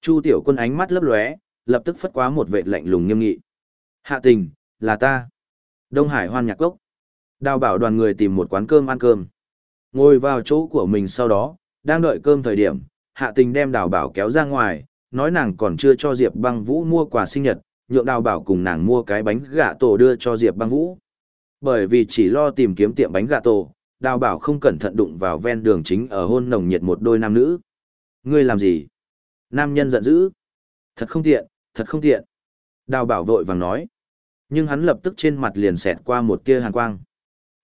Chu Tiểu Quân ánh mắt lấp lóe, lập tức phất quá một vệ lạnh lùng nghiêm nghị. Hạ tình, là ta. Đông Hải hoan nhạc cốc. Đào bảo đoàn người tìm một quán cơm ăn cơm. Ngồi vào chỗ của mình sau đó, đang đợi cơm thời điểm, hạ tình đem đào bảo kéo ra ngoài, nói nàng còn chưa cho Diệp băng vũ mua quà sinh nhật, nhượng đào bảo cùng nàng mua cái bánh gà tổ đưa cho Diệp băng vũ. Bởi vì chỉ lo tìm kiếm tiệm bánh gà tổ, đào bảo không cẩn thận đụng vào ven đường chính ở hôn nồng nhiệt một đôi nam nữ. Ngươi làm gì? Nam nhân giận dữ. Thật không tiện, thật không tiện. Đào bảo vội vàng nói. Nhưng hắn lập tức trên mặt liền xẹt qua một tia hàn quang.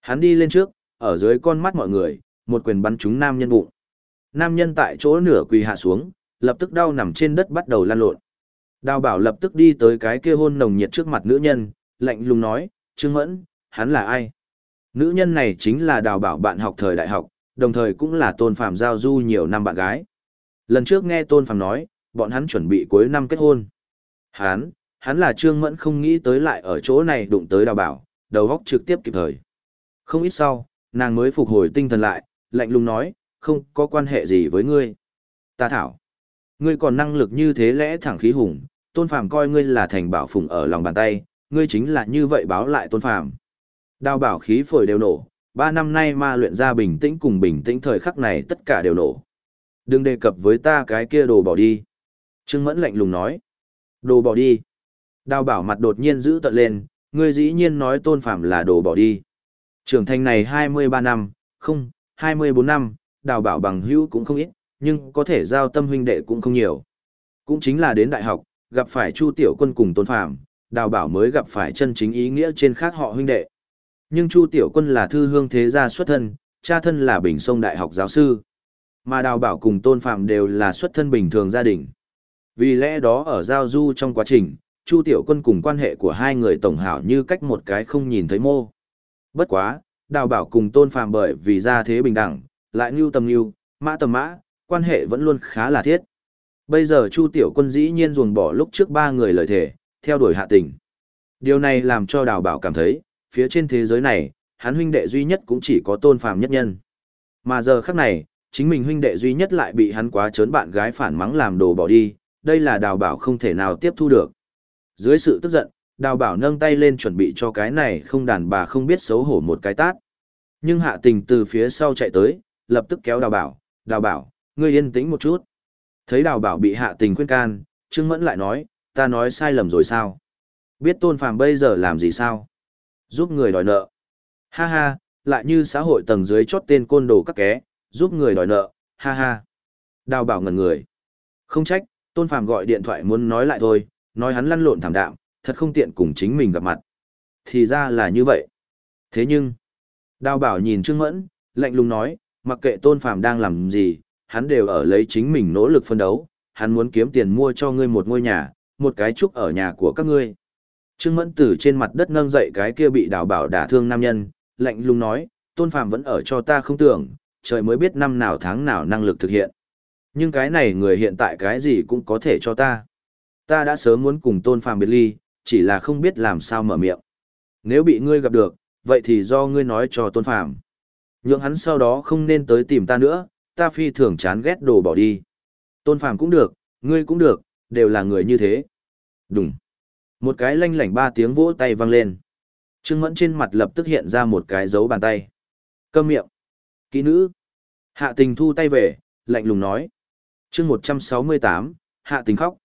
Hắn đi lên trước, ở dưới con mắt mọi người, một quyền bắn trúng nam nhân bụng. Nam nhân tại chỗ nửa quỳ hạ xuống, lập tức đau nằm trên đất bắt đầu lan lộn. Đào bảo lập tức đi tới cái kia hôn nồng nhiệt trước mặt nữ nhân, lạnh lùng nói, Trương Mẫn, hắn là ai? Nữ nhân này chính là đào bảo bạn học thời đại học, đồng thời cũng là tôn phạm giao du nhiều năm bạn gái. Lần trước nghe tôn phạm nói, bọn hắn chuẩn bị cuối năm kết hôn. Hắn, hắn là Trương Mẫn không nghĩ tới lại ở chỗ này đụng tới đào bảo, đầu góc trực tiếp kịp thời. Không ít sau, nàng mới phục hồi tinh thần lại, lạnh lùng nói, không có quan hệ gì với ngươi. Ta thảo, ngươi còn năng lực như thế lẽ thẳng khí hùng, tôn phàm coi ngươi là thành bảo phùng ở lòng bàn tay, ngươi chính là như vậy báo lại tôn phàm. Đào bảo khí phổi đều nổ, ba năm nay ma luyện ra bình tĩnh cùng bình tĩnh thời khắc này tất cả đều nổ. Đừng đề cập với ta cái kia đồ bỏ đi. Trương Mẫn lạnh lùng nói. Đồ bỏ đi. Đào bảo mặt đột nhiên giữ tận lên, ngươi dĩ nhiên nói tôn phạm là đồ bỏ đi. Trưởng thành này 23 năm, không, 24 năm, đào bảo bằng hữu cũng không ít, nhưng có thể giao tâm huynh đệ cũng không nhiều. Cũng chính là đến đại học, gặp phải Chu Tiểu Quân cùng tôn phạm, đào bảo mới gặp phải chân chính ý nghĩa trên khác họ huynh đệ. Nhưng Chu Tiểu Quân là thư hương thế gia xuất thân, cha thân là Bình Sông Đại học giáo sư. Mà Đào Bảo cùng Tôn Phạm đều là xuất thân bình thường gia đình. Vì lẽ đó ở giao du trong quá trình, Chu Tiểu Quân cùng quan hệ của hai người tổng hảo như cách một cái không nhìn thấy mô. Bất quá, Đào Bảo cùng Tôn Phạm bởi vì gia thế bình đẳng, lại ngưu tầm ngưu, mã tầm mã, quan hệ vẫn luôn khá là thiết. Bây giờ Chu Tiểu Quân dĩ nhiên ruồng bỏ lúc trước ba người lời thề, theo đuổi hạ tình. Điều này làm cho Đào Bảo cảm thấy, phía trên thế giới này, hắn huynh đệ duy nhất cũng chỉ có tôn phàm nhất nhân. Mà giờ khắc này, chính mình huynh đệ duy nhất lại bị hắn quá trớn bạn gái phản mắng làm đồ bỏ đi, đây là đào bảo không thể nào tiếp thu được. Dưới sự tức giận, đào bảo nâng tay lên chuẩn bị cho cái này không đàn bà không biết xấu hổ một cái tát. Nhưng hạ tình từ phía sau chạy tới, lập tức kéo đào bảo, đào bảo, ngươi yên tĩnh một chút. Thấy đào bảo bị hạ tình khuyên can, Trương Mẫn lại nói, ta nói sai lầm rồi sao? Biết tôn phàm bây giờ làm gì sao? Giúp người đòi nợ. Ha ha, lại như xã hội tầng dưới chót tên côn đồ các ké, giúp người đòi nợ, ha ha. Đào bảo ngẩn người. Không trách, tôn phàm gọi điện thoại muốn nói lại thôi, nói hắn lăn lộn thảm đạm, thật không tiện cùng chính mình gặp mặt. Thì ra là như vậy. Thế nhưng, đào bảo nhìn Trương Mẫn, lạnh lùng nói, mặc kệ tôn phàm đang làm gì, hắn đều ở lấy chính mình nỗ lực phân đấu, hắn muốn kiếm tiền mua cho ngươi một ngôi nhà, một cái trúc ở nhà của các ngươi. Trương Mẫn tử trên mặt đất nâng dậy cái kia bị đào bảo đả thương nam nhân, lạnh lùng nói, tôn phàm vẫn ở cho ta không tưởng, trời mới biết năm nào tháng nào năng lực thực hiện. Nhưng cái này người hiện tại cái gì cũng có thể cho ta. Ta đã sớm muốn cùng tôn phàm biệt ly, chỉ là không biết làm sao mở miệng. Nếu bị ngươi gặp được, vậy thì do ngươi nói cho tôn phàm. Nhượng hắn sau đó không nên tới tìm ta nữa, ta phi thường chán ghét đồ bỏ đi. Tôn phàm cũng được, ngươi cũng được, đều là người như thế. Đúng. Một cái lanh lảnh ba tiếng vỗ tay vang lên. Trương Mẫn trên mặt lập tức hiện ra một cái dấu bàn tay. Câm miệng. Kỹ nữ. Hạ tình thu tay về, lạnh lùng nói. chương một trăm sáu mươi tám, hạ tình khóc.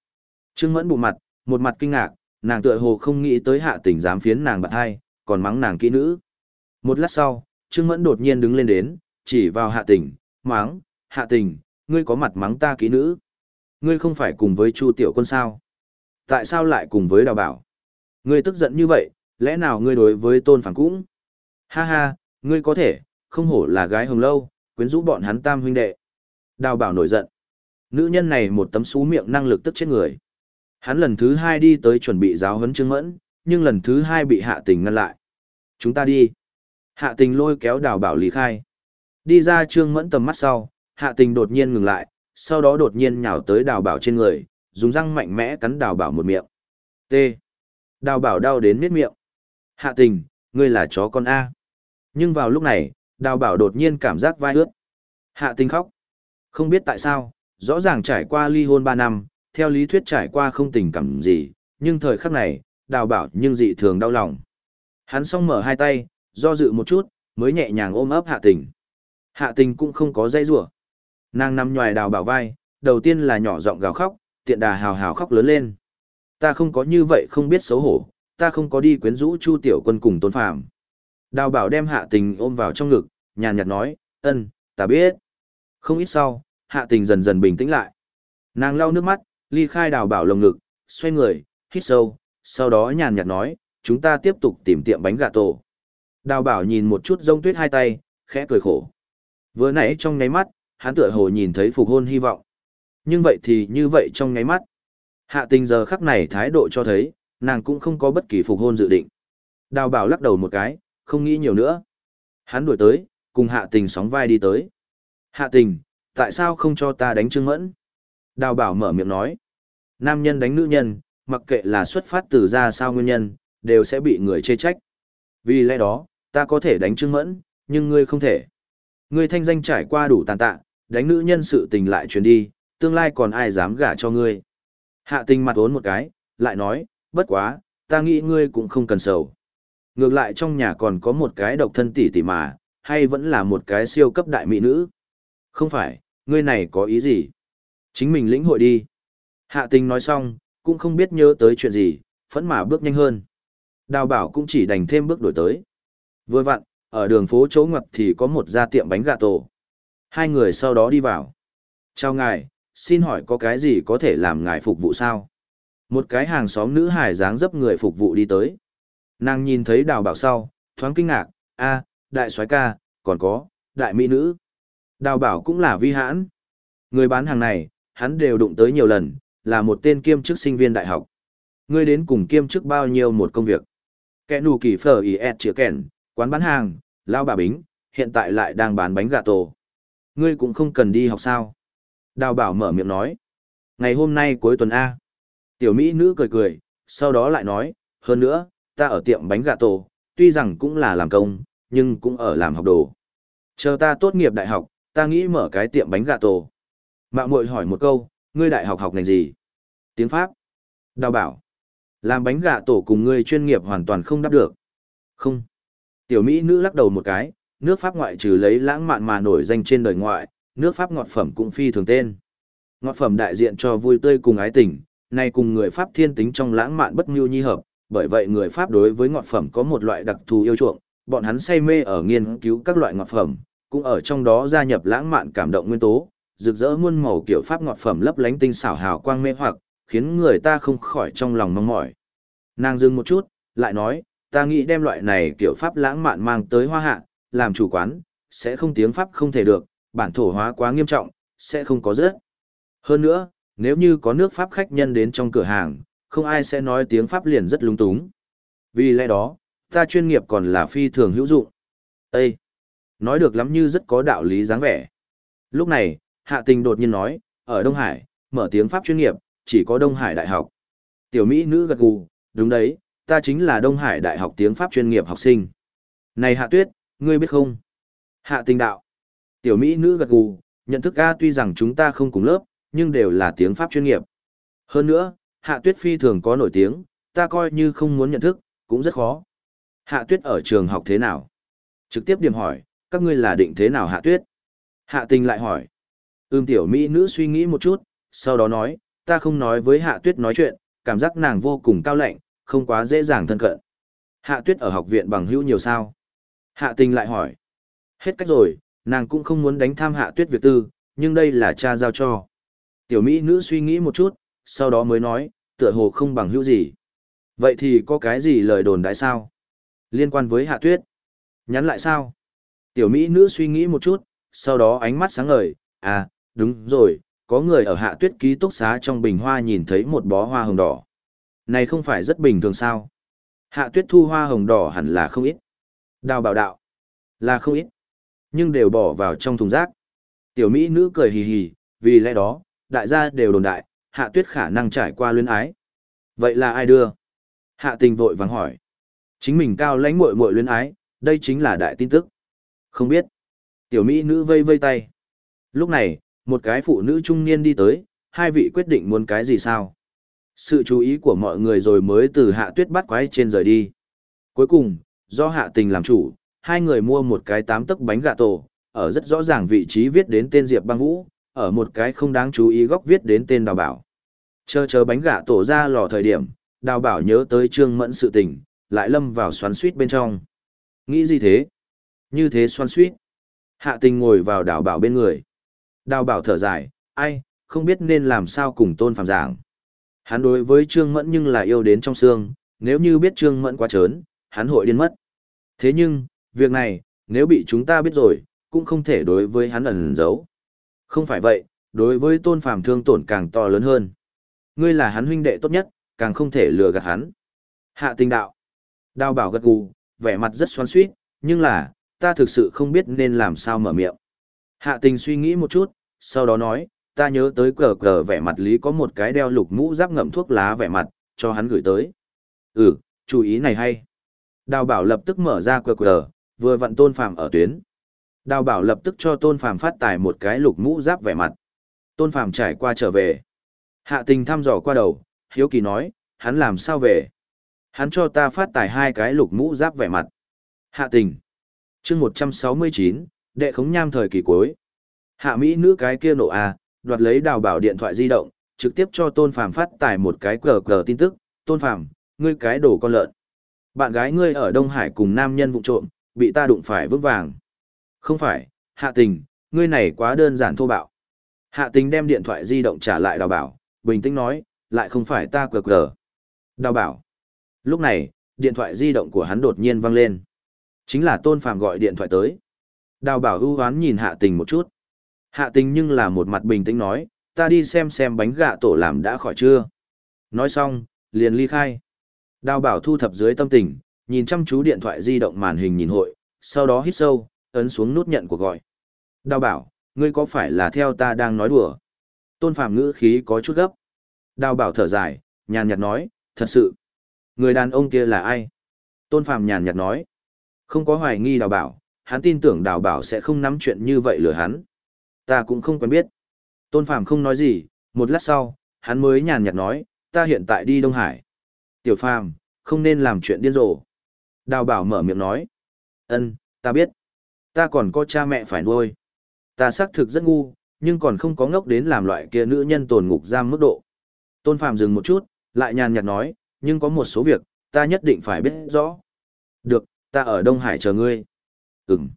Trương Mẫn bụng mặt, một mặt kinh ngạc, nàng tựa hồ không nghĩ tới hạ tình dám phiến nàng bạn hai, còn mắng nàng kỹ nữ. Một lát sau, Trương Mẫn đột nhiên đứng lên đến, chỉ vào hạ tình, mắng, hạ tình, ngươi có mặt mắng ta kỹ nữ. Ngươi không phải cùng với Chu Tiểu Quân sao? Tại sao lại cùng với Đào Bảo? Ngươi tức giận như vậy, lẽ nào ngươi đối với Tôn Phản cũng? Ha ha, ngươi có thể, không hổ là gái hồng lâu, quyến rũ bọn hắn tam huynh đệ. Đào Bảo nổi giận. Nữ nhân này một tấm xú miệng năng lực tức chết người. Hắn lần thứ hai đi tới chuẩn bị giáo huấn Trương Mẫn, nhưng lần thứ hai bị hạ tình ngăn lại. Chúng ta đi. Hạ tình lôi kéo đào bảo lý khai. Đi ra Trương Mẫn tầm mắt sau, hạ tình đột nhiên ngừng lại, sau đó đột nhiên nhào tới đào bảo trên người, dùng răng mạnh mẽ cắn đào bảo một miệng. T. Đào bảo đau đến miết miệng. Hạ tình, ngươi là chó con A. Nhưng vào lúc này, đào bảo đột nhiên cảm giác vai ướt. Hạ tình khóc. Không biết tại sao, rõ ràng trải qua ly hôn 3 năm, theo lý thuyết trải qua không tình cảm gì, nhưng thời khắc này, đào bảo nhưng dị thường đau lòng. Hắn song mở hai tay, do dự một chút, mới nhẹ nhàng ôm ấp hạ tình. Hạ tình cũng không có dây rủa Nàng nằm nhòi đào bảo vai, đầu tiên là nhỏ giọng gào khóc, tiện đà hào hào khóc lớn lên. Ta không có như vậy không biết xấu hổ, ta không có đi quyến rũ Chu Tiểu Quân cùng Tôn Phàm. Đào bảo đem hạ tình ôm vào trong ngực, nhàn nhạt nói, ân, ta biết. Không ít sau, hạ tình dần dần bình tĩnh lại. Nàng lau nước mắt, ly khai đào bảo lồng ngực, xoay người, hít sâu, sau đó nhàn nhạt nói, chúng ta tiếp tục tìm tiệm bánh gà tổ. Đào bảo nhìn một chút rông tuyết hai tay, khẽ cười khổ. Vừa nãy trong ngáy mắt, hắn tựa hồ nhìn thấy phục hôn hy vọng. Nhưng vậy thì như vậy trong ngáy mắt. Hạ tình giờ khắc này thái độ cho thấy, nàng cũng không có bất kỳ phục hôn dự định. Đào bảo lắc đầu một cái, không nghĩ nhiều nữa. Hắn đuổi tới, cùng hạ tình sóng vai đi tới. Hạ tình, tại sao không cho ta đánh Trương Mẫn? Đào bảo mở miệng nói. Nam nhân đánh nữ nhân, mặc kệ là xuất phát từ ra sao nguyên nhân, đều sẽ bị người chê trách. Vì lẽ đó, ta có thể đánh Trương Mẫn, nhưng ngươi không thể. Ngươi thanh danh trải qua đủ tàn tạ, đánh nữ nhân sự tình lại truyền đi, tương lai còn ai dám gả cho ngươi. Hạ tình mặt ốn một cái, lại nói, bất quá, ta nghĩ ngươi cũng không cần sầu. Ngược lại trong nhà còn có một cái độc thân tỷ tỷ mà, hay vẫn là một cái siêu cấp đại mỹ nữ. Không phải, ngươi này có ý gì? Chính mình lĩnh hội đi. Hạ tình nói xong, cũng không biết nhớ tới chuyện gì, phẫn mà bước nhanh hơn. Đào bảo cũng chỉ đành thêm bước đổi tới. Vừa vặn, ở đường phố chỗ ngoặt thì có một gia tiệm bánh gà tổ. Hai người sau đó đi vào. Chào ngài, xin hỏi có cái gì có thể làm ngài phục vụ sao? Một cái hàng xóm nữ hài dáng dấp người phục vụ đi tới. Nàng nhìn thấy đào bảo sau, thoáng kinh ngạc, a, đại soái ca, còn có, đại mỹ nữ. Đào bảo cũng là vi hãn. Người bán hàng này, hắn đều đụng tới nhiều lần, là một tên kiêm chức sinh viên đại học. Ngươi đến cùng kiêm chức bao nhiêu một công việc? Kẻ nù kỳ phở ý ẹt chữa kèn, quán bán hàng, lao bà bính, hiện tại lại đang bán bánh gà tổ. Ngươi cũng không cần đi học sao? Đào bảo mở miệng nói. Ngày hôm nay cuối tuần A. Tiểu Mỹ nữ cười cười, sau đó lại nói, hơn nữa, ta ở tiệm bánh gà tổ, tuy rằng cũng là làm công, nhưng cũng ở làm học đồ. Chờ ta tốt nghiệp đại học, ta nghĩ mở cái tiệm bánh gà tổ. Mạng muội hỏi một câu, ngươi đại học học ngành gì? Tiếng Pháp. Đào bảo. Làm bánh gà tổ cùng ngươi chuyên nghiệp hoàn toàn không đáp được. Không. Tiểu Mỹ nữ lắc đầu một cái, nước Pháp ngoại trừ lấy lãng mạn mà nổi danh trên đời ngoại, nước Pháp ngọt phẩm cũng phi thường tên. Ngọt phẩm đại diện cho vui tươi cùng ái tình, nay cùng người Pháp thiên tính trong lãng mạn bất nhu nhi hợp, bởi vậy người Pháp đối với ngọt phẩm có một loại đặc thù yêu chuộng, bọn hắn say mê ở nghiên cứu các loại ngọt phẩm, cũng ở trong đó gia nhập lãng mạn cảm động nguyên tố, rực rỡ muôn màu kiểu Pháp ngọt phẩm lấp lánh tinh xảo hào quang mê hoặc, khiến người ta không khỏi trong lòng mong mỏi. Nàng dừng một chút, lại nói, ta nghĩ đem loại này kiểu Pháp lãng mạn mang tới hoa hạ, làm chủ quán, sẽ không tiếng Pháp không thể được, bản thổ hóa quá nghiêm trọng, sẽ không có rớt. Hơn nữa, nếu như có nước Pháp khách nhân đến trong cửa hàng, không ai sẽ nói tiếng Pháp liền rất lung túng. Vì lẽ đó, ta chuyên nghiệp còn là phi thường hữu dụng. Ê! Nói được lắm như rất có đạo lý dáng vẻ. Lúc này, Hạ Tình đột nhiên nói, ở Đông Hải, mở tiếng Pháp chuyên nghiệp, chỉ có Đông Hải Đại học. Tiểu Mỹ nữ gật gù, đúng đấy, ta chính là Đông Hải Đại học tiếng Pháp chuyên nghiệp học sinh. Này Hạ Tuyết, ngươi biết không? Hạ Tình đạo. Tiểu Mỹ nữ gật gù, nhận thức A tuy rằng chúng ta không cùng lớp, nhưng đều là tiếng Pháp chuyên nghiệp. Hơn nữa, Hạ Tuyết phi thường có nổi tiếng, ta coi như không muốn nhận thức, cũng rất khó. Hạ Tuyết ở trường học thế nào? Trực tiếp điểm hỏi, các ngươi là định thế nào Hạ Tuyết? Hạ Tình lại hỏi. Ưm tiểu Mỹ nữ suy nghĩ một chút, sau đó nói, ta không nói với Hạ Tuyết nói chuyện, cảm giác nàng vô cùng cao lạnh, không quá dễ dàng thân cận. Hạ Tuyết ở học viện bằng hữu nhiều sao? Hạ Tình lại hỏi. Hết cách rồi, nàng cũng không muốn đánh tham Hạ Tuyết việc tư, nhưng đây là cha giao cho. Tiểu Mỹ nữ suy nghĩ một chút, sau đó mới nói, tựa hồ không bằng hữu gì. Vậy thì có cái gì lời đồn đại sao? Liên quan với hạ tuyết. Nhắn lại sao? Tiểu Mỹ nữ suy nghĩ một chút, sau đó ánh mắt sáng ngời, à, đúng rồi, có người ở hạ tuyết ký túc xá trong bình hoa nhìn thấy một bó hoa hồng đỏ. Này không phải rất bình thường sao? Hạ tuyết thu hoa hồng đỏ hẳn là không ít. Đào bảo đạo. Là không ít. Nhưng đều bỏ vào trong thùng rác. Tiểu Mỹ nữ cười hì hì, vì lẽ đó, đại gia đều đồn đại, hạ tuyết khả năng trải qua luyến ái. Vậy là ai đưa? Hạ tình vội vàng hỏi. Chính mình cao lãnh muội muội luyến ái, đây chính là đại tin tức. Không biết. Tiểu Mỹ nữ vây vây tay. Lúc này, một cái phụ nữ trung niên đi tới, hai vị quyết định muốn cái gì sao? Sự chú ý của mọi người rồi mới từ hạ tuyết bắt quái trên rời đi. Cuối cùng, do hạ tình làm chủ, hai người mua một cái tám tấc bánh gà tổ, ở rất rõ ràng vị trí viết đến tên Diệp băng vũ, ở một cái không đáng chú ý góc viết đến tên đào bảo. Chờ chờ bánh gà tổ ra lò thời điểm, đào bảo nhớ tới trương mẫn sự tình, lại lâm vào xoắn suýt bên trong. Nghĩ gì thế? Như thế xoắn suýt. Hạ tình ngồi vào đào bảo bên người. Đào bảo thở dài, ai, không biết nên làm sao cùng tôn phàm giảng. Hắn đối với Trương Mẫn nhưng là yêu đến trong xương, nếu như biết Trương Mẫn quá trớn, hắn hội điên mất. Thế nhưng, việc này, nếu bị chúng ta biết rồi, cũng không thể đối với hắn ẩn giấu. Không phải vậy, đối với tôn phàm thương tổn càng to lớn hơn. Ngươi là hắn huynh đệ tốt nhất, càng không thể lừa gạt hắn. Hạ tình đạo. Đào bảo gật gù, vẻ mặt rất xoắn suýt, nhưng là, ta thực sự không biết nên làm sao mở miệng. Hạ tình suy nghĩ một chút, sau đó nói, ta nhớ tới cờ cờ vẻ mặt lý có một cái đeo lục mũ giáp ngậm thuốc lá vẻ mặt, cho hắn gửi tới. Ừ, chú ý này hay. Đào bảo lập tức mở ra cờ cờ, vừa vặn tôn phàm ở tuyến. Đào bảo lập tức cho tôn phàm phát tài một cái lục mũ giáp vẻ mặt. Tôn phàm trải qua trở về. Hạ tình thăm dò qua đầu, hiếu kỳ nói, hắn làm sao về? Hắn cho ta phát tài hai cái lục mũ giáp vẻ mặt. Hạ tình. chương 169, đệ khống nham thời kỳ cuối. Hạ Mỹ nữ cái kia nộ a, đoạt lấy đào bảo điện thoại di động, trực tiếp cho Tôn Phàm phát tải một cái cờ cờ tin tức, "Tôn Phàm, ngươi cái đồ con lợn. Bạn gái ngươi ở Đông Hải cùng nam nhân vụ trộm, bị ta đụng phải vững vàng." "Không phải, Hạ Tình, ngươi này quá đơn giản thô bạo." Hạ Tình đem điện thoại di động trả lại Đào Bảo, bình tĩnh nói, "Lại không phải ta cờ cờ." Đào Bảo. Lúc này, điện thoại di động của hắn đột nhiên vang lên. Chính là Tôn Phàm gọi điện thoại tới. Đào Bảo ưu hoán nhìn Hạ Tình một chút. Hạ tình nhưng là một mặt bình tĩnh nói, ta đi xem xem bánh gạ tổ làm đã khỏi chưa. Nói xong, liền ly khai. Đào bảo thu thập dưới tâm tình, nhìn chăm chú điện thoại di động màn hình nhìn hội, sau đó hít sâu, ấn xuống nút nhận cuộc gọi. Đào bảo, ngươi có phải là theo ta đang nói đùa? Tôn Phạm ngữ khí có chút gấp. Đào bảo thở dài, nhàn nhạt nói, thật sự. Người đàn ông kia là ai? Tôn Phạm nhàn nhạt nói. Không có hoài nghi đào bảo, hắn tin tưởng đào bảo sẽ không nắm chuyện như vậy lừa hắn. Ta cũng không quen biết. Tôn Phàm không nói gì, một lát sau, hắn mới nhàn nhạt nói, ta hiện tại đi Đông Hải. Tiểu Phàm, không nên làm chuyện điên rồ. Đào bảo mở miệng nói. Ân, ta biết. Ta còn có cha mẹ phải nuôi. Ta xác thực rất ngu, nhưng còn không có ngốc đến làm loại kia nữ nhân tồn ngục giam mức độ. Tôn Phàm dừng một chút, lại nhàn nhạt nói, nhưng có một số việc, ta nhất định phải biết rõ. Được, ta ở Đông Hải chờ ngươi. Ừm.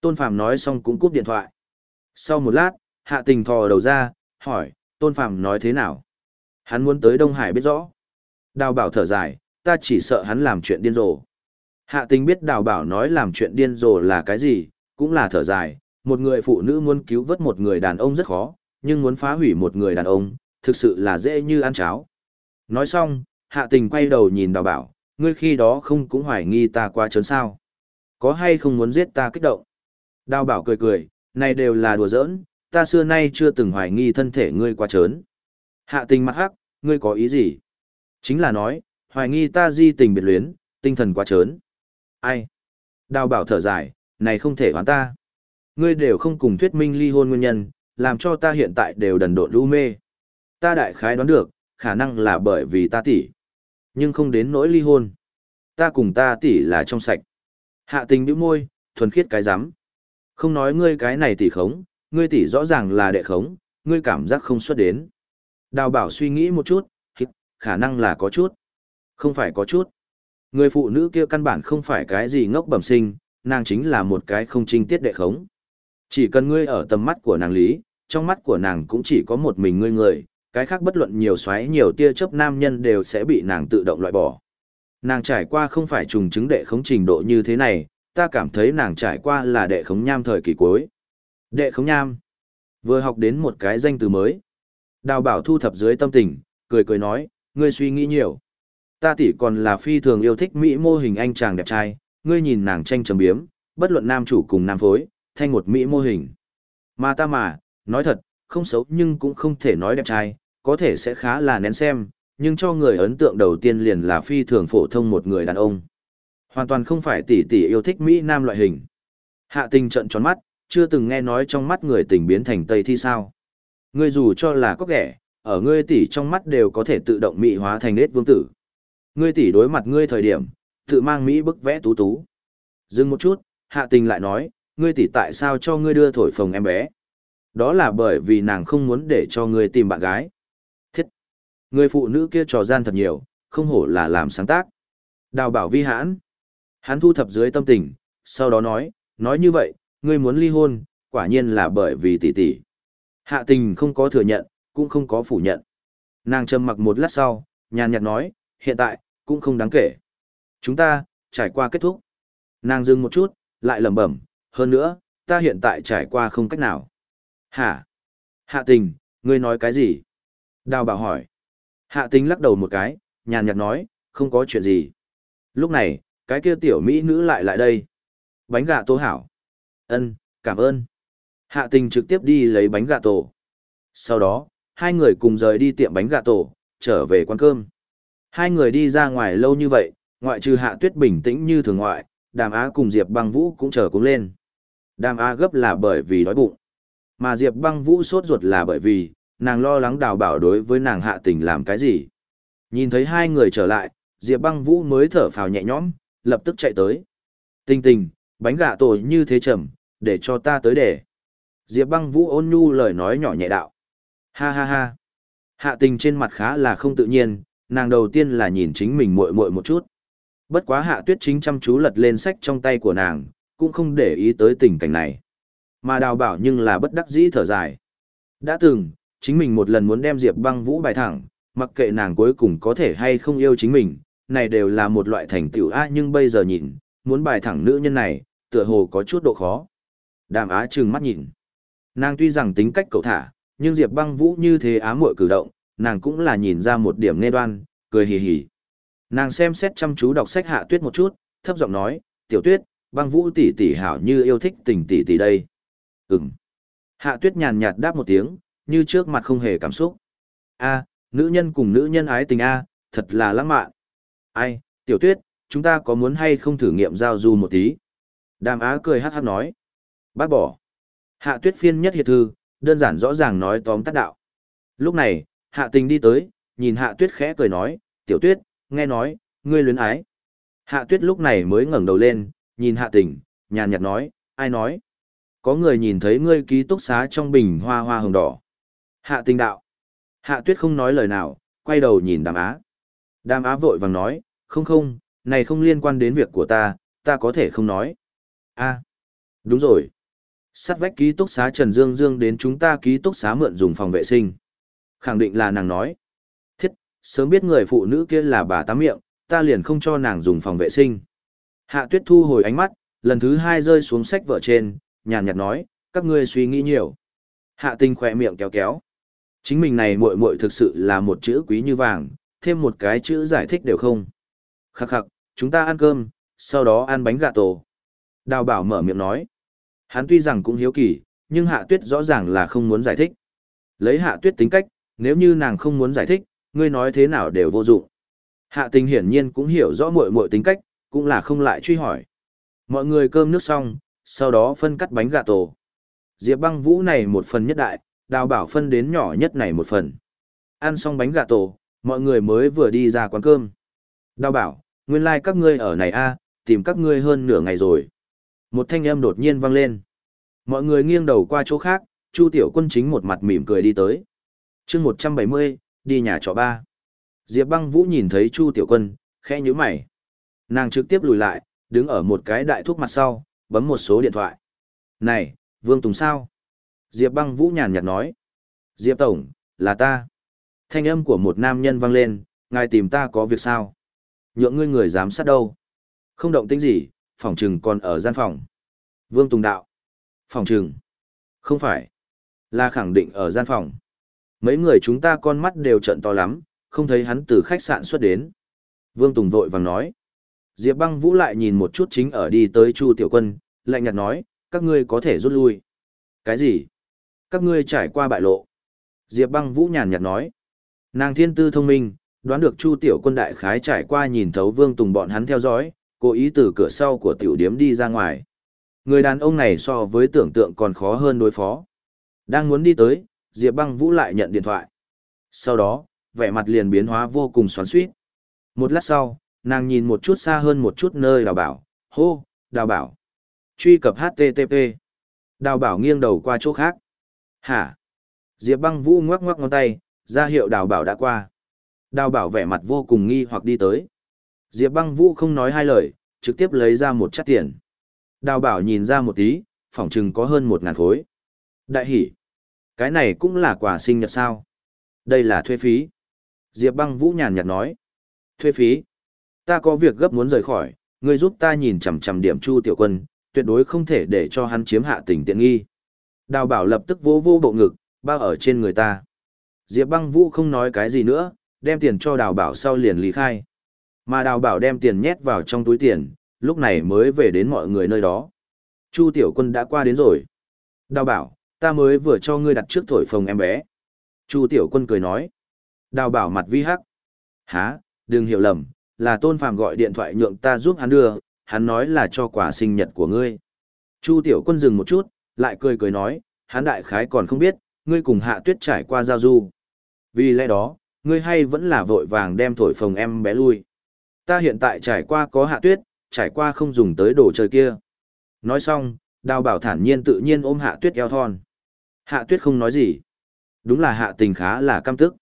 Tôn Phàm nói xong cũng cúp điện thoại. Sau một lát, hạ tình thò đầu ra, hỏi, Tôn Phàm nói thế nào? Hắn muốn tới Đông Hải biết rõ. Đào bảo thở dài, ta chỉ sợ hắn làm chuyện điên rồ. Hạ tình biết đào bảo nói làm chuyện điên rồ là cái gì, cũng là thở dài, một người phụ nữ muốn cứu vớt một người đàn ông rất khó, nhưng muốn phá hủy một người đàn ông, thực sự là dễ như ăn cháo. Nói xong, hạ tình quay đầu nhìn đào bảo, ngươi khi đó không cũng hoài nghi ta quá trớn sao. Có hay không muốn giết ta kích động? Đào bảo cười cười, này đều là đùa giỡn, ta xưa nay chưa từng hoài nghi thân thể ngươi quá trớn. Hạ tình mặt hắc, ngươi có ý gì? Chính là nói, hoài nghi ta di tình biệt luyến, tinh thần quá trớn. Ai? Đào bảo thở dài, này không thể hoán ta. Ngươi đều không cùng thuyết minh ly hôn nguyên nhân, làm cho ta hiện tại đều đần độn lưu mê. Ta đại khái đoán được, khả năng là bởi vì ta tỷ. Nhưng không đến nỗi ly hôn. Ta cùng ta tỷ là trong sạch. Hạ tình bĩu môi, thuần khiết cái rắm không nói ngươi cái này tỷ khống, ngươi tỷ rõ ràng là đệ khống, ngươi cảm giác không xuất đến. Đào bảo suy nghĩ một chút, khả năng là có chút. Không phải có chút. Người phụ nữ kia căn bản không phải cái gì ngốc bẩm sinh, nàng chính là một cái không trinh tiết đệ khống. Chỉ cần ngươi ở tầm mắt của nàng lý, trong mắt của nàng cũng chỉ có một mình ngươi người, cái khác bất luận nhiều xoáy nhiều tia chớp nam nhân đều sẽ bị nàng tự động loại bỏ. Nàng trải qua không phải trùng chứng đệ khống trình độ như thế này, ta cảm thấy nàng trải qua là đệ khống nham thời kỳ cuối. Đệ khống nham. Vừa học đến một cái danh từ mới. Đào bảo thu thập dưới tâm tình, cười cười nói, ngươi suy nghĩ nhiều. Ta tỷ còn là phi thường yêu thích Mỹ mô hình anh chàng đẹp trai, ngươi nhìn nàng tranh trầm biếm, bất luận nam chủ cùng nam phối, thanh một Mỹ mô hình. Mà ta mà, nói thật, không xấu nhưng cũng không thể nói đẹp trai, có thể sẽ khá là nén xem, nhưng cho người ấn tượng đầu tiên liền là phi thường phổ thông một người đàn ông. Hoàn toàn không phải tỷ tỷ yêu thích Mỹ Nam loại hình. Hạ tình trận tròn mắt, chưa từng nghe nói trong mắt người tình biến thành Tây thi sao. Ngươi dù cho là có ghẻ, ở ngươi tỷ trong mắt đều có thể tự động mỹ hóa thành nết vương tử. Ngươi tỷ đối mặt ngươi thời điểm, tự mang Mỹ bức vẽ tú tú. Dừng một chút, hạ tình lại nói, ngươi tỷ tại sao cho ngươi đưa thổi phồng em bé. Đó là bởi vì nàng không muốn để cho ngươi tìm bạn gái. Thiết! Người phụ nữ kia trò gian thật nhiều, không hổ là làm sáng tác. Đào bảo vi hãn. Hắn thu thập dưới tâm tình, sau đó nói, nói như vậy, ngươi muốn ly hôn, quả nhiên là bởi vì tỷ tỷ. Hạ tình không có thừa nhận, cũng không có phủ nhận. Nàng trầm mặc một lát sau, nhàn nhạt nói, hiện tại, cũng không đáng kể. Chúng ta, trải qua kết thúc. Nàng dừng một chút, lại lẩm bẩm, hơn nữa, ta hiện tại trải qua không cách nào. Hả? Hạ tình, ngươi nói cái gì? Đào bảo hỏi. Hạ tình lắc đầu một cái, nhàn nhạt nói, không có chuyện gì. Lúc này, cái kia tiểu mỹ nữ lại lại đây. Bánh gà tô hảo. Ân, cảm ơn. Hạ tình trực tiếp đi lấy bánh gà tổ. Sau đó, hai người cùng rời đi tiệm bánh gà tổ, trở về quán cơm. Hai người đi ra ngoài lâu như vậy, ngoại trừ hạ tuyết bình tĩnh như thường ngoại, đàm á cùng Diệp băng vũ cũng chờ cũng lên. Đàm á gấp là bởi vì đói bụng. Mà Diệp băng vũ sốt ruột là bởi vì, nàng lo lắng đào bảo đối với nàng hạ tình làm cái gì. Nhìn thấy hai người trở lại, Diệp băng vũ mới thở phào nhẹ nhõm, lập tức chạy tới. Tình tình, bánh gà tổ như thế chậm, để cho ta tới để. Diệp băng vũ ôn nhu lời nói nhỏ nhẹ đạo. Ha ha ha. Hạ tình trên mặt khá là không tự nhiên, nàng đầu tiên là nhìn chính mình muội muội một chút. Bất quá hạ tuyết chính chăm chú lật lên sách trong tay của nàng, cũng không để ý tới tình cảnh này. Mà đào bảo nhưng là bất đắc dĩ thở dài. Đã từng, chính mình một lần muốn đem Diệp băng vũ bài thẳng, mặc kệ nàng cuối cùng có thể hay không yêu chính mình, này đều là một loại thành tựu a nhưng bây giờ nhìn, muốn bài thẳng nữ nhân này, tựa hồ có chút độ khó. Đàm á trừng mắt nhìn. Nàng tuy rằng tính cách cầu thả, nhưng Diệp băng vũ như thế á muội cử động, nàng cũng là nhìn ra một điểm nghe đoan, cười hì hì. Nàng xem xét chăm chú đọc sách hạ tuyết một chút, thấp giọng nói, tiểu tuyết, băng vũ tỷ tỷ hảo như yêu thích tình tỷ tỷ đây. Ừm. Hạ tuyết nhàn nhạt đáp một tiếng, như trước mặt không hề cảm xúc. A, nữ nhân cùng nữ nhân ái tình A, thật là lãng mạn. Ai, tiểu tuyết, chúng ta có muốn hay không thử nghiệm giao du một tí? Đàm á cười hát hát nói. Bác bỏ. Hạ tuyết phiên nhất hiệt thư, đơn giản rõ ràng nói tóm tắt đạo. Lúc này, hạ tình đi tới, nhìn hạ tuyết khẽ cười nói, tiểu tuyết, nghe nói, ngươi luyến ái. Hạ tuyết lúc này mới ngẩng đầu lên, nhìn hạ tình, nhàn nhạt nói, ai nói? Có người nhìn thấy ngươi ký túc xá trong bình hoa hoa hồng đỏ. Hạ tình đạo. Hạ tuyết không nói lời nào, quay đầu nhìn đàm á. Đàm á vội vàng nói, không không, này không liên quan đến việc của ta, ta có thể không nói. a đúng rồi. Sát vách ký túc xá Trần Dương Dương đến chúng ta ký túc xá mượn dùng phòng vệ sinh. Khẳng định là nàng nói. Thiết, sớm biết người phụ nữ kia là bà tám miệng, ta liền không cho nàng dùng phòng vệ sinh. Hạ tuyết thu hồi ánh mắt, lần thứ hai rơi xuống sách vợ trên, nhàn nhạt nói, các ngươi suy nghĩ nhiều. Hạ tinh khỏe miệng kéo kéo. Chính mình này muội muội thực sự là một chữ quý như vàng, thêm một cái chữ giải thích đều không. Khắc khắc, chúng ta ăn cơm, sau đó ăn bánh gà tổ. Đào bảo mở miệng nói. Hắn tuy rằng cũng hiếu kỳ, nhưng hạ tuyết rõ ràng là không muốn giải thích. Lấy hạ tuyết tính cách, nếu như nàng không muốn giải thích, ngươi nói thế nào đều vô dụng. Hạ tình hiển nhiên cũng hiểu rõ muội muội tính cách, cũng là không lại truy hỏi. Mọi người cơm nước xong, sau đó phân cắt bánh gà tổ. Diệp băng vũ này một phần nhất đại, đào bảo phân đến nhỏ nhất này một phần. Ăn xong bánh gà tổ, mọi người mới vừa đi ra quán cơm. Đao bảo, nguyên lai like các ngươi ở này a, tìm các ngươi hơn nửa ngày rồi. Một thanh âm đột nhiên vang lên. Mọi người nghiêng đầu qua chỗ khác, Chu Tiểu Quân chính một mặt mỉm cười đi tới. chương 170, đi nhà trọ ba. Diệp băng vũ nhìn thấy Chu Tiểu Quân, khẽ nhíu mày. Nàng trực tiếp lùi lại, đứng ở một cái đại thuốc mặt sau, bấm một số điện thoại. Này, Vương Tùng sao? Diệp băng vũ nhàn nhạt nói. Diệp Tổng, là ta. Thanh âm của một nam nhân vang lên, ngài tìm ta có việc sao? Nhượng ngươi người giám sát đâu? Không động tĩnh gì, phòng trừng còn ở gian phòng. Vương Tùng Đạo. Phòng trừng. Không phải. Là khẳng định ở gian phòng. Mấy người chúng ta con mắt đều trận to lắm, không thấy hắn từ khách sạn xuất đến. Vương Tùng vội vàng nói. Diệp băng vũ lại nhìn một chút chính ở đi tới Chu Tiểu Quân, lạnh nhạt nói, các ngươi có thể rút lui. Cái gì? Các ngươi trải qua bại lộ. Diệp băng vũ nhàn nhạt nói. Nàng thiên tư thông minh, đoán được Chu Tiểu Quân đại khái trải qua nhìn thấu Vương Tùng bọn hắn theo dõi, cố ý từ cửa sau của tiểu điếm đi ra ngoài. Người đàn ông này so với tưởng tượng còn khó hơn đối phó. Đang muốn đi tới, Diệp băng vũ lại nhận điện thoại. Sau đó, vẻ mặt liền biến hóa vô cùng xoắn xuýt. Một lát sau, nàng nhìn một chút xa hơn một chút nơi đào bảo, hô, đào bảo. Truy cập HTTP. Đào bảo nghiêng đầu qua chỗ khác. Hả? Diệp băng vũ ngoắc ngoắc ngón tay, ra hiệu đào bảo đã qua. Đào bảo vẻ mặt vô cùng nghi hoặc đi tới. Diệp băng vũ không nói hai lời, trực tiếp lấy ra một chất tiền. Đào bảo nhìn ra một tí, phỏng chừng có hơn một ngàn khối. Đại hỷ. Cái này cũng là quà sinh nhật sao? Đây là thuê phí. Diệp băng vũ nhàn nhạt nói. Thuê phí. Ta có việc gấp muốn rời khỏi, ngươi giúp ta nhìn chằm chằm điểm chu tiểu quân, tuyệt đối không thể để cho hắn chiếm hạ tình tiện nghi. Đào bảo lập tức vỗ vô bộ ngực, bao ở trên người ta. Diệp băng vũ không nói cái gì nữa, đem tiền cho đào bảo sau liền lý khai. Mà đào bảo đem tiền nhét vào trong túi tiền, lúc này mới về đến mọi người nơi đó. Chu tiểu quân đã qua đến rồi. Đào bảo, ta mới vừa cho ngươi đặt trước thổi phòng em bé. Chu tiểu quân cười nói. Đào bảo mặt vi hắc. Há, đừng hiểu lầm, là tôn phàm gọi điện thoại nhượng ta giúp hắn đưa, hắn nói là cho quà sinh nhật của ngươi. Chu tiểu quân dừng một chút, lại cười cười nói, hắn đại khái còn không biết, ngươi cùng hạ tuyết trải qua giao du. Vì lẽ đó, ngươi hay vẫn là vội vàng đem thổi phồng em bé lui. Ta hiện tại trải qua có hạ tuyết, trải qua không dùng tới đồ chơi kia. Nói xong, đào bảo thản nhiên tự nhiên ôm hạ tuyết eo thon. Hạ tuyết không nói gì. Đúng là hạ tình khá là căm tức.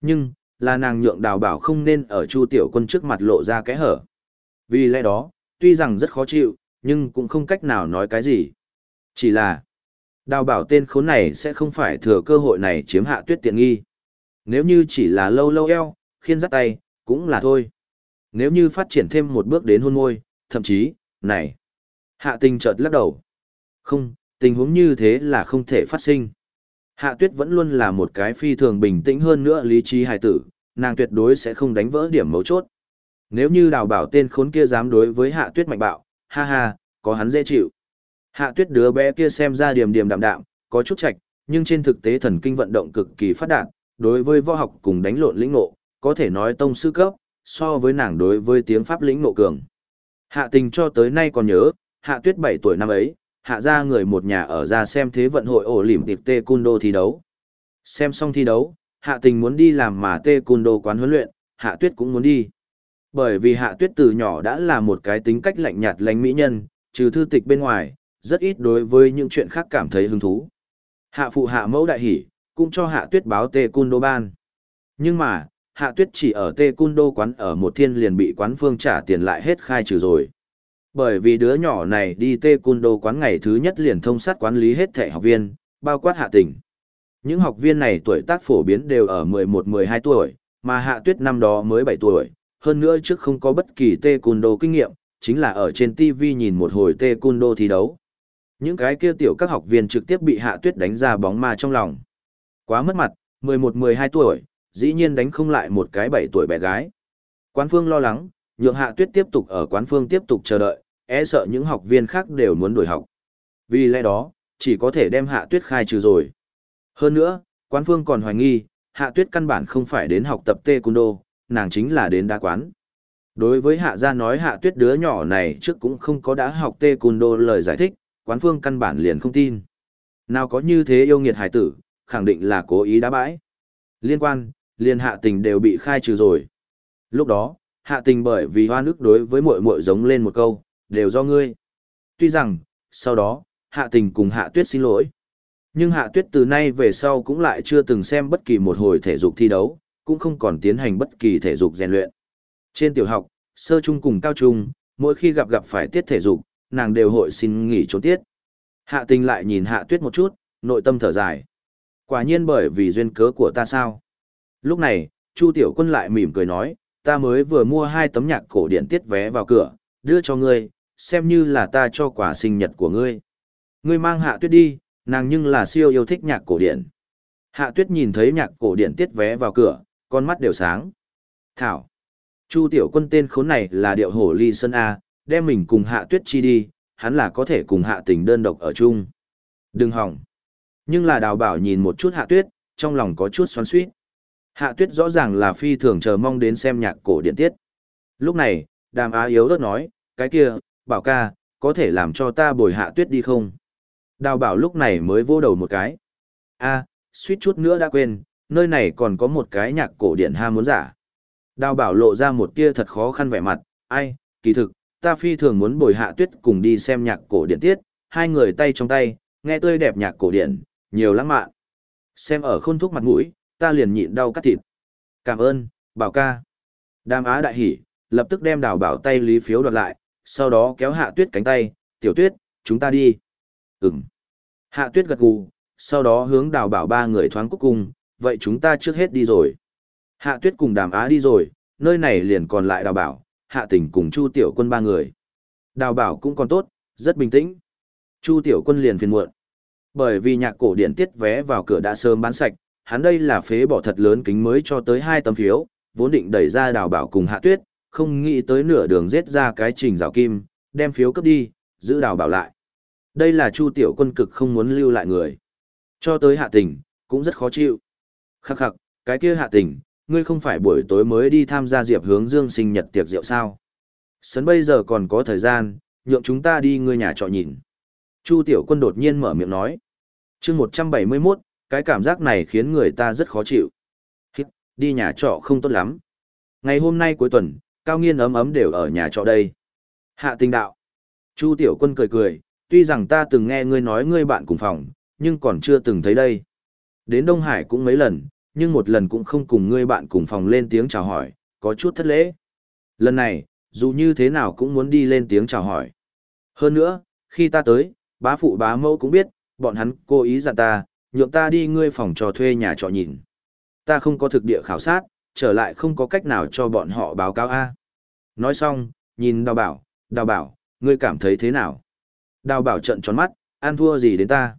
Nhưng, là nàng nhượng đào bảo không nên ở chu tiểu quân trước mặt lộ ra cái hở. Vì lẽ đó, tuy rằng rất khó chịu, nhưng cũng không cách nào nói cái gì. Chỉ là, đào bảo tên khốn này sẽ không phải thừa cơ hội này chiếm hạ tuyết tiện nghi. Nếu như chỉ là lâu lâu eo, khiên dắt tay, cũng là thôi. Nếu như phát triển thêm một bước đến hôn môi, thậm chí, này. Hạ tình chợt lắc đầu. Không, tình huống như thế là không thể phát sinh. Hạ tuyết vẫn luôn là một cái phi thường bình tĩnh hơn nữa lý trí hài tử, nàng tuyệt đối sẽ không đánh vỡ điểm mấu chốt. Nếu như đào bảo tên khốn kia dám đối với hạ tuyết mạnh bạo, ha ha, có hắn dễ chịu. Hạ tuyết đứa bé kia xem ra điểm điểm đạm đạm, có chút chạch, nhưng trên thực tế thần kinh vận động cực kỳ phát đạt, đối với võ học cùng đánh lộn lĩnh ngộ, có thể nói tông sư cấp, so với nàng đối với tiếng pháp lĩnh ngộ cường. Hạ tình cho tới nay còn nhớ, hạ tuyết 7 tuổi năm ấy, hạ ra người một nhà ở ra xem thế vận hội ổ lỉm tiệp tê cun đô thi đấu. Xem xong thi đấu, hạ tình muốn đi làm mà tê cun đô quán huấn luyện, hạ tuyết cũng muốn đi. Bởi vì hạ tuyết từ nhỏ đã là một cái tính cách lạnh nhạt lánh mỹ nhân, trừ thư tịch bên ngoài, rất ít đối với những chuyện khác cảm thấy hứng thú. Hạ phụ hạ mẫu đại hỷ, cũng cho hạ tuyết báo tê cun đô ban. Nhưng mà, hạ tuyết chỉ ở tê cun đô quán ở một thiên liền bị quán phương trả tiền lại hết khai trừ rồi. Bởi vì đứa nhỏ này đi tê cun đô quán ngày thứ nhất liền thông sát quản lý hết thẻ học viên, bao quát hạ tỉnh. Những học viên này tuổi tác phổ biến đều ở 11-12 tuổi, mà hạ tuyết năm đó mới 7 tuổi, hơn nữa trước không có bất kỳ tê cun đô kinh nghiệm, chính là ở trên TV nhìn một hồi tê cun đô thi đấu. Những cái kia tiểu các học viên trực tiếp bị hạ tuyết đánh ra bóng ma trong lòng. Quá mất mặt, 11-12 tuổi, dĩ nhiên đánh không lại một cái 7 tuổi bé gái. Quán phương lo lắng, nhượng hạ tuyết tiếp tục ở quán phương tiếp tục chờ đợi, e sợ những học viên khác đều muốn đổi học. Vì lẽ đó, chỉ có thể đem hạ tuyết khai trừ rồi. Hơn nữa, quán phương còn hoài nghi, hạ tuyết căn bản không phải đến học tập tê cung đô, nàng chính là đến đa quán. Đối với hạ gia nói hạ tuyết đứa nhỏ này trước cũng không có đã học tê cung đô lời giải thích, quán phương căn bản liền không tin. Nào có như thế yêu nghiệt hải tử, khẳng định là cố ý đá bãi. Liên quan, liên hạ tình đều bị khai trừ rồi. Lúc đó, hạ tình bởi vì hoa nước đối với muội muội giống lên một câu, đều do ngươi. Tuy rằng, sau đó, hạ tình cùng hạ tuyết xin lỗi. Nhưng hạ tuyết từ nay về sau cũng lại chưa từng xem bất kỳ một hồi thể dục thi đấu, cũng không còn tiến hành bất kỳ thể dục rèn luyện. Trên tiểu học, sơ trung cùng cao trung, mỗi khi gặp gặp phải tiết thể dục, nàng đều hội xin nghỉ trốn tiết. Hạ tình lại nhìn hạ tuyết một chút, Nội tâm thở dài. Quả nhiên bởi vì duyên cớ của ta sao? Lúc này, Chu Tiểu Quân lại mỉm cười nói, ta mới vừa mua hai tấm nhạc cổ điển tiết vé vào cửa, đưa cho ngươi, xem như là ta cho quà sinh nhật của ngươi. Ngươi mang hạ tuyết đi, nàng nhưng là siêu yêu thích nhạc cổ điển. Hạ tuyết nhìn thấy nhạc cổ điển tiết vé vào cửa, con mắt đều sáng. Thảo. Chu tiểu quân tên khốn này là điệu hổ ly sơn A, đem mình cùng hạ tuyết chi đi, hắn là có thể cùng hạ tình đơn độc ở chung. Đừng hỏng. Nhưng là đào bảo nhìn một chút hạ tuyết, trong lòng có chút xoắn suýt. Hạ tuyết rõ ràng là phi thường chờ mong đến xem nhạc cổ điện tiết. Lúc này, đàm á yếu đất nói, cái kia, bảo ca, có thể làm cho ta bồi hạ tuyết đi không? Đào bảo lúc này mới vô đầu một cái. a suýt chút nữa đã quên, nơi này còn có một cái nhạc cổ điện ha muốn giả. Đào bảo lộ ra một tia thật khó khăn vẻ mặt, ai, kỳ thực, ta phi thường muốn bồi hạ tuyết cùng đi xem nhạc cổ điện tiết, hai người tay trong tay, nghe tươi đẹp nhạc cổ điển, nhiều lãng mạn. Xem ở khôn thúc mặt mũi, ta liền nhịn đau cắt thịt. Cảm ơn, bảo ca. Đàm á đại hỉ, lập tức đem đào bảo tay lý phiếu đoạt lại, sau đó kéo hạ tuyết cánh tay, tiểu tuyết, chúng ta đi. Ừm. Hạ tuyết gật gù, sau đó hướng đào bảo ba người thoáng cúc cung, vậy chúng ta trước hết đi rồi. Hạ tuyết cùng đàm á đi rồi, nơi này liền còn lại đào bảo, hạ tình cùng chu tiểu quân ba người. Đào bảo cũng còn tốt, rất bình tĩnh. Chu tiểu quân liền phiền muộn. Bởi vì nhạc cổ điển tiết vé vào cửa đã sớm bán sạch, hắn đây là phế bỏ thật lớn kính mới cho tới hai tấm phiếu, vốn định đẩy ra đào bảo cùng hạ tuyết, không nghĩ tới nửa đường giết ra cái trình rào kim, đem phiếu cấp đi, giữ đào bảo lại. Đây là Chu Tiểu Quân cực không muốn lưu lại người. Cho tới hạ tình, cũng rất khó chịu. Khắc khắc, cái kia hạ tình, ngươi không phải buổi tối mới đi tham gia Diệp Hướng Dương sinh nhật tiệc rượu sao? Sấn bây giờ còn có thời gian, nhượng chúng ta đi ngươi nhà trọ nhìn. Chu Tiểu Quân đột nhiên mở miệng nói. chương 171, cái cảm giác này khiến người ta rất khó chịu. Hít, đi nhà trọ không tốt lắm. Ngày hôm nay cuối tuần, Cao Nghiên ấm ấm đều ở nhà trọ đây. Hạ tình đạo. Chu Tiểu Quân cười cười, tuy rằng ta từng nghe ngươi nói ngươi bạn cùng phòng, nhưng còn chưa từng thấy đây. Đến Đông Hải cũng mấy lần, nhưng một lần cũng không cùng ngươi bạn cùng phòng lên tiếng chào hỏi, có chút thất lễ. Lần này, dù như thế nào cũng muốn đi lên tiếng chào hỏi. Hơn nữa, khi ta tới, bá phụ bá mẫu cũng biết, bọn hắn cố ý dặn ta, nhượng ta đi ngươi phòng trò thuê nhà trọ nhìn. Ta không có thực địa khảo sát, trở lại không có cách nào cho bọn họ báo cáo A. Nói xong, nhìn đào bảo, đào bảo, ngươi cảm thấy thế nào? Đào bảo trận tròn mắt, ăn thua gì đến ta?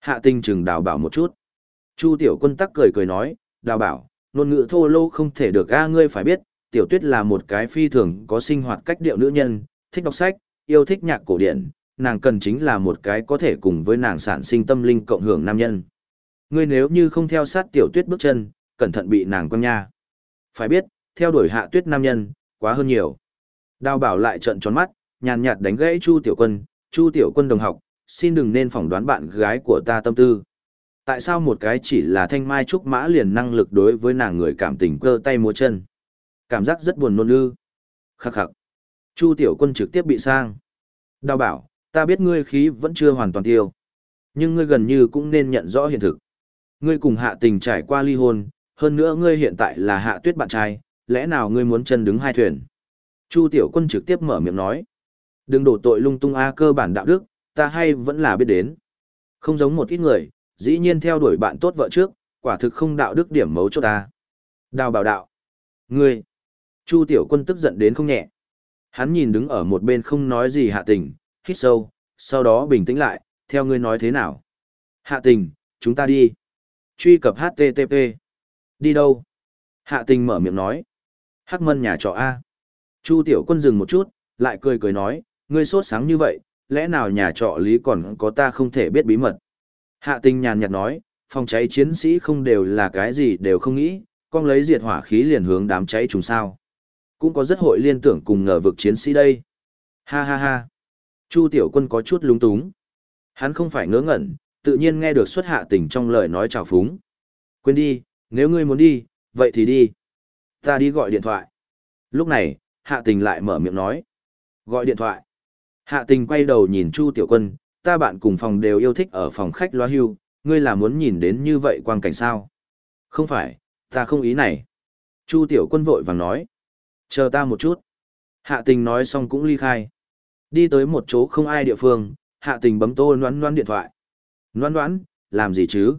Hạ tinh chừng đào bảo một chút. Chu tiểu quân tắc cười cười nói, đào bảo, ngôn ngữ thô lô không thể được A ngươi phải biết, tiểu tuyết là một cái phi thường có sinh hoạt cách điệu nữ nhân, thích đọc sách, yêu thích nhạc cổ điển, nàng cần chính là một cái có thể cùng với nàng sản sinh tâm linh cộng hưởng nam nhân. Ngươi nếu như không theo sát tiểu tuyết bước chân, cẩn thận bị nàng quăng nha. Phải biết, theo đuổi hạ tuyết nam nhân, quá hơn nhiều. Đào bảo lại trận tròn mắt, nhàn nhạt đánh gãy Chu Tiểu Quân, Chu Tiểu Quân đồng học, xin đừng nên phỏng đoán bạn gái của ta tâm tư. Tại sao một cái chỉ là thanh mai trúc mã liền năng lực đối với nàng người cảm tình cơ tay múa chân? Cảm giác rất buồn nôn ư. Khắc khắc. Chu Tiểu Quân trực tiếp bị sang. Đào bảo, ta biết ngươi khí vẫn chưa hoàn toàn tiêu. Nhưng ngươi gần như cũng nên nhận rõ hiện thực. Ngươi cùng hạ tình trải qua ly hôn, hơn nữa ngươi hiện tại là hạ tuyết bạn trai, lẽ nào ngươi muốn chân đứng hai thuyền? Chu Tiểu Quân trực tiếp mở miệng nói. Đừng đổ tội lung tung A cơ bản đạo đức, ta hay vẫn là biết đến. Không giống một ít người, dĩ nhiên theo đuổi bạn tốt vợ trước, quả thực không đạo đức điểm mấu cho ta. Đào bảo đạo. Ngươi. Chu Tiểu Quân tức giận đến không nhẹ. Hắn nhìn đứng ở một bên không nói gì hạ tình, hít sâu, sau đó bình tĩnh lại, theo ngươi nói thế nào. Hạ tình, chúng ta đi. Truy cập HTTP. Đi đâu? Hạ tình mở miệng nói. Hắc mân nhà trọ A. Chu tiểu quân dừng một chút, lại cười cười nói, ngươi sốt sáng như vậy, lẽ nào nhà trọ lý còn có ta không thể biết bí mật. Hạ tình nhàn nhạt nói, phòng cháy chiến sĩ không đều là cái gì đều không nghĩ, con lấy diệt hỏa khí liền hướng đám cháy chúng sao. Cũng có rất hội liên tưởng cùng ngờ vực chiến sĩ đây. Ha ha ha. Chu tiểu quân có chút lúng túng. Hắn không phải ngớ ngẩn, tự nhiên nghe được xuất hạ tình trong lời nói chào phúng. Quên đi, nếu ngươi muốn đi, vậy thì đi. Ta đi gọi điện thoại. Lúc này, hạ tình lại mở miệng nói. Gọi điện thoại. Hạ tình quay đầu nhìn Chu tiểu quân, ta bạn cùng phòng đều yêu thích ở phòng khách loa hưu, ngươi là muốn nhìn đến như vậy quang cảnh sao? Không phải, ta không ý này. Chu tiểu quân vội vàng nói. Chờ ta một chút. Hạ tình nói xong cũng ly khai. Đi tới một chỗ không ai địa phương, hạ tình bấm tô noán noán điện thoại. Noán noán, làm gì chứ?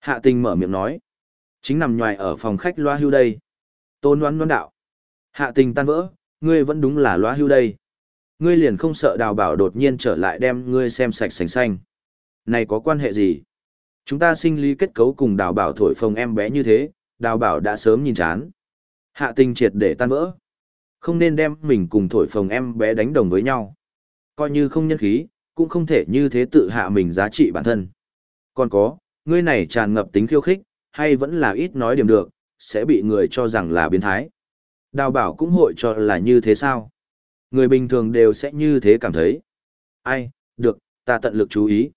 Hạ tình mở miệng nói. Chính nằm ngoài ở phòng khách loa hưu đây. Tô đoán đoán đạo. Hạ tình tan vỡ, ngươi vẫn đúng là loa hưu đây. Ngươi liền không sợ đào bảo đột nhiên trở lại đem ngươi xem sạch sành xanh. Này có quan hệ gì? Chúng ta sinh lý kết cấu cùng đào bảo thổi phồng em bé như thế, đào bảo đã sớm nhìn chán. Hạ tình triệt để tan vỡ. Không nên đem mình cùng thổi phồng em bé đánh đồng với nhau. Coi như không nhân khí, cũng không thể như thế tự hạ mình giá trị bản thân. Còn có, ngươi này tràn ngập tính khiêu khích, hay vẫn là ít nói điểm được, sẽ bị người cho rằng là biến thái. Đào bảo cũng hội cho là như thế sao? Người bình thường đều sẽ như thế cảm thấy. Ai, được, ta tận lực chú ý.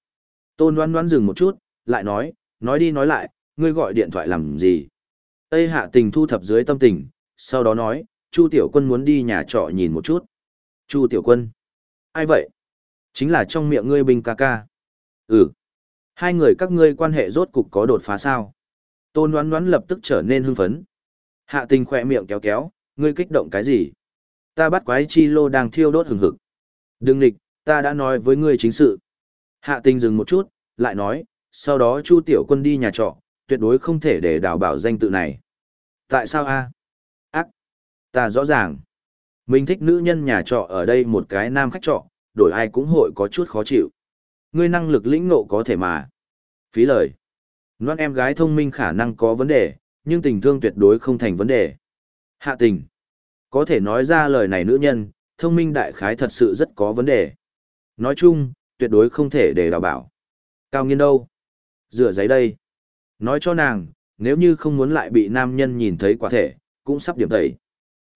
Tôn đoán đoán dừng một chút, lại nói, nói đi nói lại, ngươi gọi điện thoại làm gì? Tây hạ tình thu thập dưới tâm tình, sau đó nói, Chu Tiểu Quân muốn đi nhà trọ nhìn một chút. Chu Tiểu Quân? Ai vậy? Chính là trong miệng ngươi binh ca ca. Ừ. Hai người các ngươi quan hệ rốt cục có đột phá sao? Tôn đoán đoán lập tức trở nên hưng phấn. Hạ tình khỏe miệng kéo kéo, ngươi kích động cái gì? Ta bắt quái chi lô đang thiêu đốt hừng hực. Đừng nịch, ta đã nói với ngươi chính sự. Hạ tình dừng một chút, lại nói, sau đó Chu Tiểu Quân đi nhà trọ, tuyệt đối không thể để đào bảo danh tự này. Tại sao a? Ác. Ta rõ ràng. Mình thích nữ nhân nhà trọ ở đây một cái nam khách trọ, đổi ai cũng hội có chút khó chịu. Ngươi năng lực lĩnh ngộ có thể mà. Phí lời. Loan em gái thông minh khả năng có vấn đề, nhưng tình thương tuyệt đối không thành vấn đề. Hạ tình. Có thể nói ra lời này nữ nhân, thông minh đại khái thật sự rất có vấn đề. Nói chung, tuyệt đối không thể để đào bảo. Cao nghiên đâu? Rửa giấy đây. Nói cho nàng, nếu như không muốn lại bị nam nhân nhìn thấy quả thể, cũng sắp điểm tẩy.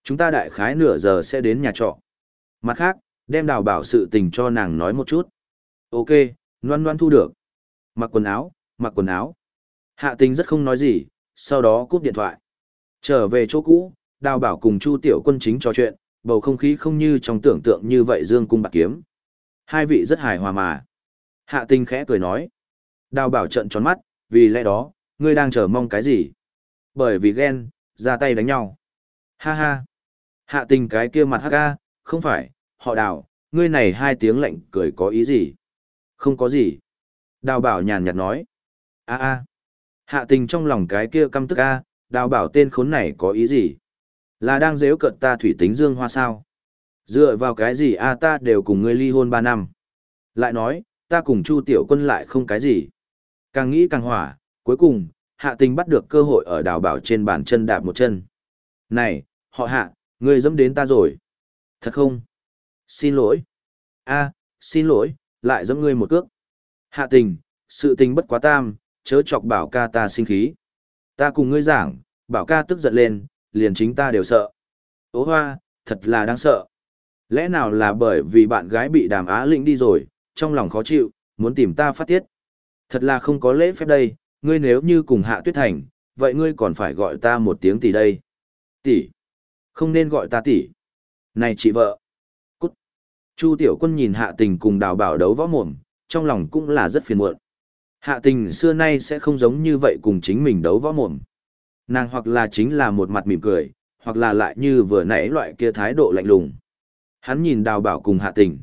Chúng ta đại khái nửa giờ sẽ đến nhà trọ. Mặt khác, đem đào bảo sự tình cho nàng nói một chút. Ok, noan noan thu được. Mặc quần áo, mặc quần áo. Hạ tình rất không nói gì, sau đó cúp điện thoại. Trở về chỗ cũ, đào bảo cùng Chu Tiểu Quân chính trò chuyện, bầu không khí không như trong tưởng tượng như vậy dương cung bạc kiếm. Hai vị rất hài hòa mà. Hạ tình khẽ cười nói. Đào bảo trận tròn mắt, vì lẽ đó, ngươi đang chờ mong cái gì? Bởi vì ghen, ra tay đánh nhau. Ha ha. Hạ tình cái kia mặt hắc ca, không phải, họ đào, ngươi này hai tiếng lệnh cười có ý gì? Không có gì. Đào bảo nhàn nhạt nói. a a Hạ tình trong lòng cái kia căm tức a, đào bảo tên khốn này có ý gì? Là đang dễu cận ta thủy tính dương hoa sao? Dựa vào cái gì a ta đều cùng ngươi ly hôn ba năm. Lại nói, ta cùng Chu Tiểu Quân lại không cái gì. Càng nghĩ càng hỏa, cuối cùng, hạ tình bắt được cơ hội ở đào bảo trên bàn chân đạp một chân. Này, họ hạ, ngươi dẫm đến ta rồi. Thật không? Xin lỗi. a xin lỗi, lại dẫm ngươi một cước. Hạ tình, sự tình bất quá tam, chớ chọc bảo ca ta sinh khí. Ta cùng ngươi giảng, bảo ca tức giận lên, liền chính ta đều sợ. Ô hoa, thật là đáng sợ. Lẽ nào là bởi vì bạn gái bị đàm á lĩnh đi rồi, trong lòng khó chịu, muốn tìm ta phát tiết. Thật là không có lễ phép đây, ngươi nếu như cùng hạ tuyết thành, vậy ngươi còn phải gọi ta một tiếng tỷ đây. Tỷ. Không nên gọi ta tỷ. Này chị vợ. Cút. Chu tiểu quân nhìn hạ tình cùng đào bảo đấu võ mồm, trong lòng cũng là rất phiền muộn. Hạ tình xưa nay sẽ không giống như vậy cùng chính mình đấu võ mồm. Nàng hoặc là chính là một mặt mỉm cười, hoặc là lại như vừa nãy loại kia thái độ lạnh lùng. Hắn nhìn đào bảo cùng hạ tình.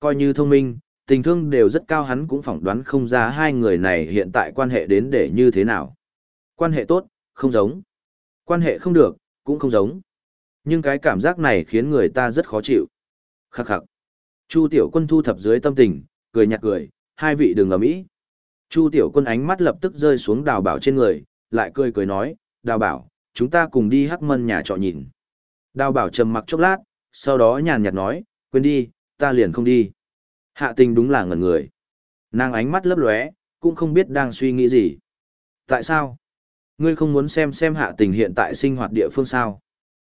Coi như thông minh, tình thương đều rất cao hắn cũng phỏng đoán không ra hai người này hiện tại quan hệ đến để như thế nào. Quan hệ tốt, không giống. Quan hệ không được, cũng không giống. Nhưng cái cảm giác này khiến người ta rất khó chịu. Khắc khắc. Chu tiểu quân thu thập dưới tâm tình, cười nhạt cười, hai vị đừng ở mỹ. Chu tiểu quân ánh mắt lập tức rơi xuống đào bảo trên người, lại cười cười nói, đào bảo, chúng ta cùng đi hắc mân nhà trọ nhìn. Đào bảo trầm mặc chốc lát, sau đó nhàn nhạt nói, quên đi, ta liền không đi. Hạ tình đúng là ngẩn người. Nàng ánh mắt lấp lóe, cũng không biết đang suy nghĩ gì. Tại sao? Ngươi không muốn xem xem hạ tình hiện tại sinh hoạt địa phương sao?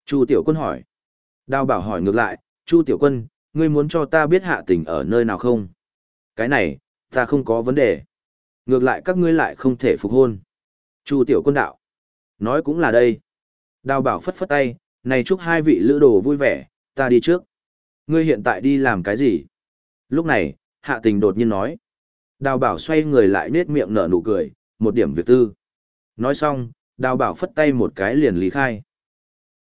Chu Tiểu Quân hỏi. Đào bảo hỏi ngược lại, Chu Tiểu Quân, ngươi muốn cho ta biết hạ tình ở nơi nào không? Cái này, ta không có vấn đề. Ngược lại các ngươi lại không thể phục hôn. Chu Tiểu Quân đạo. Nói cũng là đây. Đào bảo phất phất tay, này chúc hai vị lữ đồ vui vẻ, ta đi trước. Ngươi hiện tại đi làm cái gì? Lúc này, hạ tình đột nhiên nói. Đào bảo xoay người lại nết miệng nở nụ cười, một điểm việc tư. Nói xong, đào bảo phất tay một cái liền lý khai.